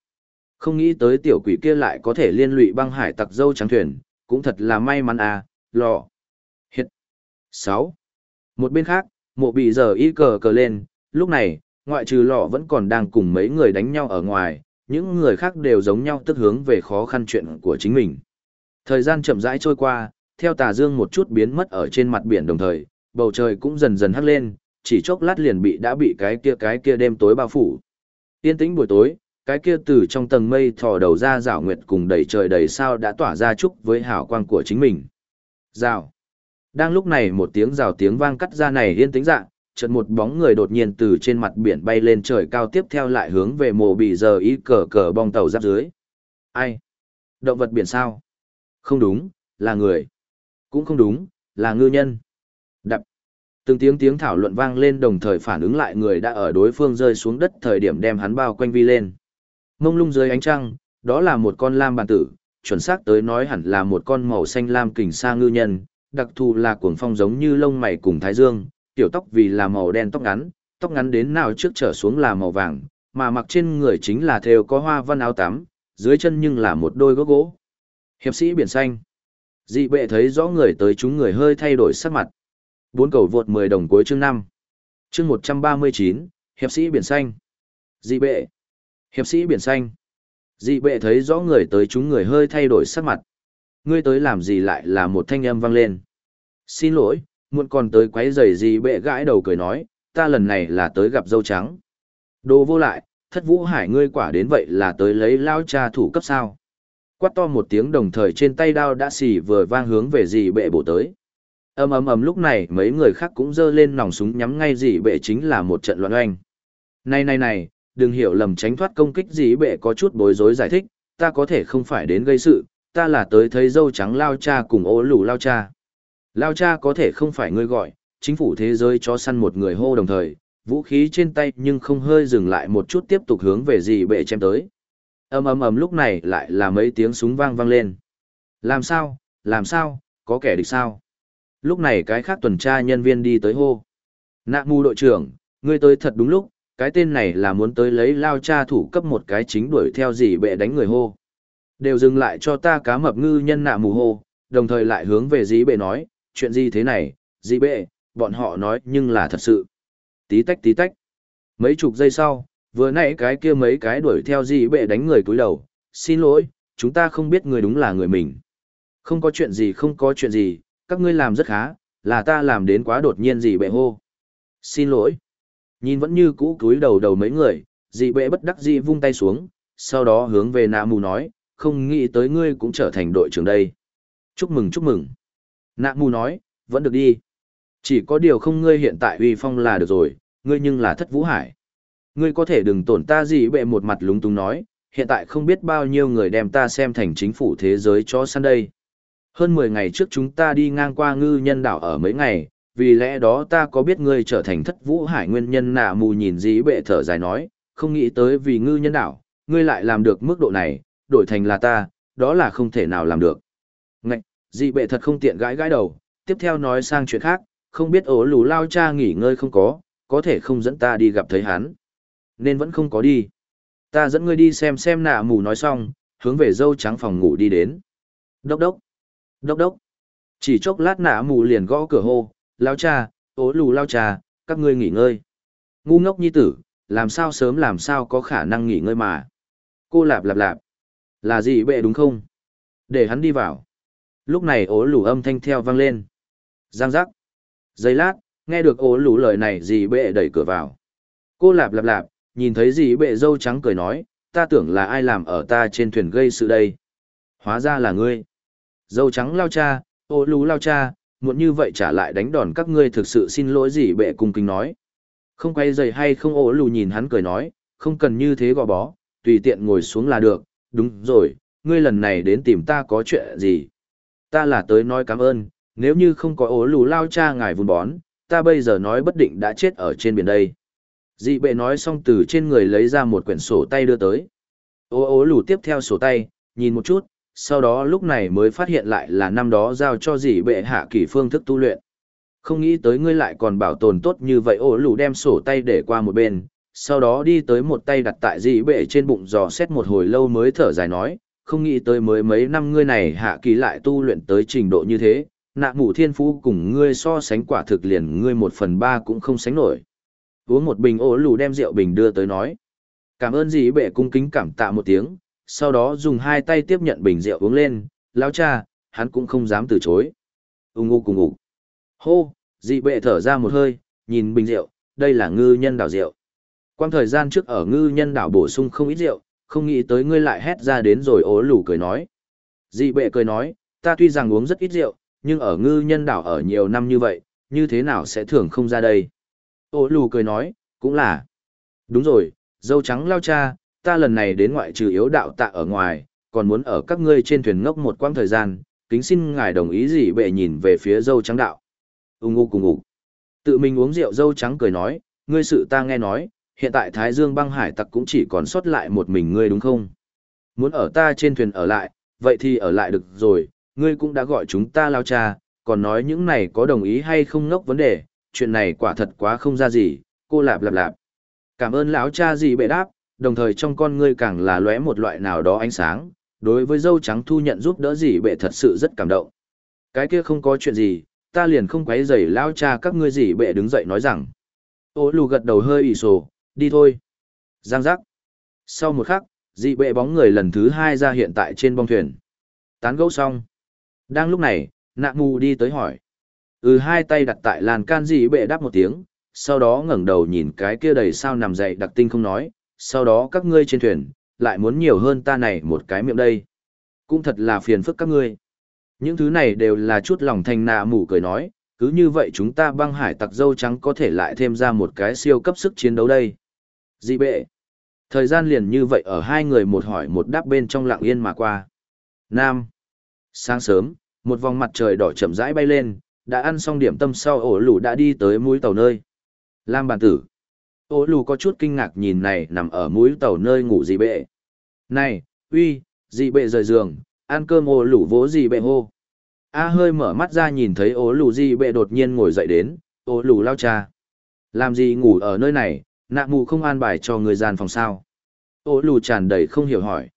Speaker 1: Không nghĩ tới tiểu quỷ kia lại có thể liên lụy băng hải tặc dâu trắng thuyền, cũng thật là may mắn à, lọ. Hiện. 6. Một bên khác, mộ bị giờ y cờ cờ lên, lúc này, ngoại trừ lọ vẫn còn đang cùng mấy người đánh nhau ở ngoài, những người khác đều giống nhau tức hướng về khó khăn chuyện của chính mình. Thời gian chậm rãi trôi qua, theo tà dương một chút biến mất ở trên mặt biển đồng thời, bầu trời cũng dần dần hắt lên, chỉ chốc lát liền bị đã bị cái kia cái kia đêm tối bao phủ. Yên tĩnh buổi tối, cái kia từ trong tầng mây thò đầu ra rảo nguyệt cùng đầy trời đầy sao đã tỏa ra chúc với hào quang của chính mình. Rào. Đang lúc này một tiếng rào tiếng vang cắt ra này yên tĩnh dạng, chợt một bóng người đột nhiên từ trên mặt biển bay lên trời cao tiếp theo lại hướng về mồ bị giờ ý cờ cờ bong tàu giáp dưới. Ai? Động vật biển sao? Không đúng, là người. Cũng không đúng, là ngư nhân. Đập. Từng tiếng tiếng thảo luận vang lên đồng thời phản ứng lại người đã ở đối phương rơi xuống đất thời điểm đem hắn bao quanh vi lên. Mông lung dưới ánh trăng, đó là một con lam bàn tử, chuẩn xác tới nói hẳn là một con màu xanh lam kình sa ngư nhân, đặc thù là cuồng phong giống như lông mày cùng thái dương, tiểu tóc vì là màu đen tóc ngắn, tóc ngắn đến nào trước trở xuống là màu vàng, mà mặc trên người chính là thêu có hoa văn áo tắm, dưới chân nhưng là một đôi gốc gỗ. Hiệp sĩ biển xanh. Dị bệ thấy rõ người tới chúng người hơi thay đổi sắc mặt. Bốn cầu vượt 10 đồng cuối chương 5. Chương 139, hiệp sĩ biển xanh. Dị bệ. Hiệp sĩ biển xanh. Dị bệ thấy rõ người tới chúng người hơi thay đổi sắc mặt. Ngươi tới làm gì lại là một thanh âm vang lên. Xin lỗi, muộn còn tới quấy rầy dị bệ gãi đầu cười nói, ta lần này là tới gặp dâu trắng. Đồ vô lại, thất vũ hải ngươi quả đến vậy là tới lấy lao cha thủ cấp sao. Quát to một tiếng đồng thời trên tay đao đã xì vừa vang hướng về dị bệ bổ tới. ầm ầm ầm lúc này mấy người khác cũng giơ lên nòng súng nhắm ngay dị bệ chính là một trận loạn oanh. Này này này, đừng hiểu lầm tránh thoát công kích gì bệ có chút bối rối giải thích, ta có thể không phải đến gây sự, ta là tới thấy dâu trắng lao cha cùng ố lù lao cha. Lao cha có thể không phải ngươi gọi, chính phủ thế giới cho săn một người hô đồng thời, vũ khí trên tay nhưng không hơi dừng lại một chút tiếp tục hướng về gì bệ chém tới. ầm ầm ầm lúc này lại là mấy tiếng súng vang vang lên. Làm sao, làm sao, có kẻ địch sao? Lúc này cái khác tuần tra nhân viên đi tới hô. Nạ mù đội trưởng, ngươi tới thật đúng lúc, cái tên này là muốn tới lấy lao cha thủ cấp một cái chính đuổi theo gì bệ đánh người hô. Đều dừng lại cho ta cá mập ngư nhân nạ mù hô, đồng thời lại hướng về dĩ bệ nói, chuyện gì thế này, dĩ bệ, bọn họ nói nhưng là thật sự. Tí tách tí tách. Mấy chục giây sau, vừa nãy cái kia mấy cái đuổi theo dĩ bệ đánh người cúi đầu, xin lỗi, chúng ta không biết người đúng là người mình. Không có chuyện gì không có chuyện gì, các ngươi làm rất khá, là ta làm đến quá đột nhiên gì bệ hô. Xin lỗi. Nhìn vẫn như cũ cúi đầu đầu mấy người, dị bệ bất đắc dĩ vung tay xuống, sau đó hướng về nạ mù nói, không nghĩ tới ngươi cũng trở thành đội trưởng đây. Chúc mừng chúc mừng. Nạ mù nói, vẫn được đi. Chỉ có điều không ngươi hiện tại uy phong là được rồi, ngươi nhưng là thất vũ hải. Ngươi có thể đừng tổn ta gì bệ một mặt lúng túng nói, hiện tại không biết bao nhiêu người đem ta xem thành chính phủ thế giới cho săn đây. Hơn 10 ngày trước chúng ta đi ngang qua ngư nhân đảo ở mấy ngày, vì lẽ đó ta có biết ngươi trở thành thất vũ hải nguyên nhân nạ mù nhìn dĩ bệ thở dài nói, không nghĩ tới vì ngư nhân đảo, ngươi lại làm được mức độ này, đổi thành là ta, đó là không thể nào làm được. Ngạch, dĩ bệ thật không tiện gãi gãi đầu, tiếp theo nói sang chuyện khác, không biết ổ lù lao cha nghỉ ngơi không có, có thể không dẫn ta đi gặp thấy hắn. Nên vẫn không có đi. Ta dẫn ngươi đi xem xem nạ mù nói xong, hướng về dâu trắng phòng ngủ đi đến. Đốc đốc. Đốc đốc. Chỉ chốc lát nạ mù liền gõ cửa hô, lao cha, ố lù lao cha, các ngươi nghỉ ngơi. Ngu ngốc nhi tử, làm sao sớm làm sao có khả năng nghỉ ngơi mà. Cô lạp lạp lạp. Là gì bệ đúng không? Để hắn đi vào. Lúc này ố lù âm thanh theo vang lên. Giang giác. Giây lát, nghe được ố lù lời này gì bệ đẩy cửa vào. Cô lạp lạp lạp, nhìn thấy gì bệ dâu trắng cười nói, ta tưởng là ai làm ở ta trên thuyền gây sự đây. Hóa ra là ngươi. Dâu trắng lao cha, ố lù lao cha, muộn như vậy trả lại đánh đòn các ngươi thực sự xin lỗi gì bệ cung kính nói. Không quay dày hay không ố lù nhìn hắn cười nói, không cần như thế gò bó, tùy tiện ngồi xuống là được, đúng rồi, ngươi lần này đến tìm ta có chuyện gì. Ta là tới nói cảm ơn, nếu như không có ố lù lao cha ngài vun bón, ta bây giờ nói bất định đã chết ở trên biển đây. Dị bệ nói xong từ trên người lấy ra một quyển sổ tay đưa tới. Ô ố lù tiếp theo sổ tay, nhìn một chút, sau đó lúc này mới phát hiện lại là năm đó giao cho dì bệ hạ kỳ phương thức tu luyện. Không nghĩ tới ngươi lại còn bảo tồn tốt như vậy ổ lù đem sổ tay để qua một bên, sau đó đi tới một tay đặt tại dì bệ trên bụng dò xét một hồi lâu mới thở dài nói, không nghĩ tới mới mấy năm ngươi này hạ kỳ lại tu luyện tới trình độ như thế, nạ mù thiên phú cùng ngươi so sánh quả thực liền ngươi một phần ba cũng không sánh nổi. Uống một bình ổ lù đem rượu bình đưa tới nói. Cảm ơn dì bệ cung kính cảm tạ một tiếng, sau đó dùng hai tay tiếp nhận bình rượu uống lên, lao cha, hắn cũng không dám từ chối. Ung ngu cùng ngủ. Hô, dị bệ thở ra một hơi, nhìn bình rượu, đây là ngư nhân đảo rượu. Quang thời gian trước ở ngư nhân đảo bổ sung không ít rượu, không nghĩ tới ngươi lại hét ra đến rồi ố lù cười nói. Dị bệ cười nói, ta tuy rằng uống rất ít rượu, nhưng ở ngư nhân đảo ở nhiều năm như vậy, như thế nào sẽ thường không ra đây? Ố lù cười nói, cũng là. Đúng rồi, dâu trắng lao cha, ta lần này đến ngoại trừ yếu đạo tạ ở ngoài, còn muốn ở các ngươi trên thuyền ngốc một quãng thời gian, kính xin ngài đồng ý gì bệ nhìn về phía dâu trắng đạo. Ung u cùng ngủ. Tự mình uống rượu dâu trắng cười nói, ngươi sự ta nghe nói, hiện tại Thái Dương băng hải tặc cũng chỉ còn sót lại một mình ngươi đúng không? Muốn ở ta trên thuyền ở lại, vậy thì ở lại được rồi, ngươi cũng đã gọi chúng ta lao cha, còn nói những này có đồng ý hay không ngốc vấn đề, chuyện này quả thật quá không ra gì, cô lạp lạp lạp. Cảm ơn lão cha gì bệ đáp, đồng thời trong con ngươi càng là lóe một loại nào đó ánh sáng, đối với dâu trắng thu nhận giúp đỡ gì bệ thật sự rất cảm động. Cái kia không có chuyện gì, ta liền không quấy rầy lao cha các ngươi gì bệ đứng dậy nói rằng. Ô lù gật đầu hơi ỉ sổ, đi thôi. Giang giác. Sau một khắc, dị bệ bóng người lần thứ hai ra hiện tại trên bong thuyền. Tán gẫu xong. Đang lúc này, nạ mù đi tới hỏi. Ừ hai tay đặt tại làn can dị bệ đáp một tiếng, sau đó ngẩng đầu nhìn cái kia đầy sao nằm dậy đặc tinh không nói, sau đó các ngươi trên thuyền, lại muốn nhiều hơn ta này một cái miệng đây. Cũng thật là phiền phức các ngươi. Những thứ này đều là chút lòng thành nạ mù cười nói, cứ như vậy chúng ta băng hải tặc dâu trắng có thể lại thêm ra một cái siêu cấp sức chiến đấu đây. Dị bệ. Thời gian liền như vậy ở hai người một hỏi một đáp bên trong lặng yên mà qua. Nam. Sáng sớm, một vòng mặt trời đỏ chậm rãi bay lên, đã ăn xong điểm tâm sau ổ lũ đã đi tới mũi tàu nơi. Lam bản tử. Ổ lù có chút kinh ngạc nhìn này nằm ở mũi tàu nơi ngủ dị bệ. Này, uy, dị bệ rời giường, ăn cơm ổ lù vỗ dị bệ hô. A hơi mở mắt ra nhìn thấy ổ lù dị bệ đột nhiên ngồi dậy đến, ổ lù lao cha. Làm gì ngủ ở nơi này, nạ mù không an bài cho người gian phòng sao. Ổ lù tràn đầy không hiểu hỏi.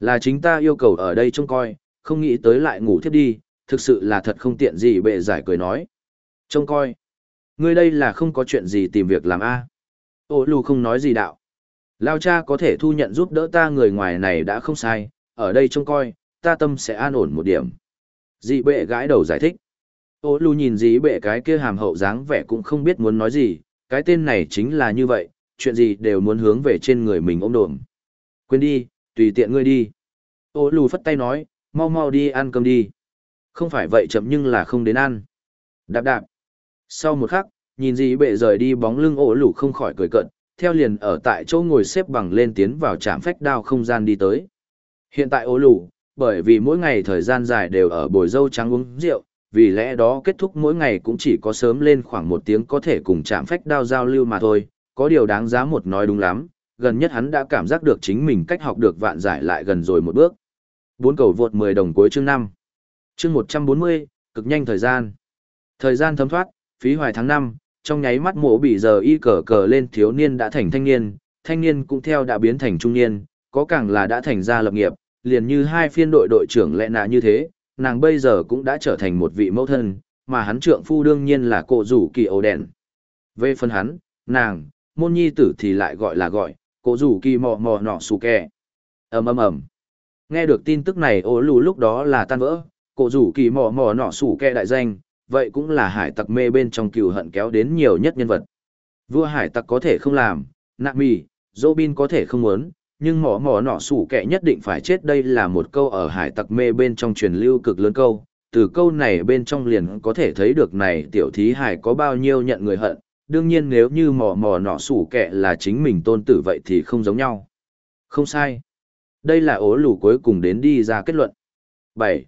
Speaker 1: Là chính ta yêu cầu ở đây trông coi, không nghĩ tới lại ngủ thiếp đi, thực sự là thật không tiện gì bệ giải cười nói. Trông coi. Ngươi đây là không có chuyện gì tìm việc làm a à. Ô lù không nói gì đạo. Lao cha có thể thu nhận giúp đỡ ta người ngoài này đã không sai, ở đây trông coi, ta tâm sẽ an ổn một điểm. Dị bệ gãi đầu giải thích. Ô lù nhìn dị bệ cái kia hàm hậu dáng vẻ cũng không biết muốn nói gì, cái tên này chính là như vậy, chuyện gì đều muốn hướng về trên người mình ôm đồm. Quên đi, tùy tiện ngươi đi. Ô lù phất tay nói, mau mau đi ăn cơm đi. Không phải vậy chậm nhưng là không đến ăn. Đạp đạp. Sau một khắc, nhìn gì bệ rời đi bóng lưng ổ lủ không khỏi cười cận, theo liền ở tại chỗ ngồi xếp bằng lên tiến vào trạm phách đao không gian đi tới. Hiện tại ổ lủ, bởi vì mỗi ngày thời gian dài đều ở bồi dâu trắng uống rượu, vì lẽ đó kết thúc mỗi ngày cũng chỉ có sớm lên khoảng một tiếng có thể cùng chạm phách đao giao lưu mà thôi, có điều đáng giá một nói đúng lắm, gần nhất hắn đã cảm giác được chính mình cách học được vạn giải lại gần rồi một bước. Bốn cầu vượt 10 đồng cuối chương 5. Chương 140, cực nhanh thời gian. Thời gian thấm thoát, phí hoài tháng 5, trong nháy mắt mộ bị giờ y cờ cờ lên thiếu niên đã thành thanh niên, thanh niên cũng theo đã biến thành trung niên, có càng là đã thành ra lập nghiệp, liền như hai phiên đội đội trưởng lẽ nạ như thế, nàng bây giờ cũng đã trở thành một vị mẫu thân, mà hắn trượng phu đương nhiên là cô rủ kỳ ổ đèn. Về phần hắn, nàng, môn nhi tử thì lại gọi là gọi, cô rủ kỳ mò mò nọ xù kè. ầm ầm ầm Nghe được tin tức này ố lù lúc đó là tan vỡ, cô rủ kỳ mò mò nọ xù kè đại danh, vậy cũng là hải tặc mê bên trong cừu hận kéo đến nhiều nhất nhân vật. Vua hải tặc có thể không làm, nạ mì, Robin có thể không muốn, nhưng mỏ mỏ nọ sủ kẻ nhất định phải chết. Đây là một câu ở hải tặc mê bên trong truyền lưu cực lớn câu. Từ câu này bên trong liền có thể thấy được này tiểu thí hải có bao nhiêu nhận người hận. Đương nhiên nếu như mỏ mỏ nọ sủ kẻ là chính mình tôn tử vậy thì không giống nhau. Không sai. Đây là ố lù cuối cùng đến đi ra kết luận. Bảy.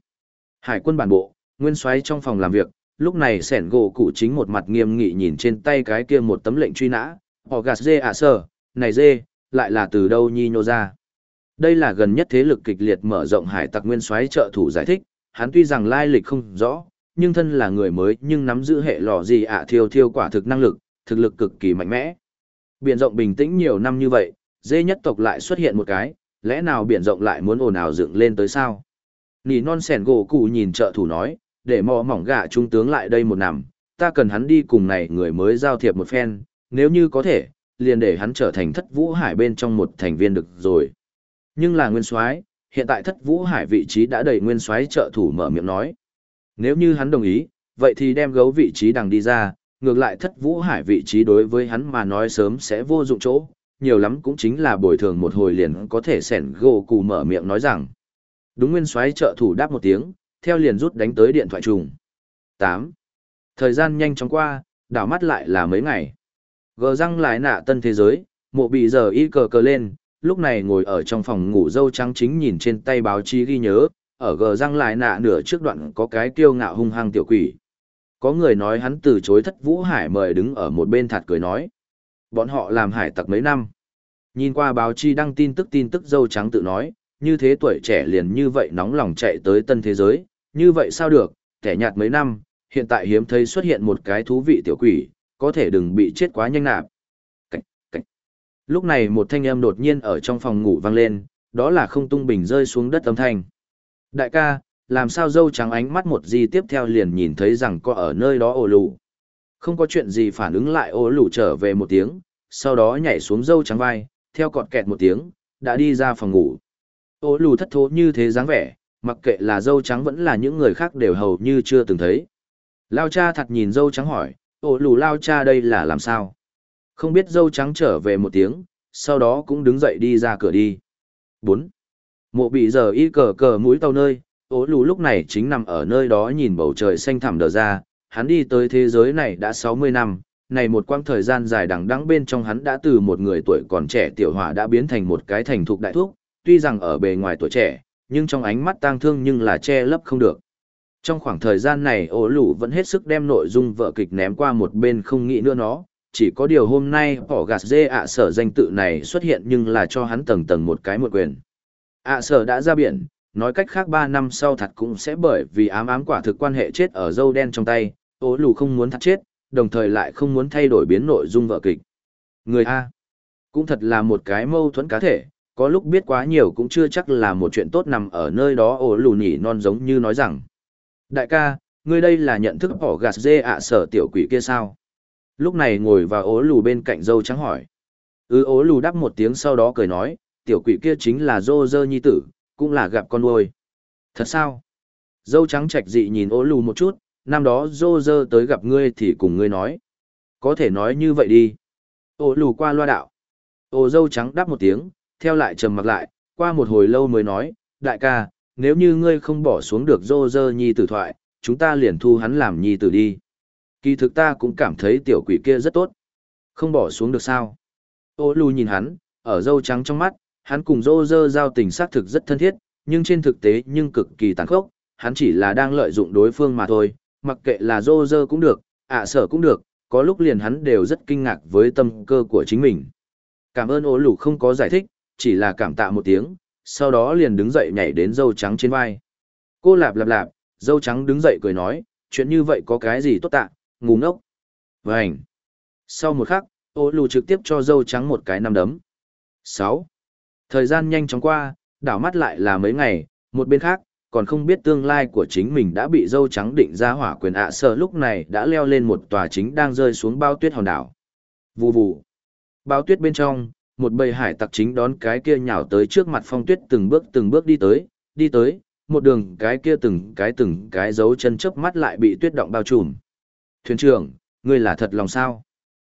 Speaker 1: Hải quân bản bộ nguyên soái trong phòng làm việc lúc này sẻn gỗ cụ chính một mặt nghiêm nghị nhìn trên tay cái kia một tấm lệnh truy nã họ gạt dê ạ sơ này dê lại là từ đâu nhi nhô ra. Đây là gần nhất thế lực kịch liệt mở rộng hải tặc nguyên soái trợ thủ giải thích, hắn tuy rằng lai lịch không rõ, nhưng thân là người mới nhưng nắm giữ hệ lò gì ạ thiêu thiêu quả thực năng lực, thực lực cực kỳ mạnh mẽ. Biển rộng bình tĩnh nhiều năm như vậy, dê nhất tộc lại xuất hiện một cái, lẽ nào biển rộng lại muốn ồn ào dựng lên tới sao? Nỉ non sẻn gỗ cụ nhìn trợ thủ nói, để mò mỏng gạ trung tướng lại đây một nằm, ta cần hắn đi cùng này người mới giao thiệp một phen, nếu như có thể, liền để hắn trở thành thất vũ hải bên trong một thành viên được rồi. Nhưng là nguyên soái, hiện tại thất vũ hải vị trí đã đầy nguyên soái trợ thủ mở miệng nói. Nếu như hắn đồng ý, vậy thì đem gấu vị trí đằng đi ra, ngược lại thất vũ hải vị trí đối với hắn mà nói sớm sẽ vô dụng chỗ, nhiều lắm cũng chính là bồi thường một hồi liền có thể sẻn gỗ cù mở miệng nói rằng. Đúng nguyên soái trợ thủ đáp một tiếng, theo liền rút đánh tới điện thoại trùng. 8. Thời gian nhanh chóng qua, đảo mắt lại là mấy ngày. Gờ răng lại nạ tân thế giới, mộ bị giờ y cờ cờ lên, lúc này ngồi ở trong phòng ngủ dâu trắng chính nhìn trên tay báo chí ghi nhớ, ở gờ răng lại nạ nửa trước đoạn có cái kiêu ngạo hung hăng tiểu quỷ. Có người nói hắn từ chối thất vũ hải mời đứng ở một bên thạt cười nói. Bọn họ làm hải tặc mấy năm. Nhìn qua báo chí đăng tin tức tin tức dâu trắng tự nói, như thế tuổi trẻ liền như vậy nóng lòng chạy tới tân thế giới, như vậy sao được, kẻ nhạt mấy năm, hiện tại hiếm thấy xuất hiện một cái thú vị tiểu quỷ, có thể đừng bị chết quá nhanh nạp. Cách, cách. Lúc này một thanh âm đột nhiên ở trong phòng ngủ vang lên, đó là không tung bình rơi xuống đất âm thanh. Đại ca, làm sao dâu trắng ánh mắt một gì tiếp theo liền nhìn thấy rằng có ở nơi đó ổ lù. Không có chuyện gì phản ứng lại ổ lù trở về một tiếng, sau đó nhảy xuống dâu trắng vai, theo cọt kẹt một tiếng, đã đi ra phòng ngủ. Ô lù thất thố như thế dáng vẻ, mặc kệ là dâu trắng vẫn là những người khác đều hầu như chưa từng thấy. Lao cha thật nhìn dâu trắng hỏi, ổ lù lao cha đây là làm sao? Không biết dâu trắng trở về một tiếng sau đó cũng đứng dậy đi ra cửa đi. Bốn. Mộ bị giờ y cờ cờ mũi tàu nơi, ố lù lúc này chính nằm ở nơi đó nhìn bầu trời xanh thẳm đờ ra, hắn đi tới thế giới này đã 60 năm, này một quãng thời gian dài đằng đẵng bên trong hắn đã từ một người tuổi còn trẻ tiểu hỏa đã biến thành một cái thành thục đại thúc, tuy rằng ở bề ngoài tuổi trẻ, nhưng trong ánh mắt tang thương nhưng là che lấp không được. Trong khoảng thời gian này ố lũ vẫn hết sức đem nội dung vợ kịch ném qua một bên không nghĩ nữa nó, chỉ có điều hôm nay bỏ gạt dê ạ sở danh tự này xuất hiện nhưng là cho hắn tầng tầng một cái một quyền. ạ sở đã ra biển, nói cách khác 3 năm sau thật cũng sẽ bởi vì ám ám quả thực quan hệ chết ở dâu đen trong tay, ố lù không muốn thật chết, đồng thời lại không muốn thay đổi biến nội dung vợ kịch. Người A. Cũng thật là một cái mâu thuẫn cá thể, có lúc biết quá nhiều cũng chưa chắc là một chuyện tốt nằm ở nơi đó ổ lù nhỉ non giống như nói rằng. Đại ca, ngươi đây là nhận thức bỏ gạt dê ạ sở tiểu quỷ kia sao? Lúc này ngồi và ố lù bên cạnh dâu trắng hỏi. Ừ ố lù đáp một tiếng sau đó cười nói, tiểu quỷ kia chính là dô dơ nhi tử, cũng là gặp con nuôi. Thật sao? Dâu trắng trạch dị nhìn ố lù một chút, năm đó dô dơ tới gặp ngươi thì cùng ngươi nói. Có thể nói như vậy đi. Ố lù qua loa đạo. Ô dâu trắng đáp một tiếng, theo lại trầm mặc lại, qua một hồi lâu mới nói, đại ca, nếu như ngươi không bỏ xuống được dô dơ nhi tử thoại, chúng ta liền thu hắn làm nhi tử đi. Kỳ thực ta cũng cảm thấy tiểu quỷ kia rất tốt. Không bỏ xuống được sao. Ô lù nhìn hắn, ở dâu trắng trong mắt, hắn cùng dô dơ giao tình xác thực rất thân thiết, nhưng trên thực tế nhưng cực kỳ tàn khốc, hắn chỉ là đang lợi dụng đối phương mà thôi, mặc kệ là dô dơ cũng được, ạ sở cũng được, có lúc liền hắn đều rất kinh ngạc với tâm cơ của chính mình. Cảm ơn ô lù không có giải thích, chỉ là cảm tạ một tiếng, sau đó liền đứng dậy nhảy đến dâu trắng trên vai. Cô lạp lạp lạp, dâu trắng đứng dậy cười nói, chuyện như vậy có cái gì tốt tạ, ngu ngốc. Vành. Sau một khắc, ô lù trực tiếp cho dâu trắng một cái nằm đấm. 6. Thời gian nhanh chóng qua, đảo mắt lại là mấy ngày, một bên khác, còn không biết tương lai của chính mình đã bị dâu trắng định ra hỏa quyền ạ sợ lúc này đã leo lên một tòa chính đang rơi xuống bao tuyết hòn đảo. Vù vù. Bao tuyết bên trong, một bầy hải tặc chính đón cái kia nhào tới trước mặt phong tuyết từng bước từng bước đi tới, đi tới, một đường cái kia từng cái từng cái dấu chân chớp mắt lại bị tuyết động bao trùm. Thuyền trưởng, ngươi là thật lòng sao?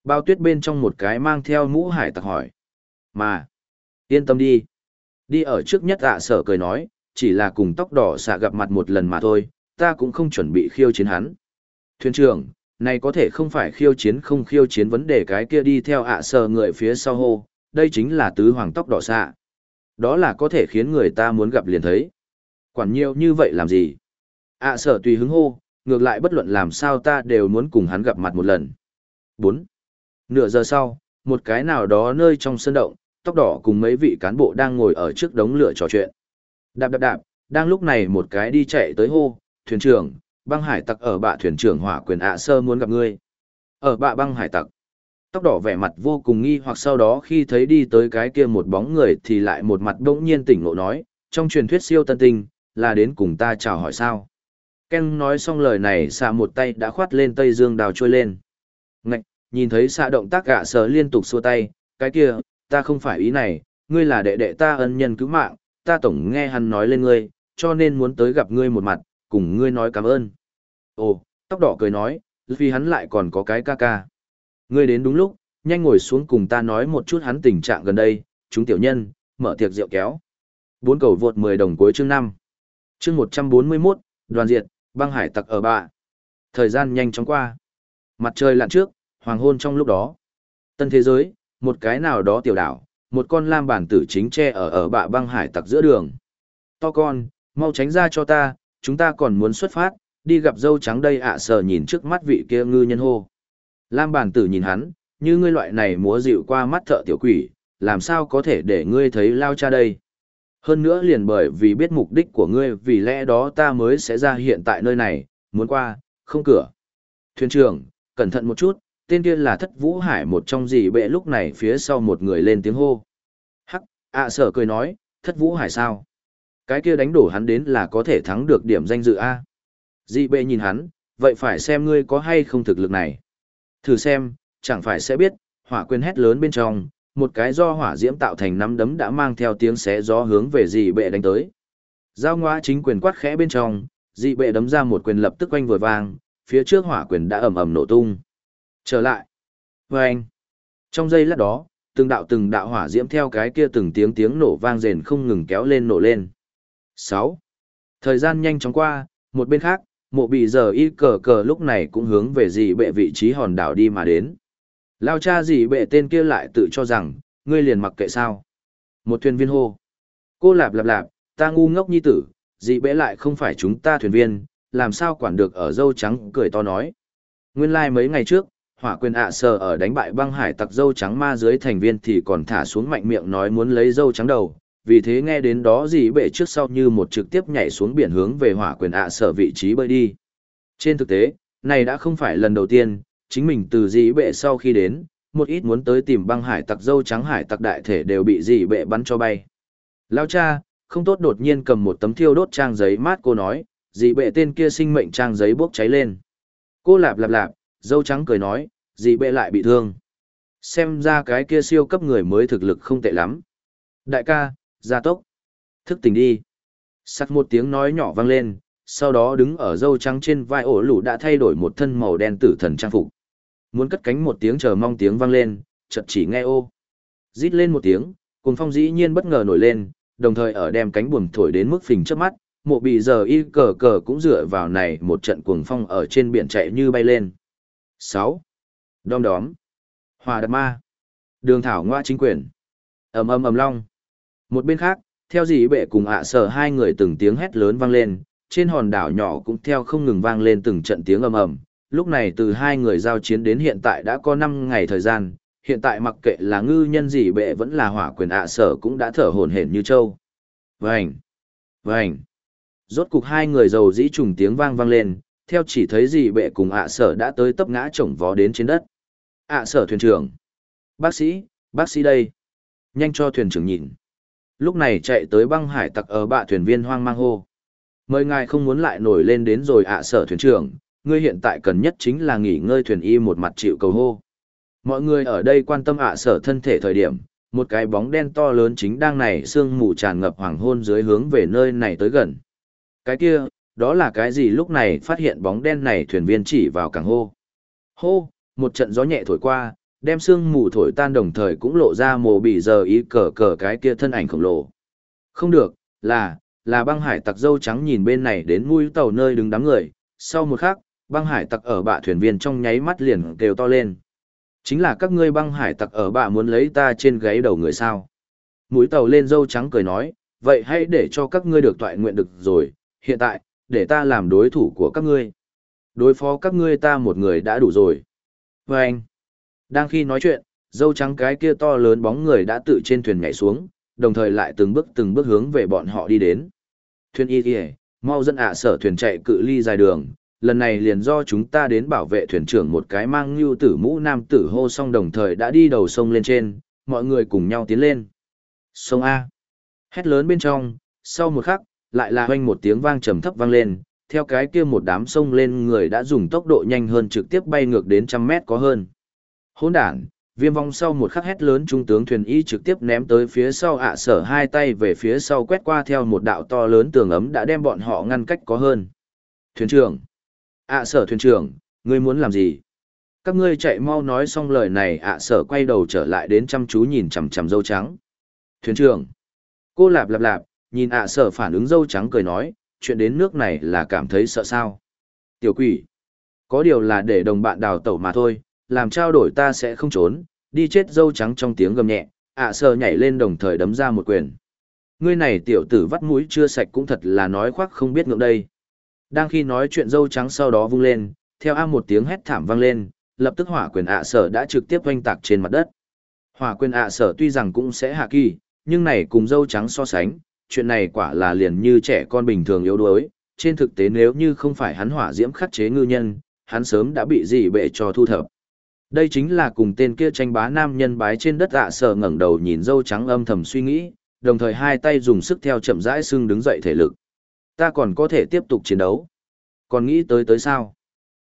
Speaker 1: Bao tuyết bên trong một cái mang theo mũ hải tặc hỏi. Mà, yên tâm đi. Đi ở trước nhất ạ sở cười nói, chỉ là cùng tóc đỏ xạ gặp mặt một lần mà thôi, ta cũng không chuẩn bị khiêu chiến hắn. Thuyền trưởng, này có thể không phải khiêu chiến không khiêu chiến vấn đề cái kia đi theo ạ sở người phía sau hô, đây chính là tứ hoàng tóc đỏ xạ. Đó là có thể khiến người ta muốn gặp liền thấy. Quản nhiều như vậy làm gì? À, ạ sở tùy hứng hô, ngược lại bất luận làm sao ta đều muốn cùng hắn gặp mặt một lần. 4. Nửa giờ sau, một cái nào đó nơi trong sân động, tóc đỏ cùng mấy vị cán bộ đang ngồi ở trước đống lửa trò chuyện. Đạp đạp đạp, đang lúc này một cái đi chạy tới hô, thuyền trưởng, băng hải tặc ở bạ thuyền trưởng hỏa quyền ạ sơ muốn gặp ngươi. Ở bạ băng hải tặc. Tóc đỏ vẻ mặt vô cùng nghi hoặc sau đó khi thấy đi tới cái kia một bóng người thì lại một mặt bỗng nhiên tỉnh ngộ nói, trong truyền thuyết siêu tân tinh, là đến cùng ta chào hỏi sao. Ken nói xong lời này xạ một tay đã khoát lên tây dương đào trôi lên. Ngạch, nhìn thấy xạ động tác gạ sờ liên tục xua tay, cái kia, ta không phải ý này, ngươi là đệ đệ ta ân nhân cứu mạng, ta tổng nghe hắn nói lên ngươi, cho nên muốn tới gặp ngươi một mặt, cùng ngươi nói cảm ơn. Ồ, tóc đỏ cười nói, vì hắn lại còn có cái ca ca. Ngươi đến đúng lúc, nhanh ngồi xuống cùng ta nói một chút hắn tình trạng gần đây, chúng tiểu nhân, mở tiệc rượu kéo. Bốn cầu vượt 10 đồng cuối chương 5. Chương 141, đoàn diệt, băng hải tặc ở bạ. Thời gian nhanh chóng qua. Mặt trời lặn trước, hoàng hôn trong lúc đó. Tân thế giới, một cái nào đó tiểu đảo, một con lam bản tử chính tre ở ở bạ băng hải tặc giữa đường. To con, mau tránh ra cho ta, chúng ta còn muốn xuất phát, đi gặp dâu trắng đây ạ à sờ nhìn trước mắt vị kia ngư nhân hô. Lam bản tử nhìn hắn, như ngươi loại này múa dịu qua mắt thợ tiểu quỷ, làm sao có thể để ngươi thấy lao cha đây. Hơn nữa liền bởi vì biết mục đích của ngươi vì lẽ đó ta mới sẽ ra hiện tại nơi này, muốn qua, không cửa. Thuyền trưởng, cẩn thận một chút, tên kia là thất vũ hải một trong dì bệ lúc này phía sau một người lên tiếng hô. Hắc, ạ sở cười nói, thất vũ hải sao? Cái kia đánh đổ hắn đến là có thể thắng được điểm danh dự A. Dì bệ nhìn hắn, vậy phải xem ngươi có hay không thực lực này. Thử xem, chẳng phải sẽ biết, hỏa quyền hét lớn bên trong, một cái do hỏa diễm tạo thành nắm đấm đã mang theo tiếng xé gió hướng về dị bệ đánh tới. Giao ngoa chính quyền quát khẽ bên trong, dị bệ đấm ra một quyền lập tức quanh vừa vang, phía trước hỏa quyền đã ầm ầm nổ tung. Trở lại. Và anh. Trong giây lát đó, từng đạo từng đạo hỏa diễm theo cái kia từng tiếng tiếng nổ vang rền không ngừng kéo lên nổ lên. 6. Thời gian nhanh chóng qua, một bên khác, mộ bị giờ y cờ cờ lúc này cũng hướng về dị bệ vị trí hòn đảo đi mà đến. Lao cha dị bệ tên kia lại tự cho rằng, ngươi liền mặc kệ sao. Một thuyền viên hô. Cô lạp lạp lạp, ta ngu ngốc nhi tử, dị bệ lại không phải chúng ta thuyền viên, làm sao quản được ở dâu trắng cười to nói. Nguyên lai like mấy ngày trước, hỏa quyền ạ sờ ở đánh bại băng hải tặc dâu trắng ma dưới thành viên thì còn thả xuống mạnh miệng nói muốn lấy dâu trắng đầu, vì thế nghe đến đó dì bệ trước sau như một trực tiếp nhảy xuống biển hướng về hỏa quyền ạ sở vị trí bơi đi. Trên thực tế, này đã không phải lần đầu tiên, chính mình từ dì bệ sau khi đến, một ít muốn tới tìm băng hải tặc dâu trắng hải tặc đại thể đều bị dì bệ bắn cho bay. Lao cha, không tốt đột nhiên cầm một tấm thiêu đốt trang giấy mát cô nói, dì bệ tên kia sinh mệnh trang giấy bốc cháy lên. Cô lạp lạp lạp, dâu trắng cười nói, dì bệ lại bị thương. Xem ra cái kia siêu cấp người mới thực lực không tệ lắm. Đại ca, gia tốc. Thức tỉnh đi. Sắt một tiếng nói nhỏ vang lên, sau đó đứng ở dâu trắng trên vai ổ lũ đã thay đổi một thân màu đen tử thần trang phục. Muốn cất cánh một tiếng chờ mong tiếng vang lên, chợt chỉ nghe ô. Rít lên một tiếng, cùng phong dĩ nhiên bất ngờ nổi lên, đồng thời ở đem cánh buồm thổi đến mức phình trước mắt, mộ bị giờ y cờ cờ cũng dựa vào này một trận cuồng phong ở trên biển chạy như bay lên. 6. Đom đóm. Hòa đập ma. Đường thảo ngoa chính quyền. ầm ầm ầm long. Một bên khác, theo dì bệ cùng ạ sở hai người từng tiếng hét lớn vang lên, trên hòn đảo nhỏ cũng theo không ngừng vang lên từng trận tiếng ầm ầm. Lúc này từ hai người giao chiến đến hiện tại đã có 5 ngày thời gian, hiện tại mặc kệ là ngư nhân dì bệ vẫn là hỏa quyền ạ sở cũng đã thở hổn hển như trâu. Vành! Vành! Rốt cục hai người giàu dĩ trùng tiếng vang vang lên, theo chỉ thấy dì bệ cùng ạ sở đã tới tấp ngã chổng vó đến trên đất. ạ sở thuyền trưởng! Bác sĩ! Bác sĩ đây! Nhanh cho thuyền trưởng nhìn! Lúc này chạy tới băng hải tặc ở bạ thuyền viên hoang mang hô. Mời ngài không muốn lại nổi lên đến rồi ạ sở thuyền trưởng, ngươi hiện tại cần nhất chính là nghỉ ngơi thuyền y một mặt chịu cầu hô. Mọi người ở đây quan tâm ạ sở thân thể thời điểm, một cái bóng đen to lớn chính đang này sương mù tràn ngập hoàng hôn dưới hướng về nơi này tới gần. Cái kia, đó là cái gì lúc này phát hiện bóng đen này thuyền viên chỉ vào càng hô. Hô, một trận gió nhẹ thổi qua, đem sương mù thổi tan đồng thời cũng lộ ra mồ bị giờ ý cờ cờ cái kia thân ảnh khổng lồ. Không được, là, là băng hải tặc dâu trắng nhìn bên này đến mũi tàu nơi đứng đám người, sau một khắc, băng hải tặc ở bạ thuyền viên trong nháy mắt liền kêu to lên. Chính là các ngươi băng hải tặc ở bạ muốn lấy ta trên gáy đầu người sao. Mũi tàu lên dâu trắng cười nói, vậy hãy để cho các ngươi được toại nguyện được rồi, hiện tại, để ta làm đối thủ của các ngươi. Đối phó các ngươi ta một người đã đủ rồi. Và anh, đang khi nói chuyện, dâu trắng cái kia to lớn bóng người đã tự trên thuyền nhảy xuống, đồng thời lại từng bước từng bước hướng về bọn họ đi đến. Thuyền y kìa, mau dẫn ạ sở thuyền chạy cự ly dài đường, lần này liền do chúng ta đến bảo vệ thuyền trưởng một cái mang lưu tử mũ nam tử hô xong đồng thời đã đi đầu sông lên trên, mọi người cùng nhau tiến lên. Sông A. Hét lớn bên trong, sau một khắc, lại là hoanh một tiếng vang trầm thấp vang lên, theo cái kia một đám sông lên người đã dùng tốc độ nhanh hơn trực tiếp bay ngược đến trăm mét có hơn. Hỗn đản, viêm vong sau một khắc hét lớn trung tướng thuyền y trực tiếp ném tới phía sau ạ sở hai tay về phía sau quét qua theo một đạo to lớn tường ấm đã đem bọn họ ngăn cách có hơn. Thuyền trưởng! ạ sở thuyền trưởng, ngươi muốn làm gì? Các ngươi chạy mau nói xong lời này ạ sở quay đầu trở lại đến chăm chú nhìn chằm chằm dâu trắng. Thuyền trưởng! Cô lạp lạp lạp, nhìn ạ sở phản ứng dâu trắng cười nói, chuyện đến nước này là cảm thấy sợ sao. Tiểu quỷ! Có điều là để đồng bạn đào tẩu mà thôi, làm trao đổi ta sẽ không trốn, đi chết dâu trắng trong tiếng gầm nhẹ, ạ à sờ nhảy lên đồng thời đấm ra một quyền. Ngươi này tiểu tử vắt mũi chưa sạch cũng thật là nói khoác không biết ngượng đây. Đang khi nói chuyện dâu trắng sau đó vung lên, theo a một tiếng hét thảm vang lên, lập tức hỏa quyền ạ sở đã trực tiếp oanh tạc trên mặt đất. Hỏa quyền ạ sở tuy rằng cũng sẽ hạ kỳ, nhưng này cùng dâu trắng so sánh, chuyện này quả là liền như trẻ con bình thường yếu đuối. Trên thực tế nếu như không phải hắn hỏa diễm khắc chế ngư nhân, hắn sớm đã bị dị bệ cho thu thập. Đây chính là cùng tên kia tranh bá nam nhân bái trên đất ạ à sở ngẩng đầu nhìn dâu trắng âm thầm suy nghĩ, đồng thời hai tay dùng sức theo chậm rãi xương đứng dậy thể lực. Ta còn có thể tiếp tục chiến đấu. Còn nghĩ tới tới sao?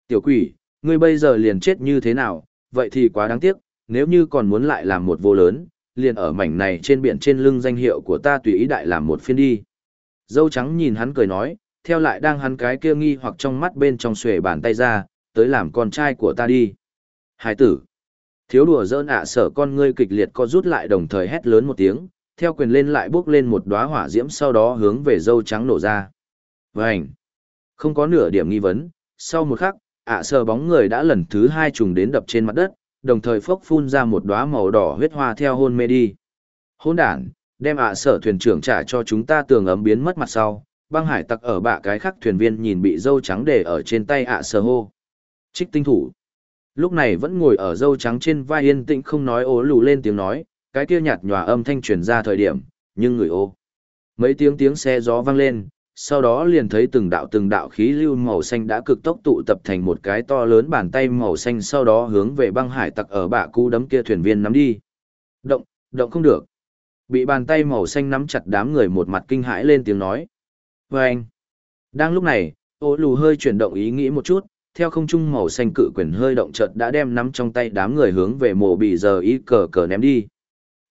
Speaker 1: Tiểu quỷ, ngươi bây giờ liền chết như thế nào, vậy thì quá đáng tiếc, nếu như còn muốn lại làm một vô lớn, liền ở mảnh này trên biển trên lưng danh hiệu của ta tùy ý đại làm một phiên đi. Dâu trắng nhìn hắn cười nói, theo lại đang hắn cái kia nghi hoặc trong mắt bên trong xuề bàn tay ra, tới làm con trai của ta đi. Hải tử. Thiếu đùa dơn ạ sở con ngươi kịch liệt co rút lại đồng thời hét lớn một tiếng, theo quyền lên lại bước lên một đóa hỏa diễm sau đó hướng về dâu trắng nổ ra. Vành! Không có nửa điểm nghi vấn, sau một khắc, ạ sở bóng người đã lần thứ hai trùng đến đập trên mặt đất, đồng thời phốc phun ra một đóa màu đỏ huyết hoa theo hôn mê đi. Hôn đản, đem ạ sở thuyền trưởng trả cho chúng ta tường ấm biến mất mặt sau, băng hải tặc ở bạ cái khác thuyền viên nhìn bị dâu trắng để ở trên tay ạ sở hô. Trích tinh thủ. Lúc này vẫn ngồi ở dâu trắng trên vai yên tĩnh không nói ố lù lên tiếng nói, cái kia nhạt nhòa âm thanh truyền ra thời điểm, nhưng người ô. Mấy tiếng tiếng xe gió vang lên, sau đó liền thấy từng đạo từng đạo khí lưu màu xanh đã cực tốc tụ tập thành một cái to lớn bàn tay màu xanh sau đó hướng về băng hải tặc ở bạ cú đấm kia thuyền viên nắm đi. Động, động không được. Bị bàn tay màu xanh nắm chặt đám người một mặt kinh hãi lên tiếng nói. vê anh. Đang lúc này, ô lù hơi chuyển động ý nghĩ một chút, theo không trung màu xanh cự quyền hơi động chợt đã đem nắm trong tay đám người hướng về mộ bị giờ y cờ cờ ném đi.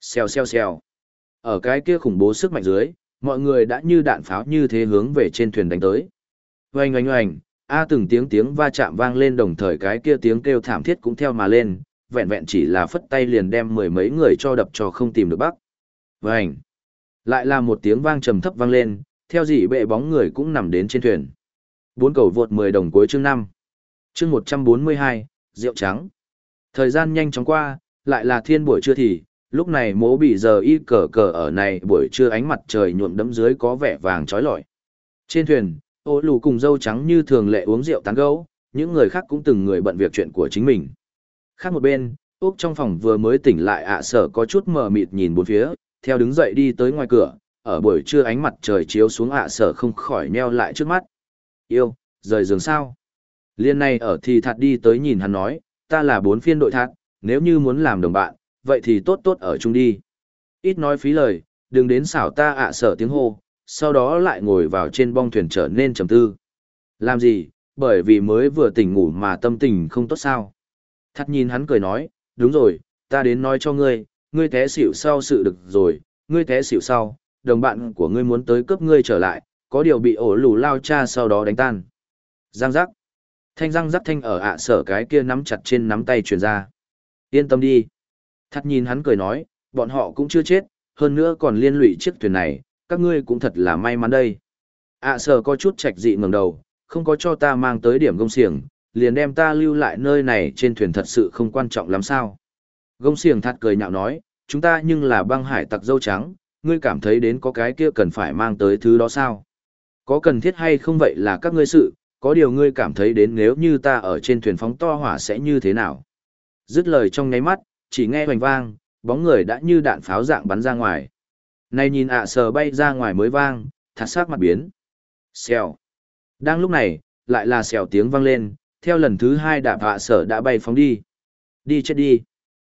Speaker 1: Xèo xèo xèo. Ở cái kia khủng bố sức mạnh dưới, mọi người đã như đạn pháo như thế hướng về trên thuyền đánh tới. Oanh oanh oanh, a từng tiếng tiếng va chạm vang lên đồng thời cái kia tiếng kêu thảm thiết cũng theo mà lên, vẹn vẹn chỉ là phất tay liền đem mười mấy người cho đập cho không tìm được bắc. Vành. Lại là một tiếng vang trầm thấp vang lên, theo dị bệ bóng người cũng nằm đến trên thuyền. Bốn cầu vượt 10 đồng cuối chương 5. Chương 142, rượu trắng. Thời gian nhanh chóng qua, lại là thiên buổi trưa thì, lúc này mố bị giờ y cờ cờ ở này buổi trưa ánh mặt trời nhuộm đẫm dưới có vẻ vàng trói lọi. Trên thuyền, ô lù cùng dâu trắng như thường lệ uống rượu tán gấu, những người khác cũng từng người bận việc chuyện của chính mình. Khác một bên, Úc trong phòng vừa mới tỉnh lại ạ sở có chút mờ mịt nhìn bốn phía, theo đứng dậy đi tới ngoài cửa, ở buổi trưa ánh mặt trời chiếu xuống ạ sở không khỏi nheo lại trước mắt. Yêu, rời giường sao? Liên này ở thì thạt đi tới nhìn hắn nói, ta là bốn phiên đội thạt, nếu như muốn làm đồng bạn, vậy thì tốt tốt ở chung đi. Ít nói phí lời, đừng đến xảo ta ạ sở tiếng hô, sau đó lại ngồi vào trên bong thuyền trở nên trầm tư. Làm gì, bởi vì mới vừa tỉnh ngủ mà tâm tình không tốt sao. Thắt nhìn hắn cười nói, đúng rồi, ta đến nói cho ngươi, ngươi té xỉu sau sự được rồi, ngươi té xỉu sau, đồng bạn của ngươi muốn tới cướp ngươi trở lại, có điều bị ổ lù lao cha sau đó đánh tan. Giang giác. Thanh răng rắc thanh ở ạ sở cái kia nắm chặt trên nắm tay truyền ra. Yên tâm đi. Thắt nhìn hắn cười nói, bọn họ cũng chưa chết, hơn nữa còn liên lụy chiếc thuyền này, các ngươi cũng thật là may mắn đây. ạ sở có chút trạch dị ngẩng đầu, không có cho ta mang tới điểm gông xiềng, liền đem ta lưu lại nơi này trên thuyền thật sự không quan trọng lắm sao. Gông xiềng thắt cười nhạo nói, chúng ta nhưng là băng hải tặc dâu trắng, ngươi cảm thấy đến có cái kia cần phải mang tới thứ đó sao? Có cần thiết hay không vậy là các ngươi sự, có điều ngươi cảm thấy đến nếu như ta ở trên thuyền phóng to hỏa sẽ như thế nào? Dứt lời trong nháy mắt, chỉ nghe hoành vang, bóng người đã như đạn pháo dạng bắn ra ngoài. Này nhìn ạ sờ bay ra ngoài mới vang, thật sắc mặt biến. Xèo. Đang lúc này, lại là xèo tiếng vang lên, theo lần thứ hai đạp ạ sở đã bay phóng đi. Đi chết đi.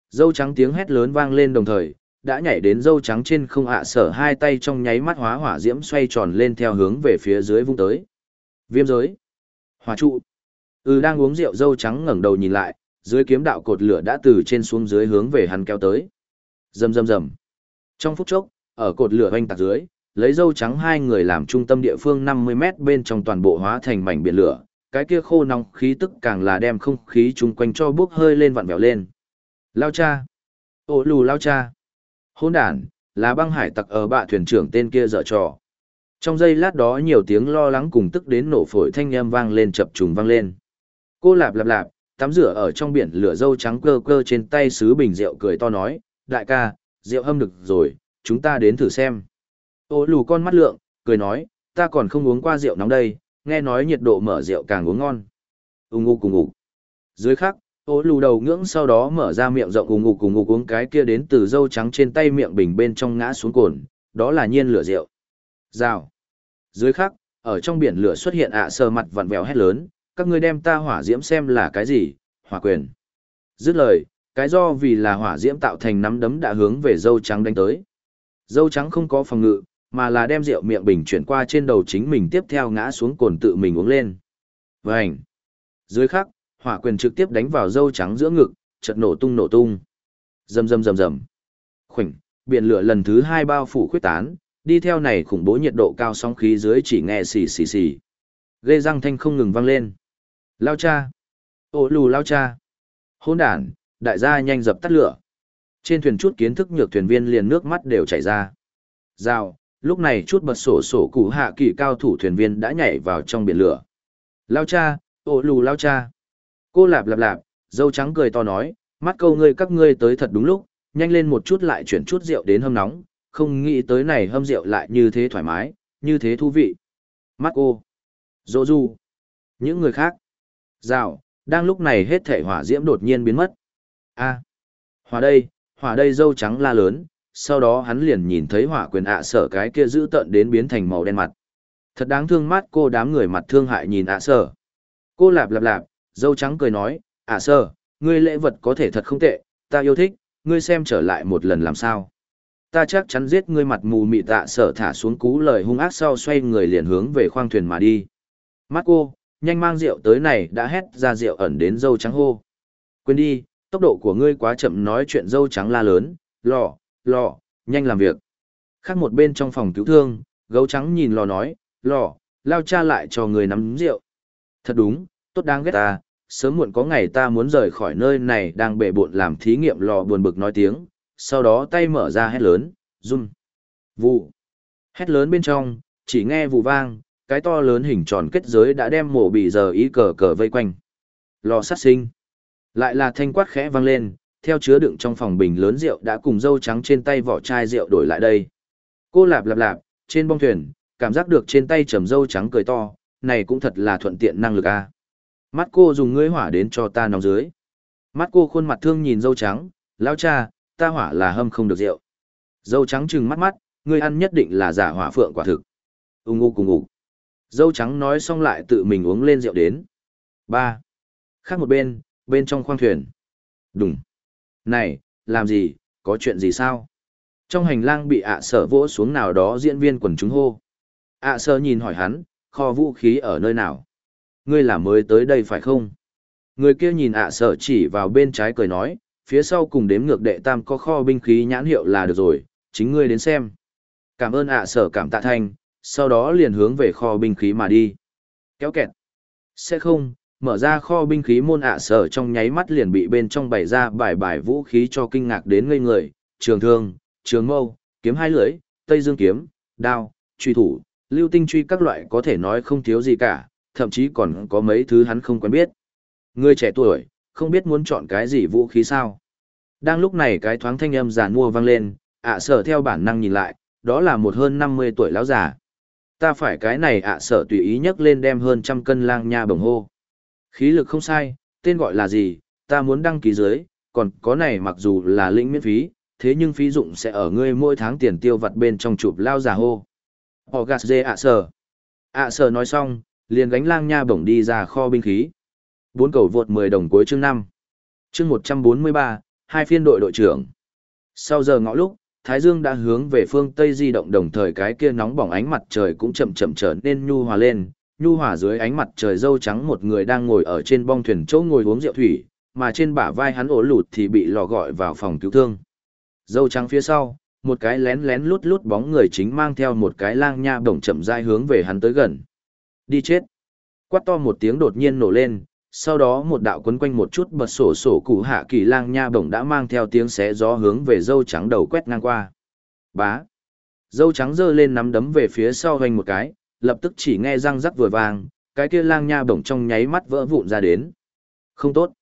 Speaker 1: Dâu trắng tiếng hét lớn vang lên đồng thời, đã nhảy đến dâu trắng trên không ạ sở hai tay trong nháy mắt hóa hỏa diễm xoay tròn lên theo hướng về phía dưới vung tới. Viêm giới. Hỏa trụ. Ừ đang uống rượu dâu trắng ngẩng đầu nhìn lại, dưới kiếm đạo cột lửa đã từ trên xuống dưới hướng về hắn kéo tới. Rầm rầm rầm. Trong phút chốc, ở cột lửa hoành tạc dưới, lấy dâu trắng hai người làm trung tâm địa phương 50 mét bên trong toàn bộ hóa thành mảnh biển lửa, cái kia khô nóng khí tức càng là đem không khí chung quanh cho bốc hơi lên vặn vẹo lên. Lao cha! Ô lù lao cha! Hôn đàn, là băng hải tặc ở bạ thuyền trưởng tên kia dở trò. Trong giây lát đó nhiều tiếng lo lắng cùng tức đến nổ phổi thanh âm vang lên chập trùng vang lên. Cô lạp lạp lạp, tắm rửa ở trong biển lửa dâu trắng cơ cơ trên tay sứ bình rượu cười to nói, đại ca, rượu hâm được rồi, chúng ta đến thử xem. Ô lù con mắt lượng, cười nói, ta còn không uống qua rượu nóng đây, nghe nói nhiệt độ mở rượu càng uống ngon. Ung ngu cùng ngủ. Dưới khắc, ô lù đầu ngưỡng sau đó mở ra miệng rộng ung ngục cùng ngục uống cái kia đến từ dâu trắng trên tay miệng bình bên trong ngã xuống cồn, đó là nhiên lửa rượu. Rào. Dưới khắc, ở trong biển lửa xuất hiện ạ sờ mặt vặn vẹo hét lớn, các ngươi đem ta hỏa diễm xem là cái gì, hỏa quyền. Dứt lời, cái do vì là hỏa diễm tạo thành nắm đấm đã hướng về dâu trắng đánh tới. Dâu trắng không có phòng ngự, mà là đem rượu miệng bình chuyển qua trên đầu chính mình tiếp theo ngã xuống cồn tự mình uống lên. Vành. Dưới khắc, hỏa quyền trực tiếp đánh vào dâu trắng giữa ngực, chợt nổ tung nổ tung. Rầm rầm rầm rầm. Khoảnh, biển lửa lần thứ hai bao phủ khuyết tán, đi theo này khủng bố nhiệt độ cao sóng khí dưới chỉ nghe xì xì xì. Ghê răng thanh không ngừng vang lên. Lao cha! Ô lù lao cha! Hôn đàn, đại gia nhanh dập tắt lửa. Trên thuyền chút kiến thức nhược thuyền viên liền nước mắt đều chảy ra. Rào, lúc này chút bật sổ sổ cụ hạ kỳ cao thủ thuyền viên đã nhảy vào trong biển lửa. Lao cha, ô lù lao cha. Cô lạp lạp lạp, dâu trắng cười to nói, mắt câu ngươi các ngươi tới thật đúng lúc, nhanh lên một chút lại chuyển chút rượu đến hâm nóng, không nghĩ tới này hâm rượu lại như thế thoải mái, như thế thú vị. Mắt cô, dô du, những người khác. Rào, đang lúc này hết thể hỏa diễm đột nhiên biến mất. a hỏa đây, hỏa đây dâu trắng la lớn, sau đó hắn liền nhìn thấy hỏa quyền ạ sở cái kia giữ tận đến biến thành màu đen mặt. Thật đáng thương mắt cô đám người mặt thương hại nhìn ạ sở. Cô lạp lạp lạp, dâu trắng cười nói, ạ sở, ngươi lễ vật có thể thật không tệ, ta yêu thích, ngươi xem trở lại một lần làm sao. Ta chắc chắn giết ngươi mặt mù mị tạ sở thả xuống cú lời hung ác sau xoay người liền hướng về khoang thuyền mà đi. Mắt cô, nhanh mang rượu tới này đã hét ra rượu ẩn đến dâu trắng hô. Quên đi, tốc độ của ngươi quá chậm nói chuyện dâu trắng la lớn, lò, lò, nhanh làm việc. Khác một bên trong phòng cứu thương, gấu trắng nhìn lò nói, lò, lao cha lại cho người nắm rượu. Thật đúng, tốt đáng ghét ta, sớm muộn có ngày ta muốn rời khỏi nơi này đang bể bộn làm thí nghiệm lò buồn bực nói tiếng, sau đó tay mở ra hét lớn, run. Vụ. Hét lớn bên trong, chỉ nghe vụ vang, cái to lớn hình tròn kết giới đã đem mổ bị giờ ý cờ cờ vây quanh. Lò sát sinh. Lại là thanh quát khẽ vang lên, theo chứa đựng trong phòng bình lớn rượu đã cùng dâu trắng trên tay vỏ chai rượu đổi lại đây. Cô lạp lạp lạp, trên bong thuyền, cảm giác được trên tay trầm dâu trắng cười to, này cũng thật là thuận tiện năng lực a. Mắt cô dùng ngươi hỏa đến cho ta nóng dưới. Mắt cô khuôn mặt thương nhìn dâu trắng, lão cha, ta hỏa là hâm không được rượu. Dâu trắng trừng mắt mắt, ngươi ăn nhất định là giả hỏa phượng quả thực. Ung u cùng ngủ. Dâu trắng nói xong lại tự mình uống lên rượu đến. ba Khác một bên, bên trong khoang thuyền. Đùng. Này, làm gì, có chuyện gì sao? Trong hành lang bị ạ sở vỗ xuống nào đó diễn viên quần chúng hô. ạ sở nhìn hỏi hắn, kho vũ khí ở nơi nào? Ngươi là mới tới đây phải không? Người kia nhìn ạ sở chỉ vào bên trái cười nói, phía sau cùng đếm ngược đệ tam có kho binh khí nhãn hiệu là được rồi, chính ngươi đến xem. Cảm ơn ạ sở cảm tạ thanh, sau đó liền hướng về kho binh khí mà đi. Kéo kẹt. Sẽ không, mở ra kho binh khí môn ạ sở trong nháy mắt liền bị bên trong bày ra bài bài vũ khí cho kinh ngạc đến ngây người, trường thương, trường mâu, kiếm hai lưỡi, tây dương kiếm, đao, truy thủ, lưu tinh truy các loại có thể nói không thiếu gì cả, thậm chí còn có mấy thứ hắn không quen biết. Người trẻ tuổi, không biết muốn chọn cái gì vũ khí sao. Đang lúc này cái thoáng thanh âm giàn mua vang lên, ạ sở theo bản năng nhìn lại, đó là một hơn 50 tuổi lão già. Ta phải cái này ạ sở tùy ý nhấc lên đem hơn trăm cân lang nha bồng hô. Khí lực không sai, tên gọi là gì, ta muốn đăng ký dưới, còn có này mặc dù là lĩnh miễn phí, thế nhưng phí dụng sẽ ở ngươi mỗi tháng tiền tiêu vặt bên trong chụp lao già hô. Họ gạt dê ạ sở. ạ sở nói xong, liền gánh lang nha bổng đi ra kho binh khí. Bốn cầu vượt 10 đồng cuối chương 5. Chương 143, hai phiên đội đội trưởng. Sau giờ ngõ lúc, Thái Dương đã hướng về phương Tây di động đồng thời cái kia nóng bỏng ánh mặt trời cũng chậm chậm trở nên nhu hòa lên, nhu hòa dưới ánh mặt trời dâu trắng một người đang ngồi ở trên bong thuyền chỗ ngồi uống rượu thủy, mà trên bả vai hắn ổ lụt thì bị lò gọi vào phòng cứu thương. Dâu trắng phía sau, một cái lén lén lút lút bóng người chính mang theo một cái lang nha bổng chậm rãi hướng về hắn tới gần. Đi chết. Quát to một tiếng đột nhiên nổ lên, sau đó một đạo quấn quanh một chút bật sổ sổ cụ hạ kỳ lang nha bổng đã mang theo tiếng xé gió hướng về dâu trắng đầu quét ngang qua. Bá. Dâu trắng giơ lên nắm đấm về phía sau hoành một cái, lập tức chỉ nghe răng rắc vừa vàng, cái kia lang nha bổng trong nháy mắt vỡ vụn ra đến. Không tốt.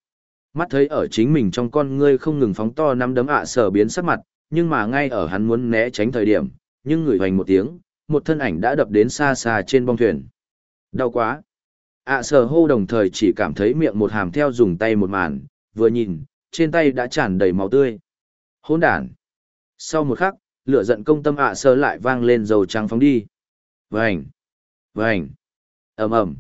Speaker 1: Mắt thấy ở chính mình trong con ngươi không ngừng phóng to nắm đấm ạ sở biến sắc mặt, nhưng mà ngay ở hắn muốn né tránh thời điểm, nhưng người hoành một tiếng, một thân ảnh đã đập đến xa xa trên bong thuyền. Đau quá ạ sở hô đồng thời chỉ cảm thấy miệng một hàm theo dùng tay một màn, vừa nhìn, trên tay đã tràn đầy máu tươi. Hôn đản. Sau một khắc, lửa giận công tâm ạ sơ lại vang lên dầu trắng phóng đi. Vành vành ầm ầm